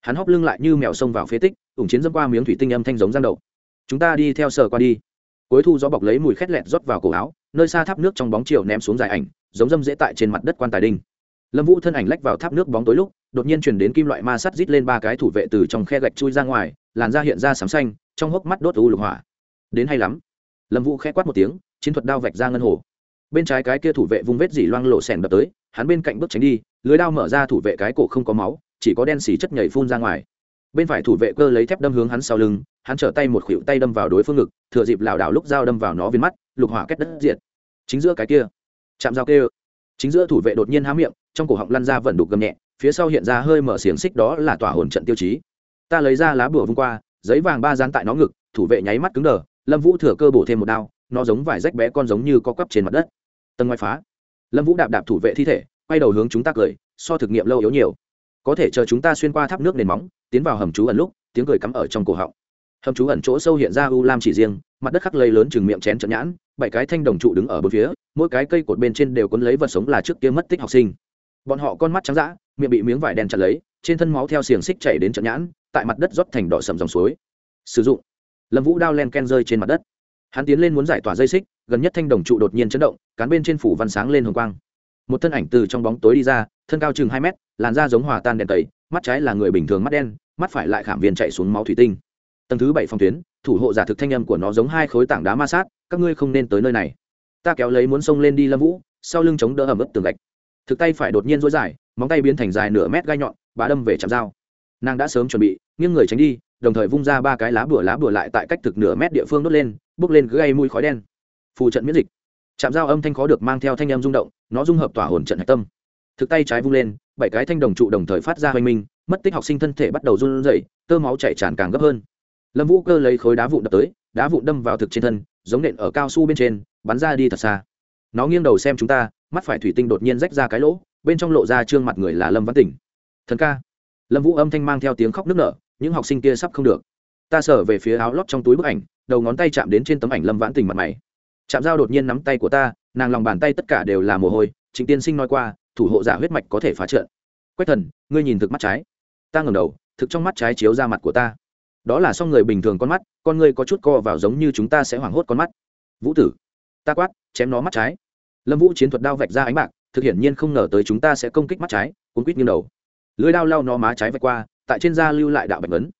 Hắn hóp lưng lại như mèo xông vào phế tích, ủng chiến dâm qua miếng thủy tinh âm thanh giống giang đầu. Chúng ta đi theo sờ qua đi. Cuối thu gió bọc lấy mùi khét lẹt rót vào cổ áo nơi xa tháp nước trong bóng chiều ném xuống dài ảnh, giống dâm dễ tại trên mặt đất quan tài đinh. Lâm vũ thân ảnh lách vào tháp nước bóng tối lúc, đột nhiên chuyển đến kim loại ma sắt rít lên ba cái thủ vệ từ trong khe gạch chui ra ngoài, làn da hiện ra sám xanh, trong hốc mắt đốt u lục hỏa. Đến hay lắm. Lâm vũ khẽ quát một tiếng, chiến thuật đao vạch ra ngân hồ. Bên trái cái kia thủ vệ vung vết dỉ loang lộ sẻn đập tới, hắn bên cạnh bước tránh đi, lưới đao mở ra thủ vệ cái cổ không có máu, chỉ có đen xì chất nhảy phun ra ngoài bên phải thủ vệ cơ lấy thép đâm hướng hắn sau lưng, hắn trở tay một khuỷu tay đâm vào đối phương ngực, thừa dịp lảo đảo lúc dao đâm vào nó viên mắt, lục hỏa kết đất diệt. Chính giữa cái kia, chạm dao kêu. Chính giữa thủ vệ đột nhiên há miệng, trong cổ họng lăn ra vận đục gầm nhẹ, phía sau hiện ra hơi mở xiềng xích đó là tỏa hồn trận tiêu chí. Ta lấy ra lá bùa vung qua, giấy vàng ba dán tại nó ngực, thủ vệ nháy mắt cứng đờ, lâm vũ thừa cơ bổ thêm một đao, nó giống vải rách bé con giống như có quắp trên mặt đất. Tầng ngoài phá. Lâm vũ đạp đạp thủ vệ thi thể, quay đầu hướng chúng ta cười, so thực nghiệm lâu yếu nhiều có thể chờ chúng ta xuyên qua tháp nước nền móng, tiến vào hầm trú ẩn lúc, tiếng cười cắm ở trong cổ họng. Hầm trú ẩn chỗ sâu hiện ra u lam chỉ riêng, mặt đất khắc lây lớn chừng miệng chén trận nhãn, bảy cái thanh đồng trụ đứng ở bốn phía, mỗi cái cây cột bên trên đều quấn lấy vật sống là trước kia mất tích học sinh. Bọn họ con mắt trắng dã, miệng bị miếng vải đen chặt lấy, trên thân máu theo xiềng xích chảy đến trận nhãn, tại mặt đất rót thành đỏ sầm dòng suối. Sử dụng. Lâm vũ đao len ken rơi trên mặt đất. Hắn tiến lên muốn giải tỏa dây xích, gần nhất thanh đồng trụ đột nhiên chấn động, cán bên trên phủ văn sáng lên hồng quang. Một thân ảnh từ trong bóng tối đi ra, thân cao chừng hai mét làn da giống hòa tan đèn tẩy, mắt trái là người bình thường mắt đen, mắt phải lại khảm viên chạy xuống máu thủy tinh. Tầng thứ bảy phòng tuyến, thủ hộ giả thực thanh âm của nó giống hai khối tảng đá ma sát, các ngươi không nên tới nơi này. Ta kéo lấy muốn xông lên đi lâm vũ, sau lưng chống đỡ ẩm ướt tường gạch. Thực tay phải đột nhiên dối dài, móng tay biến thành dài nửa mét gai nhọn bà đâm về chạm dao. Nàng đã sớm chuẩn bị, nghiêng người tránh đi, đồng thời vung ra ba cái lá bùa lá bùa lại tại cách thực nửa mét địa phương đốt lên bốc lên gây mùi khói đen. Phù trận miễn dịch. Chạm dao âm thanh khó được mang theo thanh âm rung động, nó dung hợp tỏa hồn trận hạch tâm thực tay trái vung lên, bảy cái thanh đồng trụ đồng thời phát ra hoành minh, mất tích học sinh thân thể bắt đầu run rẩy, tơ máu chảy tràn càng gấp hơn. Lâm vũ cơ lấy khối đá vụn đập tới, đá vụn đâm vào thực trên thân, giống nện ở cao su bên trên, bắn ra đi thật xa. Nó nghiêng đầu xem chúng ta, mắt phải thủy tinh đột nhiên rách ra cái lỗ, bên trong lộ ra trương mặt người là lâm văn tỉnh. Thần ca. Lâm vũ âm thanh mang theo tiếng khóc nức nở, những học sinh kia sắp không được. Ta sở về phía áo lót trong túi bức ảnh, đầu ngón tay chạm đến trên tấm ảnh lâm vãn tình mặt mày. Chạm dao đột nhiên nắm tay của ta, nàng lòng bàn tay tất cả đều là mồ hôi, trịnh tiên sinh nói qua thủ hộ giả huyết mạch có thể phá trợ quách thần, ngươi nhìn thực mắt trái. Ta ngẩng đầu, thực trong mắt trái chiếu ra mặt của ta. Đó là song người bình thường con mắt, con ngươi có chút co vào giống như chúng ta sẽ hoảng hốt con mắt. Vũ tử, ta quát, chém nó mắt trái. Lâm vũ chiến thuật đao vạch ra ánh bạc, thực hiện nhiên không ngờ tới chúng ta sẽ công kích mắt trái, cuốn quýt như đầu. Lưới đao lau nó má trái vạch qua, tại trên da lưu lại đạo bạch vấn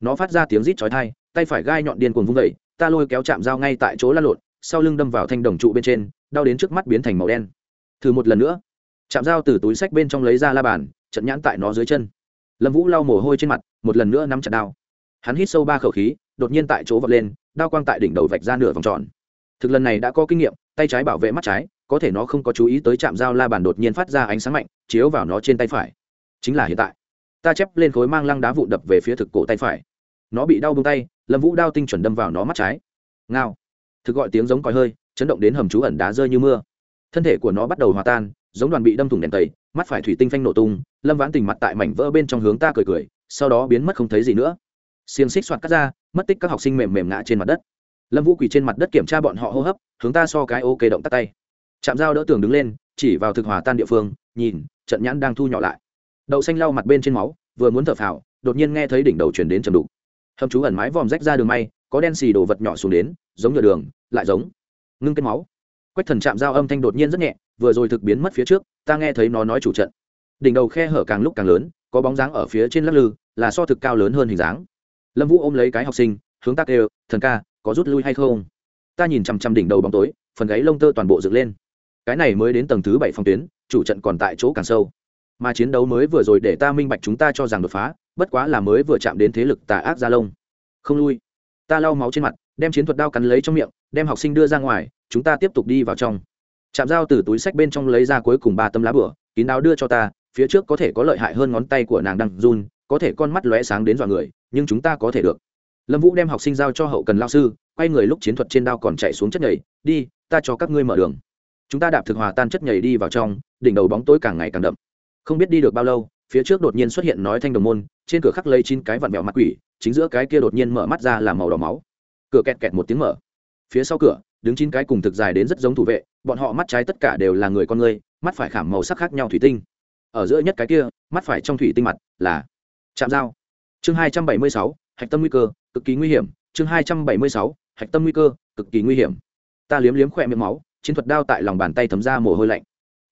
nó phát ra tiếng rít chói thai tay phải gai nhọn điên cuồng vung vẩy ta lôi kéo chạm dao ngay tại chỗ lăn lộn, sau lưng đâm vào thanh đồng trụ bên trên, đau đến trước mắt biến thành màu đen. Thử một lần nữa chạm dao từ túi sách bên trong lấy ra la bàn trận nhãn tại nó dưới chân. Lâm vũ lau mồ hôi trên mặt, một lần nữa nắm chặt đao. Hắn hít sâu ba khẩu khí, đột nhiên tại chỗ vật lên, đao quang tại đỉnh đầu vạch ra nửa vòng tròn. Thực lần này đã có kinh nghiệm, tay trái bảo vệ mắt trái, có thể nó không có chú ý tới chạm dao la bàn đột nhiên phát ra ánh sáng mạnh, chiếu vào nó trên tay phải. Chính là hiện tại. Ta chép lên khối mang lăng đá vụn đập về phía thực cổ tay phải. Nó bị đau bông tay, lâm vũ đao tinh chuẩn đâm vào nó mắt trái. Ngao. Thực gọi tiếng giống còi hơi, chấn động đến hầm trú ẩn đá rơi như mưa. Thân thể của nó bắt đầu hòa tan giống đoàn bị đâm thủng đèn tẩy, mắt phải thủy tinh phanh nổ tung, lâm vãn tình mặt tại mảnh vỡ bên trong hướng ta cười cười, sau đó biến mất không thấy gì nữa. Xiềng xích soạt cắt ra, mất tích các học sinh mềm mềm ngã trên mặt đất. Lâm vũ quỳ trên mặt đất kiểm tra bọn họ hô hấp, hướng ta so cái ok động tắt tay. Chạm dao đỡ tường đứng lên, chỉ vào thực hòa tan địa phương, nhìn, trận nhãn đang thu nhỏ lại. Đậu xanh lau mặt bên trên máu, vừa muốn thở phào, đột nhiên nghe thấy đỉnh đầu chuyển đến trầm đục. Hầm chú ẩn mái vòm rách ra đường may, có đen xì đồ vật nhỏ xuống đến, giống nhựa đường, lại giống ngưng kết máu. Quách thần chạm dao âm thanh đột nhiên rất nhẹ vừa rồi thực biến mất phía trước, ta nghe thấy nó nói chủ trận. Đỉnh đầu khe hở càng lúc càng lớn, có bóng dáng ở phía trên lắc lư, là so thực cao lớn hơn hình dáng. Lâm vũ ôm lấy cái học sinh, hướng tác đều thần ca, có rút lui hay không? Ta nhìn chằm chằm đỉnh đầu bóng tối, phần gáy lông tơ toàn bộ dựng lên. Cái này mới đến tầng thứ bảy phòng tuyến, chủ trận còn tại chỗ càng sâu. Mà chiến đấu mới vừa rồi để ta minh bạch chúng ta cho rằng đột phá, bất quá là mới vừa chạm đến thế lực tà ác gia lông. Không lui. Ta lau máu trên mặt, đem chiến thuật đao cắn lấy trong miệng, đem học sinh đưa ra ngoài, chúng ta tiếp tục đi vào trong chạm dao từ túi sách bên trong lấy ra cuối cùng ba tấm lá bửa, kín đáo đưa cho ta, phía trước có thể có lợi hại hơn ngón tay của nàng đang run, có thể con mắt lóe sáng đến dọa người, nhưng chúng ta có thể được. Lâm vũ đem học sinh giao cho hậu cần lao sư, quay người lúc chiến thuật trên đao còn chạy xuống chất nhảy, đi, ta cho các ngươi mở đường. Chúng ta đạp thực hòa tan chất nhảy đi vào trong, đỉnh đầu bóng tối càng ngày càng đậm. Không biết đi được bao lâu, phía trước đột nhiên xuất hiện nói thanh đồng môn, trên cửa khắc lây chín cái vặn vẹo mặt quỷ, chính giữa cái kia đột nhiên mở mắt ra làm màu đỏ máu. Cửa kẹt kẹt một tiếng mở. Phía sau cửa, đứng chín cái cùng thực dài đến rất giống thủ vệ bọn họ mắt trái tất cả đều là người con người mắt phải khảm màu sắc khác nhau thủy tinh. Ở giữa nhất cái kia, mắt phải trong thủy tinh mặt là chạm dao chương hai trăm bảy mươi sáu, hạch tâm nguy cơ, cực kỳ nguy hiểm. Chương hai trăm bảy mươi sáu, hạch tâm nguy cơ, cực kỳ nguy hiểm. Ta liếm liếm khỏe miệng máu, chiến thuật đao tại lòng bàn tay thấm ra mồ hôi lạnh.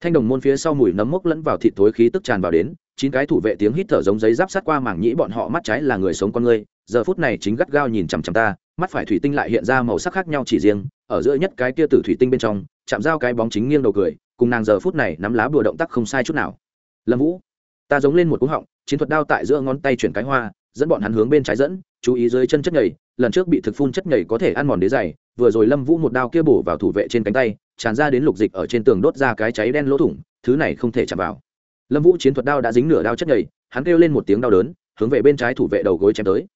Thanh đồng môn phía sau mùi nấm mốc lẫn vào thịt thối khí tức tràn vào đến, chín cái thủ vệ tiếng hít thở giống giấy giáp sát qua mảng nhĩ bọn họ mắt trái là người sống con người giờ phút này chính gắt gao nhìn chằm chằm ta, mắt phải thủy tinh lại hiện ra màu sắc khác nhau chỉ riêng ở giữa nhất cái kia tử thủy tinh bên trong, chạm dao cái bóng chính nghiêng đầu cười, cùng nàng giờ phút này nắm lá bùa động tác không sai chút nào. Lâm vũ, ta giống lên một cú họng, chiến thuật đao tại giữa ngón tay chuyển cái hoa, dẫn bọn hắn hướng bên trái dẫn, chú ý dưới chân chất nhảy lần trước bị thực phun chất nhảy có thể ăn mòn đế dày vừa rồi lâm vũ một đao kia bổ vào thủ vệ trên cánh tay, tràn ra đến lục dịch ở trên tường đốt ra cái cháy đen lỗ thủng, thứ này không thể chạm vào. Lâm vũ chiến thuật đao đã dính nửa đao chất nhảy hắn kêu lên một tiếng đau đớn, hướng về bên trái thủ vệ đầu gối chém tới.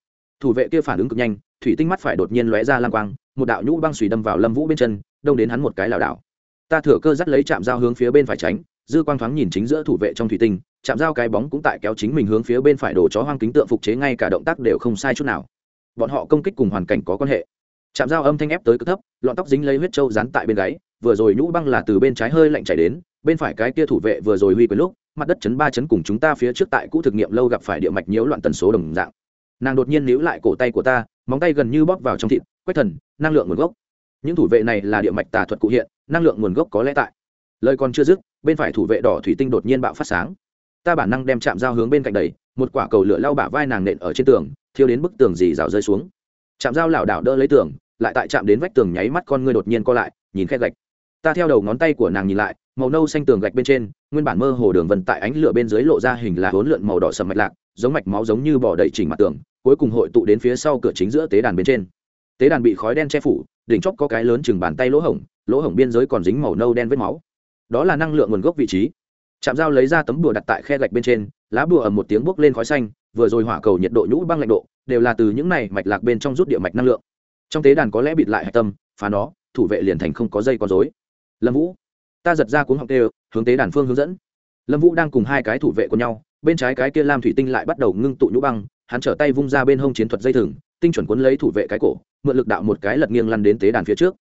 Thủ vệ kia phản ứng cực nhanh, thủy tinh mắt phải đột nhiên lóe ra lang quang một đạo nhũ băng xùy đâm vào lâm vũ bên chân, đông đến hắn một cái lảo đảo. Ta thừa cơ dắt lấy chạm dao hướng phía bên phải tránh, dư quang thoáng nhìn chính giữa thủ vệ trong thủy tinh chạm dao cái bóng cũng tại kéo chính mình hướng phía bên phải đổ chó hoang kính tượng phục chế ngay cả động tác đều không sai chút nào. Bọn họ công kích cùng hoàn cảnh có quan hệ. Chạm dao âm thanh ép tới cực thấp, lọn tóc dính lấy huyết trâu dán tại bên gáy, vừa rồi nhũ băng là từ bên trái hơi lạnh chảy đến, bên phải cái kia thủ vệ vừa rồi huy quyền lúc, mặt đất chấn ba chấn cùng chúng ta phía trước tại cũ thực nghiệm lâu gặp phải địa mạch nhiễu loạn tần số đồng dạng. Nàng đột nhiên níu lại cổ tay của ta móng tay gần như bóp vào trong thịt quách thần, năng lượng nguồn gốc. Những thủ vệ này là địa mạch tà thuật cụ hiện, năng lượng nguồn gốc có lẽ tại. Lời còn chưa dứt, bên phải thủ vệ đỏ thủy tinh đột nhiên bạo phát sáng. Ta bản năng đem chạm dao hướng bên cạnh đầy một quả cầu lửa lao bả vai nàng nện ở trên tường, thiêu đến bức tường dì rào rơi xuống. Chạm dao lảo đảo đỡ lấy tường, lại tại chạm đến vách tường nháy mắt con ngươi đột nhiên co lại, nhìn khe gạch. Ta theo đầu ngón tay của nàng nhìn lại màu nâu xanh tường gạch bên trên, nguyên bản mơ hồ đường vân tại ánh lửa bên dưới lộ ra hình là hỗn lượn màu đỏ sầm mạch lạc, giống mạch máu giống như bỏ đầy chỉnh mặt tường, cuối cùng hội tụ đến phía sau cửa chính giữa tế đàn bên trên. Tế đàn bị khói đen che phủ, đỉnh chóp có cái lớn chừng bàn tay lỗ hổng lỗ hổng biên giới còn dính màu nâu đen vết máu. Đó là năng lượng nguồn gốc vị trí. Chạm dao lấy ra tấm bùa đặt tại khe gạch bên trên, lá bùa ở một tiếng bốc lên khói xanh, vừa rồi hỏa cầu nhiệt độ nhũ băng lạnh độ, đều là từ những này mạch lạc bên trong rút địa mạch năng lượng. Trong tế đàn có lẽ bịt lại hạch tâm, phá nó, thủ vệ liền thành không có dây con dối lâm vũ ta giật ra cuốn học tê hướng tế đàn phương hướng dẫn. Lâm vũ đang cùng hai cái thủ vệ của nhau, bên trái cái kia lam thủy tinh lại bắt đầu ngưng tụ nhũ băng, hắn trở tay vung ra bên hông chiến thuật dây thừng, tinh chuẩn cuốn lấy thủ vệ cái cổ, mượn lực đạo một cái lật nghiêng lăn đến tế đàn phía trước.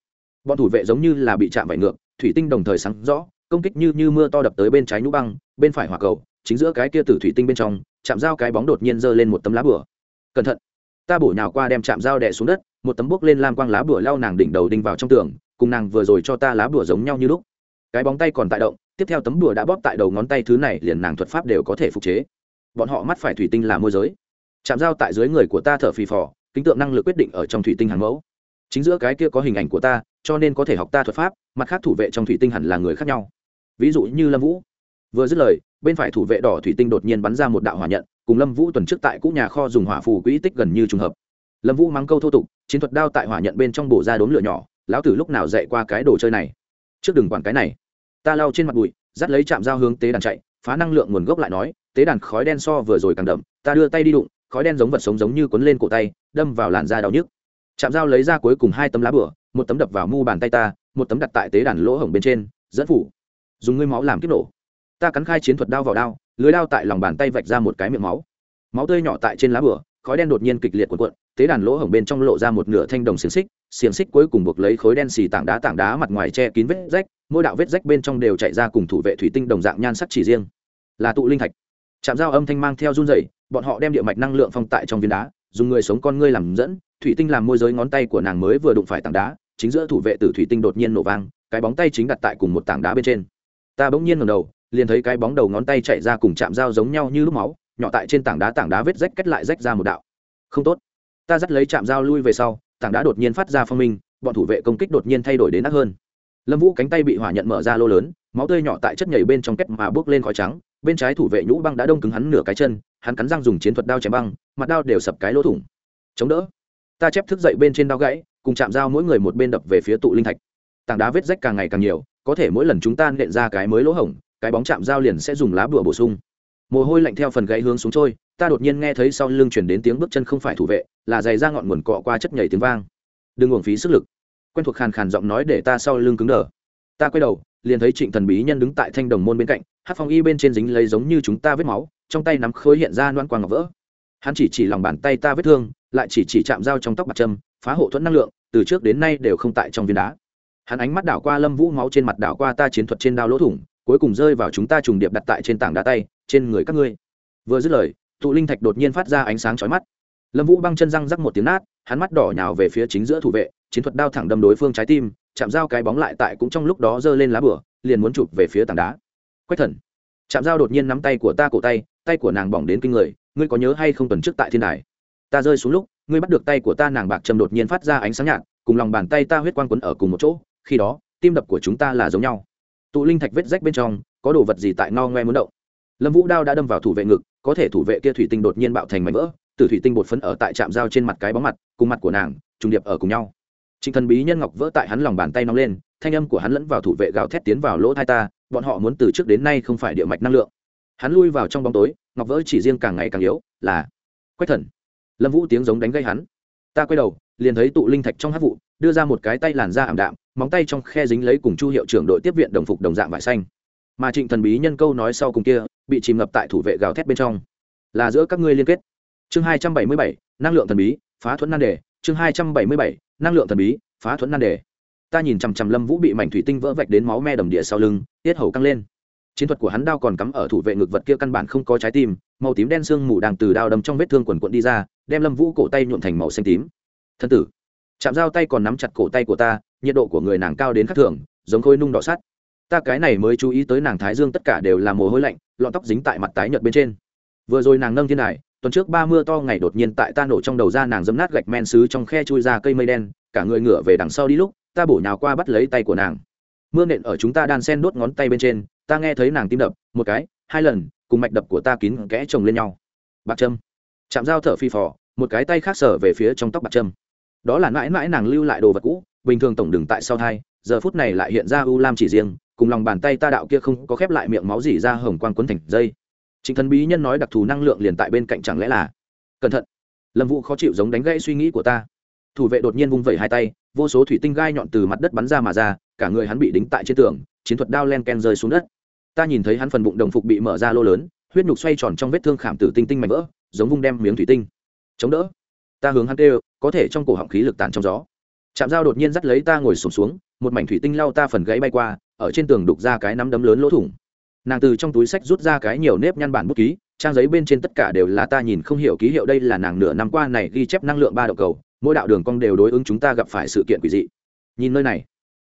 Bọn thủ vệ giống như là bị chạm vải ngược, thủy tinh đồng thời sáng rõ, công kích như như mưa to đập tới bên trái nhũ băng, bên phải hỏa cầu, chính giữa cái kia từ thủy tinh bên trong, chạm dao cái bóng đột nhiên giơ lên một tấm lá bửa cẩn thận, ta bổ nhào qua đem chạm dao đè xuống đất, một tấm bốc lên lam quang lá bửa lao nàng đỉnh đầu đinh vào trong tường, cùng nàng vừa rồi cho ta lá bửa giống nhau như lúc cái bóng tay còn tại động, tiếp theo tấm đùa đã bóp tại đầu ngón tay thứ này, liền nàng thuật pháp đều có thể phục chế. Bọn họ mắt phải thủy tinh là môi giới. Chạm dao tại dưới người của ta thở phì phò, kính tượng năng lực quyết định ở trong thủy tinh hàng mẫu. Chính giữa cái kia có hình ảnh của ta, cho nên có thể học ta thuật pháp, mặt khác thủ vệ trong thủy tinh hẳn là người khác nhau. Ví dụ như lâm vũ. Vừa dứt lời, bên phải thủ vệ đỏ thủy tinh đột nhiên bắn ra một đạo hỏa nhận, cùng lâm vũ tuần trước tại cũ nhà kho dùng hỏa phù quỹ tích gần như trùng hợp. Lâm vũ mắng câu thô tục, chiến thuật đao tại hỏa nhận bên trong bổ ra đốm lửa nhỏ, lão tử lúc nào dạy qua cái đồ chơi này? Trước đừng quản cái này. Ta lao trên mặt bụi, dắt lấy chạm dao hướng tế đàn chạy, phá năng lượng nguồn gốc lại nói, tế đàn khói đen so vừa rồi càng đậm, ta đưa tay đi đụng, khói đen giống vật sống giống như quấn lên cổ tay, đâm vào làn da đau nhức. Chạm dao lấy ra cuối cùng hai tấm lá bửa, một tấm đập vào mu bàn tay ta, một tấm đặt tại tế đàn lỗ hổng bên trên, dẫn phủ. Dùng ngươi máu làm kích nổ. Ta cắn khai chiến thuật đao vào đao, lưới đao tại lòng bàn tay vạch ra một cái miệng máu. Máu tươi nhỏ tại trên lá bửa, khói đen đột nhiên kịch liệt cuộn cuộn tế đàn lỗ hổng bên trong lộ ra một nửa thanh đồng xiềng xích xiềng xích cuối cùng buộc lấy khối đen xì tảng đá tảng đá mặt ngoài che kín vết rách, mỗi đạo vết rách bên trong đều chạy ra cùng thủ vệ thủy tinh đồng dạng nhan sắc chỉ riêng. Là tụ linh thạch. Chạm dao âm thanh mang theo run rẩy, bọn họ đem địa mạch năng lượng phong tại trong viên đá, dùng người sống con ngươi làm dẫn, thủy tinh làm môi giới ngón tay của nàng mới vừa đụng phải tảng đá, chính giữa thủ vệ tử thủy tinh đột nhiên nổ vang, cái bóng tay chính đặt tại cùng một tảng đá bên trên. Ta bỗng nhiên ngẩng đầu, liền thấy cái bóng đầu ngón tay chạy ra cùng chạm dao giống nhau như lúc máu, nhỏ tại trên tảng đá tảng đá vết rách cách lại rách ra một đạo. Không tốt ta dắt lấy chạm dao lui về sau, tảng đá đột nhiên phát ra phong minh, bọn thủ vệ công kích đột nhiên thay đổi đến ác hơn. Lâm vũ cánh tay bị hỏa nhận mở ra lô lớn, máu tươi nhỏ tại chất nhảy bên trong kết mà bước lên khói trắng, bên trái thủ vệ nhũ băng đã đông cứng hắn nửa cái chân, hắn cắn răng dùng chiến thuật đao chém băng, mặt đao đều sập cái lỗ thủng. Chống đỡ. Ta chép thức dậy bên trên đao gãy, cùng chạm dao mỗi người một bên đập về phía tụ linh thạch. Tảng đá vết rách càng ngày càng nhiều, có thể mỗi lần chúng ta nện ra cái mới lỗ hổng, cái bóng chạm dao liền sẽ dùng lá bùa bổ sung mồ hôi lạnh theo phần gãy hướng xuống trôi, ta đột nhiên nghe thấy sau lưng chuyển đến tiếng bước chân không phải thủ vệ, là giày ra ngọn nguồn cọ qua chất nhảy tiếng vang. Đừng uổng phí sức lực. Quen thuộc khàn khàn giọng nói để ta sau lưng cứng đờ. Ta quay đầu, liền thấy trịnh thần bí nhân đứng tại thanh đồng môn bên cạnh, hát phong y bên trên dính lấy giống như chúng ta vết máu, trong tay nắm khối hiện ra loan quang ngọc vỡ. Hắn chỉ chỉ lòng bàn tay ta vết thương, lại chỉ chỉ chạm dao trong tóc bạc trâm, phá hộ thuẫn năng lượng, từ trước đến nay đều không tại trong viên đá. Hắn ánh mắt đảo qua lâm vũ máu trên mặt đảo qua ta chiến thuật trên đao lỗ thủng cuối cùng rơi vào chúng ta trùng điệp đặt tại trên tảng đá tay, trên người các ngươi. Vừa dứt lời, tụ linh thạch đột nhiên phát ra ánh sáng chói mắt. Lâm vũ băng chân răng rắc một tiếng nát, hắn mắt đỏ nhào về phía chính giữa thủ vệ, chiến thuật đao thẳng đâm đối phương trái tim, chạm dao cái bóng lại tại cũng trong lúc đó giơ lên lá bửa liền muốn chụp về phía tảng đá. Quách thần. Chạm dao đột nhiên nắm tay của ta cổ tay tay của nàng bỏng đến kinh người, ngươi có nhớ hay không tuần trước tại thiên đài? Ta rơi xuống lúc, ngươi bắt được tay của ta nàng bạc trầm đột nhiên phát ra ánh sáng nhạt, cùng lòng bàn tay ta huyết quang quấn ở cùng một chỗ, khi đó, tim đập của chúng ta là giống nhau tụ linh thạch vết rách bên trong, có đồ vật gì tại no ngoe muốn động? Lâm vũ đao đã đâm vào thủ vệ ngực, có thể thủ vệ kia thủy tinh đột nhiên bạo thành mảnh vỡ từ thủy tinh bột phấn ở tại trạm dao trên mặt cái bóng mặt, cùng mặt của nàng, trùng điệp ở cùng nhau. Trịnh thần bí nhân ngọc vỡ tại hắn lòng bàn tay nóng lên, thanh âm của hắn lẫn vào thủ vệ gào thét tiến vào lỗ thai ta, bọn họ muốn từ trước đến nay không phải địa mạch năng lượng. Hắn lui vào trong bóng tối, ngọc vỡ chỉ riêng càng ngày càng yếu, là quách thần. Lâm vũ tiếng giống đánh gây hắn ta quay đầu, liền thấy tụ linh thạch trong hát vụ, đưa ra một cái tay làn da ảm đạm, móng tay trong khe dính lấy cùng chu hiệu trưởng đội tiếp viện đồng phục đồng dạng vải xanh. Mà trịnh thần bí nhân câu nói sau cùng kia, bị chìm ngập tại thủ vệ gào thét bên trong. Là giữa các ngươi liên kết. Chương hai trăm bảy mươi bảy, năng lượng thần bí, phá thuẫn nan đề. Chương hai trăm bảy mươi bảy, năng lượng thần bí, phá thuẫn nan đề. Ta nhìn chằm chằm lâm vũ bị mảnh thủy tinh vỡ vạch đến máu me đầm địa sau lưng, tiết hầu căng lên. Chiến thuật của hắn đao còn cắm ở thủ vệ ngực vật kia căn bản không có trái tim, màu tím đen sương mù đang từ đao đâm trong vết thương quần quận đi ra đem lâm vũ cổ tay nhuộm thành màu xanh tím. Thân tử. Chạm dao tay còn nắm chặt cổ tay của ta, nhiệt độ của người nàng cao đến khắc thường, giống khôi nung đỏ sắt. Ta cái này mới chú ý tới nàng thái dương tất cả đều là mồ hôi lạnh, lọn tóc dính tại mặt tái nhợt bên trên. Vừa rồi nàng nâng thiên này tuần trước ba mưa to ngày đột nhiên tại ta nổ trong đầu ra nàng dấm nát gạch men xứ trong khe chui ra cây mây đen, cả người ngửa về đằng sau đi lúc, ta bổ nhào qua bắt lấy tay của nàng. Mưa nện ở chúng ta đan sen đốt ngón tay bên trên, ta nghe thấy nàng tim đập, một cái, hai lần, cùng mạch đập của ta kín kẽ chồng lên nhau. Bạc trâm chạm dao thở phi phò, một cái tay khác sở về phía trong tóc bạc trâm. Đó là mãi mãi nàng lưu lại đồ vật cũ, bình thường tổng đừng tại sau thai, giờ phút này lại hiện ra u lam chỉ riêng, cùng lòng bàn tay ta đạo kia không có khép lại miệng máu gì ra hồng quang quấn thành dây. Chính thần bí nhân nói đặc thù năng lượng liền tại bên cạnh chẳng lẽ là cẩn thận. Lâm vũ khó chịu giống đánh gãy suy nghĩ của ta. Thủ vệ đột nhiên vung vẩy hai tay, vô số thủy tinh gai nhọn từ mặt đất bắn ra mà ra, cả người hắn bị đính tại trên tường, chiến thuật đao len ken rơi xuống đất. Ta nhìn thấy hắn phần bụng đồng phục bị mở ra lô lớn, huyết nhục xoay tròn trong vết thương khảm tử tinh tinh mạnh vỡ giống vung đem miếng thủy tinh. Chống đỡ. Ta hướng hắn kêu có thể trong cổ họng khí lực tàn trong gió. Chạm dao đột nhiên dắt lấy ta ngồi sụp xuống, xuống một mảnh thủy tinh lao ta phần gãy bay qua ở trên tường đục ra cái nắm đấm lớn lỗ thủng. Nàng từ trong túi sách rút ra cái nhiều nếp nhăn bản bút ký trang giấy bên trên tất cả đều là ta nhìn không hiểu ký hiệu đây là nàng nửa năm qua này ghi chép năng lượng ba đậu cầu mỗi đạo đường cong đều đối ứng chúng ta gặp phải sự kiện quỷ dị. Nhìn nơi này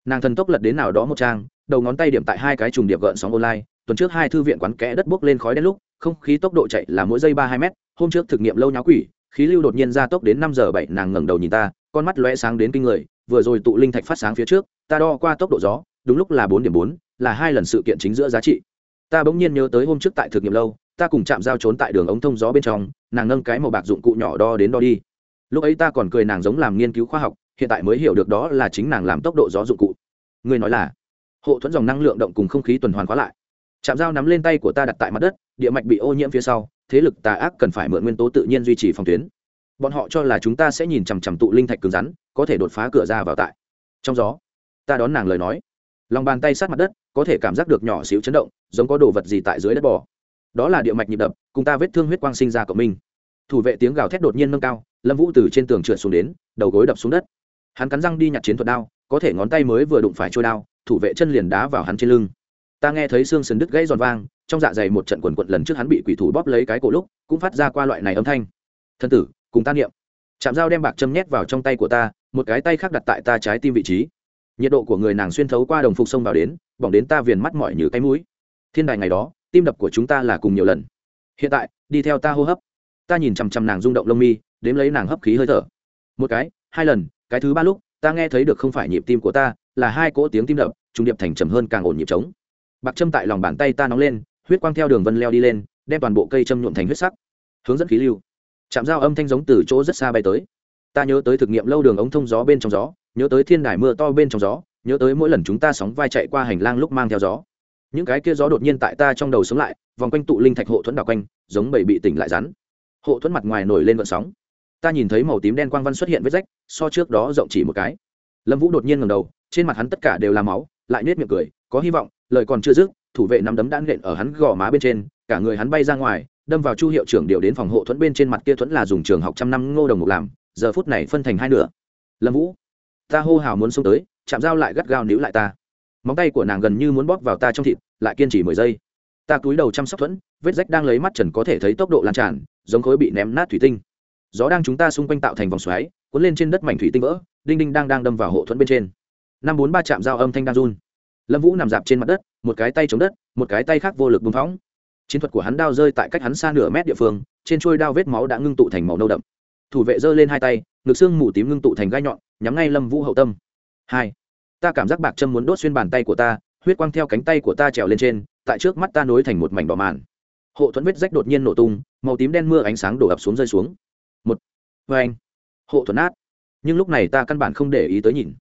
nàng thần tốc lật đến nào đó một trang đầu ngón tay điểm tại hai cái trùng điệp gợn sóng online tuần trước hai thư viện quán kẽ đất bốc lên khói đen lúc không khí tốc độ chạy là mỗi giây ba hai m hôm trước thực nghiệm lâu nháo quỷ, khí lưu đột nhiên ra tốc đến năm giờ bảy, nàng ngẩng đầu nhìn ta, con mắt lóe sáng đến kinh người, vừa rồi tụ linh thạch phát sáng phía trước, ta đo qua tốc độ gió, đúng lúc là bốn điểm bốn, là hai lần sự kiện chính giữa giá trị. Ta bỗng nhiên nhớ tới hôm trước tại thực nghiệm lâu, ta cùng chạm giao trốn tại đường ống thông gió bên trong, nàng nâng cái màu bạc dụng cụ nhỏ đo đến đo đi. Lúc ấy ta còn cười nàng giống làm nghiên cứu khoa học, hiện tại mới hiểu được đó là chính nàng làm tốc độ gió dụng cụ. Người nói là, hộ thuẫn dòng năng lượng động cùng không khí tuần hoàn khóa lại chạm dao nắm lên tay của ta đặt tại mặt đất, địa mạch bị ô nhiễm phía sau, thế lực tà ác cần phải mượn nguyên tố tự nhiên duy trì phòng tuyến. Bọn họ cho là chúng ta sẽ nhìn chằm chằm tụ linh thạch cứng rắn, có thể đột phá cửa ra vào tại. Trong gió, ta đón nàng lời nói. Lòng bàn tay sát mặt đất, có thể cảm giác được nhỏ xíu chấn động, giống có đồ vật gì tại dưới đất bò. Đó là địa mạch nhịp đập, cùng ta vết thương huyết quang sinh ra của mình thủ vệ tiếng gào thét đột nhiên nâng cao, lâm vũ từ trên tường trượt xuống đến, đầu gối đập xuống đất. Hắn cắn răng đi nhặt chiến thuật đao, có thể ngón tay mới vừa đụng phải trôi đao, thủ vệ chân liền đá vào hắn trên lưng ta nghe thấy xương sườn đứt gãy giòn vang, trong dạ dày một trận quần quận lần trước hắn bị quỷ thủ bóp lấy cái cổ lúc, cũng phát ra qua loại này âm thanh. Thân tử, cùng ta niệm. Chạm dao đem bạc châm nhét vào trong tay của ta, một cái tay khác đặt tại ta trái tim vị trí. Nhiệt độ của người nàng xuyên thấu qua đồng phục sông vào đến, bỏng đến ta viền mắt mỏi như cái mũi. Thiên đài ngày đó, tim đập của chúng ta là cùng nhiều lần. Hiện tại, đi theo ta hô hấp. Ta nhìn chằm chằm nàng rung động lông mi, đếm lấy nàng hấp khí hơi thở. Một cái, hai lần, cái thứ ba lúc, ta nghe thấy được không phải nhịp tim của ta, là hai cỗ tiếng tim đập trung điệp thành trầm hơn càng ổn nhịp trống bạc châm tại lòng bàn tay ta nóng lên, huyết quang theo đường vân leo đi lên, đem toàn bộ cây châm nhuộm thành huyết sắc, hướng dẫn khí lưu. Chạm dao âm thanh giống từ chỗ rất xa bay tới. Ta nhớ tới thực nghiệm lâu đường ống thông gió bên trong gió, nhớ tới thiên đài mưa to bên trong gió, nhớ tới mỗi lần chúng ta sóng vai chạy qua hành lang lúc mang theo gió. Những cái kia gió đột nhiên tại ta trong đầu sống lại, vòng quanh tụ linh thạch hộ thuẫn đảo quanh, giống bầy bị tỉnh lại rắn. Hộ thuẫn mặt ngoài nổi lên vận sóng. Ta nhìn thấy màu tím đen quang văn xuất hiện vết rách, so trước đó rộng chỉ một cái. Lâm vũ đột nhiên ngầm đầu, trên mặt hắn tất cả đều là máu, lại nết miệng cười có hy vọng, lời còn chưa dứt, thủ vệ nắm đấm đã nện ở hắn gò má bên trên, cả người hắn bay ra ngoài, đâm vào chu hiệu trưởng điều đến phòng hộ thuẫn bên trên mặt kia thuẫn là dùng trường học trăm năm ngô đồng ngục làm, giờ phút này phân thành hai nửa. Lâm vũ, ta hô hào muốn xông tới, chạm dao lại gắt gao níu lại ta. Móng tay của nàng gần như muốn bóp vào ta trong thịt, lại kiên trì mười giây. Ta cúi đầu chăm sóc thuẫn, vết rách đang lấy mắt trần có thể thấy tốc độ lan tràn, giống khối bị ném nát thủy tinh. Gió đang chúng ta xung quanh tạo thành vòng xoáy, cuốn lên trên đất mảnh thủy tinh vỡ, đinh đinh đang đang đâm vào hộ thuẫn bên trên. Năm bốn ba chạm dao âm thanh đang run lâm vũ nằm dạp trên mặt đất, một cái tay chống đất, một cái tay khác vô lực bưng phóng. Chiến thuật của hắn đao rơi tại cách hắn xa nửa mét địa phương, trên trôi đao vết máu đã ngưng tụ thành màu nâu đậm. Thủ vệ giơ lên hai tay, ngực xương mù tím ngưng tụ thành gai nhọn, nhắm ngay lâm vũ hậu tâm. Hai, ta cảm giác bạc châm muốn đốt xuyên bàn tay của ta, huyết quang theo cánh tay của ta trèo lên trên, tại trước mắt ta nối thành một mảnh đỏ màn. Hộ thuẫn vết rách đột nhiên nổ tung, màu tím đen mưa ánh sáng đổ ập xuống rơi xuống. Một vê anh hộ thuẫn át. nhưng lúc này ta căn bản không để ý tới nhìn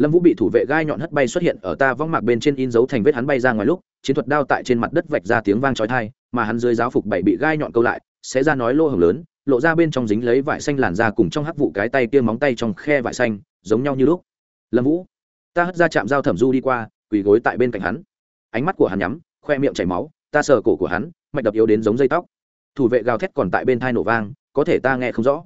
lâm vũ bị thủ vệ gai nhọn hất bay xuất hiện ở ta vong mạc bên trên in dấu thành vết hắn bay ra ngoài lúc, chiến thuật đao tại trên mặt đất vạch ra tiếng vang trói thai mà hắn dưới giáo phục bảy bị gai nhọn câu lại, sẽ ra nói lô hồng lớn, lộ ra bên trong dính lấy vải xanh làn ra cùng trong hắc vụ cái tay kia móng tay trong khe vải xanh, giống nhau như lúc. Lâm vũ, ta hất ra chạm dao thẩm du đi qua, quỳ gối tại bên cạnh hắn. Ánh mắt của hắn nhắm, khoe miệng chảy máu, ta sờ cổ của hắn, mạch đập yếu đến giống dây tóc. Thủ vệ gào thét còn tại bên thai nổ vang, có thể ta nghe không rõ.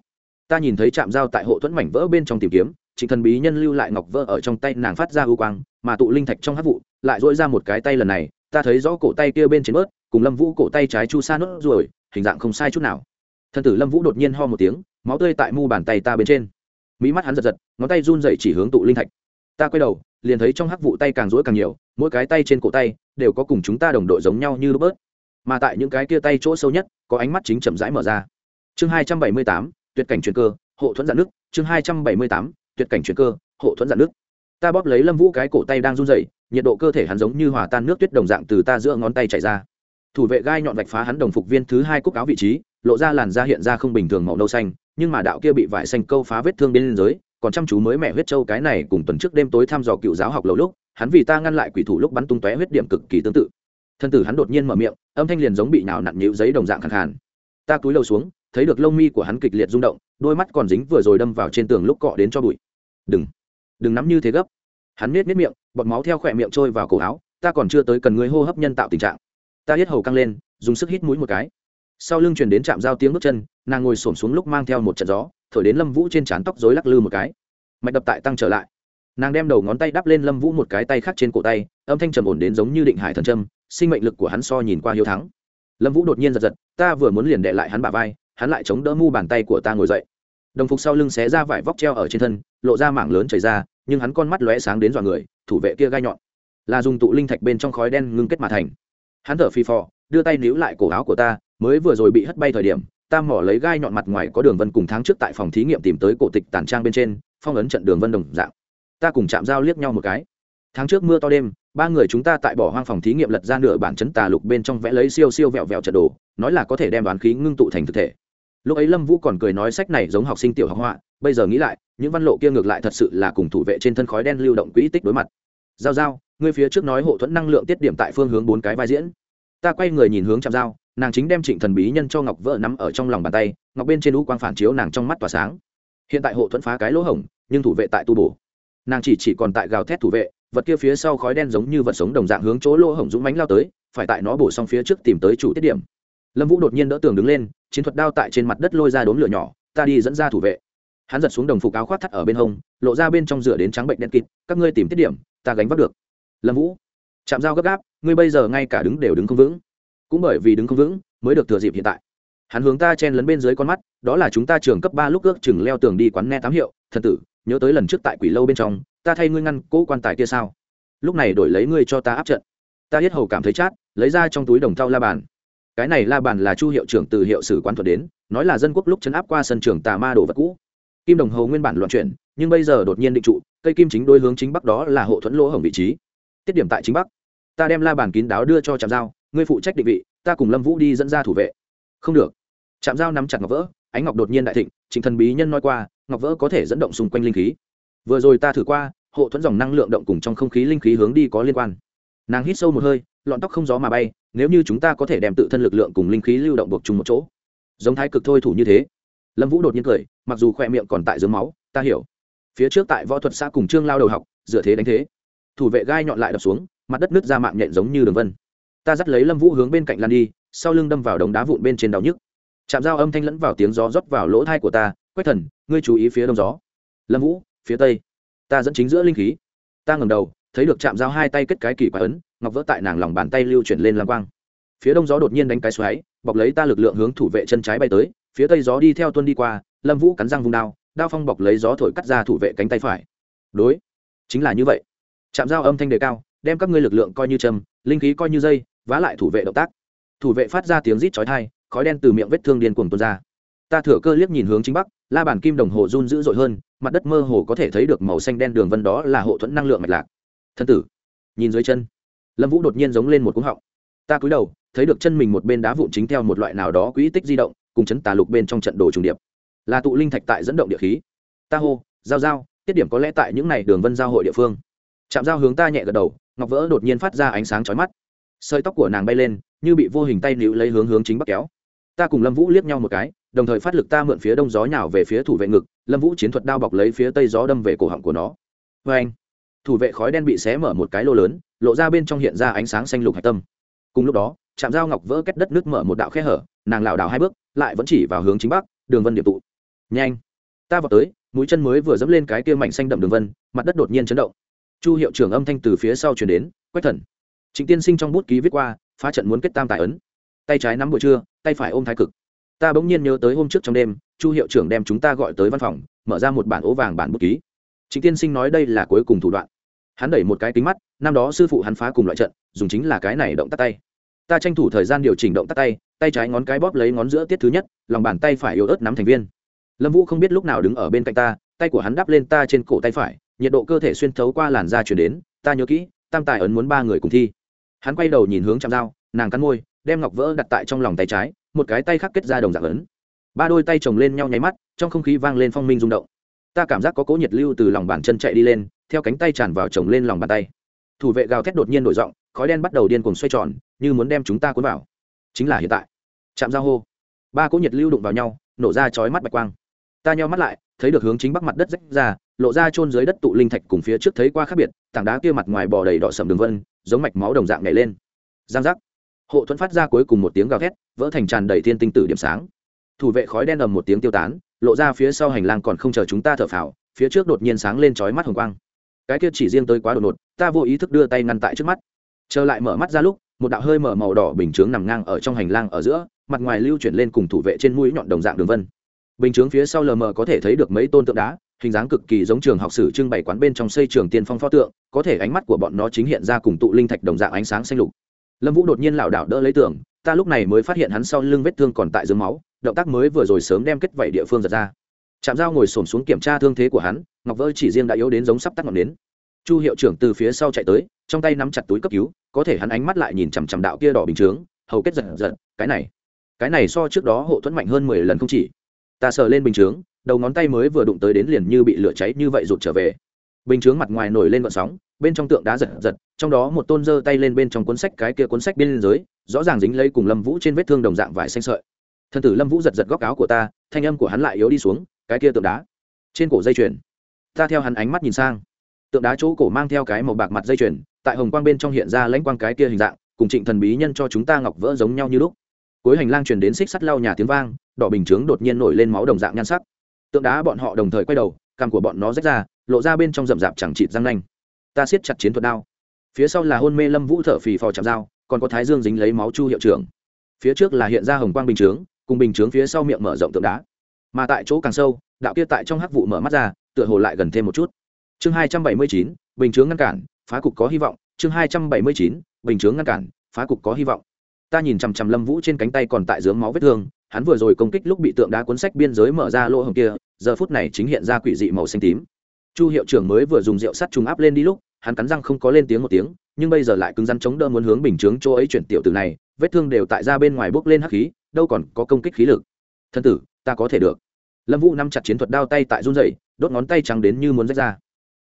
Ta nhìn thấy chạm dao tại hộ thuẫn mảnh vỡ bên trong tìm kiếm trịnh thần bí nhân lưu lại ngọc vỡ ở trong tay nàng phát ra ưu quang, mà tụ linh thạch trong hát vụ lại dỗi ra một cái tay lần này. Ta thấy rõ cổ tay kia bên trên bớt, cùng lâm vũ cổ tay trái chu sa nốt ruồi hình dạng không sai chút nào. Thân tử lâm vũ đột nhiên ho một tiếng, máu tươi tại mu bàn tay ta bên trên. Mỹ mắt hắn giật giật, ngón tay run dậy chỉ hướng tụ linh thạch. Ta quay đầu, liền thấy trong hắc vụ tay càng rỗi càng nhiều, mỗi cái tay trên cổ tay đều có cùng chúng ta đồng đội giống nhau như lúc bớt. Mà tại những cái kia tay chỗ sâu nhất, có ánh mắt chính chậm rãi mở ra. Chương hai trăm bảy mươi tám, tuyệt cảnh truyền cơ, hộ thuẫn dạn nước. Chương hai trăm bảy mươi tám tuyệt cảnh chuyển cơ, hộ thuẫn dạn nước. Ta bóp lấy lâm vũ cái cổ tay đang run rẩy, nhiệt độ cơ thể hắn giống như hòa tan nước tuyết đồng dạng từ ta giữa ngón tay chảy ra. Thủ vệ gai nhọn vạch phá hắn đồng phục viên thứ hai cúc áo vị trí, lộ ra làn da hiện ra không bình thường màu nâu xanh, nhưng mà đạo kia bị vải xanh câu phá vết thương bên dưới, còn chăm chú mới mẹ huyết châu cái này cùng tuần trước đêm tối thăm dò cựu giáo học lâu lúc, hắn vì ta ngăn lại quỷ thủ lúc bắn tung tóe huyết điểm cực kỳ tương tự. Thân tử hắn đột nhiên mở miệng, âm thanh liền giống bị nào nặn nhịu giấy đồng dạng khẳng khàn. Ta cúi đầu xuống thấy được lông mi của hắn kịch liệt rung động, đôi mắt còn dính vừa rồi đâm vào trên tường lúc cọ đến cho bụi. Đừng đừng nắm như thế gấp. Hắn nết nết miệng, bọt máu theo khỏe miệng trôi vào cổ áo, ta còn chưa tới cần người hô hấp nhân tạo tình trạng. Ta hết hầu căng lên, dùng sức hít mũi một cái. Sau lưng chuyển đến trạm giao tiếng bước chân, nàng ngồi xổm xuống lúc mang theo một trận gió, thổi đến lâm vũ trên trán tóc dối lắc lư một cái. Mạch đập tại tăng trở lại. Nàng đem đầu ngón tay đắp lên lâm vũ một cái tay khác trên cổ tay, âm thanh trầm ổn đến giống như định hải thần trâm sinh mệnh lực của hắn so nhìn qua hiếu thắng. Lâm vũ đột nhiên giật giật, ta vừa muốn liền đệ lại hắn bả vai hắn lại chống đỡ mu bàn tay của ta ngồi dậy. Đồng phục sau lưng xé ra vải vóc treo ở trên thân, lộ ra mảng lớn chảy ra, nhưng hắn con mắt lóe sáng đến dọa người, thủ vệ kia gai nhọn. Là dùng tụ linh thạch bên trong khói đen ngưng kết mà thành. Hắn thở phì phò, đưa tay níu lại cổ áo của ta, mới vừa rồi bị hất bay thời điểm, ta mỏ lấy gai nhọn mặt ngoài có đường vân cùng tháng trước tại phòng thí nghiệm tìm tới cổ tịch tàn trang bên trên, phong ấn trận đường vân đồng dạng. Ta cùng chạm dao liếc nhau một cái. Tháng trước mưa to đêm, ba người chúng ta tại bỏ hoang phòng thí nghiệm lật ra nửa bản chấn tà lục bên trong vẽ lấy siêu siêu vẹo vẹo trận đồ, nói là có thể đem đoán khí ngưng tụ thành thực thể lúc ấy lâm vũ còn cười nói sách này giống học sinh tiểu học họa, bây giờ nghĩ lại, những văn lộ kia ngược lại thật sự là cùng thủ vệ trên thân khói đen lưu động quỹ tích đối mặt. Giao giao, ngươi phía trước nói hộ thuẫn năng lượng tiết điểm tại phương hướng bốn cái vai diễn. Ta quay người nhìn hướng chạm giao, nàng chính đem trịnh thần bí nhân cho ngọc vợ nắm ở trong lòng bàn tay, ngọc bên trên lũ quang phản chiếu nàng trong mắt tỏa sáng. Hiện tại hộ thuẫn phá cái lỗ hổng, nhưng thủ vệ tại tu bổ. Nàng chỉ chỉ còn tại gào thét thủ vệ, vật kia phía sau khói đen giống như vật sống đồng dạng hướng chỗ lỗ hổng dũng mánh lao tới, phải tại nó bổ xong phía trước tìm tới chủ tiết điểm lâm vũ đột nhiên đỡ tường đứng lên, chiến thuật đao tại trên mặt đất lôi ra đốm lửa nhỏ, ta đi dẫn ra thủ vệ. Hắn giật xuống đồng phục áo khoác thắt ở bên hông, lộ ra bên trong rửa đến trắng bệnh đen kịt, các ngươi tìm tiết điểm, ta gánh vác được. Lâm vũ, chạm dao gấp gáp, ngươi bây giờ ngay cả đứng đều đứng không vững. Cũng bởi vì đứng không vững, mới được thừa dịp hiện tại. Hắn hướng ta chen lấn bên dưới con mắt, đó là chúng ta trường cấp ba lúc ước chừng leo tường đi quán nghe tám hiệu, thần tử, nhớ tới lần trước tại quỷ lâu bên trong, ta thay ngươi ngăn cỗ quan tài kia sao? Lúc này đổi lấy ngươi cho ta áp trận. Ta hết hầu cảm thấy chát, lấy ra trong túi đồng thau la bàn cái này la bàn là chu hiệu trưởng từ hiệu sử quán thuật đến, nói là dân quốc lúc chấn áp qua sân trường tà ma đồ vật cũ. Kim đồng hồ nguyên bản loạn chuyển, nhưng bây giờ đột nhiên định trụ, cây kim chính đôi hướng chính bắc đó là hộ thuẫn lỗ hổng vị trí. Tiết điểm tại chính bắc. Ta đem la bàn kín đáo đưa cho trạm giao, ngươi phụ trách định vị, ta cùng lâm vũ đi dẫn ra thủ vệ. Không được. Trạm giao nắm chặt ngọc vỡ, ánh ngọc đột nhiên đại thịnh, trịnh thần bí nhân nói qua, ngọc vỡ có thể dẫn động xung quanh linh khí. Vừa rồi ta thử qua, hộ thuẫn dòng năng lượng động cùng trong không khí linh khí hướng đi có liên quan. Nàng hít sâu một hơi, lọn tóc không gió mà bay nếu như chúng ta có thể đem tự thân lực lượng cùng linh khí lưu động buộc chung một chỗ. Giống thái cực thôi thủ như thế. Lâm vũ đột nhiên cười, mặc dù khoe miệng còn tại dưới máu, ta hiểu. Phía trước tại võ thuật xã cùng trương lao đầu học, dựa thế đánh thế. Thủ vệ gai nhọn lại đập xuống, mặt đất nứt ra mạng nhện giống như đường vân. Ta dắt lấy lâm vũ hướng bên cạnh lan đi, sau lưng đâm vào đống đá vụn bên trên đau nhức. Chạm dao âm thanh lẫn vào tiếng gió rót vào lỗ thai của ta, quách thần, ngươi chú ý phía đông gió. Lâm vũ, phía tây. Ta dẫn chính giữa linh khí. Ta ngầm đầu thấy được chạm dao hai tay kết cái kỳ quái ấn, ngọc vỡ tại nàng lòng bàn tay lưu chuyển lên lam quang. Phía đông gió đột nhiên đánh cái xoáy, bọc lấy ta lực lượng hướng thủ vệ chân trái bay tới, phía tây gió đi theo tuân đi qua, lâm vũ cắn răng vùng đao đao phong bọc lấy gió thổi cắt ra thủ vệ cánh tay phải. Đối, chính là như vậy. Chạm dao âm thanh đề cao, đem các ngươi lực lượng coi như châm, linh khí coi như dây, vá lại thủ vệ động tác. Thủ vệ phát ra tiếng rít chói thai khói đen từ miệng vết thương điên cuồng tuôn ra. Ta thửa cơ liếc nhìn hướng chính bắc, la bàn kim đồng hồ run dữ dội hơn, mặt đất mơ hồ có thể thấy được màu xanh đen đường vân đó là hộ thuẫn năng lượng mạch lạc thân tử. Nhìn dưới chân. Lâm vũ đột nhiên giống lên một cúng họng. Ta cúi đầu, thấy được chân mình một bên đá vụn chính theo một loại nào đó quỹ tích di động, cùng chấn tà lục bên trong trận đồ trùng điệp. Là tụ linh thạch tại dẫn động địa khí. Ta hô, giao giao, tiết điểm có lẽ tại những này đường vân giao hội địa phương. Chạm giao hướng ta nhẹ gật đầu, ngọc vỡ đột nhiên phát ra ánh sáng chói mắt. Sợi tóc của nàng bay lên, như bị vô hình tay níu lấy hướng hướng chính bắc kéo. Ta cùng lâm vũ liếc nhau một cái, đồng thời phát lực ta mượn phía đông gió nhào về phía thủ vệ ngực, lâm vũ chiến thuật đao bọc lấy phía tây gió đâm về cổ họng của nó. Vê anh thủ vệ khói đen bị xé mở một cái lô lớn, lộ ra bên trong hiện ra ánh sáng xanh lục hạch tâm. Cùng lúc đó chạm dao ngọc vỡ kết đất nước mở một đạo khe hở, nàng lảo đảo hai bước, lại vẫn chỉ vào hướng chính bắc, đường vân điệp tụ. Nhanh! Ta vào tới, mũi chân mới vừa dẫm lên cái kia mảnh xanh đậm đường vân, mặt đất đột nhiên chấn động. Chu hiệu trưởng âm thanh từ phía sau chuyển đến, quách thần! Trịnh tiên sinh trong bút ký viết qua, phá trận muốn kết tam tài ấn. Tay trái nắm buổi trưa, tay phải ôm thái cực. Ta bỗng nhiên nhớ tới hôm trước trong đêm, chu hiệu trưởng đem chúng ta gọi tới văn phòng, mở ra một bản ố vàng bản bút ký. Trịnh tiên sinh nói đây là cuối cùng thủ đoạn hắn đẩy một cái kính mắt, năm đó sư phụ hắn phá cùng loại trận, dùng chính là cái này động tắt tay. Ta tranh thủ thời gian điều chỉnh động tắt tay tay trái ngón cái bóp lấy ngón giữa tiết thứ nhất, lòng bàn tay phải yếu ớt nắm thành viên. Lâm vũ không biết lúc nào đứng ở bên cạnh ta, tay của hắn đắp lên ta trên cổ tay phải, nhiệt độ cơ thể xuyên thấu qua làn da chuyển đến, ta nhớ kỹ, tam tài ấn muốn ba người cùng thi. Hắn quay đầu nhìn hướng chạm dao nàng cắn môi, đem ngọc vỡ đặt tại trong lòng tay trái, một cái tay khác kết ra đồng dạng ấn. Ba đôi tay chồng lên nhau nháy mắt, trong không khí vang lên phong minh rung động ta cảm giác có cỗ nhiệt lưu từ lòng bàn chân chạy đi lên, theo cánh tay tràn vào chồng lên lòng bàn tay. Thủ vệ gào thét đột nhiên nổi giọng, khói đen bắt đầu điên cuồng xoay tròn, như muốn đem chúng ta cuốn vào. Chính là hiện tại. Chạm giao hô. Ba cỗ nhiệt lưu đụng vào nhau, nổ ra chói mắt bạch quang. Ta nheo mắt lại, thấy được hướng chính bắc mặt đất rách ra, lộ ra chôn dưới đất tụ linh thạch cùng phía trước thấy qua khác biệt, tảng đá kia mặt ngoài bò đầy đỏ sầm đường vân, giống mạch máu đồng dạng nhảy lên. Giang giác. Hộ thuẫn phát ra cuối cùng một tiếng gào thét, vỡ thành tràn đầy thiên tinh tử điểm sáng. Thủ vệ khói đen ầm một tiếng tiêu tán lộ ra phía sau hành lang còn không chờ chúng ta thở phào, phía trước đột nhiên sáng lên chói mắt hồng quang. Cái kia chỉ riêng tới quá đột ngột, ta vô ý thức đưa tay ngăn tại trước mắt. Trở lại mở mắt ra lúc, một đạo hơi mở màu đỏ bình chướng nằm ngang ở trong hành lang ở giữa, mặt ngoài lưu chuyển lên cùng thủ vệ trên mũi nhọn đồng dạng đường vân. Bình chướng phía sau lờ mờ có thể thấy được mấy tôn tượng đá, hình dáng cực kỳ giống trường học sử trưng bày quán bên trong xây trường tiên phong pho tượng, có thể ánh mắt của bọn nó chính hiện ra cùng tụ linh thạch đồng dạng ánh sáng xanh lục. Lâm vũ đột nhiên lảo đảo đỡ lấy tưởng ta lúc này mới phát hiện hắn sau lưng vết thương còn tại dưới máu, động tác mới vừa rồi sớm đem kết vảy địa phương giật ra. Chạm dao ngồi xổm xuống kiểm tra thương thế của hắn, ngọc vỡ chỉ riêng đã yếu đến giống sắp tắt ngọn nến. Chu hiệu trưởng từ phía sau chạy tới, trong tay nắm chặt túi cấp cứu, có thể hắn ánh mắt lại nhìn chằm chằm đạo kia đỏ bình chướng, hầu kết giật giật, cái này cái này so trước đó hộ thuẫn mạnh hơn mười lần không chỉ. Ta sờ lên bình chướng, đầu ngón tay mới vừa đụng tới đến liền như bị lửa cháy như vậy rụt trở về. Bình chướng mặt ngoài nổi lên vận sóng bên trong tượng đá giật giật, trong đó một tôn giơ tay lên bên trong cuốn sách, cái kia cuốn sách bên dưới rõ ràng dính lấy cùng lâm vũ trên vết thương đồng dạng vải xanh sợi. Thân tử lâm vũ giật giật góc áo của ta, thanh âm của hắn lại yếu đi xuống, cái kia tượng đá. Trên cổ dây chuyền. Ta theo hắn ánh mắt nhìn sang. Tượng đá chỗ cổ mang theo cái màu bạc mặt dây chuyền, tại hồng quang bên trong hiện ra lãnh quang cái kia hình dạng, cùng trịnh thần bí nhân cho chúng ta ngọc vỡ giống nhau như lúc. Cuối hành lang truyền đến xích sắt lau nhà tiếng vang, đỏ bình chướng đột nhiên nổi lên máu đồng dạng nhan sắc. Tượng đá bọn họ đồng thời quay đầu, cằm của bọn nó rách ra, lộ ra bên trong rậm rạp chẳng chịt răng nanh ta siết chặt chiến thuật đao. Phía sau là hôn mê lâm vũ thở phì phò chạm dao, còn có thái dương dính lấy máu chu hiệu trưởng. Phía trước là hiện ra hồng quang bình chướng, cùng bình chướng phía sau miệng mở rộng tượng đá. Mà tại chỗ càng sâu, đạo kia tại trong hắc vụ mở mắt ra, tựa hồ lại gần thêm một chút. Chương hai trăm bảy mươi chín, bình chướng ngăn cản, phá cục có hy vọng. Chương hai trăm bảy mươi chín, bình chướng ngăn cản, phá cục có hy vọng. Ta nhìn chằm chằm lâm vũ trên cánh tay còn tại dướng máu vết thương, hắn vừa rồi công kích lúc bị tượng đá cuốn sách biên giới mở ra lỗ hồng kia, giờ phút này chính hiện ra quỷ dị màu xanh tím chu hiệu trưởng mới vừa dùng rượu sắt trùng áp lên đi lúc, hắn cắn răng không có lên tiếng một tiếng, nhưng bây giờ lại cứng rắn chống đỡ muốn hướng bình chướng chỗ ấy chuyển tiểu từ này, vết thương đều tại ra bên ngoài bốc lên hắc khí, đâu còn có công kích khí lực. Thân tử, ta có thể được. Lâm vũ nắm chặt chiến thuật đao tay tại run dậy đốt ngón tay trắng đến như muốn rách ra.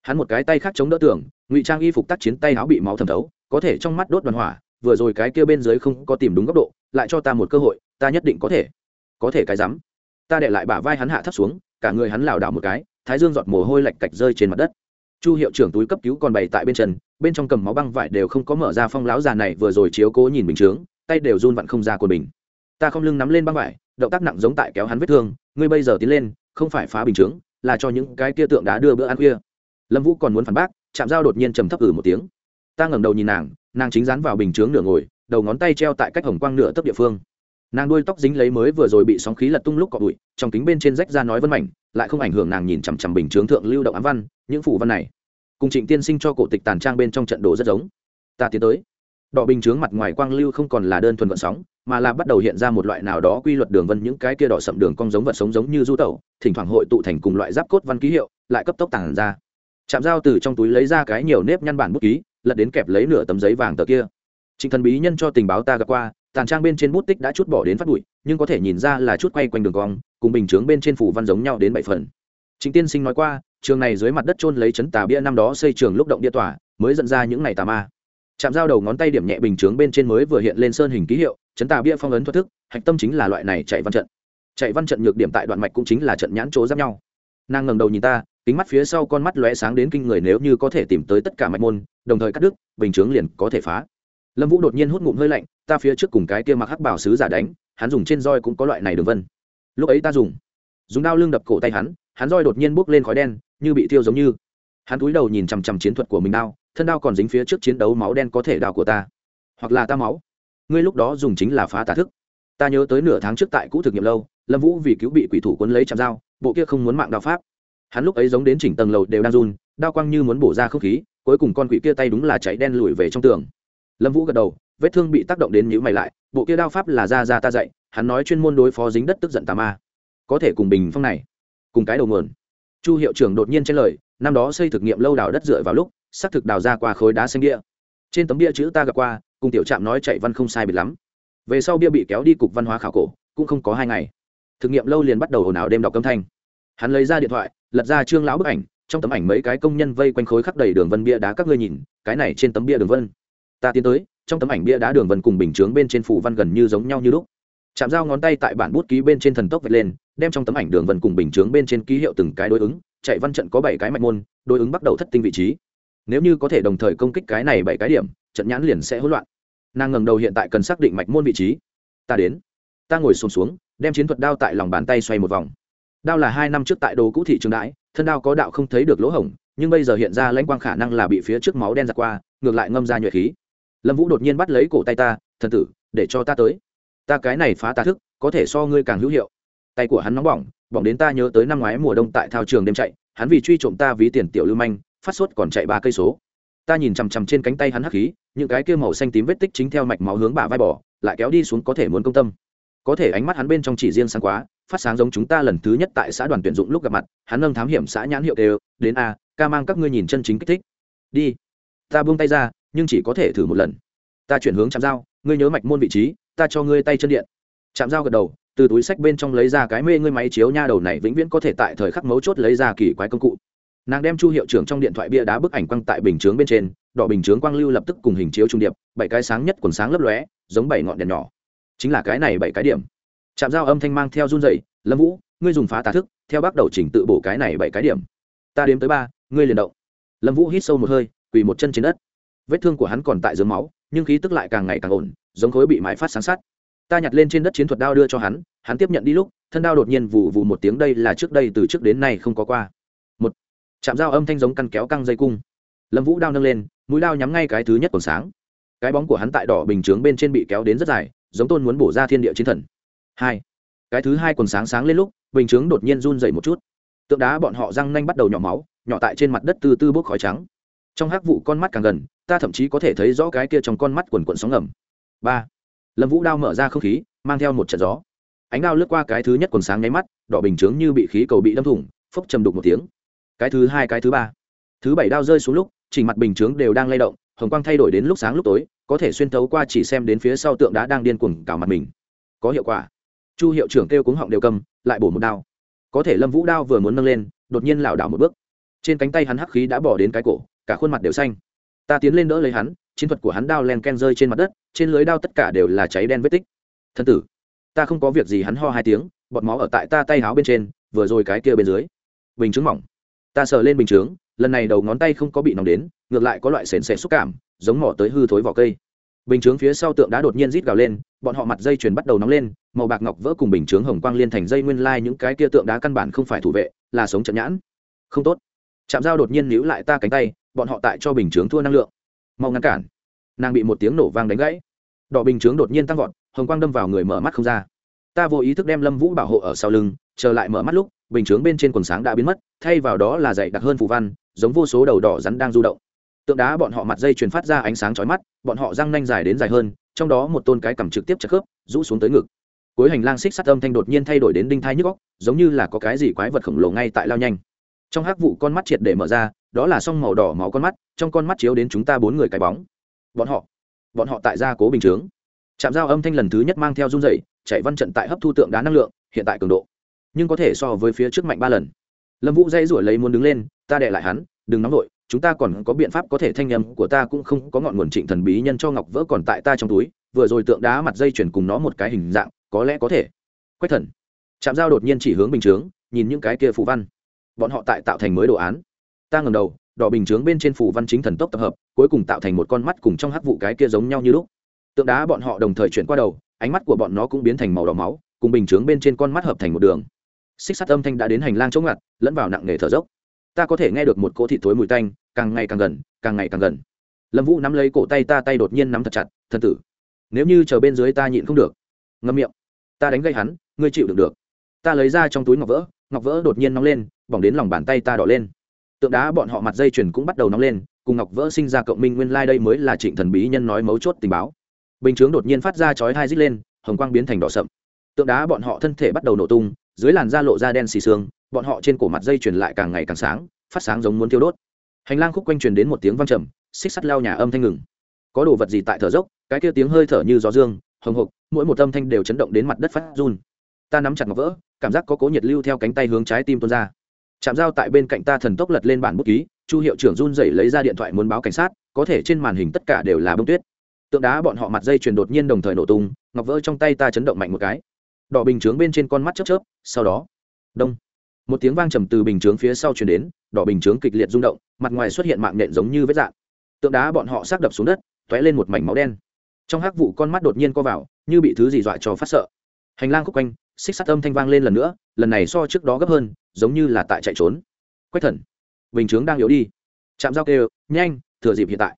Hắn một cái tay khác chống đỡ tường, ngụy trang y phục tác chiến tay áo bị máu thẩm thấu, có thể trong mắt đốt đoàn hỏa, vừa rồi cái kia bên dưới không có tìm đúng góc độ, lại cho ta một cơ hội, ta nhất định có thể. Có thể cái rắm. Ta để lại bả vai hắn hạ thấp xuống, cả người hắn lảo đảo một cái thái dương giọt mồ hôi lạch cạch rơi trên mặt đất. Chu hiệu trưởng túi cấp cứu còn bày tại bên chân, bên trong cầm máu băng vải đều không có mở ra phong láo già này vừa rồi chiếu cố nhìn bình chướng tay đều run vặn không ra của mình. Ta không lưng nắm lên băng vải, động tác nặng giống tại kéo hắn vết thương, ngươi bây giờ tiến lên, không phải phá bình chướng là cho những cái kia tượng đá đưa bữa ăn khuya. Lâm vũ còn muốn phản bác chạm dao đột nhiên trầm thấp ử một tiếng. Ta ngẩng đầu nhìn nàng nàng chính dán vào bình chướng nửa ngồi, đầu ngón tay treo tại cách hồng quang nửa tấp địa phương nàng đuôi tóc dính lấy mới vừa rồi bị sóng khí lật tung lúc cọ bụi, trong kính bên trên rách ra nói vân mảnh, lại không ảnh hưởng nàng nhìn chằm chằm bình chướng thượng lưu động ám văn, những phủ văn này. Cùng trịnh tiên sinh cho cổ tịch tàn trang bên trong trận đồ rất giống. Ta tiến tới. Đỏ bình chướng mặt ngoài quang lưu không còn là đơn thuần vận sóng, mà là bắt đầu hiện ra một loại nào đó quy luật đường vân những cái kia đỏ sậm đường cong giống vật sống giống như du tẩu, thỉnh thoảng hội tụ thành cùng loại giáp cốt văn ký hiệu, lại cấp tốc tàn ra. Chạm dao từ trong túi lấy ra cái nhiều nếp nhăn bản bút ký, lật đến kẹp lấy nửa tấm giấy vàng tờ kia. Trịnh thần bí nhân cho tình báo ta gặp qua tàn trang bên trên bút tích đã chút bỏ đến phát bụi, nhưng có thể nhìn ra là chút quay quanh đường cong, cùng bình chướng bên trên phủ văn giống nhau đến bảy phần. Chính tiên sinh nói qua, trường này dưới mặt đất trôn lấy chấn tà bia năm đó xây trường lúc động địa tỏa mới dẫn ra những ngày tà ma. Chạm dao đầu ngón tay điểm nhẹ bình chướng bên trên mới vừa hiện lên sơn hình ký hiệu, chấn tà bia phong ấn thoát thức, hạch tâm chính là loại này chạy văn trận. Chạy văn trận nhược điểm tại đoạn mạch cũng chính là trận nhãn chỗ giáp nhau. Nàng ngẩng đầu nhìn ta, kính mắt phía sau con mắt lóe sáng đến kinh người nếu như có thể tìm tới tất cả mạch môn, đồng thời cắt đứt, bình chướng liền có thể phá lâm vũ đột nhiên hút ngụm hơi lạnh, ta phía trước cùng cái kia mặc hắc bảo sứ giả đánh, hắn dùng trên roi cũng có loại này đường vân. Lúc ấy ta dùng. Dùng đao lưng đập cổ tay hắn hắn roi đột nhiên bốc lên khói đen, như bị thiêu giống như. Hắn cúi đầu nhìn chằm chằm chiến thuật của mình đao, thân đao còn dính phía trước chiến đấu máu đen có thể đào của ta. Hoặc là ta máu. Ngươi lúc đó dùng chính là phá tà thức. Ta nhớ tới nửa tháng trước tại cũ thực nghiệm lâu, lâm vũ vì cứu bị quỷ thủ quấn lấy chạm dao, bộ kia không muốn mạng đao pháp. Hắn lúc ấy giống đến chỉnh tầng lầu đều đang run, đao quang như muốn bổ ra không khí, cuối cùng con quỷ kia tay đúng là cháy đen lùi về trong tường lâm vũ gật đầu, vết thương bị tác động đến nhữ mày lại, bộ kia đao pháp là ra ra ta dạy, hắn nói chuyên môn đối phó dính đất tức giận tà ma. Có thể cùng bình phong này, cùng cái đầu nguồn. Chu hiệu trưởng đột nhiên trên lời, năm đó xây thực nghiệm lâu đào đất dựa vào lúc, xác thực đào ra qua khối đá xanh bia. Trên tấm bia chữ ta gặp qua, cùng tiểu trạm nói chạy văn không sai biệt lắm. Về sau bia bị kéo đi cục văn hóa khảo cổ, cũng không có hai ngày. Thực nghiệm lâu liền bắt đầu ồn ào đêm đọc âm thanh. Hắn lấy ra điện thoại, lật ra trương lão bức ảnh, trong tấm ảnh mấy cái công nhân vây quanh khối khắp đầy đường vân bia đá các ngươi nhìn, cái này trên tấm bia đường vân ta tiến tới, trong tấm ảnh bia đá đường vân cùng bình chướng bên trên phủ văn gần như giống nhau như lúc. Chạm dao ngón tay tại bản bút ký bên trên thần tốc vạch lên, đem trong tấm ảnh đường vân cùng bình chướng bên trên ký hiệu từng cái đối ứng, chạy văn trận có bảy cái mạch môn, đối ứng bắt đầu thất tinh vị trí. Nếu như có thể đồng thời công kích cái này bảy cái điểm, trận nhãn liền sẽ hỗn loạn. Nàng ngầm đầu hiện tại cần xác định mạch môn vị trí. Ta đến. Ta ngồi xuống xuống, đem chiến thuật đao tại lòng bàn tay xoay một vòng. Đao là hai năm trước tại đồ cũ thị trường đãi thân đao có đạo không thấy được lỗ hổng, nhưng bây giờ hiện ra lãnh quang khả năng là bị phía trước máu đen giặt qua, ngược lại ngâm ra nhuệ khí lâm vũ đột nhiên bắt lấy cổ tay ta, thần tử, để cho ta tới. Ta cái này phá ta thức, có thể so ngươi càng hữu hiệu. Tay của hắn nóng bỏng bỏng đến ta nhớ tới năm ngoái mùa đông tại thao trường đêm chạy, hắn vì truy trộm ta ví tiền tiểu lưu manh, phát sốt còn chạy ba cây số. Ta nhìn chằm chằm trên cánh tay hắn hắc khí, những cái kia màu xanh tím vết tích chính theo mạch máu hướng bả vai bỏ lại kéo đi xuống có thể muốn công tâm. Có thể ánh mắt hắn bên trong chỉ riêng sáng quá, phát sáng giống chúng ta lần thứ nhất tại xã đoàn tuyển dụng lúc gặp mặt, hắn nâng thám hiểm xã nhãn hiệu đều, đến a, ca mang các ngươi nhìn chân chính kích thích. Đi. Ta buông tay ra nhưng chỉ có thể thử một lần. Ta chuyển hướng chạm dao ngươi nhớ mạch môn vị trí, ta cho ngươi tay chân điện. Chạm dao gật đầu, từ túi sách bên trong lấy ra cái mê ngươi máy chiếu nha đầu này vĩnh viễn có thể tại thời khắc mấu chốt lấy ra kỳ quái công cụ. Nàng đem chu hiệu trưởng trong điện thoại bia đá bức ảnh quăng tại bình chướng bên trên, đỏ bình chướng quang lưu lập tức cùng hình chiếu trung điệp, bảy cái sáng nhất quần sáng lấp lóe, giống bảy ngọn đèn nhỏ. Chính là cái này bảy cái điểm. Chạm dao âm thanh mang theo run dậy lâm vũ, ngươi dùng phá tà thức, theo bắt đầu chỉnh tự bổ cái này bảy cái điểm. Ta đếm tới ba, ngươi liền động. Lâm vũ hít sâu một hơi, quỳ một chân trên đất vết thương của hắn còn tại dưới máu, nhưng khí tức lại càng ngày càng ổn, giống khối bị mãi phát sáng sát ta nhặt lên trên đất chiến thuật đao đưa cho hắn hắn tiếp nhận đi lúc, thân đao đột nhiên vụ vụ một tiếng đây là trước đây từ trước đến nay không có qua. Một, chạm dao âm thanh giống căn kéo căng dây cung. Lâm vũ đao nâng lên, mũi đao nhắm ngay cái thứ nhất còn sáng. Cái bóng của hắn tại đỏ bình chướng bên trên bị kéo đến rất dài, giống tôn muốn bổ ra thiên địa chiến thần. Hai, cái thứ hai còn sáng sáng lên lúc, bình chướng đột nhiên run dậy một chút. Tượng đá bọn họ răng nanh bắt đầu nhỏ máu, nhỏ tại trên mặt đất từ từ bốc khói trắng trong hắc vụ con mắt càng gần, ta thậm chí có thể thấy rõ cái kia trong con mắt quần quần sóng ngầm. Ba. Lâm vũ đao mở ra không khí, mang theo một trận gió. Ánh đao lướt qua cái thứ nhất quần sáng nháy mắt, đỏ bình chướng như bị khí cầu bị đâm thủng, phốc trầm đục một tiếng. Cái thứ hai, cái thứ ba. Thứ bảy đao rơi xuống lúc chỉ mặt bình chướng đều đang lay động, hồng quang thay đổi đến lúc sáng lúc tối, có thể xuyên thấu qua chỉ xem đến phía sau tượng đá đang điên cuồng cào mặt mình. Có hiệu quả. Chu hiệu trưởng kêu cuống họng đều cầm, lại bổ một đao. Có thể lâm vũ đao vừa muốn nâng lên, đột nhiên lảo đảo một bước. Trên cánh tay hắn hắc khí đã bỏ đến cái cổ cả khuôn mặt đều xanh. Ta tiến lên đỡ lấy hắn, chiến thuật của hắn đao len ken rơi trên mặt đất, trên lưới đao tất cả đều là cháy đen vết tích. Thân tử, ta không có việc gì, hắn ho hai tiếng, bọt máu ở tại ta tay háo bên trên, vừa rồi cái kia bên dưới. Bình chứng mỏng. Ta sờ lên bình chướng lần này đầu ngón tay không có bị nóng đến, ngược lại có loại sền sệt xúc cảm, giống mỏ tới hư thối vỏ cây. Bình chướng phía sau tượng đá đột nhiên rít gào lên, bọn họ mặt dây chuyền bắt đầu nóng lên, màu bạc ngọc vỡ cùng bình chướng hồng quang liên thành dây nguyên lai những cái kia tượng đá căn bản không phải thủ vệ, là sống trận nhãn. Không tốt. Chạm dao đột nhiên níu lại ta cánh tay bọn họ tại cho bình chướng thua năng lượng. Mau ngăn cản. Nàng bị một tiếng nổ vang đánh gãy. Đỏ bình chướng đột nhiên tăng vọt, hồng quang đâm vào người mở mắt không ra. Ta vô ý thức đem lâm vũ bảo hộ ở sau lưng trở lại mở mắt lúc, bình chướng bên trên quần sáng đã biến mất, thay vào đó là dày đặc hơn phù văn, giống vô số đầu đỏ rắn đang du động. Tượng đá bọn họ mặt dây truyền phát ra ánh sáng chói mắt, bọn họ răng nanh dài đến dài hơn, trong đó một tôn cái cầm trực tiếp chặt khớp, rũ xuống tới ngực. Cuối hành lang xích sắt âm thanh đột nhiên thay đổi đến đinh thai nhức góc giống như là có cái gì quái vật khổng lồ ngay tại lao nhanh. Trong hắc vụ con mắt triệt để mở ra đó là song màu đỏ máu con mắt, trong con mắt chiếu đến chúng ta bốn người cái bóng. Bọn họ bọn họ tại gia cố bình chướng. Chạm giao âm thanh lần thứ nhất mang theo run dày chạy văn trận tại hấp thu tượng đá năng lượng, hiện tại cường độ. Nhưng có thể so với phía trước mạnh ba lần. Lâm vũ dây rủi lấy muốn đứng lên, ta đệ lại hắn, đừng nóng vội, chúng ta còn có biện pháp có thể thanh âm của ta cũng không có ngọn nguồn trịnh thần bí nhân cho ngọc vỡ còn tại ta trong túi, vừa rồi tượng đá mặt dây chuyển cùng nó một cái hình dạng, có lẽ có thể. Quách thần. Chạm giao đột nhiên chỉ hướng bình chướng, nhìn những cái kia phù văn. Bọn họ tại tạo thành mới đồ án ta ngầm đầu, đỏ bình chướng bên trên phủ văn chính thần tốc tập hợp, cuối cùng tạo thành một con mắt cùng trong hắc vụ cái kia giống nhau như lúc. Tượng đá bọn họ đồng thời chuyển qua đầu, ánh mắt của bọn nó cũng biến thành màu đỏ máu, cùng bình chướng bên trên con mắt hợp thành một đường. Xích sắt âm thanh đã đến hành lang chống ngặt, lẫn vào nặng nề thở dốc. Ta có thể nghe được một cỗ thịt thối mùi tanh, càng ngày càng gần, càng ngày càng gần. Lâm vũ nắm lấy cổ tay ta, tay đột nhiên nắm thật chặt thân tử, nếu như chờ bên dưới ta nhịn không được. Ngâm miệng, ta đánh gây hắn, ngươi chịu được được. Ta lấy ra trong túi ngọc vỡ ngọc vỡ đột nhiên nóng lên, bỏng đến lòng bàn tay ta đỏ lên tượng đá bọn họ mặt dây chuyền cũng bắt đầu nóng lên, cùng ngọc vỡ sinh ra cộng minh nguyên lai、like、đây mới là trịnh thần bí nhân nói mấu chốt tình báo. Bình chướng đột nhiên phát ra chói hai rít lên, hồng quang biến thành đỏ sậm. Tượng đá bọn họ thân thể bắt đầu nổ tung, dưới làn da lộ ra đen xì xương, bọn họ trên cổ mặt dây chuyền lại càng ngày càng sáng, phát sáng giống muốn thiêu đốt. Hành lang khúc quanh truyền đến một tiếng văng trầm, xích sắt lao nhà âm thanh ngừng. Có đồ vật gì tại thở dốc? Cái kia tiếng hơi thở như gió dương, hồng hộc, mỗi một âm thanh đều chấn động đến mặt đất phát run. Ta nắm chặt ngọc vỡ, cảm giác có cố nhiệt lưu theo cánh tay hướng trái tim tuôn ra chạm dao tại bên cạnh ta thần tốc lật lên bản bút ký, chu hiệu trưởng run rẩy lấy ra điện thoại muốn báo cảnh sát, có thể trên màn hình tất cả đều là bông tuyết. Tượng đá bọn họ mặt dây chuyền đột nhiên đồng thời nổ tung, ngọc vỡ trong tay ta chấn động mạnh một cái. Đỏ bình chướng bên trên con mắt chớp chớp, sau đó, đông. Một tiếng vang trầm từ bình chướng phía sau chuyển đến, đỏ bình chướng kịch liệt rung động, mặt ngoài xuất hiện mạng nhện giống như vết dạn tượng đá bọn họ xác đập xuống đất t ó é lên một mảnh máu đen. Trong hắc vụ con mắt đột nhiên co vào, như bị thứ gì dọa cho phát sợ. Hành lang khúc quanh xích sắt âm thanh vang lên lần nữa, lần này so trước đó gấp hơn, giống như là tại chạy trốn. Quách thần, bình chướng đang yếu đi. Chạm dao kêu, nhanh, thừa dịp hiện tại.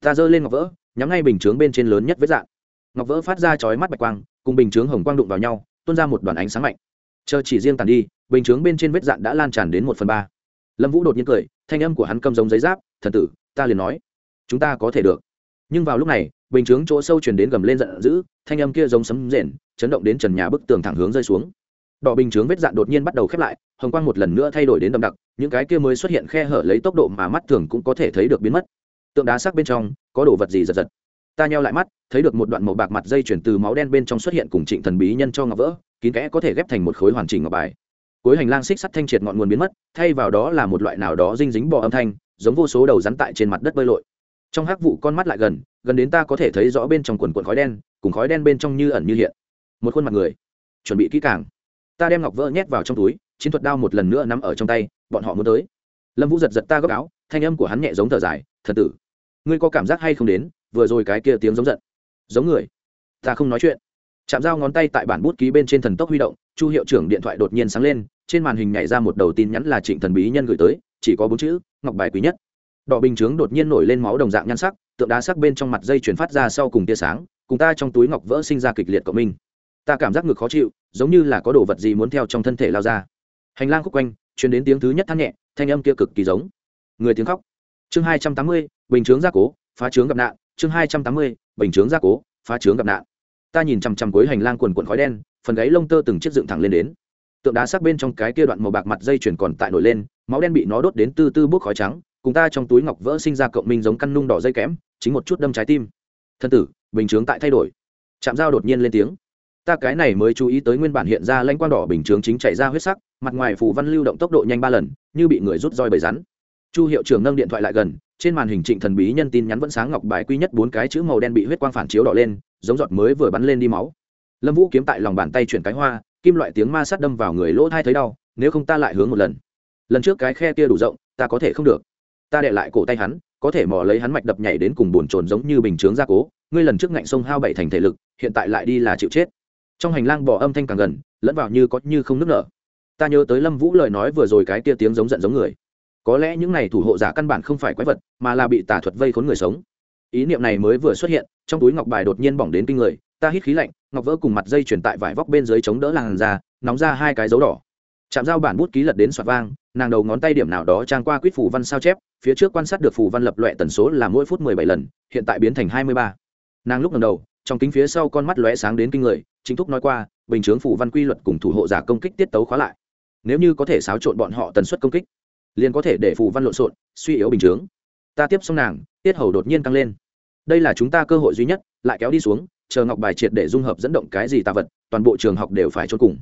Ta giơ lên ngọc vỡ, nhắm ngay bình chướng bên trên lớn nhất vết dạn ngọc vỡ phát ra chói mắt bạch quang, cùng bình chướng hồng quang đụng vào nhau, tuôn ra một đoàn ánh sáng mạnh. Chờ chỉ riêng tàn đi, bình chướng bên trên vết dạn đã lan tràn đến một phần ba. Lâm vũ đột nhiên cười, thanh âm của hắn cầm giống giấy giáp, thần tử, ta liền nói, chúng ta có thể được. Nhưng vào lúc này, bình chướng chỗ sâu chuyển đến gầm lên giận dữ thanh âm kia giống sấm rền, chấn động đến trần nhà bức tường thẳng hướng rơi xuống. Đỏ bình chướng vết dạn đột nhiên bắt đầu khép lại, hồng quang một lần nữa thay đổi đến đậm đặc, những cái kia mới xuất hiện khe hở lấy tốc độ mà mắt thường cũng có thể thấy được biến mất. Tượng đá sắc bên trong, có đồ vật gì giật giật? Ta nheo lại mắt, thấy được một đoạn màu bạc mặt dây chuyển từ máu đen bên trong xuất hiện cùng trịnh thần bí nhân cho ngọc vỡ, kín kẽ có thể ghép thành một khối hoàn chỉnh ngọc bài. Cuối hành lang xích sắt thanh triệt ngọn nguồn biến mất, thay vào đó là một loại nào đó dinh dính bò âm thanh, giống vô số đầu rắn tại trên mặt đất bơi lội trong hắc vụ con mắt lại gần gần đến ta có thể thấy rõ bên trong quần quần khói đen, cùng khói đen bên trong như ẩn như hiện. Một khuôn mặt người, chuẩn bị kỹ càng. Ta đem ngọc vỡ nhét vào trong túi, chiến thuật đao một lần nữa nắm ở trong tay, bọn họ muốn tới. Lâm vũ giật giật ta góc áo, thanh âm của hắn nhẹ giống thở dài, thật tử, ngươi có cảm giác hay không đến, vừa rồi cái kia tiếng giống giận? Giống người. Ta không nói chuyện. Chạm dao ngón tay tại bản bút ký bên trên thần tốc huy động, chu hiệu trưởng điện thoại đột nhiên sáng lên, trên màn hình nhảy ra một đầu tin nhắn là trịnh thần bí nhân gửi tới, chỉ có bốn chữ, ngọc bài quý nhất đỏ bình chướng đột nhiên nổi lên máu đồng dạng nhan sắc, tượng đá sắc bên trong mặt dây chuyển phát ra sau cùng tia sáng, cùng ta trong túi ngọc vỡ sinh ra kịch liệt cộng minh. Ta cảm giác ngực khó chịu, giống như là có đồ vật gì muốn theo trong thân thể lao ra. Hành lang khúc quanh chuyển đến tiếng thứ nhất thắt nhẹ, thanh âm kia cực kỳ giống. Người tiếng khóc. Chương hai trăm tám mươi, bình chướng gia cố, phá chướng gặp nạn. Chương hai trăm tám mươi, bình chướng gia cố, phá chướng gặp nạn. Ta nhìn chằm chằm cuối hành lang quần quần khói đen, phần gáy lông tơ từng chiếc dựng thẳng lên đến. Tượng đá sắc bên trong cái kia đoạn màu bạc mặt dây chuyển còn tại nổi lên, máu đen bị nó đốt đến tư tư bốc khói trắng cùng ta trong túi ngọc vỡ sinh ra cộng minh giống căn nung đỏ dây kẽm chính một chút đâm trái tim. Thân tử, bình chướng tại thay đổi. Chạm dao đột nhiên lên tiếng. Ta cái này mới chú ý tới nguyên bản hiện ra lanh quang đỏ bình chướng chính chạy ra huyết sắc, mặt ngoài phù văn lưu động tốc độ nhanh ba lần, như bị người rút roi bầy rắn. Chu hiệu trưởng nâng điện thoại lại gần, trên màn hình trịnh thần bí nhân tin nhắn vẫn sáng ngọc bài quy nhất bốn cái chữ màu đen bị huyết quang phản chiếu đỏ lên, giống giọt mới vừa bắn lên đi máu. Lâm vũ kiếm tại lòng bàn tay chuyển cái hoa, kim loại tiếng ma sát đâm vào người lỗ thai thấy đau, nếu không ta lại hướng một lần. Lần trước cái khe kia đủ rộng, ta có thể không được ta đệ lại cổ tay hắn, có thể mò lấy hắn mạch đập nhảy đến cùng bồn trồn giống như bình chướng gia cố, ngươi lần trước ngạnh sông hao bảy thành thể lực, hiện tại lại đi là chịu chết. Trong hành lang bỏ âm thanh càng gần, lẫn vào như có như không nức nở. Ta nhớ tới lâm vũ lời nói vừa rồi cái tia tiếng giống giận giống người. Có lẽ những này thủ hộ giả căn bản không phải quái vật, mà là bị tà thuật vây khốn người sống. Ý niệm này mới vừa xuất hiện, trong túi ngọc bài đột nhiên bỏng đến kinh người, ta hít khí lạnh, ngọc vỡ cùng mặt dây chuyển tại vải vóc bên dưới chống đỡ làn da, nóng ra hai cái dấu đỏ chạm dao bản bút ký lật đến soạt vang, nàng đầu ngón tay điểm nào đó trang qua quýt phủ văn sao chép, phía trước quan sát được phủ văn lập loẹ tần số là mỗi phút mười bảy lần, hiện tại biến thành hai mươi ba. Nàng lúc lần đầu, trong kính phía sau con mắt lóe sáng đến kinh người, chính thúc nói qua, bình chướng phủ văn quy luật cùng thủ hộ giả công kích tiết tấu khóa lại. Nếu như có thể xáo trộn bọn họ tần suất công kích, liền có thể để phủ văn lộn xộn, suy yếu bình chướng. Ta tiếp xong nàng, tiết hầu đột nhiên tăng lên. Đây là chúng ta cơ hội duy nhất, lại kéo đi xuống, chờ ngọc bài triệt để dung hợp dẫn động cái gì tà vật, toàn bộ trường học đều phải trốn cùng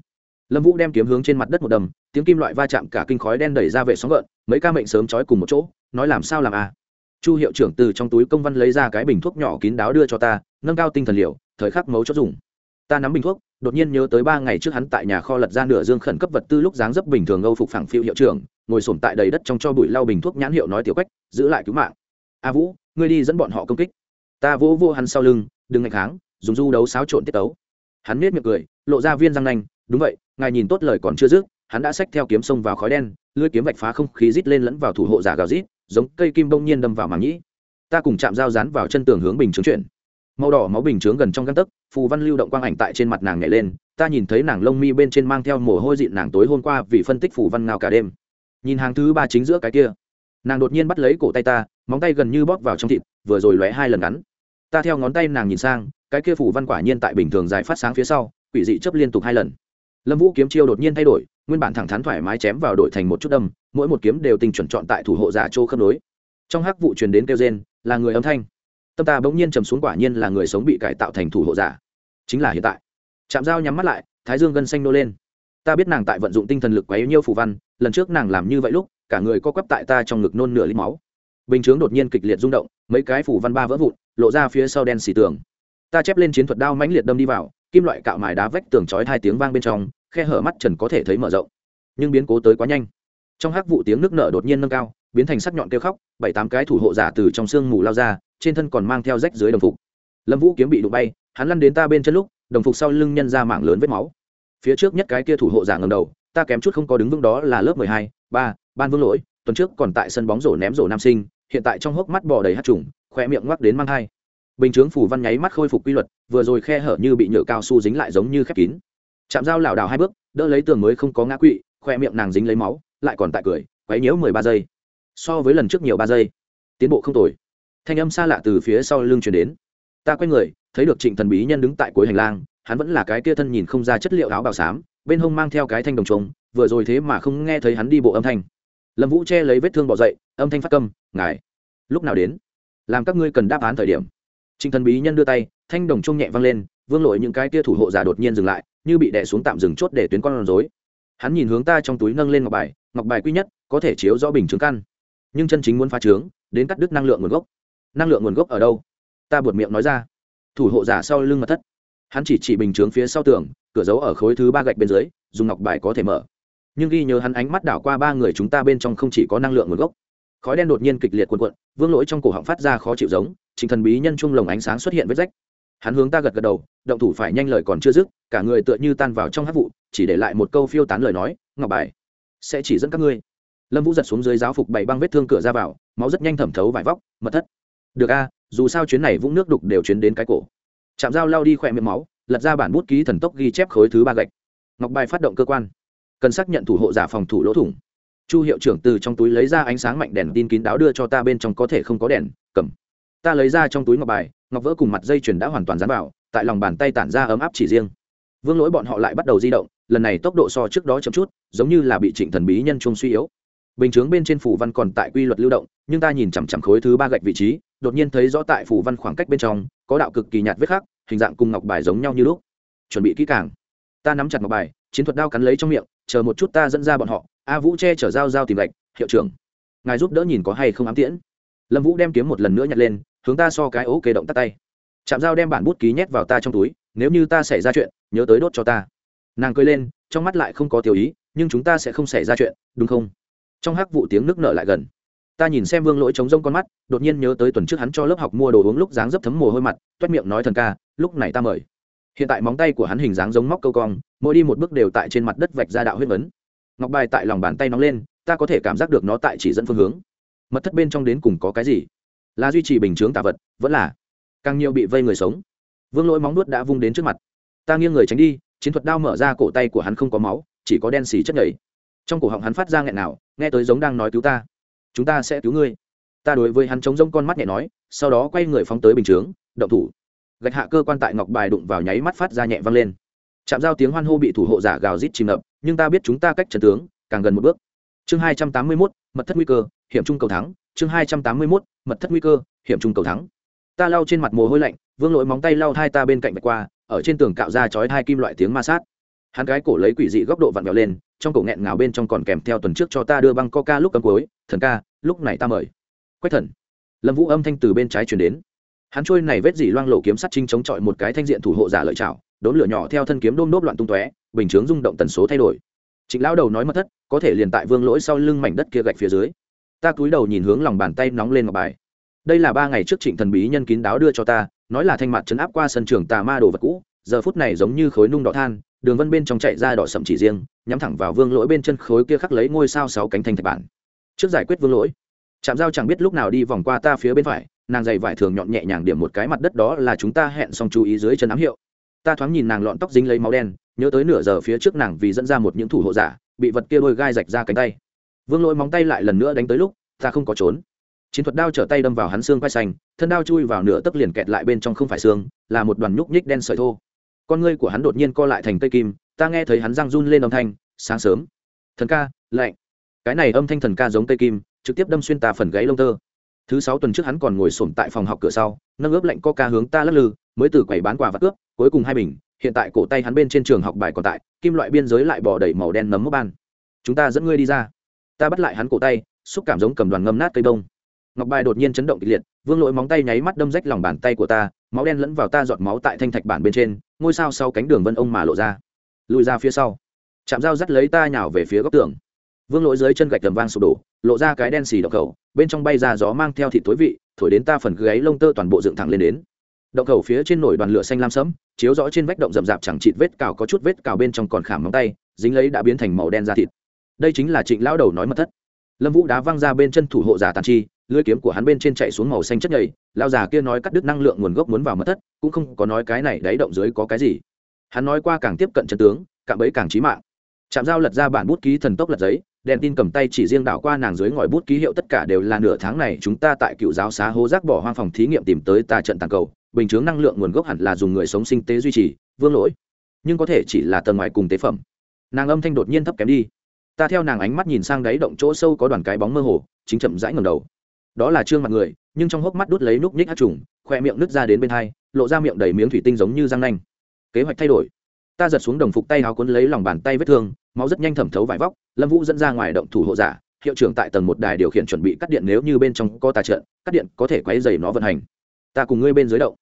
lâm vũ đem kiếm hướng trên mặt đất một đầm, tiếng kim loại va chạm cả kinh khói đen đẩy ra vệ sóng gợn, mấy ca mệnh sớm trói cùng một chỗ, nói làm sao làm à? Chu hiệu trưởng từ trong túi công văn lấy ra cái bình thuốc nhỏ kín đáo đưa cho ta, nâng cao tinh thần liệu thời khắc mấu chốt dùng. Ta nắm bình thuốc, đột nhiên nhớ tới ba ngày trước hắn tại nhà kho lật ra nửa dương khẩn cấp vật tư lúc dáng dấp bình thường âu phục phẳng phiêu hiệu trưởng, ngồi sổm tại đầy đất trong cho bụi lau bình thuốc nhãn hiệu nói tiểu quách, giữ lại cứu mạng. A vũ, ngươi đi dẫn bọn họ công kích. Ta vỗ vô hắn sau lưng, đừng nghịch kháng, dùng du đấu xáo trộn tiết tấu. Hắn nết miệng cười, lộ ra viên răng nanh đúng vậy, ngài nhìn tốt lời còn chưa dứt, hắn đã xách theo kiếm sông vào khói đen lưỡi kiếm vạch phá không khí rít lên lẫn vào thủ hộ giả gào rít, giống cây kim bông nhiên đâm vào màng nhĩ. Ta cùng chạm dao rán vào chân tường hướng bình chướng chuyển. Màu đỏ máu bình chướng gần trong găng tấc, phù văn lưu động quang ảnh tại trên mặt nàng nhảy lên, ta nhìn thấy nàng lông mi bên trên mang theo mồ hôi dịn nàng tối hôm qua vì phân tích phù văn ngào cả đêm. Nhìn hàng thứ ba chính giữa cái kia, nàng đột nhiên bắt lấy cổ tay ta, móng tay gần như bóp vào trong thịt, vừa rồi lóe hai lần ngắn. Ta theo ngón tay nàng nhìn sang, cái kia phù văn quả nhiên tại bình thường dài phát sáng phía sau, quỷ dị chấp liên tục hai lần lâm vũ kiếm chiêu đột nhiên thay đổi, nguyên bản thẳng thắn thoải mái chém vào đổi thành một chút đâm, mỗi một kiếm đều tình chuẩn chọn tại thủ hộ giả châu khớp nối. Trong hắc vụ truyền đến kêu gen là người âm thanh. Tâm ta bỗng nhiên trầm xuống quả nhiên là người sống bị cải tạo thành thủ hộ giả. Chính là hiện tại. Chạm dao nhắm mắt lại, thái dương gân xanh nô lên. Ta biết nàng tại vận dụng tinh thần lực quấy nhiêu phù văn, lần trước nàng làm như vậy lúc, cả người co quắp tại ta trong ngực nôn nửa lít máu. Bình chướng đột nhiên kịch liệt rung động, mấy cái phủ văn ba vỡ vụn, lộ ra phía sau đen xì tường. Ta chép lên chiến thuật đao mãnh liệt đâm đi vào kim loại cạo mài đá vách tường chói hai tiếng vang bên trong, khe hở mắt trần có thể thấy mở rộng. Nhưng biến cố tới quá nhanh. Trong hắc vụ tiếng nước nở đột nhiên nâng cao, biến thành sắc nhọn kêu khóc, bảy tám cái thủ hộ giả từ trong sương mù lao ra, trên thân còn mang theo rách dưới đồng phục. Lâm vũ kiếm bị đụng bay, hắn lăn đến ta bên chân lúc, đồng phục sau lưng nhân ra mạng lớn vết máu. Phía trước nhất cái kia thủ hộ giả ngầm đầu, ta kém chút không có đứng vững đó là lớp mười hai, ba, ban vương lỗi, tuần trước còn tại sân bóng rổ ném rổ nam sinh, hiện tại trong hốc mắt bò đầy hát trùng khoe miệng ngoắc đến mang thai bình chướng phủ văn nháy mắt khôi phục quy luật, vừa rồi khe hở như bị nhựa cao su dính lại giống như khép kín. Chạm dao lảo đảo hai bước, đỡ lấy tường mới không có ngã quỵ, khoe miệng nàng dính lấy máu, lại còn tại cười, quấy nhiễu mười ba giây. So với lần trước nhiều ba giây. Tiến bộ không tồi. Thanh âm xa lạ từ phía sau lưng chuyển đến. Ta quay người, thấy được trịnh thần bí nhân đứng tại cuối hành lang, hắn vẫn là cái kia thân nhìn không ra chất liệu áo bào xám, bên hông mang theo cái thanh đồng trống vừa rồi thế mà không nghe thấy hắn đi bộ âm thanh. Lâm vũ che lấy vết thương bỏ dậy, âm thanh phát câm, ngài, lúc nào đến? Làm các ngươi cần đáp án thời điểm. Trình thần bí nhân đưa tay, thanh đồng trung nhẹ văng lên, vương lội những cái kia thủ hộ giả đột nhiên dừng lại, như bị đè xuống tạm dừng chốt để tuyến con rối. Hắn nhìn hướng ta trong túi nâng lên ngọc bài ngọc bài quý nhất, có thể chiếu rõ bình chứng căn. Nhưng chân chính muốn phá trướng đến cắt đứt năng lượng nguồn gốc. Năng lượng nguồn gốc ở đâu? Ta buột miệng nói ra. Thủ hộ giả sau lưng mà thất. Hắn chỉ chỉ bình chứng phía sau tường, cửa giấu ở khối thứ ba gạch bên dưới, dùng ngọc bài có thể mở. Nhưng ghi nhớ hắn ánh mắt đảo qua ba người chúng ta bên trong không chỉ có năng lượng nguồn gốc khói đen đột nhiên kịch liệt cuộn cuộn, vương lỗi trong cổ họng phát ra khó chịu giống, trình thần bí nhân trung lồng ánh sáng xuất hiện vết rách. Hắn hướng ta gật gật đầu, động thủ phải nhanh lời còn chưa dứt, cả người tựa như tan vào trong hát vụ, chỉ để lại một câu phiêu tán lời nói, ngọc bài, sẽ chỉ dẫn các ngươi. Lâm vũ giật xuống dưới giáo phục bảy băng vết thương cửa ra vào, máu rất nhanh thẩm thấu vải vóc, mật thất. Được a, dù sao chuyến này vũng nước đục đều chuyến đến cái cổ. Chạm dao lao đi khỏe miệng máu, lật ra bản bút ký thần tốc ghi chép khối thứ ba gạch. Ngọc bài phát động cơ quan. Cần xác nhận thủ hộ giả phòng thủ lỗ thủng chu hiệu trưởng từ trong túi lấy ra ánh sáng mạnh đèn tin kín đáo đưa cho ta bên trong có thể không có đèn cầm. Ta lấy ra trong túi ngọc bài ngọc vỡ cùng mặt dây chuyền đã hoàn toàn dán vào tại lòng bàn tay tản ra ấm áp chỉ riêng. Vương lỗi bọn họ lại bắt đầu di động lần này tốc độ so trước đó chậm chút giống như là bị trịnh thần bí nhân trung suy yếu. Bình chướng bên trên phủ văn còn tại quy luật lưu động nhưng ta nhìn chằm chằm khối thứ ba gạch vị trí đột nhiên thấy rõ tại phủ văn khoảng cách bên trong có đạo cực kỳ nhạt vết khắc, hình dạng cùng ngọc bài giống nhau như lúc. Chuẩn bị kỹ càng. Ta nắm chặt ngọc bài chiến thuật đao cắn lấy trong miệng chờ một chút ta dẫn ra bọn họ, a vũ che chở dao dao tìm gạch, hiệu trưởng, ngài giúp đỡ nhìn có hay không ám tiễn. Lâm vũ đem kiếm một lần nữa nhặt lên, hướng ta so cái ố kê động tắt tay. Chạm dao đem bản bút ký nhét vào ta trong túi, nếu như ta xảy ra chuyện, nhớ tới đốt cho ta. Nàng cười lên, trong mắt lại không có tiểu ý, nhưng chúng ta sẽ không xảy ra chuyện, đúng không? Trong hắc vụ tiếng nước nở lại gần. Ta nhìn xem vương lỗi trống rông con mắt, đột nhiên nhớ tới tuần trước hắn cho lớp học mua đồ uống lúc dáng dấp thấm mồ hôi mặt, toét miệng nói thần ca, lúc này ta mời hiện tại móng tay của hắn hình dáng giống móc câu cong, mỗi đi một bước đều tại trên mặt đất vạch ra đạo huyết vấn. Ngọc bài tại lòng bàn tay nóng lên, ta có thể cảm giác được nó tại chỉ dẫn phương hướng. Mật thất bên trong đến cùng có cái gì? Là duy trì bình chướng tà vật, vẫn là càng nhiều bị vây người sống. Vương lỗi móng nuốt đã vung đến trước mặt. Ta nghiêng người tránh đi, chiến thuật đao mở ra cổ tay của hắn không có máu, chỉ có đen xì chất nhảy trong cổ họng hắn phát ra nghẹn nào, nghe tới giống đang nói cứu ta. Chúng ta sẽ cứu ngươi. Ta đối với hắn chống rông con mắt nhẹ nói, sau đó quay người phóng tới bình chướng, động thủ gạch hạ cơ quan tại ngọc bài đụng vào nháy mắt phát ra nhẹ văng lên. Chạm giao tiếng hoan hô bị thủ hộ giả gào rít chìm ngập, nhưng ta biết chúng ta cách trần tướng, càng gần một bước. Chương hai trăm tám mươi mốt, mật thất nguy cơ, hiểm trung cầu thắng. Chương hai trăm tám mươi mốt, mật thất nguy cơ, hiểm trung cầu thắng. Ta lau trên mặt mồ hôi lạnh, vương lỗi móng tay lau hai ta bên cạnh vạch qua, ở trên tường cạo ra chói hai kim loại tiếng ma sát. Hắn gái cổ lấy quỷ dị góc độ vặn vẹo lên, trong cổ nghẹn ngào bên trong còn kèm theo tuần trước cho ta đưa băng coca lúc cấm cuối. Thần ca, lúc này ta mời. Quách thần. Lâm vũ âm thanh từ bên trái chuyển đến hắn trôi này vết dỉ loang lộ kiếm sắt trinh chống chọi một cái thanh diện thủ hộ giả lợi chảo đốn lửa nhỏ theo thân kiếm đôm đốp loạn tung tóe, bình chướng rung động tần số thay đổi. Trịnh lão đầu nói mất thất, có thể liền tại vương lỗi sau lưng mảnh đất kia gạch phía dưới. Ta cúi đầu nhìn hướng lòng bàn tay nóng lên ngọc bài. Đây là ba ngày trước trịnh thần bí nhân kín đáo đưa cho ta, nói là thanh mặt chấn áp qua sân trường tà ma đồ vật cũ, giờ phút này giống như khối nung đỏ than, đường vân bên trong chạy ra đỏ sậm chỉ riêng, nhắm thẳng vào vương lỗi bên chân khối kia khắc lấy ngôi sao sáu cánh thanh thạch bản. Trước giải quyết vương lỗi chạm dao chẳng biết lúc nào đi vòng qua ta phía bên phải nàng dày vải thường nhọn nhẹ nhàng điểm một cái mặt đất đó là chúng ta hẹn xong chú ý dưới chân ám hiệu. Ta thoáng nhìn nàng lọn tóc dính lấy máu đen, nhớ tới nửa giờ phía trước nàng vì dẫn ra một những thủ hộ giả, bị vật kia đôi gai rạch ra cánh tay. Vương lỗi móng tay lại lần nữa đánh tới lúc, ta không có trốn. Chiến thuật đao trở tay đâm vào hắn xương quay xanh, thân đao chui vào nửa tấc liền kẹt lại bên trong không phải xương, là một đoàn nhúc nhích đen sợi thô. Con ngươi của hắn đột nhiên co lại thành cây kim, ta nghe thấy hắn răng run lên âm thanh, sáng sớm. Thần ca, lạnh. Cái này âm thanh thần ca giống cây kim, trực tiếp đâm xuyên ta phần gáy lông tơ thứ sáu tuần trước hắn còn ngồi sổm tại phòng học cửa sau, nâng ướp lạnh coca hướng ta lắc lư, mới từ quầy bán quà vặt cướp, cuối cùng hai bình, hiện tại cổ tay hắn bên trên trường học bài còn tại, kim loại biên giới lại bỏ đầy màu đen nấm mốc ban. Chúng ta dẫn ngươi đi ra. Ta bắt lại hắn cổ tay, xúc cảm giống cầm đoàn ngâm nát cây bông. Ngọc bài đột nhiên chấn động kịch liệt, vương lỗi móng tay nháy mắt đâm rách lòng bàn tay của ta, máu đen lẫn vào ta giọt máu tại thanh thạch bản bên trên, ngôi sao sau cánh đường vân ông mà lộ ra. Lùi ra phía sau. Chạm dao dắt lấy ta nhào về phía góc tường. Vương lỗi dưới chân gạch tầm vang sụp đổ, lộ ra cái đen xì độc khẩu bên trong bay ra gió mang theo thịt tối vị, thổi đến ta phần gáy lông tơ toàn bộ dựng thẳng lên đến. Động khẩu phía trên nổi đoàn lửa xanh lam sẫm, chiếu rõ trên vách động rậm rạp chẳng chịt vết cào có chút vết cào bên trong còn khảm móng tay, dính lấy đã biến thành màu đen da thịt. Đây chính là trịnh lão đầu nói mật thất. Lâm vũ đá văng ra bên chân thủ hộ giả tàn chi, lưỡi kiếm của hắn bên trên chạy xuống màu xanh chất nhầy lao già kia nói cắt đứt năng lượng nguồn gốc muốn vào mật thất, cũng không có nói cái này đáy động dưới có cái gì. Hắn nói qua càng tiếp cận chân tướng, cạm bẫy càng trí mạng. Chạm dao lật ra bản bút ký thần tốc lật giấy đèn tin cầm tay chỉ riêng đảo qua nàng dưới ngòi bút ký hiệu tất cả đều là nửa tháng này chúng ta tại cựu giáo xá hố rác bỏ hoang phòng thí nghiệm tìm tới tà trận tàn cầu. Bình chướng năng lượng nguồn gốc hẳn là dùng người sống sinh tế duy trì, vương lỗi. Nhưng có thể chỉ là tầng ngoài cùng tế phẩm. Nàng âm thanh đột nhiên thấp kém đi. Ta theo nàng ánh mắt nhìn sang đáy động chỗ sâu có đoàn cái bóng mơ hồ, chính chậm rãi ngầm đầu. Đó là trương mặt người, nhưng trong hốc mắt đút lấy núc nhích hát trùng, khoe miệng nứt ra đến bên hai, lộ ra miệng đầy miếng thủy tinh giống như răng nanh. Kế hoạch thay đổi. Ta giật xuống đồng phục tay áo cuốn lấy lòng bàn tay vết thương, máu rất nhanh thẩm thấu vải vóc lâm vũ dẫn ra ngoài động thủ hộ giả, hiệu trưởng tại tầng một đài điều khiển chuẩn bị cắt điện nếu như bên trong có tà trận cắt điện có thể quấy dày nó vận hành. Ta cùng ngươi bên dưới động.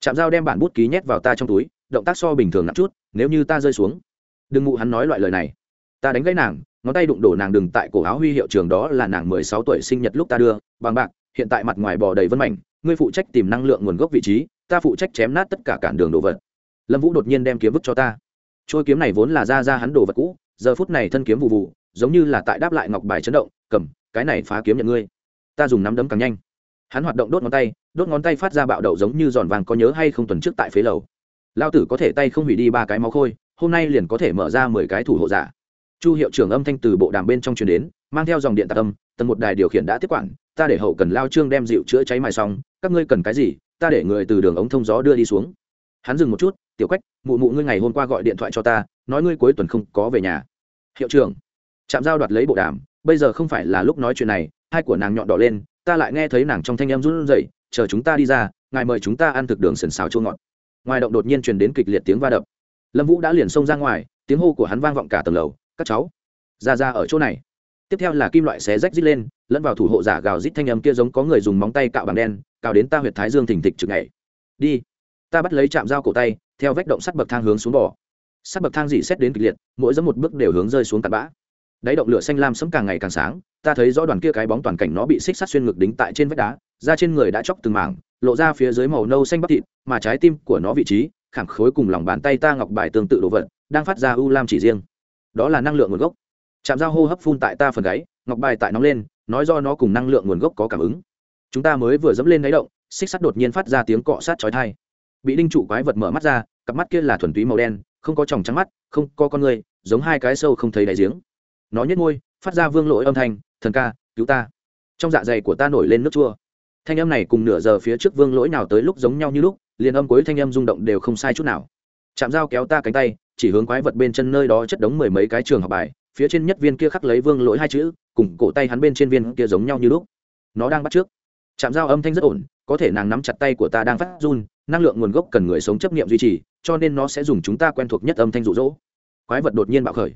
Chạm dao đem bản bút ký nhét vào ta trong túi, động tác so bình thường nặng chút, nếu như ta rơi xuống. Đừng mụ hắn nói loại lời này. Ta đánh gãy nàng, ngón tay đụng đổ nàng đừng tại cổ áo huy hiệu trường đó là nàng mười sáu tuổi sinh nhật lúc ta đưa, bằng bạc, hiện tại mặt ngoài bò đầy vân mảnh, ngươi phụ trách tìm năng lượng nguồn gốc vị trí, ta phụ trách chém nát tất cả cản đường đồ vật. Lâm vũ đột nhiên đem kiếm vứt cho ta. Trôi kiếm này vốn là ra ra hắn đồ vật cũ, giờ phút này thân kiếm vụ vụ giống như là tại đáp lại ngọc bài chấn động, cầm, cái này phá kiếm nhận ngươi. Ta dùng nắm đấm càng nhanh. Hắn hoạt động đốt ngón tay, đốt ngón tay phát ra bạo đậu giống như giòn vàng có nhớ hay không tuần trước tại phế lầu. Lao tử có thể tay không hủy đi ba cái máu khôi, hôm nay liền có thể mở ra mười cái thủ hộ giả. Chu hiệu trưởng âm thanh từ bộ đàm bên trong truyền đến, mang theo dòng điện tạc âm, tầng một đài điều khiển đã tiếp quản, ta để hậu cần lao trương đem dịu chữa cháy mài xong, các ngươi cần cái gì, ta để người từ đường ống thông gió đưa đi xuống. Hắn dừng một chút, tiểu quách, mụ mụ ngươi ngày hôm qua gọi điện thoại cho ta, nói ngươi cuối tuần không có về nhà. Hiệu trưởng chạm giao đoạt lấy bộ đàm, bây giờ không phải là lúc nói chuyện này, hai của nàng nhọn đỏ lên, ta lại nghe thấy nàng trong thanh em run rẩy, chờ chúng ta đi ra, ngài mời chúng ta ăn thực đường sần xào chua ngọt. Ngoài động đột nhiên truyền đến kịch liệt tiếng va đập. Lâm vũ đã liền xông ra ngoài, tiếng hô của hắn vang vọng cả tầng lầu, các cháu, ra ra ở chỗ này. Tiếp theo là kim loại xé rách rít lên, lẫn vào thủ hộ giả gào rít thanh âm kia giống có người dùng móng tay cạo bằng đen cào đến ta huyệt thái dương thình thịch trực ngày đi, ta bắt lấy chạm dao cổ tay, theo vách động sắt bậc thang hướng xuống bỏ sắt bậc thang dị xét đến kịch liệt, mỗi dẫn một bước đều hướng rơi xuống tạt bã đáy động lửa xanh lam sẫm càng ngày càng sáng, ta thấy rõ đoàn kia cái bóng toàn cảnh nó bị xích sắt xuyên ngực đính tại trên vách đá, da trên người đã chóc từng mảng, lộ ra phía dưới màu nâu xanh bắp thịt, mà trái tim của nó vị trí, khảm khối cùng lòng bàn tay ta ngọc bài tương tự đồ vật, đang phát ra u lam chỉ riêng. Đó là năng lượng nguồn gốc. Chạm dao hô hấp phun tại ta phần gáy, ngọc bài tại nóng lên, nói do nó cùng năng lượng nguồn gốc có cảm ứng. Chúng ta mới vừa dẫm lên đáy động, xích sắt đột nhiên phát ra tiếng cọ sát chói thai bị đinh trụ quái vật mở mắt ra, cặp mắt kia là thuần túy màu đen, không có tròng trắng mắt, không có con người, giống hai cái sâu không thấy đáy giếng nó nhếch môi, phát ra vương lỗi âm thanh, thần ca, cứu ta. Trong dạ dày của ta nổi lên nước chua. Thanh âm này cùng nửa giờ phía trước vương lỗi nào tới lúc giống nhau như lúc, liền âm cuối thanh âm rung động đều không sai chút nào. Chạm dao kéo ta cánh tay, chỉ hướng quái vật bên chân nơi đó chất đống mười mấy cái trường học bài, phía trên nhất viên kia khắc lấy vương lỗi hai chữ, cùng cổ tay hắn bên trên viên kia giống nhau như lúc. Nó đang bắt trước. Chạm dao âm thanh rất ổn, có thể nàng nắm chặt tay của ta đang phát run, năng lượng nguồn gốc cần người sống chấp nghiệm duy trì, cho nên nó sẽ dùng chúng ta quen thuộc nhất âm thanh rụ rỗ quái vật đột nhiên bạo khởi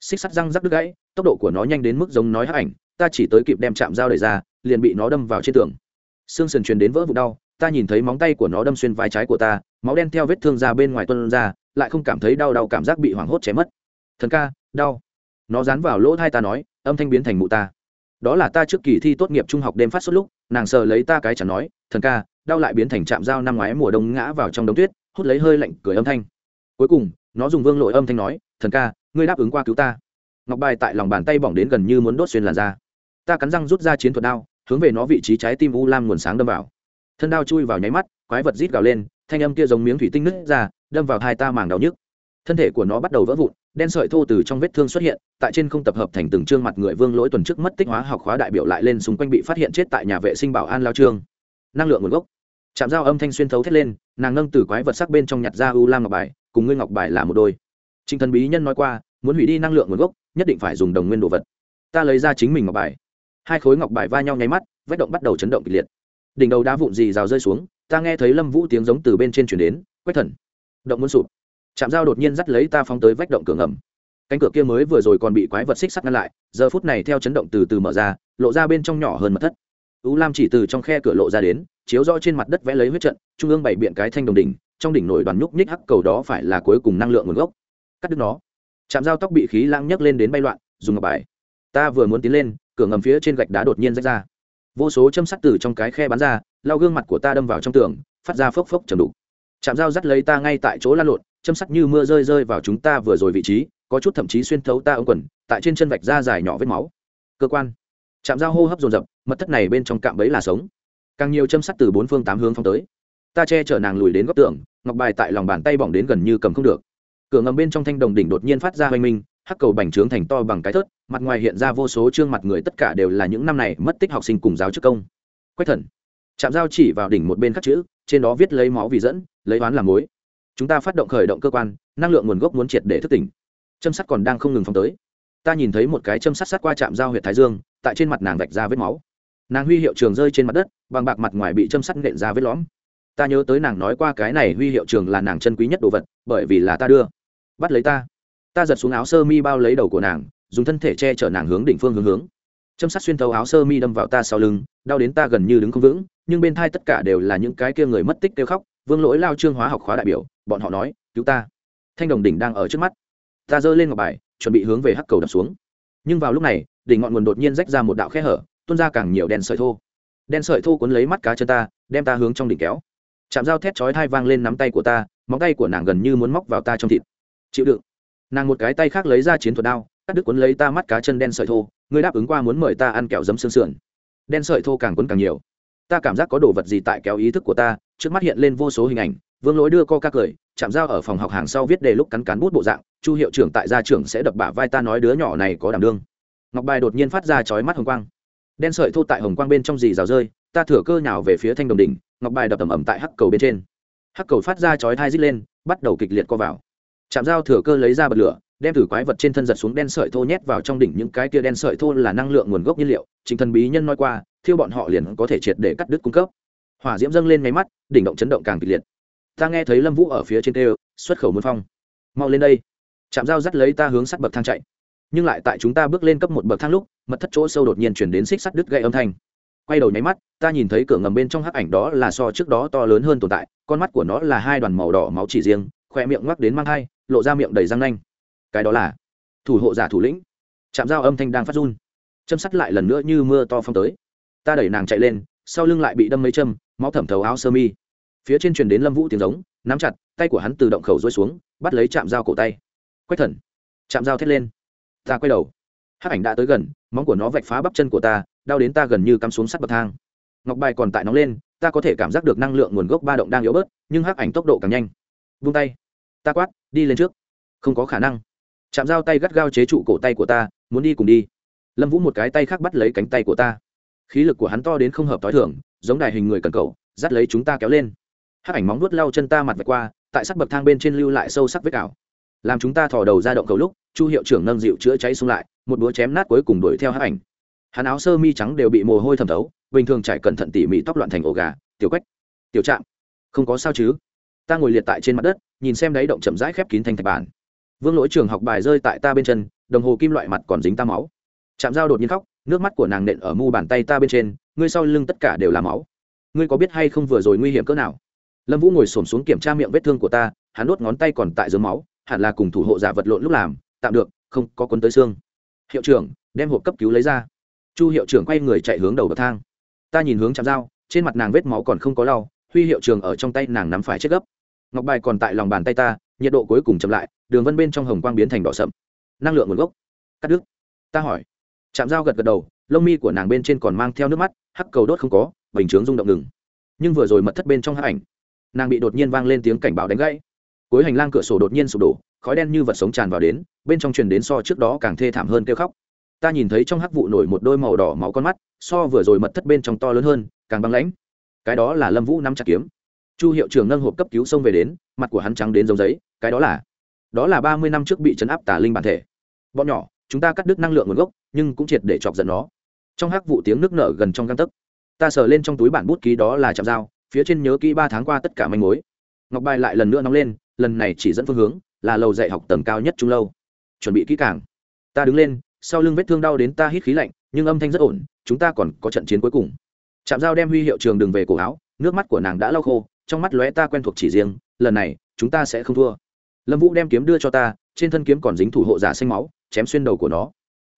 xích sắt răng rắc đứt gãy, tốc độ của nó nhanh đến mức giống nói hắc ảnh, ta chỉ tới kịp đem chạm dao đẩy ra, liền bị nó đâm vào trên tường. Xương sườn truyền đến vỡ vụ đau, ta nhìn thấy móng tay của nó đâm xuyên vai trái của ta, máu đen theo vết thương ra bên ngoài tuân ra, lại không cảm thấy đau đau cảm giác bị hoảng hốt chém mất. Thần ca, đau. Nó dán vào lỗ thai ta nói, âm thanh biến thành mụ ta. Đó là ta trước kỳ thi tốt nghiệp trung học đêm phát suốt lúc, nàng sờ lấy ta cái chẳng nói, thần ca, đau lại biến thành chạm dao năm ngoái mùa đông ngã vào trong đống tuyết, hút lấy hơi lạnh cười âm thanh. Cuối cùng, nó dùng vương lội âm thanh nói thần ca, ngươi đáp ứng qua cứu ta. Ngọc bài tại lòng bàn tay bỏng đến gần như muốn đốt xuyên làn da. Ta cắn răng rút ra chiến thuật đao, hướng về nó vị trí trái tim u lam nguồn sáng đâm vào. Thân đao chui vào nháy mắt, quái vật rít gào lên, thanh âm kia giống miếng thủy tinh nứt ra, đâm vào hai ta màng đau nhức. Thân thể của nó bắt đầu vỡ vụn, đen sợi thô từ trong vết thương xuất hiện, tại trên không tập hợp thành từng trương mặt người vương lỗi tuần trước mất tích hóa học khóa đại biểu lại lên xung quanh bị phát hiện chết tại nhà vệ sinh bảo an lao trương. Năng lượng nguồn gốc. Chạm dao âm thanh xuyên thấu thét lên, nàng nâng từ quái vật sắc bên trong nhặt ra u lam ngọc bài, cùng ngươi ngọc bài là một đôi. Trình thần bí nhân nói qua, muốn hủy đi năng lượng nguồn gốc, nhất định phải dùng đồng nguyên đồ vật. Ta lấy ra chính mình ngọc bài. Hai khối ngọc bài va nhau nháy mắt, vách động bắt đầu chấn động kịch liệt. Đỉnh đầu đá vụn gì rào rơi xuống, ta nghe thấy lâm vũ tiếng giống từ bên trên truyền đến, quách thần, động muốn sụp. Chạm dao đột nhiên dắt lấy ta phóng tới vách động cửa ngầm. Cánh cửa kia mới vừa rồi còn bị quái vật xích sắt ngăn lại, giờ phút này theo chấn động từ từ mở ra, lộ ra bên trong nhỏ hơn mật thất. U lam chỉ từ trong khe cửa lộ ra đến, chiếu rõ trên mặt đất vẽ lấy huyết trận, trung ương bảy biện cái thanh đồng đỉnh, trong đỉnh nổi đoàn nhúc nhích hắc cầu đó phải là cuối cùng năng lượng nguồn gốc cắt đứt nó. Chạm dao tóc bị khí lãng nhấc lên đến bay loạn, dùng ngọc bài. Ta vừa muốn tiến lên, cửa ngầm phía trên gạch đá đột nhiên rách ra. Vô số châm sắt từ trong cái khe bắn ra lao gương mặt của ta đâm vào trong tường, phát ra phốc phốc chầm đục. Chạm dao dắt lấy ta ngay tại chỗ lan lộn, châm sắt như mưa rơi rơi vào chúng ta vừa rồi vị trí, có chút thậm chí xuyên thấu ta ống quần, tại trên chân vạch ra dài nhỏ vết máu. Cơ quan. Chạm dao hô hấp dồn dập, mật thất này bên trong cạm bẫy là sống. Càng nhiều châm sắt từ bốn phương tám hướng phong tới. Ta che chở nàng lùi đến góc tường, ngọc bài tại lòng bàn tay bỏng đến gần như cầm không được cửa ngầm bên trong thanh đồng đỉnh đột nhiên phát ra hoành minh, hắc cầu bành trướng thành to bằng cái thớt, mặt ngoài hiện ra vô số trương mặt người, tất cả đều là những năm này mất tích học sinh cùng giáo chức công. Quách thần. Chạm dao chỉ vào đỉnh một bên khắc chữ, trên đó viết lấy máu vì dẫn, lấy oán làm mối. Chúng ta phát động khởi động cơ quan, năng lượng nguồn gốc muốn triệt để thức tỉnh. Châm sắt còn đang không ngừng phóng tới. Ta nhìn thấy một cái châm sắt sát qua chạm dao huyện thái dương, tại trên mặt nàng vạch ra vết máu. Nàng huy hiệu trường rơi trên mặt đất, bằng bạc mặt ngoài bị châm sắt nện ra vết lõm. Ta nhớ tới nàng nói qua cái này huy hiệu trường là nàng chân quý nhất đồ vật, bởi vì là ta đưa bắt lấy ta. Ta giật xuống áo sơ mi bao lấy đầu của nàng, dùng thân thể che chở nàng hướng đỉnh phương hướng hướng. Châm sắt xuyên thấu áo sơ mi đâm vào ta sau lưng, đau đến ta gần như đứng không vững, nhưng bên thai tất cả đều là những cái kia người mất tích kêu khóc, vương lỗi lao trương hóa học khóa đại biểu, bọn họ nói, cứu ta. Thanh đồng đỉnh đang ở trước mắt. Ta giơ lên ngọc bài, chuẩn bị hướng về hắc cầu đập xuống. Nhưng vào lúc này, đỉnh ngọn nguồn đột nhiên rách ra một đạo khe hở, tuôn ra càng nhiều đèn sợi thô. Đèn sợi thô cuốn lấy mắt cá chân ta, đem ta hướng trong đỉnh kéo. Chạm dao thét chói thai vang lên nắm tay của ta, móng tay của nàng gần như muốn móc vào ta trong thịt chịu đựng. Nàng một cái tay khác lấy ra chiến thuật đao, cắt đứt cuốn lấy ta mắt cá chân đen sợi thô, ngươi đáp ứng qua muốn mời ta ăn kẹo giấm xương sườn. Đen sợi thô càng cuốn càng nhiều. Ta cảm giác có đồ vật gì tại kéo ý thức của ta, trước mắt hiện lên vô số hình ảnh, vương lỗi đưa co ca cười, chạm dao ở phòng học hàng sau viết đề lúc cắn cán bút bộ dạng, chu hiệu trưởng tại gia trưởng sẽ đập bả vai ta nói đứa nhỏ này có đảm đương. Ngọc bài đột nhiên phát ra chói mắt hồng quang. Đen sợi thô tại hồng quang bên trong dì rào rơi, ta thửa cơ nhào về phía thanh đồng đỉnh, ngọc bài đập tầm ầm tại hắc cầu bên trên. Hắc cầu phát ra chói thai rít lên, bắt đầu kịch liệt co vào chạm dao thừa cơ lấy ra bật lửa đem thử quái vật trên thân giật xuống đen sợi thô nhét vào trong đỉnh những cái kia đen sợi thô là năng lượng nguồn gốc nhiên liệu chính thần bí nhân nói qua thiêu bọn họ liền có thể triệt để cắt đứt cung cấp. Hỏa diễm dâng lên máy mắt đỉnh động chấn động càng kịch liệt. Ta nghe thấy lâm vũ ở phía trên kêu, xuất khẩu môn phong. Mau lên đây. Chạm dao dắt lấy ta hướng sắt bậc thang chạy. Nhưng lại tại chúng ta bước lên cấp một bậc thang lúc mật thất chỗ sâu đột nhiên chuyển đến xích sắt đứt gãy âm thanh. Quay đầu nháy mắt ta nhìn thấy cửa ngầm bên trong hắc ảnh đó là so trước đó to lớn hơn tồn tại con mắt của nó là hai đoàn màu đỏ máu chỉ riêng khoe miệng ngoắc đến mang hai lộ ra miệng đầy răng nanh. Cái đó là thủ hộ giả thủ lĩnh. Chạm dao âm thanh đang phát run. Châm sắt lại lần nữa như mưa to phong tới. Ta đẩy nàng chạy lên, sau lưng lại bị đâm mấy châm, máu thẩm thấu áo sơ mi. Phía trên truyền đến lâm vũ tiếng giống, nắm chặt, tay của hắn từ động khẩu rối xuống, bắt lấy chạm dao cổ tay. Quách thần. Chạm dao thét lên. Ta quay đầu. Hát ảnh đã tới gần, móng của nó vạch phá bắp chân của ta, đau đến ta gần như cắm xuống sắt bậc thang. Ngọc bài còn tại nóng lên, ta có thể cảm giác được năng lượng nguồn gốc ba động đang yếu bớt, nhưng hắc ảnh tốc độ càng nhanh. Vung tay. Ta quát đi lên trước. Không có khả năng. Chạm dao tay gắt gao chế trụ cổ tay của ta, muốn đi cùng đi. Lâm vũ một cái tay khác bắt lấy cánh tay của ta. Khí lực của hắn to đến không hợp t h i thưởng giống đài hình người cần cầu dắt lấy chúng ta kéo lên. Hắc ảnh móng vuốt lau chân ta mặt vạch qua, tại sắc bậc thang bên trên lưu lại sâu sắc vết cào. Làm chúng ta thò đầu ra động cầu lúc, chu hiệu trưởng nâng dịu chữa cháy xuống lại, một búa chém nát cuối cùng đuổi theo hắc ảnh. Hắn áo sơ mi trắng đều bị mồ hôi thẩm thấu, bình thường trải cẩn thận tỉ mỉ tóc loạn thành ổ gà, tiểu quách, tiểu trạm. Không có sao chứ? Ta ngồi liệt tại trên mặt đất, nhìn xem đáy động chậm rãi khép kín thành thạch bản. Vương lỗi trường học bài rơi tại ta bên chân, đồng hồ kim loại mặt còn dính ta máu. Chạm dao đột nhiên khóc, nước mắt của nàng nện ở mu bàn tay ta bên trên, ngươi sau lưng tất cả đều là máu. Ngươi có biết hay không vừa rồi nguy hiểm cỡ nào? Lâm vũ ngồi s ổ m xuống kiểm tra miệng vết thương của ta, hắn đốt ngón tay còn tại dưới máu, hẳn là cùng thủ hộ giả vật lộn lúc làm, tạm được, không, có quấn tới xương. Hiệu trưởng, đem hộp cấp cứu lấy ra. Chu hiệu trưởng quay người chạy hướng đầu bậc thang. Ta nhìn hướng chạm dao trên mặt nàng vết máu còn không có lau, huy hiệu trưởng ở trong tay nàng nắm phải chết gấp ngọc bài còn tại lòng bàn tay ta, nhiệt độ cuối cùng chậm lại, đường vân bên trong hồng quang biến thành đỏ sậm. Năng lượng nguồn gốc. Cắt đứt. Ta hỏi. Chạm dao gật gật đầu, lông mi của nàng bên trên còn mang theo nước mắt, hắc cầu đốt không có bình chướng rung động ngừng. Nhưng vừa rồi mật thất bên trong hắc ảnh, nàng bị đột nhiên vang lên tiếng cảnh báo đánh gãy. Cuối hành lang cửa sổ đột nhiên sụp đổ, khói đen như vật sống tràn vào đến, bên trong truyền đến so trước đó càng thê thảm hơn kêu khóc. Ta nhìn thấy trong hắc vụ nổi một đôi màu đỏ máu con mắt, so vừa rồi mật thất bên trong to lớn hơn, càng băng lãnh. Cái đó là lâm vũ nắm chặt kiếm chu hiệu trưởng nâng hộp cấp cứu xông về đến, mặt của hắn trắng đến giống giấy, cái đó là đó là ba mươi năm trước bị chấn áp tà linh bản thể. Bọn nhỏ, chúng ta cắt đứt năng lượng nguồn gốc, nhưng cũng triệt để chọc giận nó. Trong hắc vụ tiếng nước nở gần trong găng tấc, ta sờ lên trong túi bản bút ký đó là chạm dao, phía trên nhớ kỹ ba tháng qua tất cả manh mối. Ngọc bài lại lần nữa nóng lên, lần này chỉ dẫn phương hướng, là lầu dạy học tầng cao nhất trung lâu. Chuẩn bị kỹ càng. Ta đứng lên, sau lưng vết thương đau đến ta hít khí lạnh, nhưng âm thanh rất ổn, chúng ta còn có trận chiến cuối cùng. Chạm dao đem huy hiệu trường đường về cổ áo, nước mắt của nàng đã lau khô trong mắt lóe ta quen thuộc chỉ riêng, lần này, chúng ta sẽ không thua. Lâm vũ đem kiếm đưa cho ta, trên thân kiếm còn dính thủ hộ giả xanh máu, chém xuyên đầu của nó.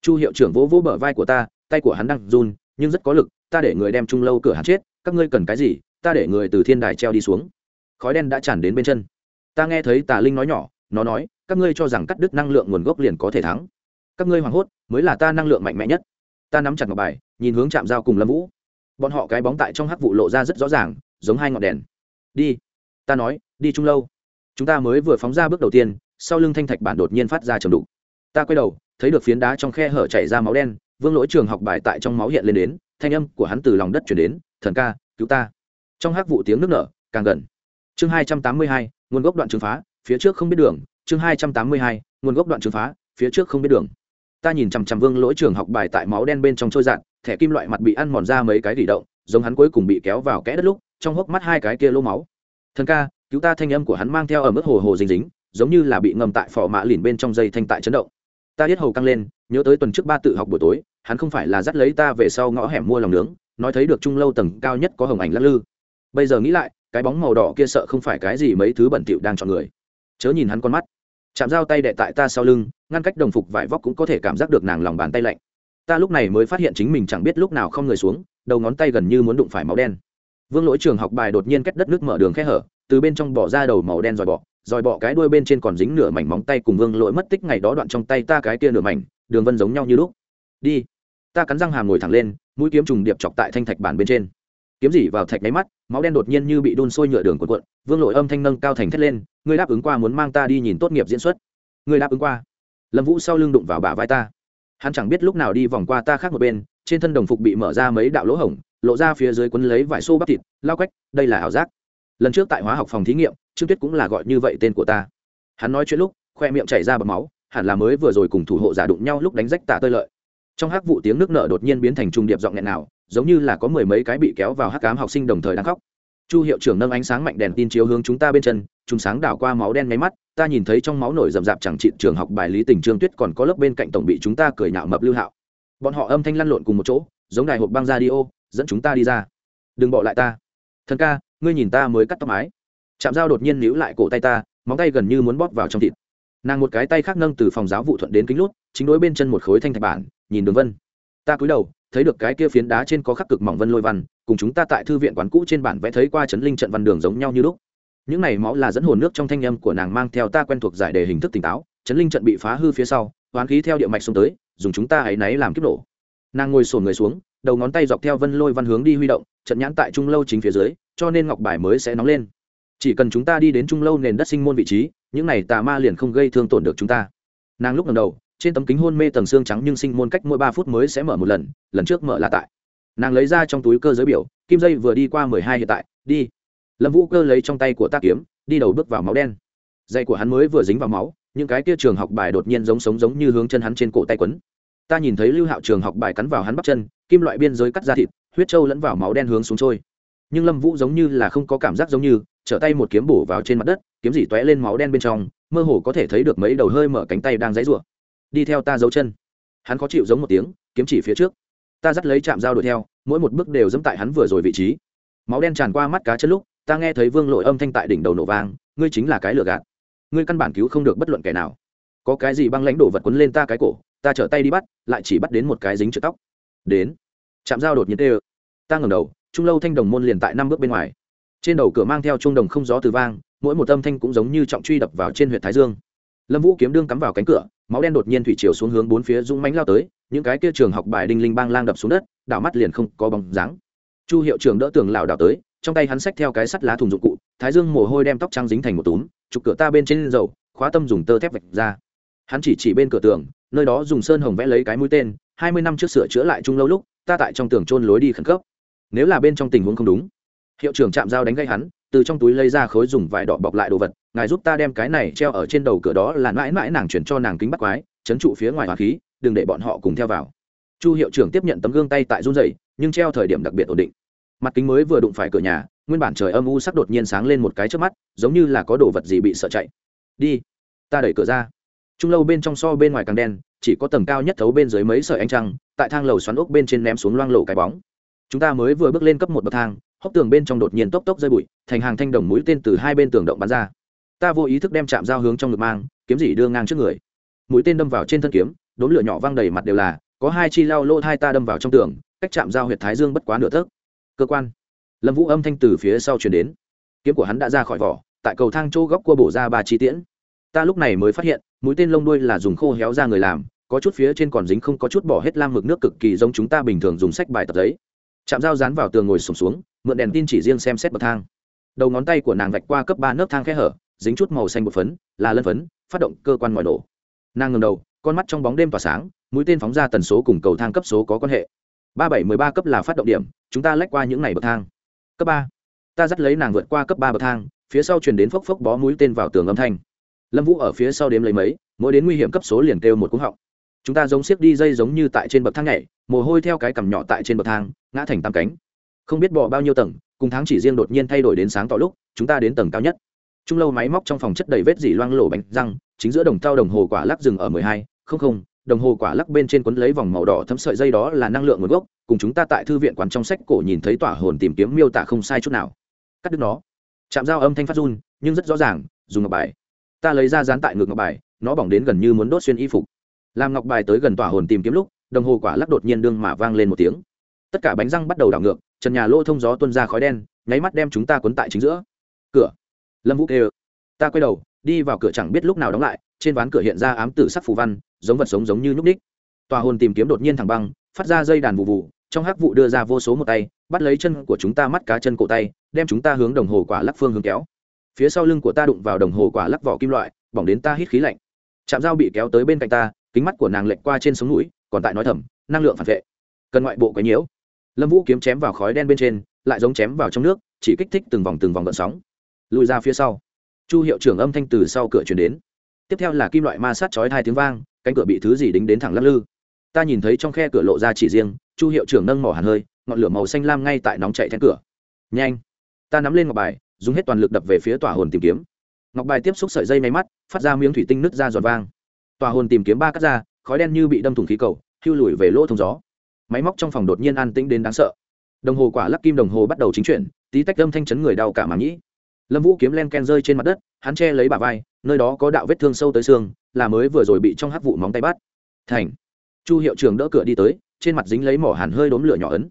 Chu hiệu trưởng vỗ vỗ bờ vai của ta, tay của hắn đang run, nhưng rất có lực, ta để người đem trung lâu cửa hắn chết, các ngươi cần cái gì, ta để người từ thiên đài treo đi xuống. Khói đen đã tràn đến bên chân. Ta nghe thấy tà linh nói nhỏ, nó nói, các ngươi cho rằng cắt đứt năng lượng nguồn gốc liền có thể thắng. Các ngươi hoảng hốt, mới là ta năng lượng mạnh mẽ nhất. Ta nắm chặt ngọc bài, nhìn hướng chạm dao cùng lâm vũ. Bọn họ cái bóng tại trong hắc vụ lộ ra rất rõ ràng, giống hai ngọn đèn đi. Ta nói, đi chung lâu. Chúng ta mới vừa phóng ra bước đầu tiên, sau lưng thanh thạch bản đột nhiên phát ra trầm đục. Ta quay đầu, thấy được phiến đá trong khe hở chảy ra máu đen, vương lỗi trường học bài tại trong máu hiện lên đến, thanh âm của hắn từ lòng đất chuyển đến, thần ca, cứu ta. Trong hát vụ tiếng nước nở, càng gần. Chương hai trăm tám mươi hai, nguồn gốc đoạn trừng phá, phía trước không biết đường. Chương hai trăm tám mươi hai, nguồn gốc đoạn trừng phá, phía trước không biết đường. Ta nhìn chằm chằm vương lỗi trường học bài tại máu đen bên trong trôi dạn thẻ kim loại mặt bị ăn mòn ra mấy cái gỉ động, giống hắn cuối cùng bị kéo vào kẽ đất lúc trong hốc mắt hai cái kia lô máu. Thần ca, cứu ta thanh âm của hắn mang theo ở mức hồ hồ dính dính, giống như là bị ngầm tại phò mã lìn bên trong dây thanh tại chấn động. Ta biết hầu căng lên, nhớ tới tuần trước ba tự học buổi tối, hắn không phải là dắt lấy ta về sau ngõ hẻm mua lòng nướng, nói thấy được trung lâu tầng cao nhất có hồng ảnh lắc lư. Bây giờ nghĩ lại, cái bóng màu đỏ kia sợ không phải cái gì mấy thứ bẩn thỉu đang chọn người. Chớ nhìn hắn con mắt. Chạm dao tay đệ tại ta sau lưng, ngăn cách đồng phục vải vóc cũng có thể cảm giác được nàng lòng bàn tay lạnh. Ta lúc này mới phát hiện chính mình chẳng biết lúc nào không người xuống, đầu ngón tay gần như muốn đụng phải máu đen vương lỗi trường học bài đột nhiên cách đất nước mở đường khe hở, từ bên trong bỏ ra đầu màu đen dòi bọ dòi bọ cái đuôi bên trên còn dính nửa mảnh móng tay cùng vương lỗi mất tích ngày đó đoạn trong tay ta cái kia nửa mảnh, đường vân giống nhau như lúc. Đi. Ta cắn răng hàm ngồi thẳng lên, mũi kiếm trùng điệp chọc tại thanh thạch bản bên trên. Kiếm dỉ vào thạch máy mắt, máu đen đột nhiên như bị đun sôi nhựa đường cuộn cuộn, vương Lỗi âm thanh nâng cao thành thét lên, ngươi đáp ứng qua muốn mang ta đi nhìn tốt nghiệp diễn xuất. Ngươi đáp ứng qua. Lâm vũ sau lưng đụng vào bả vai ta. Hắn chẳng biết lúc nào đi vòng qua ta khác một bên trên thân đồng phục bị mở ra mấy đạo lỗ hổng, lộ ra phía dưới quấn lấy vải xô bắp thịt, lao quách, đây là ảo giác. Lần trước tại hóa học phòng thí nghiệm, trương tuyết cũng là gọi như vậy tên của ta. Hắn nói chuyện lúc, khoe miệng chảy ra bầm máu, hẳn là mới vừa rồi cùng thủ hộ giả đụng nhau lúc đánh rách tạ tơi lợi. Trong hắc vụ tiếng nước nở đột nhiên biến thành trung điệp giọng nghẹn nào, giống như là có mười mấy cái bị kéo vào hắc cám học sinh đồng thời đang khóc. Chu hiệu trưởng nâng ánh sáng mạnh đèn tin chiếu hướng chúng ta bên chân chúng sáng đảo qua máu đen nháy mắt, ta nhìn thấy trong máu nổi rậm rạp chẳng trị trường học bài lý tình trương tuyết còn có lớp bên cạnh tổng bị chúng ta cười nhạo mập lưu hạo bọn họ âm thanh lăn lộn cùng một chỗ, giống đài hộp băng ra đi ô dẫn chúng ta đi ra. Đừng bỏ lại ta. Thần ca, ngươi nhìn ta mới cắt tóc mái. Chạm dao đột nhiên níu lại cổ tay ta, móng tay gần như muốn bóp vào trong thịt. Nàng một cái tay khác nâng từ phòng giáo vụ thuận đến kính lút, chính đối bên chân một khối thanh thạch bản, nhìn đường vân. Ta cúi đầu, thấy được cái kia phiến đá trên có khắc cực mỏng vân lôi văn, cùng chúng ta tại thư viện quán cũ trên bản vẽ thấy qua chấn linh trận văn đường giống nhau như lúc. Những này máu là dẫn hồn nước trong thanh âm của nàng mang theo ta quen thuộc giải đề hình thức tỉnh táo, chấn linh trận bị phá hư phía sau, hoán khí theo địa mạch xuống tới dùng chúng ta hãy náy làm kiếp nổ. Nàng ngồi sổn người xuống, đầu ngón tay dọc theo vân lôi văn hướng đi huy động, trận nhãn tại trung lâu chính phía dưới, cho nên ngọc bài mới sẽ nóng lên. Chỉ cần chúng ta đi đến trung lâu nền đất sinh môn vị trí, những này tà ma liền không gây thương tổn được chúng ta. Nàng lúc lần đầu, trên tấm kính hôn mê tầng xương trắng nhưng sinh môn cách mỗi ba phút mới sẽ mở một lần lần trước mở là tại. Nàng lấy ra trong túi cơ giới biểu, kim dây vừa đi qua mười hai hiện tại, đi. Lâm vũ cơ lấy trong tay của tác kiếm, đi đầu bước vào máu đen. Dây của hắn mới vừa dính vào máu, những cái kia trường học bài đột nhiên giống sống giống như hướng chân hắn trên cổ tay quấn ta nhìn thấy lưu hạo trường học bài cắn vào hắn bắp chân, kim loại biên giới cắt ra thịt, huyết trâu lẫn vào máu đen hướng xuống trôi. Nhưng lâm vũ giống như là không có cảm giác giống như, trở tay một kiếm bổ vào trên mặt đất, kiếm dỉ t lên máu đen bên trong, mơ hồ có thể thấy được mấy đầu hơi mở cánh tay đang dãy rủa. Đi theo ta giấu chân. Hắn khó chịu giống một tiếng, kiếm chỉ phía trước. Ta dắt lấy chạm dao đuổi theo, mỗi một bước đều dẫm tại hắn vừa rồi vị trí. Máu đen tràn qua mắt cá chân lúc, ta nghe thấy vương lội âm thanh tại đỉnh đầu nổ vang, ngươi chính là cái lừa gạt. Ngươi căn bản cứu không được bất luận kẻ nào. Có cái gì băng lãnh đổ vật quấn lên ta cái cổ ta trở tay đi bắt, lại chỉ bắt đến một cái dính trượt tóc. Đến. Chạm dao đột nhiên tê ơ ta ngẩng đầu, trung lâu thanh đồng môn liền tại năm bước bên ngoài. Trên đầu cửa mang theo trung đồng không gió từ vang, mỗi một âm thanh cũng giống như trọng truy đập vào trên huyện thái dương. Lâm vũ kiếm đương cắm vào cánh cửa, máu đen đột nhiên thủy chiều xuống hướng bốn phía dũng mánh lao tới, những cái kia trường học bài đinh linh bang lang đập xuống đất, đảo mắt liền không có bóng dáng. Chu hiệu trưởng đỡ tường lảo đảo tới, trong tay hắn xách theo cái sắt lá thùng dụng cụ, thái dương mồ hôi đem tóc trắng dính thành một túm, chụp cửa ta bên trên dầu, khóa tâm dùng tơ thép vạch ra. Hắn chỉ chỉ bên cửa tường nơi đó dùng sơn hồng vẽ lấy cái mũi tên, hai mươi năm trước sửa chữa lại chung lâu lúc, ta tại trong tường trôn lối đi khẩn cấp. Nếu là bên trong tình huống không đúng, hiệu trưởng chạm dao đánh gây hắn, từ trong túi lấy ra khối dùng vải đỏ bọc lại đồ vật, ngài giúp ta đem cái này treo ở trên đầu cửa đó là mãi mãi nàng chuyển cho nàng kính bắt quái, chấn trụ phía ngoài hỏa khí, đừng để bọn họ cùng theo vào. Chu hiệu trưởng tiếp nhận tấm gương tay tại run dày nhưng treo thời điểm đặc biệt ổn định. Mặt kính mới vừa đụng phải cửa nhà, nguyên bản trời âm u sắc đột nhiên sáng lên một cái trước mắt, giống như là có đồ vật gì bị sợ chạy. Đi, ta đẩy cửa ra trung lâu bên trong so bên ngoài càng đen, chỉ có tầng cao nhất thấu bên dưới mấy sợi ánh trăng, tại thang lầu xoắn ốc bên trên ném xuống loang lộ cái bóng. Chúng ta mới vừa bước lên cấp một bậc thang, hốc tường bên trong đột nhiên tốc tốc rơi bụi, thành hàng thanh đồng mũi tên từ hai bên tường động bắn ra. Ta vô ý thức đem chạm dao hướng trong ngực mang, kiếm gì đưa ngang trước người. Mũi tên đâm vào trên thân kiếm đốn lửa nhỏ văng đầy mặt đều là, có hai chi lao lô hai ta đâm vào trong tường, cách chạm dao huyệt thái dương bất quá nửa tấc cơ quan. Lâm vũ âm thanh từ phía sau chuyển đến. Kiếm của hắn đã ra khỏi vỏ, tại cầu thang chỗ góc cua bổ ra ba chi tiễn. Ta lúc này mới phát hiện mũi tên lông đuôi là dùng khô héo ra người làm có chút phía trên còn dính không có chút bỏ hết lam mực nước cực kỳ giống chúng ta bình thường dùng sách bài tập giấy. Chạm dao dán vào tường ngồi sùng xuống, xuống mượn đèn tin chỉ riêng xem xét bậc thang. Đầu ngón tay của nàng vạch qua cấp ba nấc thang khe hở dính chút màu xanh bột phấn là lân phấn phát động cơ quan ngoài nổ. Nàng ngầm đầu con mắt trong bóng đêm tỏa sáng mũi tên phóng ra tần số cùng cầu thang cấp số có quan hệ. Ba bảy mười ba cấp là phát động điểm chúng ta lách qua những ngày bậc thang. Cấp ba. Ta dắt lấy nàng vượt qua cấp ba bậc thang phía sau truyền đến phốc phốc bó mũi tên vào tường âm thanh lâm vũ ở phía sau đếm lấy mấy, mỗi đến nguy hiểm cấp số liền kêu một cú họng. Chúng ta giống xiếc đi dây giống như tại trên bậc thang nhảy, mồ hôi theo cái cằm nhỏ tại trên bậc thang, ngã thành tam cánh. Không biết bỏ bao nhiêu tầng, cùng tháng chỉ riêng đột nhiên thay đổi đến sáng tỏ lúc, chúng ta đến tầng cao nhất. Trung lâu máy móc trong phòng chất đầy vết dỉ loang lổ bánh răng, chính giữa đồng thau đồng hồ quả lắc rừng ở mười hai, không không, đồng hồ quả lắc bên trên quấn lấy vòng màu đỏ thấm sợi dây đó là năng lượng nguồn gốc, cùng chúng ta tại thư viện quán trong sách cổ nhìn thấy tỏa hồn tìm kiếm miêu tả không sai chút nào. Cắt đứt nó. Chạm dao âm thanh phát run, nhưng rất rõ ràng, dùng ngọc bài ta lấy ra dán tại ngực ngọc bài, nó bỏng đến gần như muốn đốt xuyên y phục. Làm ngọc bài tới gần tỏa hồn tìm kiếm lúc, đồng hồ quả lắc đột nhiên đương mà vang lên một tiếng. Tất cả bánh răng bắt đầu đảo ngược, trần nhà lỗ thông gió tuân ra khói đen, nháy mắt đem chúng ta cuốn tại chính giữa. Cửa. Lâm vũ kêu. Ta quay đầu, đi vào cửa chẳng biết lúc nào đóng lại, trên ván cửa hiện ra ám tử sắc phù văn, giống vật sống giống như nhúc ních tòa hồn tìm kiếm đột nhiên thẳng băng, phát ra dây đàn vụ vụ trong hắc vụ đưa ra vô số một tay, bắt lấy chân của chúng ta mắt cá chân cổ tay, đem chúng ta hướng đồng hồ quả lắc phương hướng kéo phía sau lưng của ta đụng vào đồng hồ quả lắc vỏ kim loại, bỏng đến ta hít khí lạnh. Chạm dao bị kéo tới bên cạnh ta, kính mắt của nàng lệch qua trên sống mũi còn tại nói thầm, năng lượng phản vệ, cần ngoại bộ quấy nhiễu. Lâm vũ kiếm chém vào khói đen bên trên, lại giống chém vào trong nước, chỉ kích thích từng vòng từng vòng gợn sóng. Lùi ra phía sau. Chu hiệu trưởng âm thanh từ sau cửa chuyển đến. Tiếp theo là kim loại ma sát chói hai tiếng vang, cánh cửa bị thứ gì đính đến thẳng lắc lư. Ta nhìn thấy trong khe cửa lộ ra chỉ riêng, chu hiệu trưởng nâng mỏ hàn hơi, ngọn lửa màu xanh lam ngay tại nóng chạy then cửa. Nhanh, ta nắm lên ngọc bài dùng hết toàn lực đập về phía tòa hồn tìm kiếm. Ngọc bài tiếp xúc sợi dây máy mắt, phát ra miếng thủy tinh nứt ra giòn vang. Tòa hồn tìm kiếm ba cắt ra, khói đen như bị đâm thủng khí cầu hưu lùi về lỗ thông gió. Máy móc trong phòng đột nhiên an tĩnh đến đáng sợ. Đồng hồ quả lắc kim đồng hồ bắt đầu chính chuyển, tí tách âm thanh chấn người đau cả màng nhĩ. Lâm vũ kiếm len ken rơi trên mặt đất, hắn che lấy bà vai, nơi đó có đạo vết thương sâu tới xương, là mới vừa rồi bị trong hắc vụ móng tay bắt. Thành. Chu hiệu trưởng đỡ cửa đi tới, trên mặt dính lấy mỏ hàn hơi đốm lửa nhỏ ấn.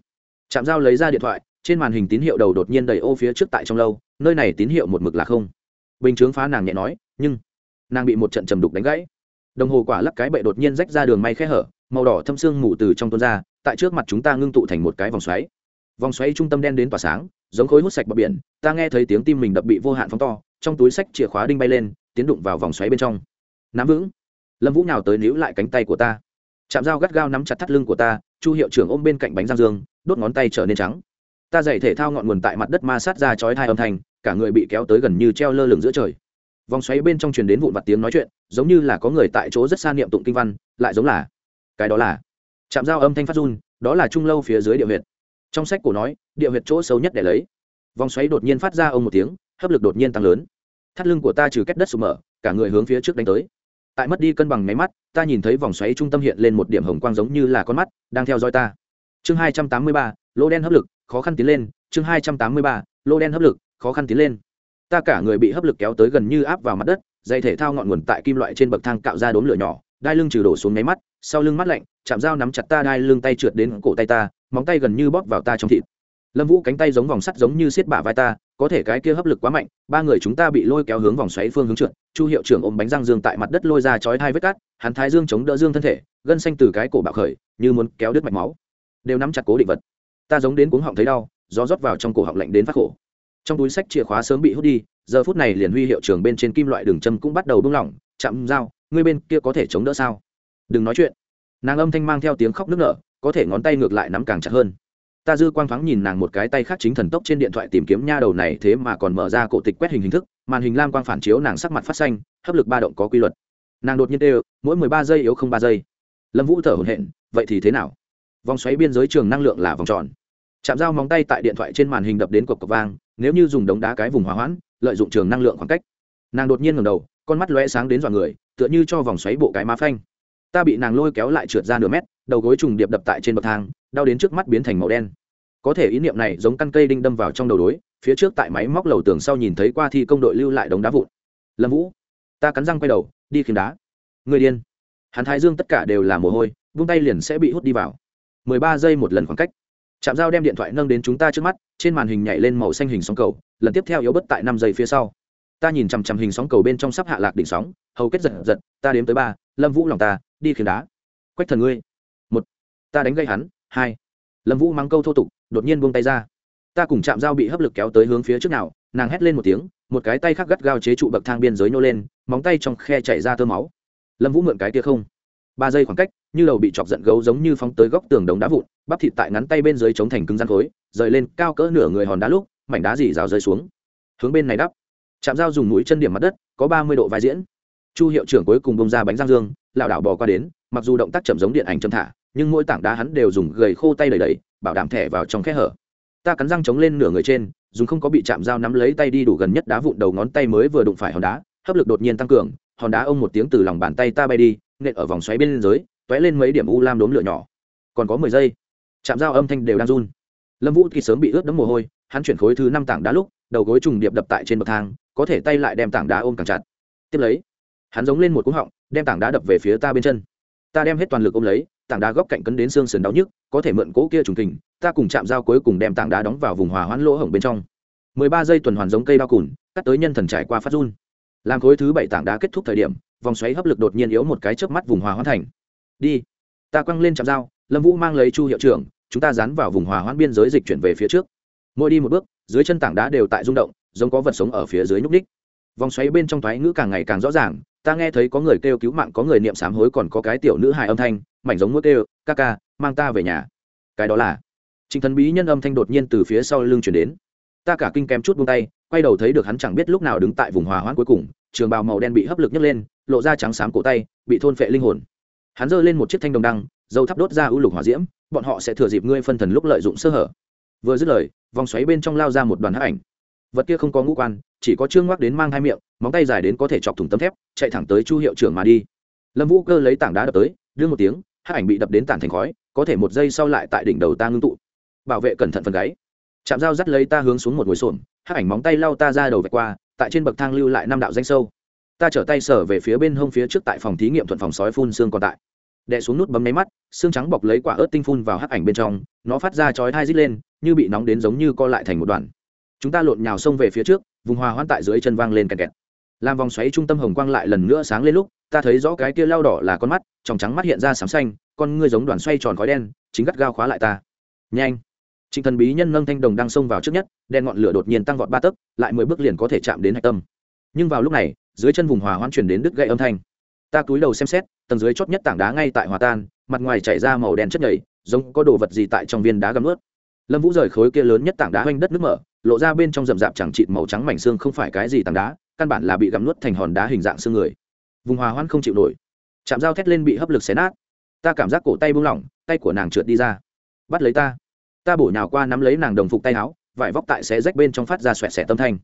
Chạm dao lấy ra điện thoại trên màn hình tín hiệu đầu đột nhiên đầy ô phía trước tại trong lâu, nơi này tín hiệu một mực là không. Bình chướng phá nàng nhẹ nói, nhưng nàng bị một trận trầm đục đánh gãy. Đồng hồ quả lắc cái bệ đột nhiên rách ra đường may khe hở, màu đỏ thâm xương mù từ trong tuôn ra, tại trước mặt chúng ta ngưng tụ thành một cái vòng xoáy. Vòng xoáy trung tâm đen đến tỏa sáng, giống khối hút sạch bờ biển, ta nghe thấy tiếng tim mình đập bị vô hạn phóng to, trong túi sách chìa khóa đinh bay lên, tiến đụng vào vòng xoáy bên trong. Nắm vững. Lâm vũ nào tới níu lại cánh tay của ta. Chạm dao gắt gao nắm chặt thắt lưng của ta, chu hiệu trưởng ôm bên cạnh bánh giang dương, đốt ngón tay trở nên trắng ta dạy thể thao ngọn nguồn tại mặt đất ma sát ra chói thai âm thanh, cả người bị kéo tới gần như treo lơ lửng giữa trời. Vòng xoáy bên trong truyền đến vụn vặt tiếng nói chuyện, giống như là có người tại chỗ rất xa niệm tụng kinh văn, lại giống là, cái đó là, chạm dao âm thanh phát run, đó là trung lâu phía dưới địa huyệt. Trong sách cổ nói, địa huyệt chỗ xấu nhất để lấy. Vòng xoáy đột nhiên phát ra ông một tiếng, hấp lực đột nhiên tăng lớn. Thắt lưng của ta trừ cách đất sụp mở, cả người hướng phía trước đánh tới. Tại mất đi cân bằng máy mắt, ta nhìn thấy vòng xoáy trung tâm hiện lên một điểm hồng quang giống như là con mắt, đang theo dõi ta chương hai trăm tám mươi ba, lô đen hấp lực, khó khăn tiến lên. Chương hai trăm tám mươi ba, lô đen hấp lực, khó khăn tiến lên. Ta cả người bị hấp lực kéo tới gần như áp vào mặt đất, dây thể thao ngọn nguồn tại kim loại trên bậc thang cạo ra đốm lửa nhỏ, đai lưng trừ đổ xuống nháy mắt, sau lưng mắt lạnh, chạm dao nắm chặt ta, đai lưng tay trượt đến cổ tay ta, móng tay gần như bóp vào ta trong thịt. Lâm vũ cánh tay giống vòng sắt giống như xiết bả vai ta, có thể cái kia hấp lực quá mạnh, ba người chúng ta bị lôi kéo hướng vòng xoáy phương hướng trượt, chu hiệu trưởng ôm bánh răng dương tại mặt đất lôi ra chói hai vết cát, hắn thái dương chống đỡ dương thân thể, gân xanh từ cái cổ bạo khởi, như muốn kéo đứt mạch máu đều nắm chặt cố định vật. Ta giống đến cuống họng thấy đau, gió rót vào trong cổ họng lạnh đến phát khổ. Trong túi sách chìa khóa sớm bị hút đi, giờ phút này liền huy hiệu trường bên trên kim loại đường châm cũng bắt đầu bung lỏng, chạm dao, ngươi bên kia có thể chống đỡ sao? Đừng nói chuyện. Nàng âm thanh mang theo tiếng khóc nức nở, có thể ngón tay ngược lại nắm càng chặt hơn. Ta dư quang thoáng nhìn nàng một cái tay khác chính thần tốc trên điện thoại tìm kiếm nha đầu này thế mà còn mở ra cổ tịch quét hình hình thức, màn hình lam quang phản chiếu nàng sắc mặt phát xanh, hấp lực ba động có quy luật. Nàng đột nhiên đều mỗi mười ba giây yếu không ba giây. Lâm vũ thở hổn hển, vậy thì thế nào? Vòng xoáy biên giới trường năng lượng là vòng tròn. Chạm dao móng tay tại điện thoại trên màn hình đập đến cột cọc vang, nếu như dùng đống đá cái vùng hỏa hoãn, lợi dụng trường năng lượng khoảng cách. Nàng đột nhiên ngầm đầu, con mắt lóe sáng đến dọa người, tựa như cho vòng xoáy bộ cái má phanh. Ta bị nàng lôi kéo lại trượt ra nửa mét, đầu gối trùng điệp đập tại trên bậc thang, đau đến trước mắt biến thành màu đen. Có thể ý niệm này giống căn cây đinh đâm vào trong đầu đối, phía trước tại máy móc lầu tường sau nhìn thấy qua thi công đội lưu lại đống đá vụn. Lâm vũ, ta cắn răng quay đầu, đi khiêm đá. Người điên. Hắn thái dương tất cả đều là mồ hôi, vung tay liền sẽ bị hút đi vào mười ba giây một lần khoảng cách. Chạm dao đem điện thoại nâng đến chúng ta trước mắt, trên màn hình nhảy lên màu xanh hình sóng cầu, lần tiếp theo yếu bất tại năm giây phía sau. Ta nhìn chằm chằm hình sóng cầu bên trong sắp hạ lạc đỉnh sóng, hầu kết giật giật, ta đếm tới ba, lâm vũ lòng ta, đi khiến đá. Quách thần ngươi. Một. Ta đánh gây hắn. Hai. Lâm vũ mắng câu thô tục, đột nhiên buông tay ra. Ta cùng chạm dao bị hấp lực kéo tới hướng phía trước nào, nàng hét lên một tiếng, một cái tay khác gắt gao chế trụ bậc thang biên giới nhô lên, móng tay trong khe chảy ra tơ máu. Lâm vũ mượn cái kia không. Ba giây khoảng cách như đầu bị chọc giận gấu giống như phóng tới góc tường đống đá vụn, bắp thịt tại ngắn tay bên dưới chống thành cứng gian khối, rời lên cao cỡ nửa người hòn đá lúc, mảnh đá dì rào rơi xuống. Hướng bên này đắp. Chạm dao dùng mũi chân điểm mặt đất, có ba mươi độ vai diễn. Chu hiệu trưởng cuối cùng bông ra bánh răng dương, lảo đảo bò qua đến, mặc dù động tác chậm giống điện ảnh chậm thả, nhưng mỗi tảng đá hắn đều dùng gầy khô tay đầy đầy bảo đảm thẻ vào trong khe hở. Ta cắn răng chống lên nửa người trên dùng không có bị chạm dao nắm lấy tay đi đủ gần nhất đá vụn đầu ngón tay mới vừa đụng phải hòn đá, hấp lực đột nhiên tăng cường, hòn đá ông một tiếng từ lòng bàn tay ta bay đi, nện ở vòng xoáy bên dưới t lên mấy điểm u lam đốm lửa nhỏ. Còn có mười giây. Chạm dao âm thanh đều đang run. Lâm vũ thì sớm bị ướt đẫm mồ hôi, hắn chuyển khối thứ năm tảng đá lúc, đầu gối trùng điệp đập tại trên bậc thang, có thể tay lại đem tảng đá ôm càng chặt. Tiếp lấy, hắn giống lên một cú họng, đem tảng đá đập về phía ta bên chân. Ta đem hết toàn lực ôm lấy, tảng đá góc cạnh cấn đến xương sườn đau nhức, có thể mượn cỗ kia trùng kình, ta cùng chạm dao cuối cùng đem tảng đá đóng vào vùng hòa hoãn lỗ hổng bên trong. Mười ba giây tuần hoàn giống cây bao cùn, cắt tới nhân thần trải qua phát run. Làm khối thứ bảy tảng đá kết thúc thời điểm, vòng xoáy hấp lực đột nhiên yếu một cái chớp mắt vùng hòa hoãn thành đi. Ta quăng lên chạm dao lâm vũ mang lấy chu hiệu trưởng, chúng ta dán vào vùng hòa hoãn biên giới dịch chuyển về phía trước. Mỗi đi một bước, dưới chân tảng đá đều tại rung động, giống có vật sống ở phía dưới nhúc ních vòng xoáy bên trong thoái ngữ càng ngày càng rõ ràng, ta nghe thấy có người kêu cứu mạng, có người niệm sám hối, còn có cái tiểu nữ hài âm thanh, mảnh giống mũi kêu, ca ca, mang ta về nhà. Cái đó là Trình thần bí nhân âm thanh đột nhiên từ phía sau lưng chuyển đến. Ta cả kinh kém chút buông tay, quay đầu thấy được hắn chẳng biết lúc nào đứng tại vùng hòa hoãn cuối cùng, trường bào màu đen bị hấp lực nhấc lên, lộ ra trắng xám cổ tay, bị thôn phệ linh hồn hắn giơ lên một chiếc thanh đồng đăng, dầu thắp đốt ra ưu lục hỏa diễm, bọn họ sẽ thừa dịp ngươi phân thần lúc lợi dụng sơ hở. Vừa dứt lời, vòng xoáy bên trong lao ra một đoàn hắc ảnh. Vật kia không có ngũ quan, chỉ có trương ngoắc đến mang hai miệng, móng tay dài đến có thể chọc thủng tấm thép, chạy thẳng tới chu hiệu trưởng mà đi. Lâm vũ cơ lấy tảng đá đập tới, đưa một tiếng, hắc ảnh bị đập đến tản thành khói, có thể một giây sau lại tại đỉnh đầu ta ngưng tụ. Bảo vệ cẩn thận phần gáy. Chạm dao dắt lấy ta hướng xuống một ngồi xổm, hắc ảnh móng tay lao ta ra đầu vạch qua, tại trên bậc thang lưu lại năm đạo danh sâu ta trở tay sở về phía bên hông phía trước tại phòng thí nghiệm thuận phòng sói phun xương còn tại. Đè xuống nút bấm máy mắt, xương trắng bọc lấy quả ớt tinh phun vào hắc ảnh bên trong, nó phát ra chói thai rít lên, như bị nóng đến giống như co lại thành một đoàn. Chúng ta lộn nhào xông về phía trước, vùng hòa hoãn tại dưới chân vang lên kẹt kẹt. Làm vòng xoáy trung tâm hồng quang lại lần nữa sáng lên lúc, ta thấy rõ cái kia lao đỏ là con mắt tròng trắng mắt hiện ra sáng xanh, con ngươi giống đoàn xoay tròn khói đen, chính gắt gao khóa lại ta. Nhanh! Trịnh thần bí nhân nâng thanh đồng đang xông vào trước nhất đen ngọn lửa đột nhiên tăng vọt ba tấc, lại mười bước liền có thể chạm đến hạch tâm. Nhưng vào lúc này dưới chân vùng hòa hoãn chuyển đến đứt gậy âm thanh. Ta cúi đầu xem xét, tầng dưới chót nhất tảng đá ngay tại hòa tan, mặt ngoài chảy ra màu đen chất nhầy, giống có đồ vật gì tại trong viên đá gầm ướt. Lâm vũ rời khối kia lớn nhất tảng đá hoanh đất nước mở, lộ ra bên trong rậm rạp chẳng trịt màu trắng mảnh xương không phải cái gì tảng đá, căn bản là bị gắm nuốt thành hòn đá hình dạng xương người. Vùng hòa hoãn không chịu nổi. Chạm dao thét lên bị hấp lực xé nát. Ta cảm giác cổ tay buông lỏng, tay của nàng trượt đi ra. Bắt lấy ta. Ta bổ nhào qua nắm lấy nàng đồng phục tay áo, vải vóc tại xé rách bên trong phát ra xoẹt xẻ tâm thanh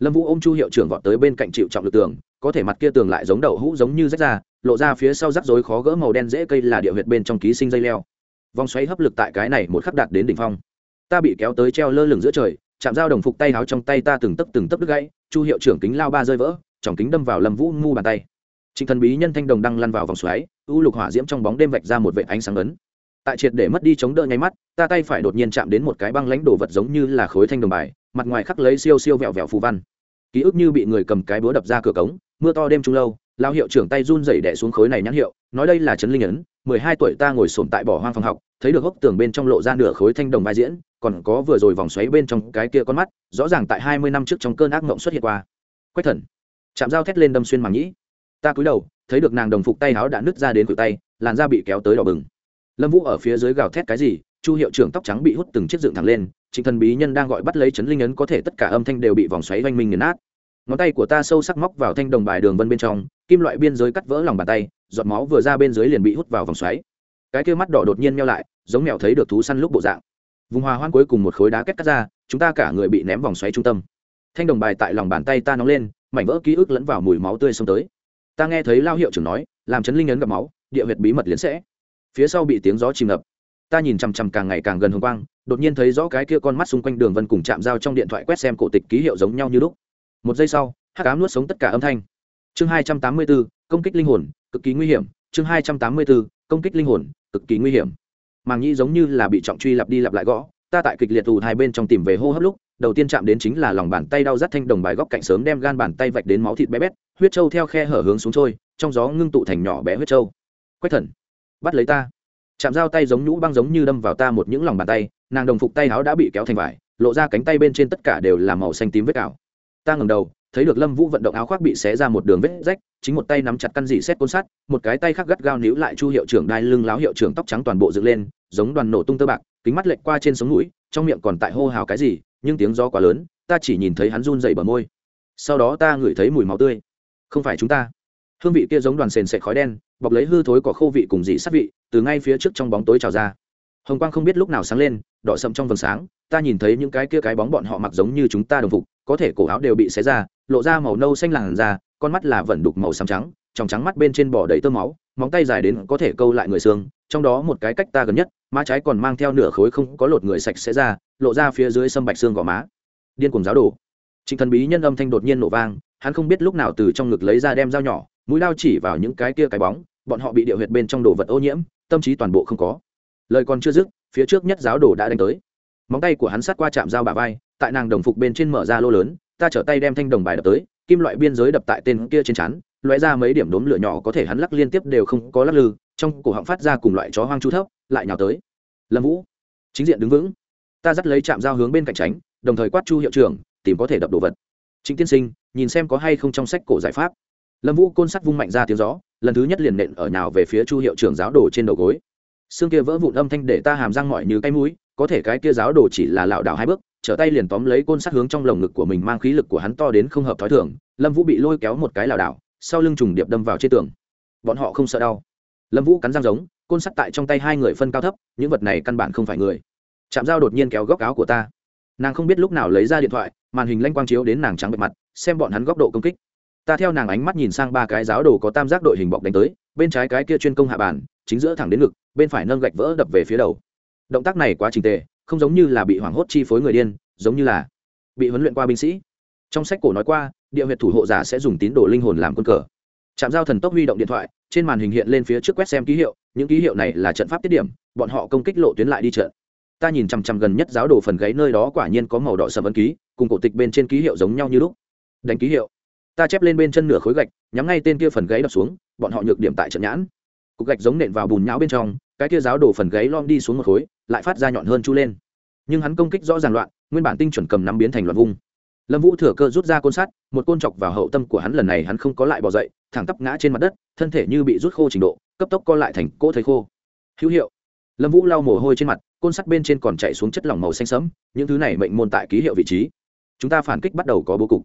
lâm vũ ô m chu hiệu trưởng vọt tới bên cạnh chịu trọng lực tường, có thể mặt kia tường lại giống đậu hũ giống như rách ra, lộ ra phía sau rắc rối khó gỡ màu đen dễ cây là địa huyệt bên trong ký sinh dây leo. Vòng xoáy hấp lực tại cái này một khắc đạt đến đỉnh phong. Ta bị kéo tới treo lơ lửng giữa trời, chạm dao đồng phục tay áo trong tay ta từng tấc từng tấc đứt gãy, chu hiệu trưởng kính lao ba rơi vỡ, trọng kính đâm vào lâm vũ ngu bàn tay. Trịnh thần bí nhân thanh đồng đang lăn vào vòng xoáy, u lục hỏa diễm trong bóng đêm vạch ra một vệ ánh sáng ấn. Tại triệt để mất đi chống đỡ nháy mắt, ta tay phải đột nhiên chạm đến một cái băng lãnh đồ vật giống như là khối thanh đồng bài mặt ngoài khắc lấy siêu siêu vẹo vẹo phù văn. Ký ức như bị người cầm cái búa đập ra cửa cống, mưa to đêm trung lâu lao hiệu trưởng tay run rẩy đẻ xuống khối này nhãn hiệu, nói đây là trấn linh ấn, mười hai tuổi ta ngồi sồn tại bỏ hoang phòng học, thấy được góc tường bên trong lộ ra nửa khối thanh đồng vai diễn, còn có vừa rồi vòng xoáy bên trong cái kia con mắt, rõ ràng tại hai mươi năm trước trong cơn ác mộng xuất hiện qua. Quách thần, chạm dao thét lên đâm xuyên màng nhĩ. Ta cúi đầu, thấy được nàng đồng phục tay áo đã nứt ra đến cửa tay, làn da bị kéo tới đỏ bừng. Lâm vũ ở phía dưới gào thét cái gì, chu hiệu trưởng tóc trắng bị hút từng chiếc dựng thẳng lên trịnh thần bí nhân đang gọi bắt lấy chấn linh ấn có thể tất cả âm thanh đều bị vòng xoáy oanh minh nghiền nát. Ngón tay của ta sâu sắc móc vào thanh đồng bài đường vân bên trong, kim loại biên giới cắt vỡ lòng bàn tay, giọt máu vừa ra bên dưới liền bị hút vào vòng xoáy. Cái kia mắt đỏ đột nhiên meo lại, giống mèo thấy được thú săn lúc bộ dạng. Vùng hòa hoan cuối cùng một khối đá kết cắt ra, chúng ta cả người bị ném vòng xoáy trung tâm. Thanh đồng bài tại lòng bàn tay ta nóng lên, mảnh vỡ ký ức lẫn vào mùi máu tươi xông tới. Ta nghe thấy lao hiệu trưởng nói, làm chấn linh ấn gặp máu, địa huyệt bí mật liến sẽ. Phía sau bị tiếng gió chìm ngập ta nhìn chằm chằm càng ngày càng gần hồng quang, đột nhiên thấy rõ cái kia con mắt xung quanh đường vân cùng chạm dao trong điện thoại quét xem cổ tịch ký hiệu giống nhau như lúc. Một giây sau, hắc ám nuốt sống tất cả âm thanh. Chương hai trăm tám mươi bốn, công kích linh hồn, cực kỳ nguy hiểm. Chương hai trăm tám mươi bốn, công kích linh hồn, cực kỳ nguy hiểm. Màng nhĩ giống như là bị trọng truy lặp đi lặp lại gõ, ta tại kịch liệt tù hai bên trong tìm về hô hấp lúc, đầu tiên chạm đến chính là lòng bàn tay đau rát thanh đồng bài góc cạnh sớm đem gan bàn tay vạch đến máu thịt bé bét, huyết trâu theo khe hở hướng xuống trôi, trong gió ngưng tụ thành nhỏ bé huyết trâu. Quách thần, bắt lấy ta chạm dao tay giống nhũ băng giống như đâm vào ta một những lòng bàn tay, nàng đồng phục tay áo đã bị kéo thành vải, lộ ra cánh tay bên trên tất cả đều là màu xanh tím vết cào. Ta ngẩng đầu, thấy được lâm vũ vận động áo khoác bị xé ra một đường vết rách, chính một tay nắm chặt căn dị xét côn sắt, một cái tay khác gắt gao níu lại chu hiệu trưởng đai lưng láo hiệu trưởng tóc trắng toàn bộ dựng lên, giống đoàn nổ tung tơ bạc, kính mắt lệch qua trên sống mũi, trong miệng còn tại hô hào cái gì, nhưng tiếng gió quá lớn, ta chỉ nhìn thấy hắn run dậy bờ môi. Sau đó ta ngửi thấy mùi máu tươi. Không phải chúng ta hương vị kia giống đoàn sền sệt khói đen, bọc lấy hư thối có khô vị cùng dị sát vị, từ ngay phía trước trong bóng tối trào ra. Hồng quang không biết lúc nào sáng lên, đỏ sậm trong vầng sáng, ta nhìn thấy những cái kia cái bóng bọn họ mặc giống như chúng ta đồng phục, có thể cổ áo đều bị xé ra, lộ ra màu nâu xanh làn da, con mắt là vẩn đục màu xám trắng, trong trắng mắt bên trên bỏ đầy tơ máu, móng tay dài đến có thể câu lại người xương, trong đó một cái cách ta gần nhất, má trái còn mang theo nửa khối không có lột người sạch sẽ ra, lộ ra phía dưới sâm bạch xương gò má. Điên cùng giáo đồ. Trịnh thần bí nhân âm thanh đột nhiên nổ vang, hắn không biết lúc nào từ trong ngực lấy ra đem dao nhỏ mũi lao chỉ vào những cái kia cái bóng, bọn họ bị điệu huyệt bên trong đồ vật ô nhiễm, tâm trí toàn bộ không có. Lời còn chưa dứt, phía trước nhất giáo đồ đã đánh tới. Móng tay của hắn sát qua chạm dao bà vai, tại nàng đồng phục bên trên mở ra lô lớn, ta trở tay đem thanh đồng bài đập tới, kim loại biên giới đập tại tên kia trên chắn loại ra mấy điểm đốm lửa nhỏ có thể hắn lắc liên tiếp đều không có lắc lư, trong cổ họng phát ra cùng loại chó hoang chu thấp, lại nhào tới. Lâm vũ, chính diện đứng vững. Ta dắt lấy chạm dao hướng bên cạnh tránh, đồng thời quát chu hiệu trưởng, tìm có thể đập đồ vật. Chính tiên sinh, nhìn xem có hay không trong sách cổ giải pháp lâm vũ côn sắt vung mạnh ra tiếng gió, lần thứ nhất liền nện ở nào về phía chu hiệu trưởng giáo đồ trên đầu gối. Xương kia vỡ vụn âm thanh để ta hàm răng mỏi như cái mũi, có thể cái kia giáo đồ chỉ là lảo đảo hai bước, trở tay liền tóm lấy côn sắt hướng trong lồng ngực của mình mang khí lực của hắn to đến không hợp thói thường. Lâm vũ bị lôi kéo một cái lảo đảo, sau lưng trùng điệp đâm vào trên tường. Bọn họ không sợ đau. Lâm vũ cắn răng giống, côn sắt tại trong tay hai người phân cao thấp, những vật này căn bản không phải người. Chạm dao đột nhiên kéo góc áo của ta. Nàng không biết lúc nào lấy ra điện thoại, màn hình lanh quang chiếu đến nàng trắng bệ mặt, xem bọn hắn góc độ công kích ta theo nàng ánh mắt nhìn sang ba cái giáo đồ có tam giác đội hình bọc đánh tới, bên trái cái kia chuyên công hạ bàn, chính giữa thẳng đến ngực, bên phải nâng gạch vỡ đập về phía đầu. Động tác này quá trình tệ, không giống như là bị hoảng hốt chi phối người điên, giống như là bị huấn luyện qua binh sĩ. Trong sách cổ nói qua, địa huyệt thủ hộ giả sẽ dùng tín đồ linh hồn làm quân cờ. Chạm giao thần tốc huy động điện thoại, trên màn hình hiện lên phía trước quét xem ký hiệu, những ký hiệu này là trận pháp tiết điểm, bọn họ công kích lộ tuyến lại đi trận. Ta nhìn chằm chằm gần nhất giáo đồ phần gáy nơi đó quả nhiên có màu đỏ sầm ấn ký, cùng cổ tịch bên trên ký hiệu giống nhau như lúc. Đánh ký hiệu ta chép lên bên chân nửa khối gạch, nhắm ngay tên kia phần gáy đập xuống, bọn họ nhược điểm tại trận nhãn. Cục gạch giống nện vào bùn nhão bên trong, cái kia giáo đổ phần gáy lom đi xuống một khối, lại phát ra nhọn hơn chu lên. Nhưng hắn công kích rõ ràng loạn, nguyên bản tinh chuẩn cầm nắm biến thành loạn vung. Lâm vũ thừa cơ rút ra côn sắt, một côn chọc vào hậu tâm của hắn lần này hắn không có lại bỏ dậy, thẳng tắp ngã trên mặt đất, thân thể như bị rút khô trình độ, cấp tốc co lại thành cỗ thấy khô. Hữu hiệu. Lâm vũ lau mồ hôi trên mặt, côn sắt bên trên còn chạy xuống chất lỏng màu xanh sẫm, những thứ này mệnh môn tại ký hiệu vị trí. Chúng ta phản kích bắt đầu có bố cục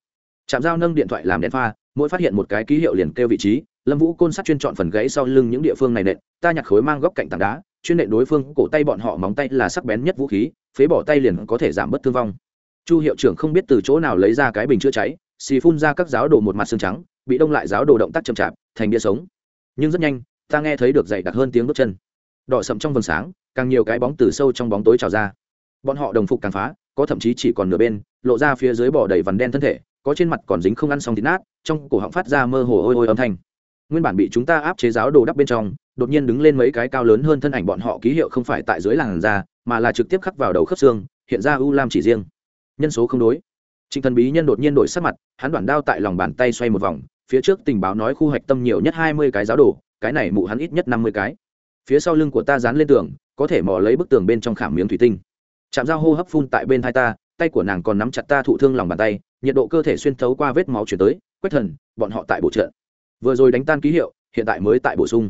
chạm dao nâng điện thoại làm đèn pha, mỗi phát hiện một cái ký hiệu liền kêu vị trí, lâm vũ côn sắt chuyên chọn phần gãy sau lưng những địa phương này nện, ta nhặt khối mang góc cạnh tảng đá, chuyên nện đối phương cổ tay bọn họ móng tay là sắc bén nhất vũ khí, phế bỏ tay liền có thể giảm bớt thương vong. Chu hiệu trưởng không biết từ chỗ nào lấy ra cái bình chữa cháy, xì phun ra các giáo đồ một mặt xương trắng, bị đông lại giáo đồ động tác chậm chạp, thành bia sống. Nhưng rất nhanh, ta nghe thấy được dậy đặc hơn tiếng bước chân. Đỏ sậm trong vầng sáng, càng nhiều cái bóng từ sâu trong bóng tối trào ra. Bọn họ đồng phục càng phá, có thậm chí chỉ còn nửa bên, lộ ra phía dưới bỏ đầy vằn đen thân thể có trên mặt còn dính không ăn xong thịt nát, trong cổ họng phát ra mơ hồ ôi ôi âm thanh. Nguyên bản bị chúng ta áp chế giáo đồ đắp bên trong, đột nhiên đứng lên mấy cái cao lớn hơn thân ảnh bọn họ ký hiệu không phải tại dưới làn da, mà là trực tiếp khắc vào đầu khớp xương, hiện ra u lam chỉ riêng. Nhân số không đối. Trịnh thần bí nhân đột nhiên đổi sắc mặt, hắn đoạn đao tại lòng bàn tay xoay một vòng, phía trước tình báo nói khu hạch tâm nhiều nhất hai mươi cái giáo đồ, cái này mụ hắn ít nhất năm mươi cái. Phía sau lưng của ta dán lên tường, có thể mò lấy bức tường bên trong khảm miếng thủy tinh. Chạm dao hô hấp phun tại bên hai ta, tay của nàng còn nắm chặt ta thụ thương lòng bàn tay nhiệt độ cơ thể xuyên thấu qua vết máu chuyển tới quét thần, bọn họ tại bổ trợ. Vừa rồi đánh tan ký hiệu, hiện tại mới tại bổ sung.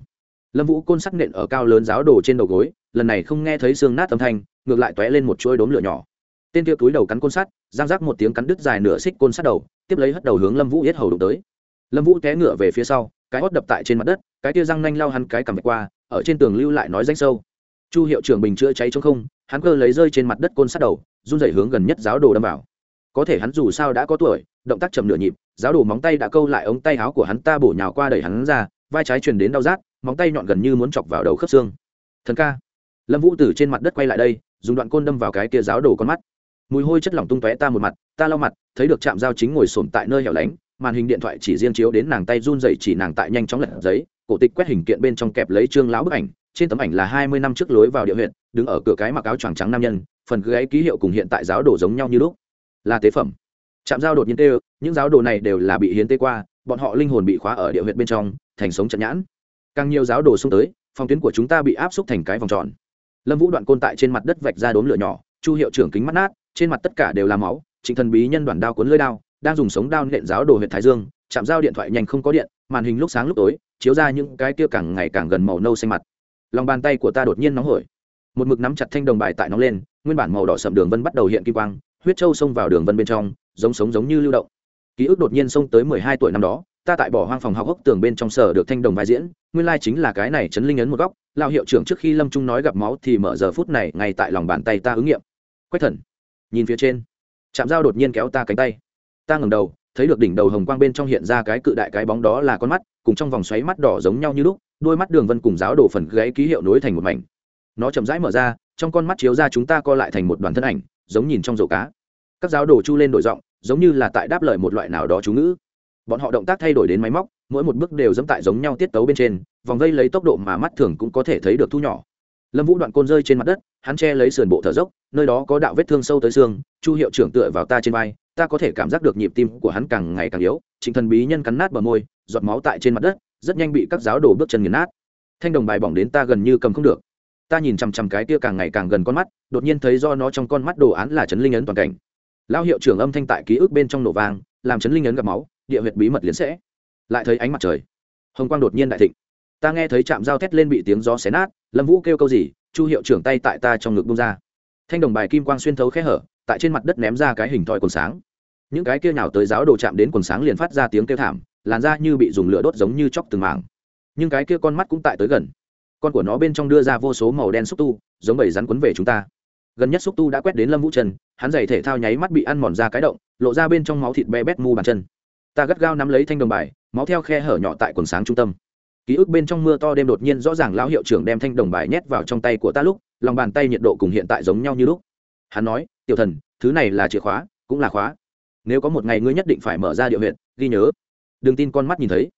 Lâm vũ côn sắc nện ở cao lớn giáo đồ trên đầu gối, lần này không nghe thấy xương nát âm thanh, ngược lại t ó é lên một chuỗi đốm lửa nhỏ. Tên kia túi đầu cắn côn sắt, giang rác một tiếng cắn đứt dài nửa xích côn sắt đầu, tiếp lấy hất đầu hướng lâm vũ yết hầu đụng tới. Lâm vũ té ngựa về phía sau, cái hót đập tại trên mặt đất, cái tia răng nanh lao hắn cái cằm qua, ở trên tường lưu lại nói danh sâu. Chu hiệu trưởng bình chữa cháy trong không, hắn cơ lấy rơi trên mặt đất côn sắt đầu, run dậy hướng gần nhất giáo đồ đâm vào có thể hắn dù sao đã có tuổi, động tác chậm nửa nhịp, giáo đồ móng tay đã câu lại ống tay áo của hắn ta bổ nhào qua đẩy hắn ra, vai trái truyền đến đau rát, móng tay nhọn gần như muốn chọc vào đầu khớp xương. Thần ca. Lâm vũ từ trên mặt đất quay lại đây, dùng đoạn côn đâm vào cái kia giáo đồ con mắt. Mùi hôi chất lỏng tung tóe ta một mặt, ta lau mặt, thấy được chạm dao chính ngồi sồn tại nơi hẻo lánh, màn hình điện thoại chỉ riêng chiếu đến nàng tay run dậy chỉ nàng tại nhanh chóng lật giấy, cổ tịch quét hình kiện bên trong kẹp lấy trương lão bức ảnh, trên tấm ảnh là hai mươi năm trước lối vào địa huyện, đứng ở cửa cái mặc áo choàng trắng nam nhân, phần gáy ký hiệu cùng hiện tại giáo đồ giống nhau như lúc là tế phẩm. Chạm giao đột nhiên tê, những giáo đồ này đều là bị hiến tế qua, bọn họ linh hồn bị khóa ở địa huyện bên trong, thành sống trận nhãn. Càng nhiều giáo đồ xông tới, phòng tuyến của chúng ta bị áp xúc thành cái vòng tròn. Lâm vũ đoạn côn tại trên mặt đất vạch ra đốm lửa nhỏ, chu hiệu trưởng kính mắt nát, trên mặt tất cả đều là máu, trịnh thần bí nhân đoàn đao cuốn lưỡi đao, đang dùng sống đao nện giáo đồ huyện thái dương chạm giao điện thoại nhanh không có điện, màn hình lúc sáng lúc tối, chiếu ra những cái kia càng ngày càng gần màu nâu xanh mặt. Lòng bàn tay của ta đột nhiên nóng hổi. Một mực nắm chặt thanh đồng bài tại nóng lên, nguyên bản màu đỏ sầm đường vân bắt đầu hiện kim quang huyết châu xông vào đường vân bên trong, giống sống giống như lưu động. Ký ức đột nhiên xông tới mười hai tuổi năm đó, ta tại bỏ hoang phòng học gốc tường bên trong sở được thanh đồng vai diễn, nguyên lai chính là cái này chấn linh ấn một góc lao hiệu trưởng trước khi lâm trung nói gặp máu thì mở giờ phút này ngay tại lòng bàn tay ta ứng nghiệm. Quách thần, nhìn phía trên. Chạm dao đột nhiên kéo ta cánh tay. Ta ngẩng đầu, thấy được đỉnh đầu hồng quang bên trong hiện ra cái cự đại cái bóng đó là con mắt, cùng trong vòng xoáy mắt đỏ giống nhau như lúc, đôi mắt đường vân cùng giáo đổ phần gáy ký hiệu nối thành một mảnh. Nó chậm rãi mở ra, trong con mắt chiếu ra chúng ta co lại thành một đoàn thân ảnh, giống nhìn trong rổ cá các giáo đồ chu lên đổi giọng, giống như là tại đáp lời một loại nào đó chú ngữ. Bọn họ động tác thay đổi đến máy móc, mỗi một bước đều dẫm tại giống nhau tiết tấu bên trên, vòng vây lấy tốc độ mà mắt thường cũng có thể thấy được thu nhỏ. Lâm vũ đoạn côn rơi trên mặt đất, hắn che lấy sườn bộ thở dốc, nơi đó có đạo vết thương sâu tới xương, chu hiệu trưởng tựa vào ta trên vai, ta có thể cảm giác được nhịp tim của hắn càng ngày càng yếu, trịnh thần bí nhân cắn nát bờ môi, giọt máu tại trên mặt đất, rất nhanh bị các giáo đồ bước chân nghiền nát. Thanh đồng bài bỏng đến ta gần như cầm không được. Ta nhìn chằm chằm cái tia càng ngày càng gần con mắt, đột nhiên thấy do nó trong con mắt đồ án là chấn linh ấn toàn cảnh lao hiệu trưởng âm thanh tại ký ức bên trong nổ vàng làm chấn linh ấn gặp máu, địa huyệt bí mật liến sẽ lại thấy ánh mặt trời. Hồng quang đột nhiên đại thịnh. Ta nghe thấy chạm dao thét lên bị tiếng gió xé nát, lâm vũ kêu câu gì, chu hiệu trưởng tay tại ta trong ngực bung ra. Thanh đồng bài kim quang xuyên thấu khe hở, tại trên mặt đất ném ra cái hình thoi quần sáng. Những cái kia nhào tới giáo đồ chạm đến quần sáng liền phát ra tiếng kêu thảm, làn da như bị dùng lửa đốt giống như chóc từng mảng. Nhưng cái kia con mắt cũng tại tới gần. Con của nó bên trong đưa ra vô số màu đen xúc tu, giống bầy rắn quấn về chúng ta gần nhất xúc tu đã quét đến lâm vũ trần hắn giày thể thao nháy mắt bị ăn mòn ra cái động lộ ra bên trong máu thịt be bét mu bàn chân ta gắt gao nắm lấy thanh đồng bài máu theo khe hở nhỏ tại quần sáng trung tâm ký ức bên trong mưa to đêm đột nhiên rõ ràng lão hiệu trưởng đem thanh đồng bài nhét vào trong tay của ta lúc lòng bàn tay nhiệt độ cùng hiện tại giống nhau như lúc hắn nói tiểu thần thứ này là chìa khóa cũng là khóa nếu có một ngày ngươi nhất định phải mở ra địa huyện ghi nhớ đừng tin con mắt nhìn thấy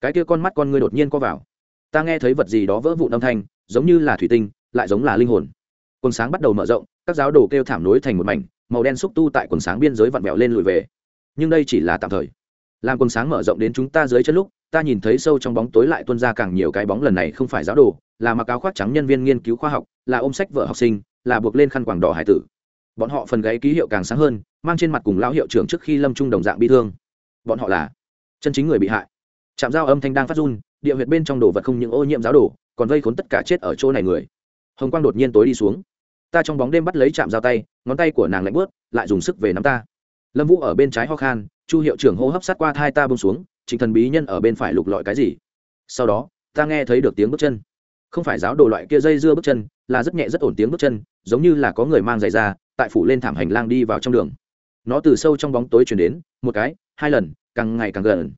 cái kia con mắt con ngươi đột nhiên co vào ta nghe thấy vật gì đó vỡ vụn âm thanh giống như là thủy tinh lại giống là linh hồn quần sáng bắt đầu mở rộng, các giáo đồ kêu thảm nối thành một mảnh, màu đen xúc tu tại quần sáng biên giới vặn vẹo lên lùi về. Nhưng đây chỉ là tạm thời. Làm quần sáng mở rộng đến chúng ta dưới chân lúc, ta nhìn thấy sâu trong bóng tối lại tuôn ra càng nhiều cái bóng lần này không phải giáo đồ, là mặc áo khoác trắng nhân viên nghiên cứu khoa học, là ôm sách vợ học sinh, là buộc lên khăn quàng đỏ hải tử. Bọn họ phần gáy ký hiệu càng sáng hơn, mang trên mặt cùng lão hiệu trưởng trước khi lâm trung đồng dạng bị thương. Bọn họ là chân chính người bị hại. Trạm giao âm thanh đang phát run, địa huyệt bên trong đồ vật không những ô nhiễm giáo đồ, còn vây khốn tất cả chết ở chỗ này người. Hồng quang đột nhiên tối đi xuống ta trong bóng đêm bắt lấy chạm giao tay, ngón tay của nàng lạnh bớt lại dùng sức về nắm ta. Lâm vũ ở bên trái ho khan, chu hiệu trưởng hô hấp sát qua thai ta bông xuống, trịnh thần bí nhân ở bên phải lục lọi cái gì? Sau đó, ta nghe thấy được tiếng bước chân. Không phải giáo đồ loại kia dây dưa bước chân, là rất nhẹ rất ổn tiếng bước chân, giống như là có người mang giày ra, tại phủ lên thảm hành lang đi vào trong đường. Nó từ sâu trong bóng tối chuyển đến, một cái, hai lần, càng ngày càng gần.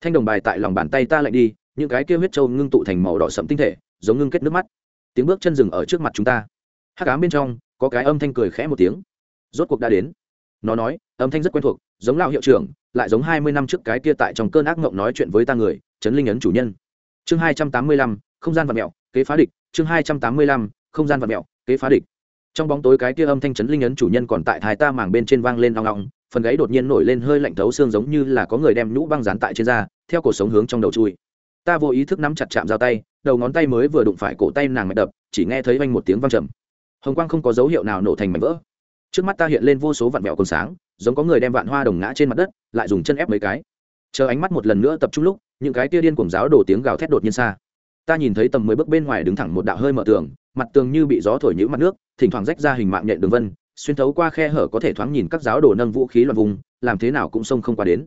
Thanh đồng bài tại lòng bàn tay ta lại đi, những cái kia huyết trâu ngưng tụ thành màu đỏ sậm tinh thể, giống ngưng kết nước mắt. Tiếng bước chân dừng ở trước mặt chúng ta hắc ám bên trong, có cái âm thanh cười khẽ một tiếng. Rốt cuộc đã đến. Nó nói, âm thanh rất quen thuộc, giống lao hiệu trưởng, lại giống hai mươi năm trước cái kia tại trong cơn ác mộng nói chuyện với ta người, trấn linh ấn chủ nhân. Chương hai trăm tám mươi lăm, không gian vật mẹo, kế phá địch. Chương hai trăm tám mươi lăm, không gian vật mẹo, kế phá địch. Trong bóng tối cái kia âm thanh trấn linh ấn chủ nhân còn tại thái ta màng bên trên vang lên đong đong phần gáy đột nhiên nổi lên hơi lạnh thấu xương giống như là có người đem nhũ băng dán tại trên da, theo cổ sống hướng trong đầu chui. Ta vô ý thức nắm chặt chạm giao tay, đầu ngón tay mới vừa đụng phải cổ tay nàng mệt đập, chỉ nghe thấy vanh một tiếng vang trầm hồng quang không có dấu hiệu nào nổ thành mảnh vỡ. Trước mắt ta hiện lên vô số vạn mẹo còn sáng, giống có người đem vạn hoa đồng ngã trên mặt đất, lại dùng chân ép mấy cái. Chờ ánh mắt một lần nữa tập trung lúc, những cái tia điên cuồng giáo đổ tiếng gào thét đột nhiên xa. Ta nhìn thấy tầm mười bước bên ngoài đứng thẳng một đạo hơi mở tường, mặt tường như bị gió thổi nhữ mặt nước, thỉnh thoảng rách ra hình mạng nhện đường vân, xuyên thấu qua khe hở có thể thoáng nhìn các giáo đồ nâng vũ khí loạn vùng, làm thế nào cũng xông không qua đến.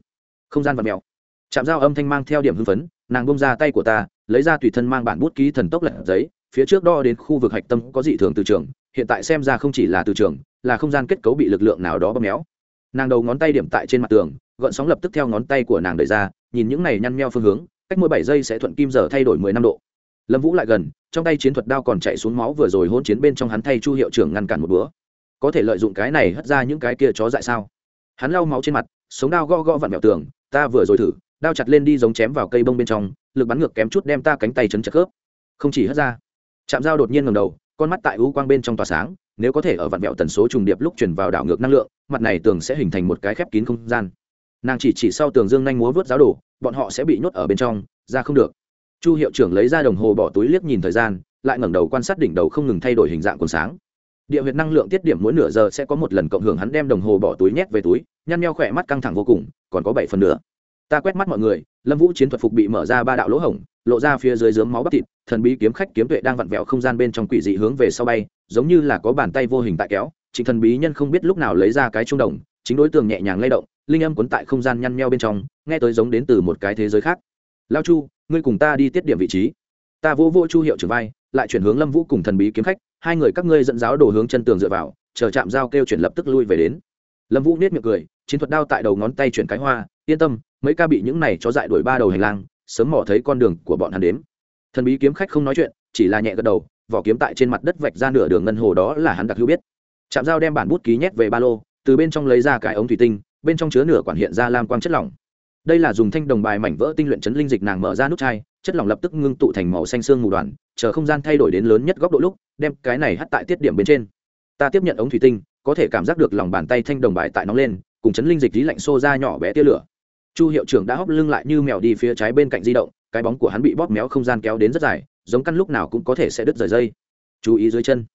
Không gian và mèo chạm dao âm thanh mang theo điểm hưng phấn, nàng bông ra tay của ta, lấy ra tùy thân mang bản bút ký thần tốc lật giấy, phía trước đo đến khu vực hạch tâm có dị thường từ trường hiện tại xem ra không chỉ là từ trường, là không gian kết cấu bị lực lượng nào đó bóp méo. Nàng đầu ngón tay điểm tại trên mặt tường gợn sóng lập tức theo ngón tay của nàng đẩy ra, nhìn những này nhăn meo phương hướng, cách mỗi bảy giây sẽ thuận kim giờ thay đổi mười năm độ. Lâm vũ lại gần, trong tay chiến thuật đao còn chạy xuống máu vừa rồi hôn chiến bên trong hắn thay chu hiệu trưởng ngăn cản một bữa. Có thể lợi dụng cái này hất ra những cái kia chó dại sao? Hắn lau máu trên mặt, sống đao gõ gõ vặn mẹo tường, ta vừa rồi thử, đao chặt lên đi giống chém vào cây bông bên trong, lực bắn ngược kém chút đem ta cánh tay chấn chặt khớp. Không chỉ hất ra chạm dao đột nhiên ngầm đầu con mắt tại u quang bên trong tỏa sáng, nếu có thể ở vạn vẹo tần số trùng điệp lúc chuyển vào đảo ngược năng lượng, mặt này tường sẽ hình thành một cái khép kín không gian. Nàng chỉ chỉ sau tường dương nhanh múa vớt giáo đồ, bọn họ sẽ bị nhốt ở bên trong, ra không được. Chu hiệu trưởng lấy ra đồng hồ bỏ túi liếc nhìn thời gian, lại ngẩng đầu quan sát đỉnh đầu không ngừng thay đổi hình dạng còn sáng. Địa huyệt năng lượng tiết điểm mỗi nửa giờ sẽ có một lần cộng hưởng hắn đem đồng hồ bỏ túi nhét về túi, nhăn nheo khỏe mắt căng thẳng vô cùng, còn có bảy phần nữa. Ta quét mắt mọi người, lâm vũ chiến thuật phục bị mở ra ba đạo lỗ hổng lộ ra phía dưới dướng máu bắp thịt, thần bí kiếm khách kiếm tuệ đang vặn vẹo không gian bên trong quỷ dị hướng về sau bay, giống như là có bàn tay vô hình tại kéo chính thần bí nhân không biết lúc nào lấy ra cái trung đồng, chính đối tượng nhẹ nhàng lay động, linh âm cuốn tại không gian nhăn nheo bên trong, nghe tới giống đến từ một cái thế giới khác. Lao chu, ngươi cùng ta đi tiết điểm vị trí. Ta vô vô chu hiệu trưởng vai, lại chuyển hướng lâm vũ cùng thần bí kiếm khách, hai người các ngươi dẫn giáo đồ hướng chân tường dựa vào, chờ chạm dao kêu chuyển lập tức lui về đến. Lâm vũ nết miệng cười, chiến thuật đao tại đầu ngón tay chuyển cái hoa, yên tâm, mấy ca bị những này cho dại đuổi ba đầu hành lang sớm mò thấy con đường của bọn hắn đếm thần bí kiếm khách không nói chuyện, chỉ là nhẹ gật đầu, vỏ kiếm tại trên mặt đất vạch ra nửa đường ngân hồ đó là hắn đặc hữu biết. Chạm dao đem bản bút ký nhét về ba lô, từ bên trong lấy ra cái ống thủy tinh, bên trong chứa nửa quản hiện ra lam quang chất lỏng. Đây là dùng thanh đồng bài mảnh vỡ tinh luyện chấn linh dịch nàng mở ra nút chai, chất lỏng lập tức ngưng tụ thành màu xanh xương mù đoàn, chờ không gian thay đổi đến lớn nhất góc độ lúc, đem cái này hắt tại tiết điểm bên trên. Ta tiếp nhận ống thủy tinh, có thể cảm giác được lòng bàn tay thanh đồng bài tại nóng lên, cùng chấn linh dịch lý lạnh xô ra nhỏ bé tia lửa chu hiệu trưởng đã hóc lưng lại như mèo đi phía trái bên cạnh di động, cái bóng của hắn bị bóp méo không gian kéo đến rất dài, giống căn lúc nào cũng có thể sẽ đứt rời dây. Chú ý dưới chân.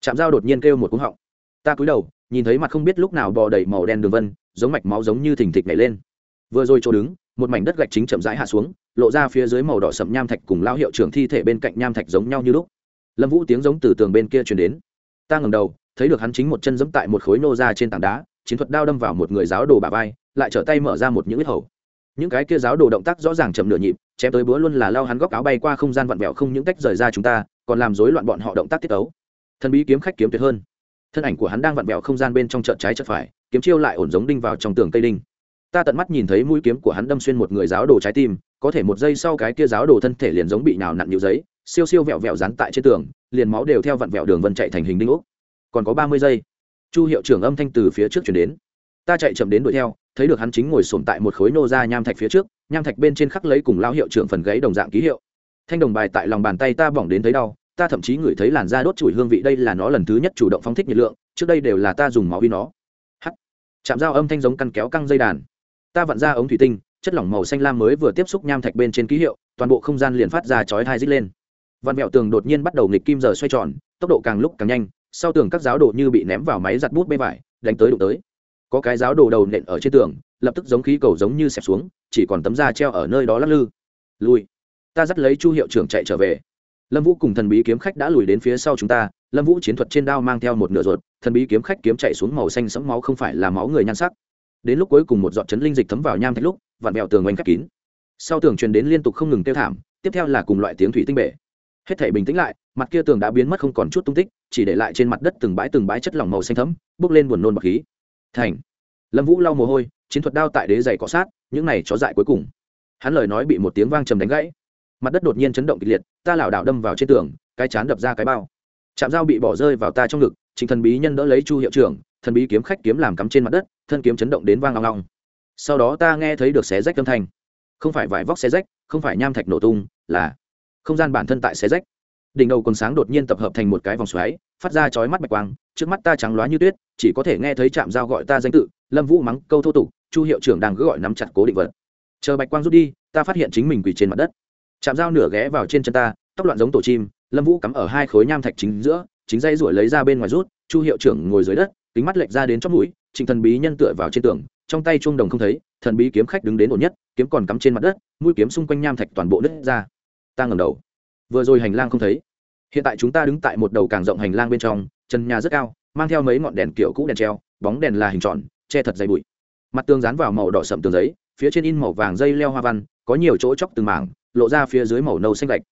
Chạm dao đột nhiên kêu một cúng họng. Ta cúi đầu, nhìn thấy mặt không biết lúc nào bò đầy màu đen đường vân, giống mạch máu giống như thình thịch nhảy lên. Vừa rồi chỗ đứng, một mảnh đất gạch chính chậm rãi hạ xuống, lộ ra phía dưới màu đỏ sậm nham thạch cùng lao hiệu trưởng thi thể bên cạnh nham thạch giống nhau như lúc. Lâm vũ tiếng giống từ tường bên kia truyền đến. Ta ngẩng đầu, thấy được hắn chính một chân giẫm tại một khối nô ra trên tảng đá, chiến thuật đao đâm vào một người giáo đồ bà vai lại trở tay mở ra một những ít hầu. Những cái kia giáo đồ động tác rõ ràng chậm nửa nhịp, chém tới búa luôn là lao hắn góc áo bay qua không gian vặn vẹo không những tách rời ra chúng ta, còn làm rối loạn bọn họ động tác tiết ấu thần bí kiếm khách kiếm tuyệt hơn. Thân ảnh của hắn đang vặn vẹo không gian bên trong chợt trái chợt phải, kiếm chiêu lại ổn giống đinh vào trong tường cây đinh. Ta tận mắt nhìn thấy mũi kiếm của hắn đâm xuyên một người giáo đồ trái tim, có thể một giây sau cái kia giáo đồ thân thể liền giống bị nào nặn nhiều giấy, siêu siêu vẹo vẹo dán tại trên tường, liền máu đều theo vặn vẹo đường vân chạy thành hình đinh úc. còn có ba mươi giây. Chu hiệu trưởng âm thanh từ phía trước chuyển đến. Ta chạy chậm đến đuổi theo thấy được hắn chính ngồi sồn tại một khối nô ra nham thạch phía trước, nham thạch bên trên khắc lấy cùng lao hiệu trưởng phần gáy đồng dạng ký hiệu. Thanh đồng bài tại lòng bàn tay ta bỏng đến thấy đau, ta thậm chí ngửi thấy làn da đốt chùi hương vị đây là nó lần thứ nhất chủ động phóng thích nhiệt lượng, trước đây đều là ta dùng máu uy nó. Hắt chạm dao âm thanh giống căn kéo căng dây đàn. Ta vặn ra ống thủy tinh, chất lỏng màu xanh lam mới vừa tiếp xúc nham thạch bên trên ký hiệu, toàn bộ không gian liền phát ra chói thai dít lên. Vạn mẹo tường đột nhiên bắt đầu nghịch kim giờ xoay tròn, tốc độ càng lúc càng nhanh, sau tường các giáo đồ như bị ném vào máy giặt bút bê vải, đánh tới đụng tới có cái giáo đồ đầu nện ở trên tường lập tức giống khí cầu giống như xẹp xuống chỉ còn tấm da treo ở nơi đó lắc lư. Lùi, ta dắt lấy chu hiệu trưởng chạy trở về. Lâm vũ cùng thần bí kiếm khách đã lùi đến phía sau chúng ta lâm vũ chiến thuật trên đao mang theo một nửa ruột thần bí kiếm khách kiếm chạy xuống màu xanh sẫm máu không phải là máu người nhan sắc. Đến lúc cuối cùng một giọt chấn linh dịch thấm vào nham thạch lúc vặn vẹo tường oanh khép kín. Sau tường truyền đến liên tục không ngừng tiêu thảm tiếp theo là cùng loại tiếng thủy tinh bể. Hết thể bình tĩnh lại mặt kia tường đã biến mất không còn chút tung tích chỉ để lại trên mặt đất từng bãi từng bãi chất lỏng màu xanh thấm bước lên buồn nôn bọc khí thành. Lâm vũ lau mồ hôi, chiến thuật đao tại đế dày cọ sát, những này chó dại cuối cùng. Hắn lời nói bị một tiếng vang trầm đánh gãy. Mặt đất đột nhiên chấn động kịch liệt, ta lảo đảo đâm vào trên tường, cái chán đập ra cái bao. Chạm dao bị bỏ rơi vào ta trong ngực chính thần bí nhân đỡ lấy chu hiệu trưởng, thần bí kiếm khách kiếm làm cắm trên mặt đất, thân kiếm chấn động đến vang long long sau đó ta nghe thấy được xé rách âm thanh. Không phải vải vóc xé rách, không phải nham thạch nổ tung, là không gian bản thân tại xé rách đỉnh đầu còn sáng đột nhiên tập hợp thành một cái vòng xoáy, phát ra chói mắt bạch quang, trước mắt ta trắng loá như tuyết, chỉ có thể nghe thấy chạm dao gọi ta danh tự, lâm vũ mắng câu thô tục, chu hiệu trưởng đang cứ gọi nắm chặt cố định vật. Chờ bạch quang rút đi, ta phát hiện chính mình quỳ trên mặt đất. Chạm dao nửa ghé vào trên chân ta, tóc loạn giống tổ chim, lâm vũ cắm ở hai khối nham thạch chính giữa, chính dây ruổi lấy ra bên ngoài rút, chu hiệu trưởng ngồi dưới đất, kính mắt lệch ra đến chót mũi, trịnh thần bí nhân tựa vào trên tường, trong tay chuông đồng không thấy, thần bí kiếm khách đứng đến ổn nhất, kiếm còn cắm trên mặt đất, mũi kiếm xung quanh nham thạch toàn bộ đất ra. Ta ngầm đầu vừa rồi hành lang không thấy. Hiện tại chúng ta đứng tại một đầu càng rộng hành lang bên trong, chân nhà rất cao, mang theo mấy ngọn đèn kiểu cũ đèn treo, bóng đèn là hình tròn, che thật dày bụi. Mặt tường dán vào màu đỏ sậm tường giấy, phía trên in màu vàng dây leo hoa văn, có nhiều chỗ chóc từng mảng, lộ ra phía dưới màu nâu xanh gạch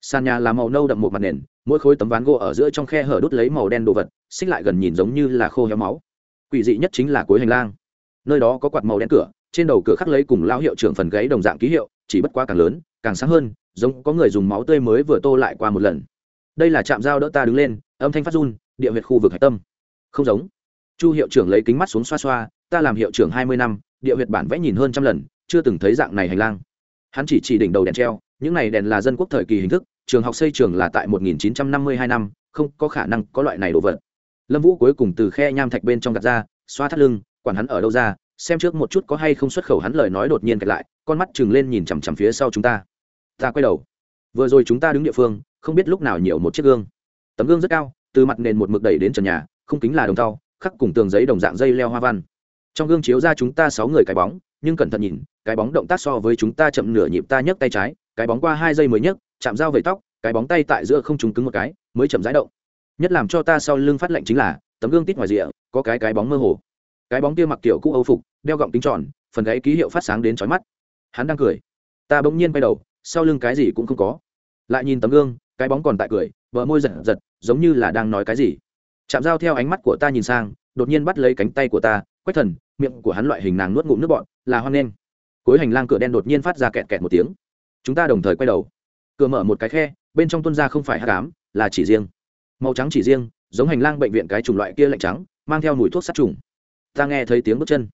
sàn nhà là màu nâu đậm một mặt nền, mỗi khối tấm ván gỗ ở giữa trong khe hở đút lấy màu đen đồ vật, xích lại gần nhìn giống như là khô héo máu. Quỷ dị nhất chính là cuối hành lang. Nơi đó có quạt màu đen cửa, trên đầu cửa khắc lấy cùng lao hiệu trưởng phần gáy đồng dạng ký hiệu, chỉ bất quá càng lớn, càng sáng hơn giống có người dùng máu tươi mới vừa tô lại qua một lần. Đây là trạm dao đỡ ta đứng lên, âm thanh phát run, địa huyệt khu vực hạch tâm. Không giống. Chu hiệu trưởng lấy kính mắt xuống xoa xoa, ta làm hiệu trưởng hai mươi năm, địa huyệt bản vẽ nhìn hơn trăm lần, chưa từng thấy dạng này hành lang. Hắn chỉ chỉ đỉnh đầu đèn treo, những này đèn là dân quốc thời kỳ hình thức, trường học xây trường là tại 1952 năm không có khả năng có loại này đồ vật. Lâm vũ cuối cùng từ khe nham thạch bên trong gạt ra, xoa thắt lưng, quản hắn ở đâu ra, xem trước một chút có hay không xuất khẩu hắn lời nói đột nhiên kẹt lại, con mắt chừng lên nhìn chằm chằm phía sau chúng ta ta quay đầu. Vừa rồi chúng ta đứng địa phương không biết lúc nào nhiều một chiếc gương. Tấm gương rất cao từ mặt nền một mực đẩy đến trần nhà không kính là đồng thau, khắc cùng tường giấy đồng dạng dây leo hoa văn. Trong gương chiếu ra chúng ta sáu người cái bóng nhưng cẩn thận nhìn cái bóng động tác so với chúng ta chậm nửa nhịp ta nhấc tay trái cái bóng qua hai giây mới nhấc chạm dao về tóc cái bóng tay tại giữa không trúng cứng một cái mới chậm rãi động. Nhất làm cho ta sau lưng phát lệnh chính là tấm gương tít ngoài rìa có cái cái bóng mơ hồ. Cái bóng kia mặc kiểu cũ âu phục đeo gọng kính tròn phần gáy ký hiệu phát sáng đến chói mắt. Hắn đang cười. Ta bỗng nhiên quay đầu sau lưng cái gì cũng không có. Lại nhìn tấm gương, cái bóng còn tại cười vợ môi giật giật, giống như là đang nói cái gì. Chạm dao theo ánh mắt của ta nhìn sang, đột nhiên bắt lấy cánh tay của ta, quách thần, miệng của hắn loại hình nàng nuốt ngụm nước bọn là hoan nghênh. Cuối hành lang cửa đen đột nhiên phát ra kẹt kẹt một tiếng. Chúng ta đồng thời quay đầu. Cửa mở một cái khe, bên trong tuân ra không phải hát cám là chỉ riêng. Màu trắng chỉ riêng, giống hành lang bệnh viện cái chủng loại kia lạnh trắng, mang theo mùi thuốc sát trùng. Ta nghe thấy tiếng bước chân.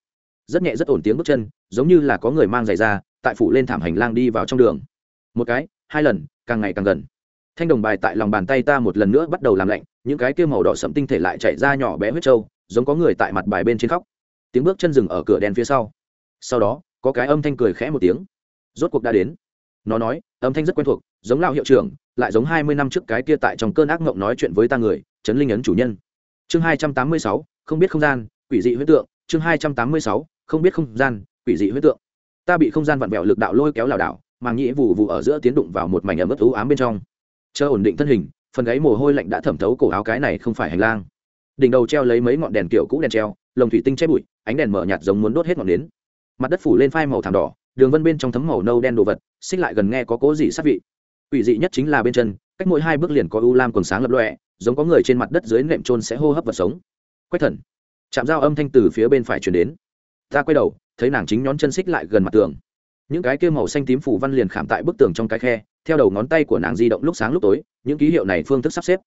Rất nhẹ rất ổn tiếng bước chân, giống như là có người mang giày ra, tại phủ lên thảm hành lang đi vào trong đường một cái, hai lần, càng ngày càng gần. Thanh đồng bài tại lòng bàn tay ta một lần nữa bắt đầu làm lạnh, những cái kia màu đỏ sẫm tinh thể lại chạy ra nhỏ bé huyết trâu, giống có người tại mặt bài bên trên khóc. Tiếng bước chân rừng ở cửa đen phía sau. Sau đó, có cái âm thanh cười khẽ một tiếng. Rốt cuộc đã đến. Nó nói, âm thanh rất quen thuộc, giống lao hiệu trưởng, lại giống hai mươi năm trước cái kia tại trong cơn ác mộng nói chuyện với ta người, trấn linh ấn chủ nhân. Chương hai trăm tám mươi sáu, không biết không gian, quỷ dị huyết tượng. Chương hai trăm tám mươi sáu, không biết không gian, quỷ dị huyết tượng. Ta bị không gian vặn vẹo lực đạo lôi kéo lảo đảo màng nhĩ vụ vụ ở giữa tiến đụng vào một mảnh ẩm ướt ú ám bên trong. Chờ ổn định thân hình, phần gáy mồ hôi lạnh đã thẩm thấu cổ áo cái này không phải hành lang. Đỉnh đầu treo lấy mấy ngọn đèn kiểu cũ đèn treo, lồng thủy tinh che bụi, ánh đèn mở nhạt giống muốn đốt hết ngọn nến. Mặt đất phủ lên phai màu thảm đỏ, đường vân bên trong thấm màu nâu đen đồ vật, xích lại gần nghe có cố gì sát vị. Ủy dị nhất chính là bên chân, cách mỗi hai bước liền có u lam quần sáng lập lọe giống có người trên mặt đất dưới nệm trôn sẽ hô hấp vật sống. Quách thần, chạm dao âm thanh từ phía bên phải chuyển đến. Ta quay đầu, thấy nàng chính nhón chân xích lại gần mặt tường những cái kia màu xanh tím phủ văn liền khảm tại bức tường trong cái khe, theo đầu ngón tay của nàng di động lúc sáng lúc tối, những ký hiệu này phương thức sắp xếp.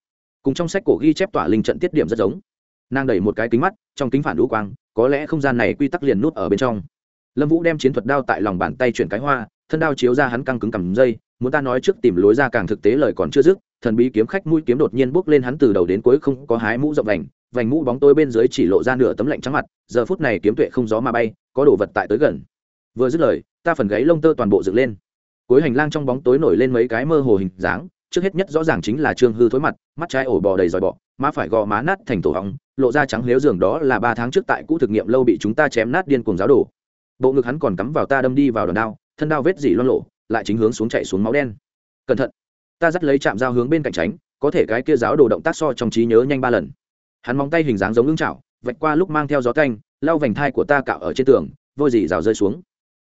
Cùng trong sách cổ ghi chép tỏa linh trận tiết điểm rất giống. Nàng đẩy một cái kính mắt, trong kính phản đũ quang, có lẽ không gian này quy tắc liền nút ở bên trong. Lâm vũ đem chiến thuật đao tại lòng bàn tay chuyển cái hoa, thân đao chiếu ra hắn căng cứng cầm dây, muốn ta nói trước tìm lối ra càng thực tế lời còn chưa dứt, thần bí kiếm khách mũi kiếm đột nhiên bước lên hắn từ đầu đến cuối không có hái mũ rộng vành vành mũ bóng tôi bên dưới chỉ lộ ra nửa tấm lạnh trắng mặt, giờ phút này kiếm tuệ không gió mà bay, có đồ vật tại tới gần. Vừa dứt lời ta phần gáy lông tơ toàn bộ dựng lên. Cuối hành lang trong bóng tối nổi lên mấy cái mơ hồ hình dáng, trước hết nhất rõ ràng chính là trương hư thối mặt, mắt trái ổ bò đầy dòi bọ, má phải gò má nát thành tổ hóng lộ ra trắng lếu giường đó là ba tháng trước tại cũ thực nghiệm lâu bị chúng ta chém nát điên cuồng giáo đổ bộ ngực hắn còn cắm vào ta đâm đi vào đòn đao, thân đao vết dỉ loan lộ lại chính hướng xuống chạy xuống máu đen. Cẩn thận. Ta dắt lấy chạm dao hướng bên cạnh tránh, có thể cái kia giáo đồ động tác so trong trí nhớ nhanh ba lần. Hắn móng tay hình dáng giống ngưng chảo, vạch qua lúc mang theo gió canh, lau vành thai của ta cạo ở trên tường, vôi dì rào rơi xuống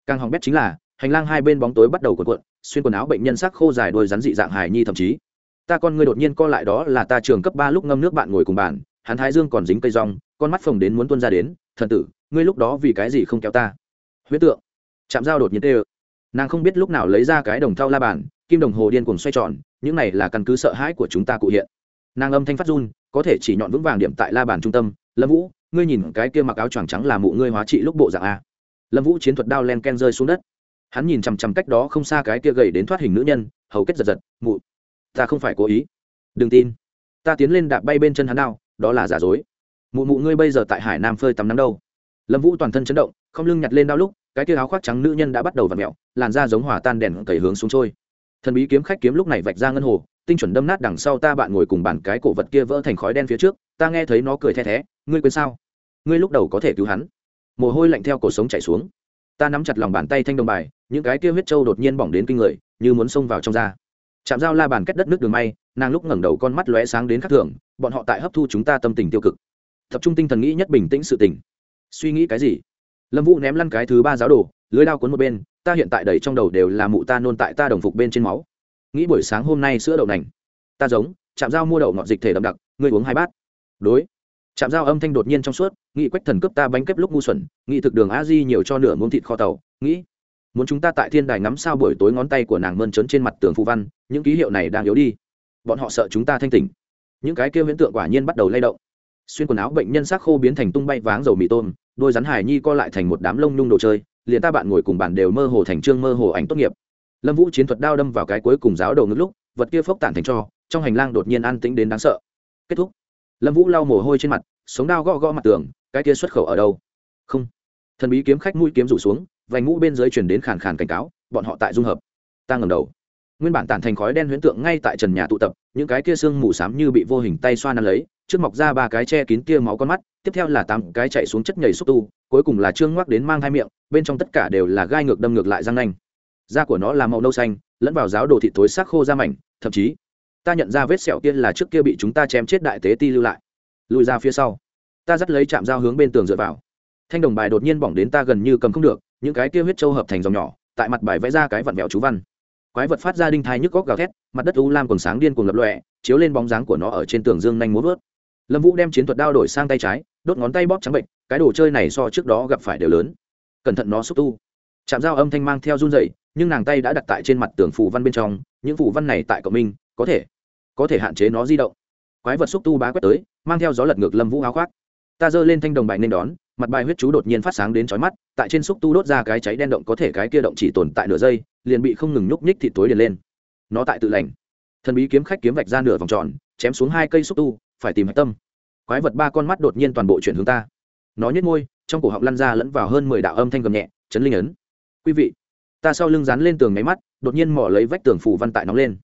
càng hỏng bét chính là, hành lang hai bên bóng tối bắt đầu cuộn cuộn, xuyên quần áo bệnh nhân sắc khô dài đôi rắn dị dạng hài nhi thậm chí. Ta con người đột nhiên co lại đó là ta trường cấp ba lúc ngâm nước bạn ngồi cùng bàn, hắn thái dương còn dính cây rong, con mắt phồng đến muốn tuân ra đến, thần tử, ngươi lúc đó vì cái gì không kéo ta? Huyết tượng. Chạm dao đột nhiên tê ơ. Nàng không biết lúc nào lấy ra cái đồng thau la bàn, kim đồng hồ điên cuồng xoay tròn, những này là căn cứ sợ hãi của chúng ta cụ hiện. Nàng âm thanh phát run, có thể chỉ nhọn vững vàng điểm tại la bàn trung tâm, lâm vũ, ngươi nhìn cái kia mặc áo choàng trắng là mụ ngươi hóa trị lúc bộ dạng a lâm vũ chiến thuật đao len ken rơi xuống đất. Hắn nhìn chằm chằm cách đó không xa cái kia gầy đến thoát hình nữ nhân, hầu kết giật giật, mụ, ta không phải cố ý. Đừng tin. Ta tiến lên đạp bay bên chân hắn đao, đó là giả dối. Mụ mụ, ngươi bây giờ tại hải nam phơi tắm nắng đâu? Lâm vũ toàn thân chấn động, không lưng nhặt lên đao lúc, cái kia áo khoác trắng nữ nhân đã bắt đầu v ặ mẹo làn da giống hỏa tan đèn cẩy hướng xuống trôi. Thần bí kiếm khách kiếm lúc này vạch ra ngân hồ, tinh chuẩn đâm nát đằng sau ta bạn ngồi cùng bàn cái cổ vật kia vỡ thành khói đen phía trước, ta nghe thấy nó cười the thé, ngươi quên sao? Ngươi lúc đầu có thể cứu hắn mồ hôi lạnh theo cổ sống chảy xuống. Ta nắm chặt lòng bàn tay thanh đồng bài, những cái kia huyết trâu đột nhiên bỏng đến kinh người, như muốn xông vào trong da. Chạm dao la bàn cách đất nước đường may, nàng lúc ngẩng đầu con mắt lóe sáng đến khắc thường, bọn họ tại hấp thu chúng ta tâm tình tiêu cực. Tập trung tinh thần nghĩ nhất bình tĩnh sự tình. Suy nghĩ cái gì? Lâm vũ ném lăn cái thứ ba giáo đồ, lưới lao cuốn một bên, ta hiện tại đầy trong đầu đều là mụ ta nôn tại ta đồng phục bên trên máu. Nghĩ buổi sáng hôm nay sữa đậu nành. Ta giống chạm dao mua đậu ngọt dịch thể đậm đặc, ngươi uống hai bát. Đối chạm dao âm thanh đột nhiên trong suốt, nghĩ quách thần cướp ta bánh kép lúc ngu xuẩn, nghĩ thực đường a di nhiều cho nửa muỗng thịt kho tàu, nghĩ, muốn chúng ta tại thiên đài ngắm sao buổi tối ngón tay của nàng mơn trớn trên mặt tường phù văn, những ký hiệu này đang yếu đi. Bọn họ sợ chúng ta thanh tỉnh. Những cái kêu huyễn tượng quả nhiên bắt đầu lay động. Xuyên quần áo bệnh nhân xác khô biến thành tung bay váng dầu mì tôm, đôi rắn hải nhi co lại thành một đám lông nhung đồ chơi, liền ta bạn ngồi cùng bàn đều mơ hồ thành trương mơ hồ ảnh tốt nghiệp. Lâm vũ chiến thuật đao đâm vào cái cuối cùng giáo đầu ngực lúc, vật kia phốc tản thành cho, trong hành lang đột nhiên an tĩnh đến đáng sợ. Kết thúc lâm vũ lau mồ hôi trên mặt, sống đao gõ gõ mặt tường, cái kia xuất khẩu ở đâu? Không. Thần bí kiếm khách mũi kiếm rủ xuống, vành mũ bên dưới chuyển đến khàn khàn cảnh cáo, bọn họ tại dung hợp. Ta ngầm đầu. Nguyên bản tản thành khói đen huyễn tượng ngay tại trần nhà tụ tập, những cái kia xương mù xám như bị vô hình tay xoa nắn lấy, trước mọc ra ba cái che kín tia máu con mắt, tiếp theo là tám cái chạy xuống chất nhầy xúc tu, cuối cùng là trương ngoắc đến mang hai miệng, bên trong tất cả đều là gai ngược đâm ngược lại răng nanh. Da của nó là màu nâu xanh, lẫn vào giáo đồ thịt tối sắc khô da mảnh, thậm chí ta nhận ra vết sẹo kia là trước kia bị chúng ta chém chết đại tế ti lưu lại. Lùi ra phía sau. Ta dắt lấy chạm dao hướng bên tường dựa vào. Thanh đồng bài đột nhiên bỏng đến ta gần như cầm không được, những cái kia huyết trâu hợp thành dòng nhỏ, tại mặt bài vẽ ra cái vặn vẹo chú văn. Quái vật phát ra đinh thai nhức góc gào thét, mặt đất u lam còn sáng điên cuồng lập lọe chiếu lên bóng dáng của nó ở trên tường dương nhanh muốn vớt. Lâm vũ đem chiến thuật đao đổi sang tay trái, đốt ngón tay bóp trắng bệnh, cái đồ chơi này so trước đó gặp phải đều lớn. Cẩn thận nó xúc tu. Chạm dao âm thanh mang theo run dậy nhưng nàng tay đã đặt tại trên mặt tường phù văn bên trong, những phù văn này tại cộng minh có thể có thể hạn chế nó di động. Quái vật xúc tu bá quét tới, mang theo gió lật ngược lâm vũ áo khoác. Ta giơ lên thanh đồng bài nên đón, mặt bài huyết chú đột nhiên phát sáng đến chói mắt, tại trên xúc tu đốt ra cái cháy đen động có thể cái kia động chỉ tồn tại nửa giây, liền bị không ngừng nhúc nhích thịt tối liền lên. Nó tại tự lành. Thần bí kiếm khách kiếm vạch ra nửa vòng tròn, chém xuống hai cây xúc tu, phải tìm hạch tâm. Quái vật ba con mắt đột nhiên toàn bộ chuyển hướng ta. Nó nhếch môi, trong cổ họng lăn ra lẫn vào hơn mười đạo âm thanh gầm nhẹ, chấn linh ấn. Quý vị, ta sau lưng dán lên tường máy mắt, đột nhiên mỏ lấy vách tường phủ văn tại nóng lên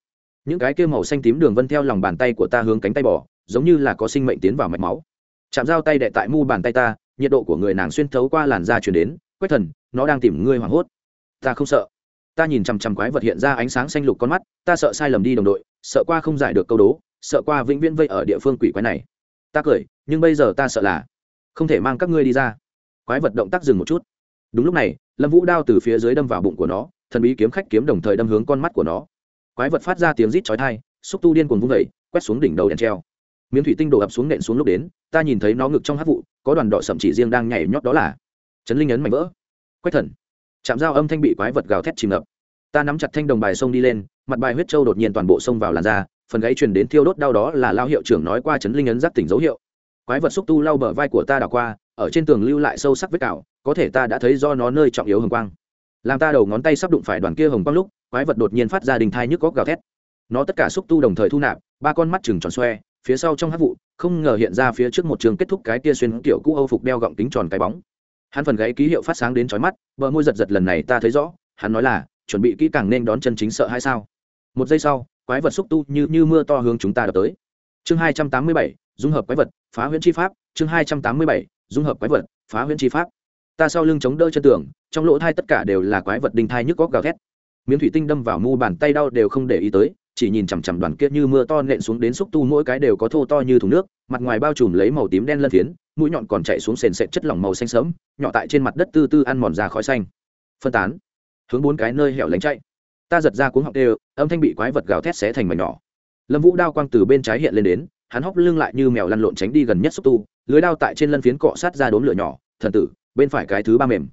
những cái kia màu xanh tím đường vân theo lòng bàn tay của ta hướng cánh tay bỏ giống như là có sinh mệnh tiến vào mạch máu. Chạm dao tay đệ tại mu bàn tay ta, nhiệt độ của người nàng xuyên thấu qua làn da chuyển đến, quách thần, nó đang tìm ngươi hoảng hốt. Ta không sợ. Ta nhìn chằm chằm quái vật hiện ra ánh sáng xanh lục con mắt, ta sợ sai lầm đi đồng đội, sợ qua không giải được câu đố, sợ qua vĩnh viễn vây ở địa phương quỷ quái này. Ta cười, nhưng bây giờ ta sợ là không thể mang các ngươi đi ra. Quái vật động tác dừng một chút. Đúng lúc này, lâm vũ đao từ phía dưới đâm vào bụng của nó, thần bí kiếm khách kiếm đồng thời đâm hướng con mắt của nó quái vật phát ra tiếng rít chói tai, xúc tu điên cuồng vung vẩy quét xuống đỉnh đầu đèn treo. Miếng thủy tinh đổ ập xuống nện xuống lúc đến ta nhìn thấy nó ngực trong hát vụ có đoàn đỏ sậm chỉ riêng đang nhảy nhót đó là chấn linh ấn mảnh vỡ. Quách thần. Chạm dao âm thanh bị quái vật gào thét chìm ngập. Ta nắm chặt thanh đồng bài sông đi lên mặt bài huyết trâu đột nhiên toàn bộ sông vào làn da phần gáy truyền đến thiêu đốt đau đó là lao hiệu trưởng nói qua chấn linh ấn giác tỉnh dấu hiệu. Quái vật xúc tu lau bờ vai của ta đảo qua ở trên tường lưu lại sâu sắc vết cào có thể ta đã thấy do nó nơi trọng yếu hồng quang. Làm ta đầu ngón tay sắp đụng phải đoàn kia hồng quang lúc quái vật đột nhiên phát ra đình thai nhức góc gào thét. Nó tất cả xúc tu đồng thời thu nạp, ba con mắt chừng tròn xoe, phía sau trong hát vụ, không ngờ hiện ra phía trước một trường kết thúc cái tia xuyên kiểu cũ âu phục đeo gọng kính tròn cái bóng. Hắn phần gáy ký hiệu phát sáng đến trói mắt, bờ môi giật giật lần này ta thấy rõ, hắn nói là, chuẩn bị kỹ càng nên đón chân chính sợ hay sao? Một giây sau, quái vật xúc tu như như mưa to hướng chúng ta đập tới. Chương hai trăm tám mươi bảy, dung hợp quái vật, phá huyễn chi pháp. Chương hai trăm tám mươi bảy, dung hợp quái vật, phá huyễn chi pháp. Ta sau lưng chống đỡ chân tường, trong lỗ thai tất cả đều là quái vật đinh thai nhức góc gào thét miếng thủy tinh đâm vào mu bàn tay đau đều không để ý tới, chỉ nhìn chằm chằm đoàn kia như mưa to nện xuống đến xúc tu mỗi cái đều có thô to như thùng nước, mặt ngoài bao trùm lấy màu tím đen lân phiến, mũi nhọn còn chạy xuống sền sệt chất lỏng màu xanh sớm nhỏ tại trên mặt đất tư tư ăn mòn ra khói xanh. Phân tán, hướng bốn cái nơi hẻo lánh chạy. Ta giật ra cuống họng đều, âm thanh bị quái vật gào thét xé thành mảnh nhỏ. Lâm vũ đao quang từ bên trái hiện lên đến, hắn hóc lưng lại như mèo lăn lộn tránh đi gần nhất xúc tu, lưới đao tại trên lân phiến cọ sát ra đốm lửa nhỏ, thần tử, bên phải cái thứ ba mềm.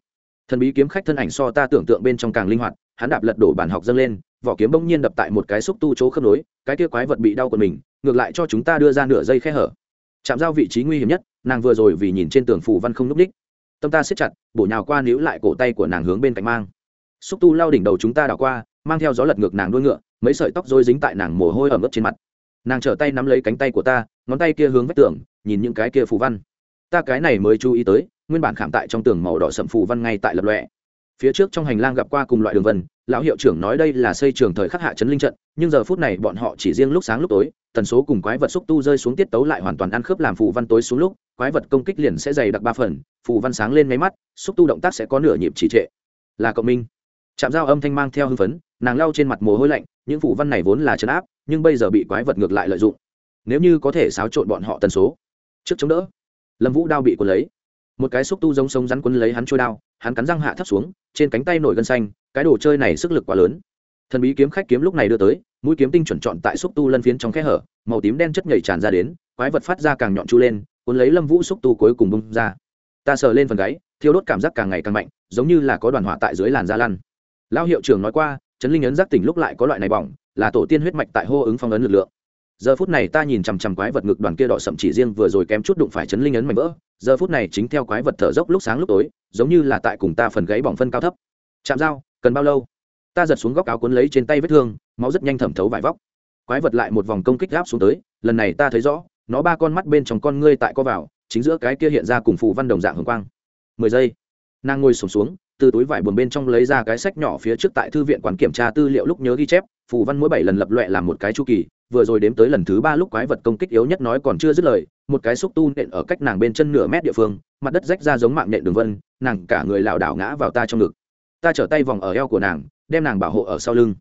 Thần bí kiếm khách thân ảnh so ta tưởng tượng bên trong càng linh hoạt hắn đạp lật đổ bàn học dâng lên, vỏ kiếm bỗng nhiên đập tại một cái xúc tu chỗ khớp nối, cái kia quái vật bị đau của mình, ngược lại cho chúng ta đưa ra nửa dây khe hở. Chạm giao vị trí nguy hiểm nhất, nàng vừa rồi vì nhìn trên tường phù văn không núp đích. Tâm ta siết chặt, bổ nhào qua níu lại cổ tay của nàng hướng bên cạnh mang. Xúc tu lao đỉnh đầu chúng ta đảo qua, mang theo gió lật ngược nàng đuôi ngựa, mấy sợi tóc rối dính tại nàng mồ hôi ẩm ướt trên mặt. Nàng trở tay nắm lấy cánh tay của ta, ngón tay kia hướng vách tường, nhìn những cái kia phù văn. Ta cái này mới chú ý tới, nguyên bản khảm tại trong tường màu đỏ sậm phù văn ngay tại lập lọe phía trước trong hành lang gặp qua cùng loại đường vân, lão hiệu trưởng nói đây là xây trường thời khắc hạ chấn linh trận, nhưng giờ phút này bọn họ chỉ riêng lúc sáng lúc tối, tần số cùng quái vật xúc tu rơi xuống tiết tấu lại hoàn toàn ăn khớp làm phù văn tối xuống lúc, quái vật công kích liền sẽ dày đặc ba phần, phù văn sáng lên máy mắt, xúc tu động tác sẽ có nửa nhịp trì trệ. Là cộng minh. Chạm dao âm thanh mang theo hưng phấn, nàng lau trên mặt mồ hôi lạnh, những phù văn này vốn là chấn áp, nhưng bây giờ bị quái vật ngược lại lợi dụng. Nếu như có thể xáo trộn bọn họ tần số. Trước chống đỡ. Lâm vũ đao bị cuốn lấy một cái xúc tu giống sống rắn quấn lấy hắn trôi đao, hắn cắn răng hạ thấp xuống, trên cánh tay nổi gân xanh, cái đồ chơi này sức lực quá lớn. Thần bí kiếm khách kiếm lúc này đưa tới, mũi kiếm tinh chuẩn chọn tại xúc tu lân phiến trong kẽ hở, màu tím đen chất nhảy tràn ra đến, quái vật phát ra càng nhọn chu lên, cuốn lấy lâm vũ xúc tu cuối cùng bung ra. Ta sờ lên phần gáy, thiêu đốt cảm giác càng ngày càng mạnh, giống như là có đoàn hỏa tại dưới làn da lăn. Lao hiệu trưởng nói qua, trấn linh ấn giác tỉnh lúc lại có loại này bỏng, là tổ tiên huyết mạch tại hô ứng phong ấn lực lượng giờ phút này ta nhìn chằm chằm quái vật ngực đoàn kia đỏ sậm chỉ riêng vừa rồi kém chút đụng phải chấn linh ấn mạnh vỡ. Giờ phút này chính theo quái vật thở dốc lúc sáng lúc tối giống như là tại cùng ta phần gáy bỏng phân cao thấp. Chạm dao cần bao lâu? Ta giật xuống góc áo cuốn lấy trên tay vết thương máu rất nhanh thẩm thấu vải vóc. Quái vật lại một vòng công kích gáp xuống tới lần này ta thấy rõ nó ba con mắt bên trong con ngươi tại co vào chính giữa cái kia hiện ra cùng phù văn đồng dạng hồng quang. Mười giây. Nàng ngồi sổm xuống, xuống từ túi vải buồn bên trong lấy ra cái sách nhỏ phía trước tại thư viện quán kiểm tra tư liệu lúc nhớ ghi chép phù văn mỗi bảy lần lập loẹ làm một cái chu kỳ vừa rồi đếm tới lần thứ ba lúc quái vật công kích yếu nhất nói còn chưa dứt lời, một cái xúc tu nện ở cách nàng bên chân nửa mét địa phương, mặt đất rách ra giống mạng nện đường vân, nàng cả người lảo đảo ngã vào ta trong ngực. Ta trở tay vòng ở eo của nàng, đem nàng bảo hộ ở sau lưng.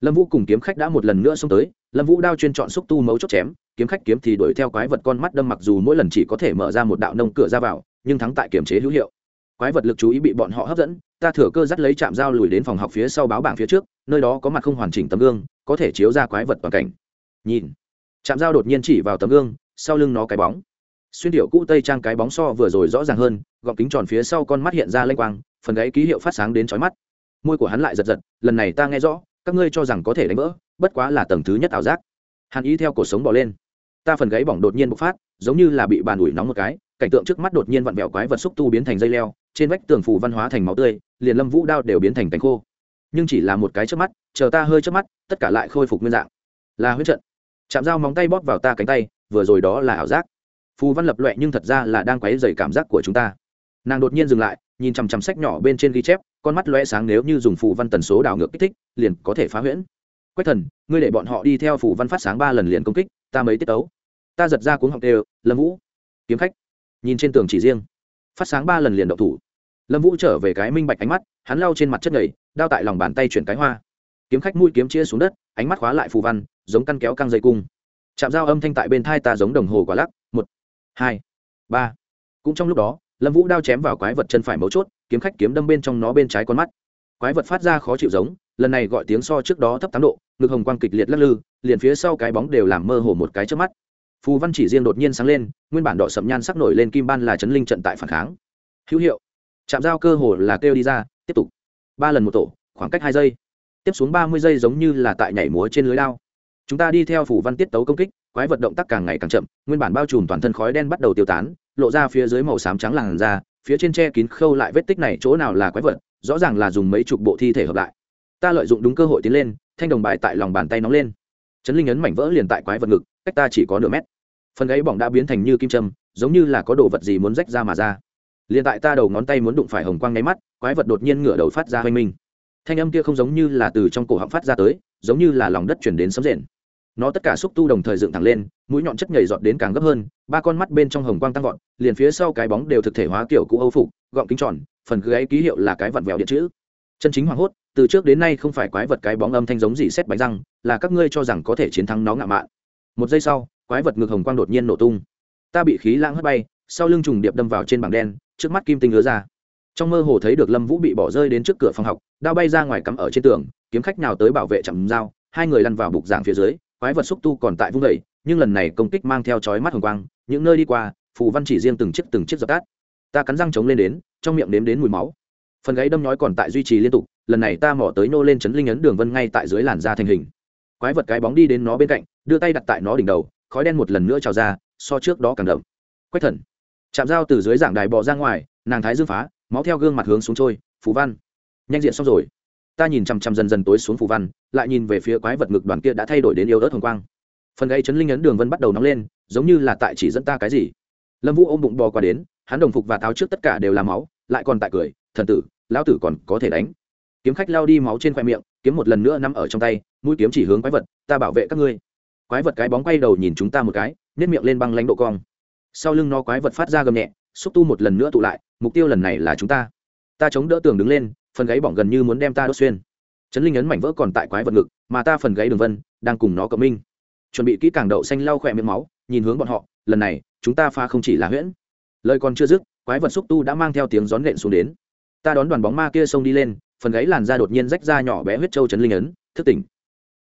Lâm vũ cùng kiếm khách đã một lần nữa xông tới, lâm vũ đao chuyên chọn xúc tu mấu chốt chém, kiếm khách kiếm thì đuổi theo quái vật con mắt đâm mặc dù mỗi lần chỉ có thể mở ra một đạo nông cửa ra vào, nhưng thắng tại kiểm chế hữu hiệu. Quái vật lực chú ý bị bọn họ hấp dẫn, ta thừa cơ dắt lấy chạm dao lùi đến phòng học phía sau báo bảng phía trước, nơi đó có mặt không hoàn chỉnh tấm gương, có thể chiếu ra quái vật toàn cảnh nhìn. Chạm dao đột nhiên chỉ vào tấm gương, sau lưng nó cái bóng. Xuyên điệu cũ tây trang cái bóng so vừa rồi rõ ràng hơn, gọng kính tròn phía sau con mắt hiện ra lênh quang, phần gáy ký hiệu phát sáng đến chói mắt. Môi của hắn lại giật giật, lần này ta nghe rõ, các ngươi cho rằng có thể đánh vỡ, bất quá là tầng thứ nhất ảo giác. Hàn ý theo cổ sống bỏ lên. Ta phần gáy bỏng đột nhiên bộc phát, giống như là bị bàn ủi nóng một cái, cảnh tượng trước mắt đột nhiên vặn vẹo quái vật xúc tu biến thành dây leo, trên vách tường phù văn hóa thành máu tươi, liền lâm vũ đao đều biến thành cánh khô. Nhưng chỉ là một cái trước mắt, chờ ta hơi trước mắt, tất cả lại khôi phục nguyên dạng. Là huyết trận chạm dao móng tay bóp vào ta cánh tay vừa rồi đó là ảo giác. Phù văn lập loẹ nhưng thật ra là đang quấy dày cảm giác của chúng ta. Nàng đột nhiên dừng lại nhìn chằm chằm sách nhỏ bên trên ghi chép con mắt loe sáng nếu như dùng phù văn tần số đảo ngược kích thích liền có thể phá huyễn. Quách thần ngươi để bọn họ đi theo phù văn phát sáng ba lần liền công kích ta mấy tiết tấu. Ta giật ra cuốn học đều lâm vũ. Kiếm khách. Nhìn trên tường chỉ riêng. Phát sáng ba lần liền động thủ. Lâm vũ trở về cái minh bạch ánh mắt hắn lau trên mặt chất nhầy, đao tại lòng bàn tay chuyển cái hoa. Kiếm khách mũi kiếm chia xuống đất ánh mắt khóa lại phù văn giống căn kéo căng dây cung. Chạm dao âm thanh tại bên thai ta giống đồng hồ quả lắc, một, hai, ba. Cũng trong lúc đó, lâm vũ đao chém vào quái vật chân phải mấu chốt, kiếm khách kiếm đâm bên trong nó bên trái con mắt. Quái vật phát ra khó chịu giống, lần này gọi tiếng so trước đó thấp tám độ, ngực hồng quang kịch liệt lắc lư, liền phía sau cái bóng đều làm mơ hồ một cái trước mắt. Phù văn chỉ riêng đột nhiên sáng lên, nguyên bản đỏ sậm nhan sắc nổi lên kim ban là chấn linh trận tại phản kháng. Hữu hiệu. Chạm giao cơ hồ là kêu đi ra, tiếp tục. Ba lần một tổ, khoảng cách hai giây. Tiếp xuống ba mươi giây giống như là tại nhảy múa trên lưới lao chúng ta đi theo phủ văn tiết tấu công kích, quái vật động tác càng ngày càng chậm, nguyên bản bao trùm toàn thân khói đen bắt đầu tiêu tán, lộ ra phía dưới màu xám trắng làn da, phía trên tre kín khâu lại vết tích này chỗ nào là quái vật, rõ ràng là dùng mấy chục bộ thi thể hợp lại. Ta lợi dụng đúng cơ hội tiến lên, thanh đồng bài tại lòng bàn tay nóng lên. Chấn linh ấn mảnh vỡ liền tại quái vật ngực, cách ta chỉ có nửa mét. Phần gáy bỏng đã biến thành như kim châm, giống như là có đồ vật gì muốn rách ra mà ra. Liền tại ta đầu ngón tay muốn đụng phải hồng quang nháy mắt, quái vật đột nhiên ngửa đầu phát ra hoanh minh. Thanh âm kia không giống như là từ trong cổ họng phát ra tới, giống như là lòng đất chuyển đến sấm rền nó tất cả xúc tu đồng thời dựng thẳng lên, mũi nhọn chất nhảy dọt đến càng gấp hơn, ba con mắt bên trong hồng quang tăng vọt, liền phía sau cái bóng đều thực thể hóa kiểu cũ âu phục, gọng kính tròn, phần gáy ký hiệu là cái vặn vẹo điện chữ. Chân chính hoảng hốt, từ trước đến nay không phải quái vật cái bóng âm thanh giống gì xét bánh răng, là các ngươi cho rằng có thể chiến thắng nó ngạo mạn. Một giây sau, quái vật ngực hồng quang đột nhiên nổ tung. Ta bị khí lãng hất bay, sau lưng trùng điệp đâm vào trên bảng đen, trước mắt kim tinh ngứa ra. Trong mơ hồ thấy được lâm vũ bị bỏ rơi đến trước cửa phòng học, đao bay ra ngoài cắm ở trên tường, kiếm khách nào tới bảo vệ chậm dao hai người lăn vào bục giảng phía dưới quái vật xúc tu còn tại vung đẩy, nhưng lần này công kích mang theo chói mắt hồng quang những nơi đi qua phù văn chỉ riêng từng chiếc từng chiếc dập tắt. Ta cắn răng chống lên đến trong miệng nếm đến mùi máu. Phần gáy đâm nhói còn tại duy trì liên tục lần này ta mỏ tới nô lên chấn linh ấn đường vân ngay tại dưới làn da thành hình. Quái vật cái bóng đi đến nó bên cạnh đưa tay đặt tại nó đỉnh đầu khói đen một lần nữa trào ra so trước đó càng đậm. Quách thần. Chạm dao từ dưới giảng đài bò ra ngoài nàng thái dương phá máu theo gương mặt hướng xuống trôi phú văn. Nhanh diện xong rồi ta nhìn chằm chằm dần dần tối xuống phù văn, lại nhìn về phía quái vật ngực đoàn kia đã thay đổi đến yêu ớt hồng quang. Phần gây chấn linh ấn đường vân bắt đầu nóng lên, giống như là tại chỉ dẫn ta cái gì. Lâm vũ ôm bụng bò qua đến, hắn đồng phục và tháo trước tất cả đều là máu, lại còn tại cười, thần tử, lão tử còn có thể đánh. Kiếm khách lao đi máu trên khoe miệng, kiếm một lần nữa nằm ở trong tay, mũi kiếm chỉ hướng quái vật, ta bảo vệ các ngươi. Quái vật cái bóng quay đầu nhìn chúng ta một cái nếp miệng lên băng lãnh độ cong. Sau lưng nó quái vật phát ra gầm nhẹ, xúc tu một lần nữa tụ lại, mục tiêu lần này là chúng ta. Ta chống đỡ tường đứng lên phần gáy bỏng gần như muốn đem ta đốt xuyên. Chấn linh ấn mảnh vỡ còn tại quái vật ngực, mà ta phần gáy đường vân đang cùng nó cộng minh. Chuẩn bị kỹ càng đậu xanh lau khỏe miệng máu, nhìn hướng bọn họ, lần này, chúng ta pha không chỉ là huyễn. Lời còn chưa dứt, quái vật xúc tu đã mang theo tiếng gión nện xuống đến. Ta đón đoàn bóng ma kia xông đi lên, phần gáy làn da đột nhiên rách ra nhỏ bé huyết trâu chấn linh ấn, thức tỉnh.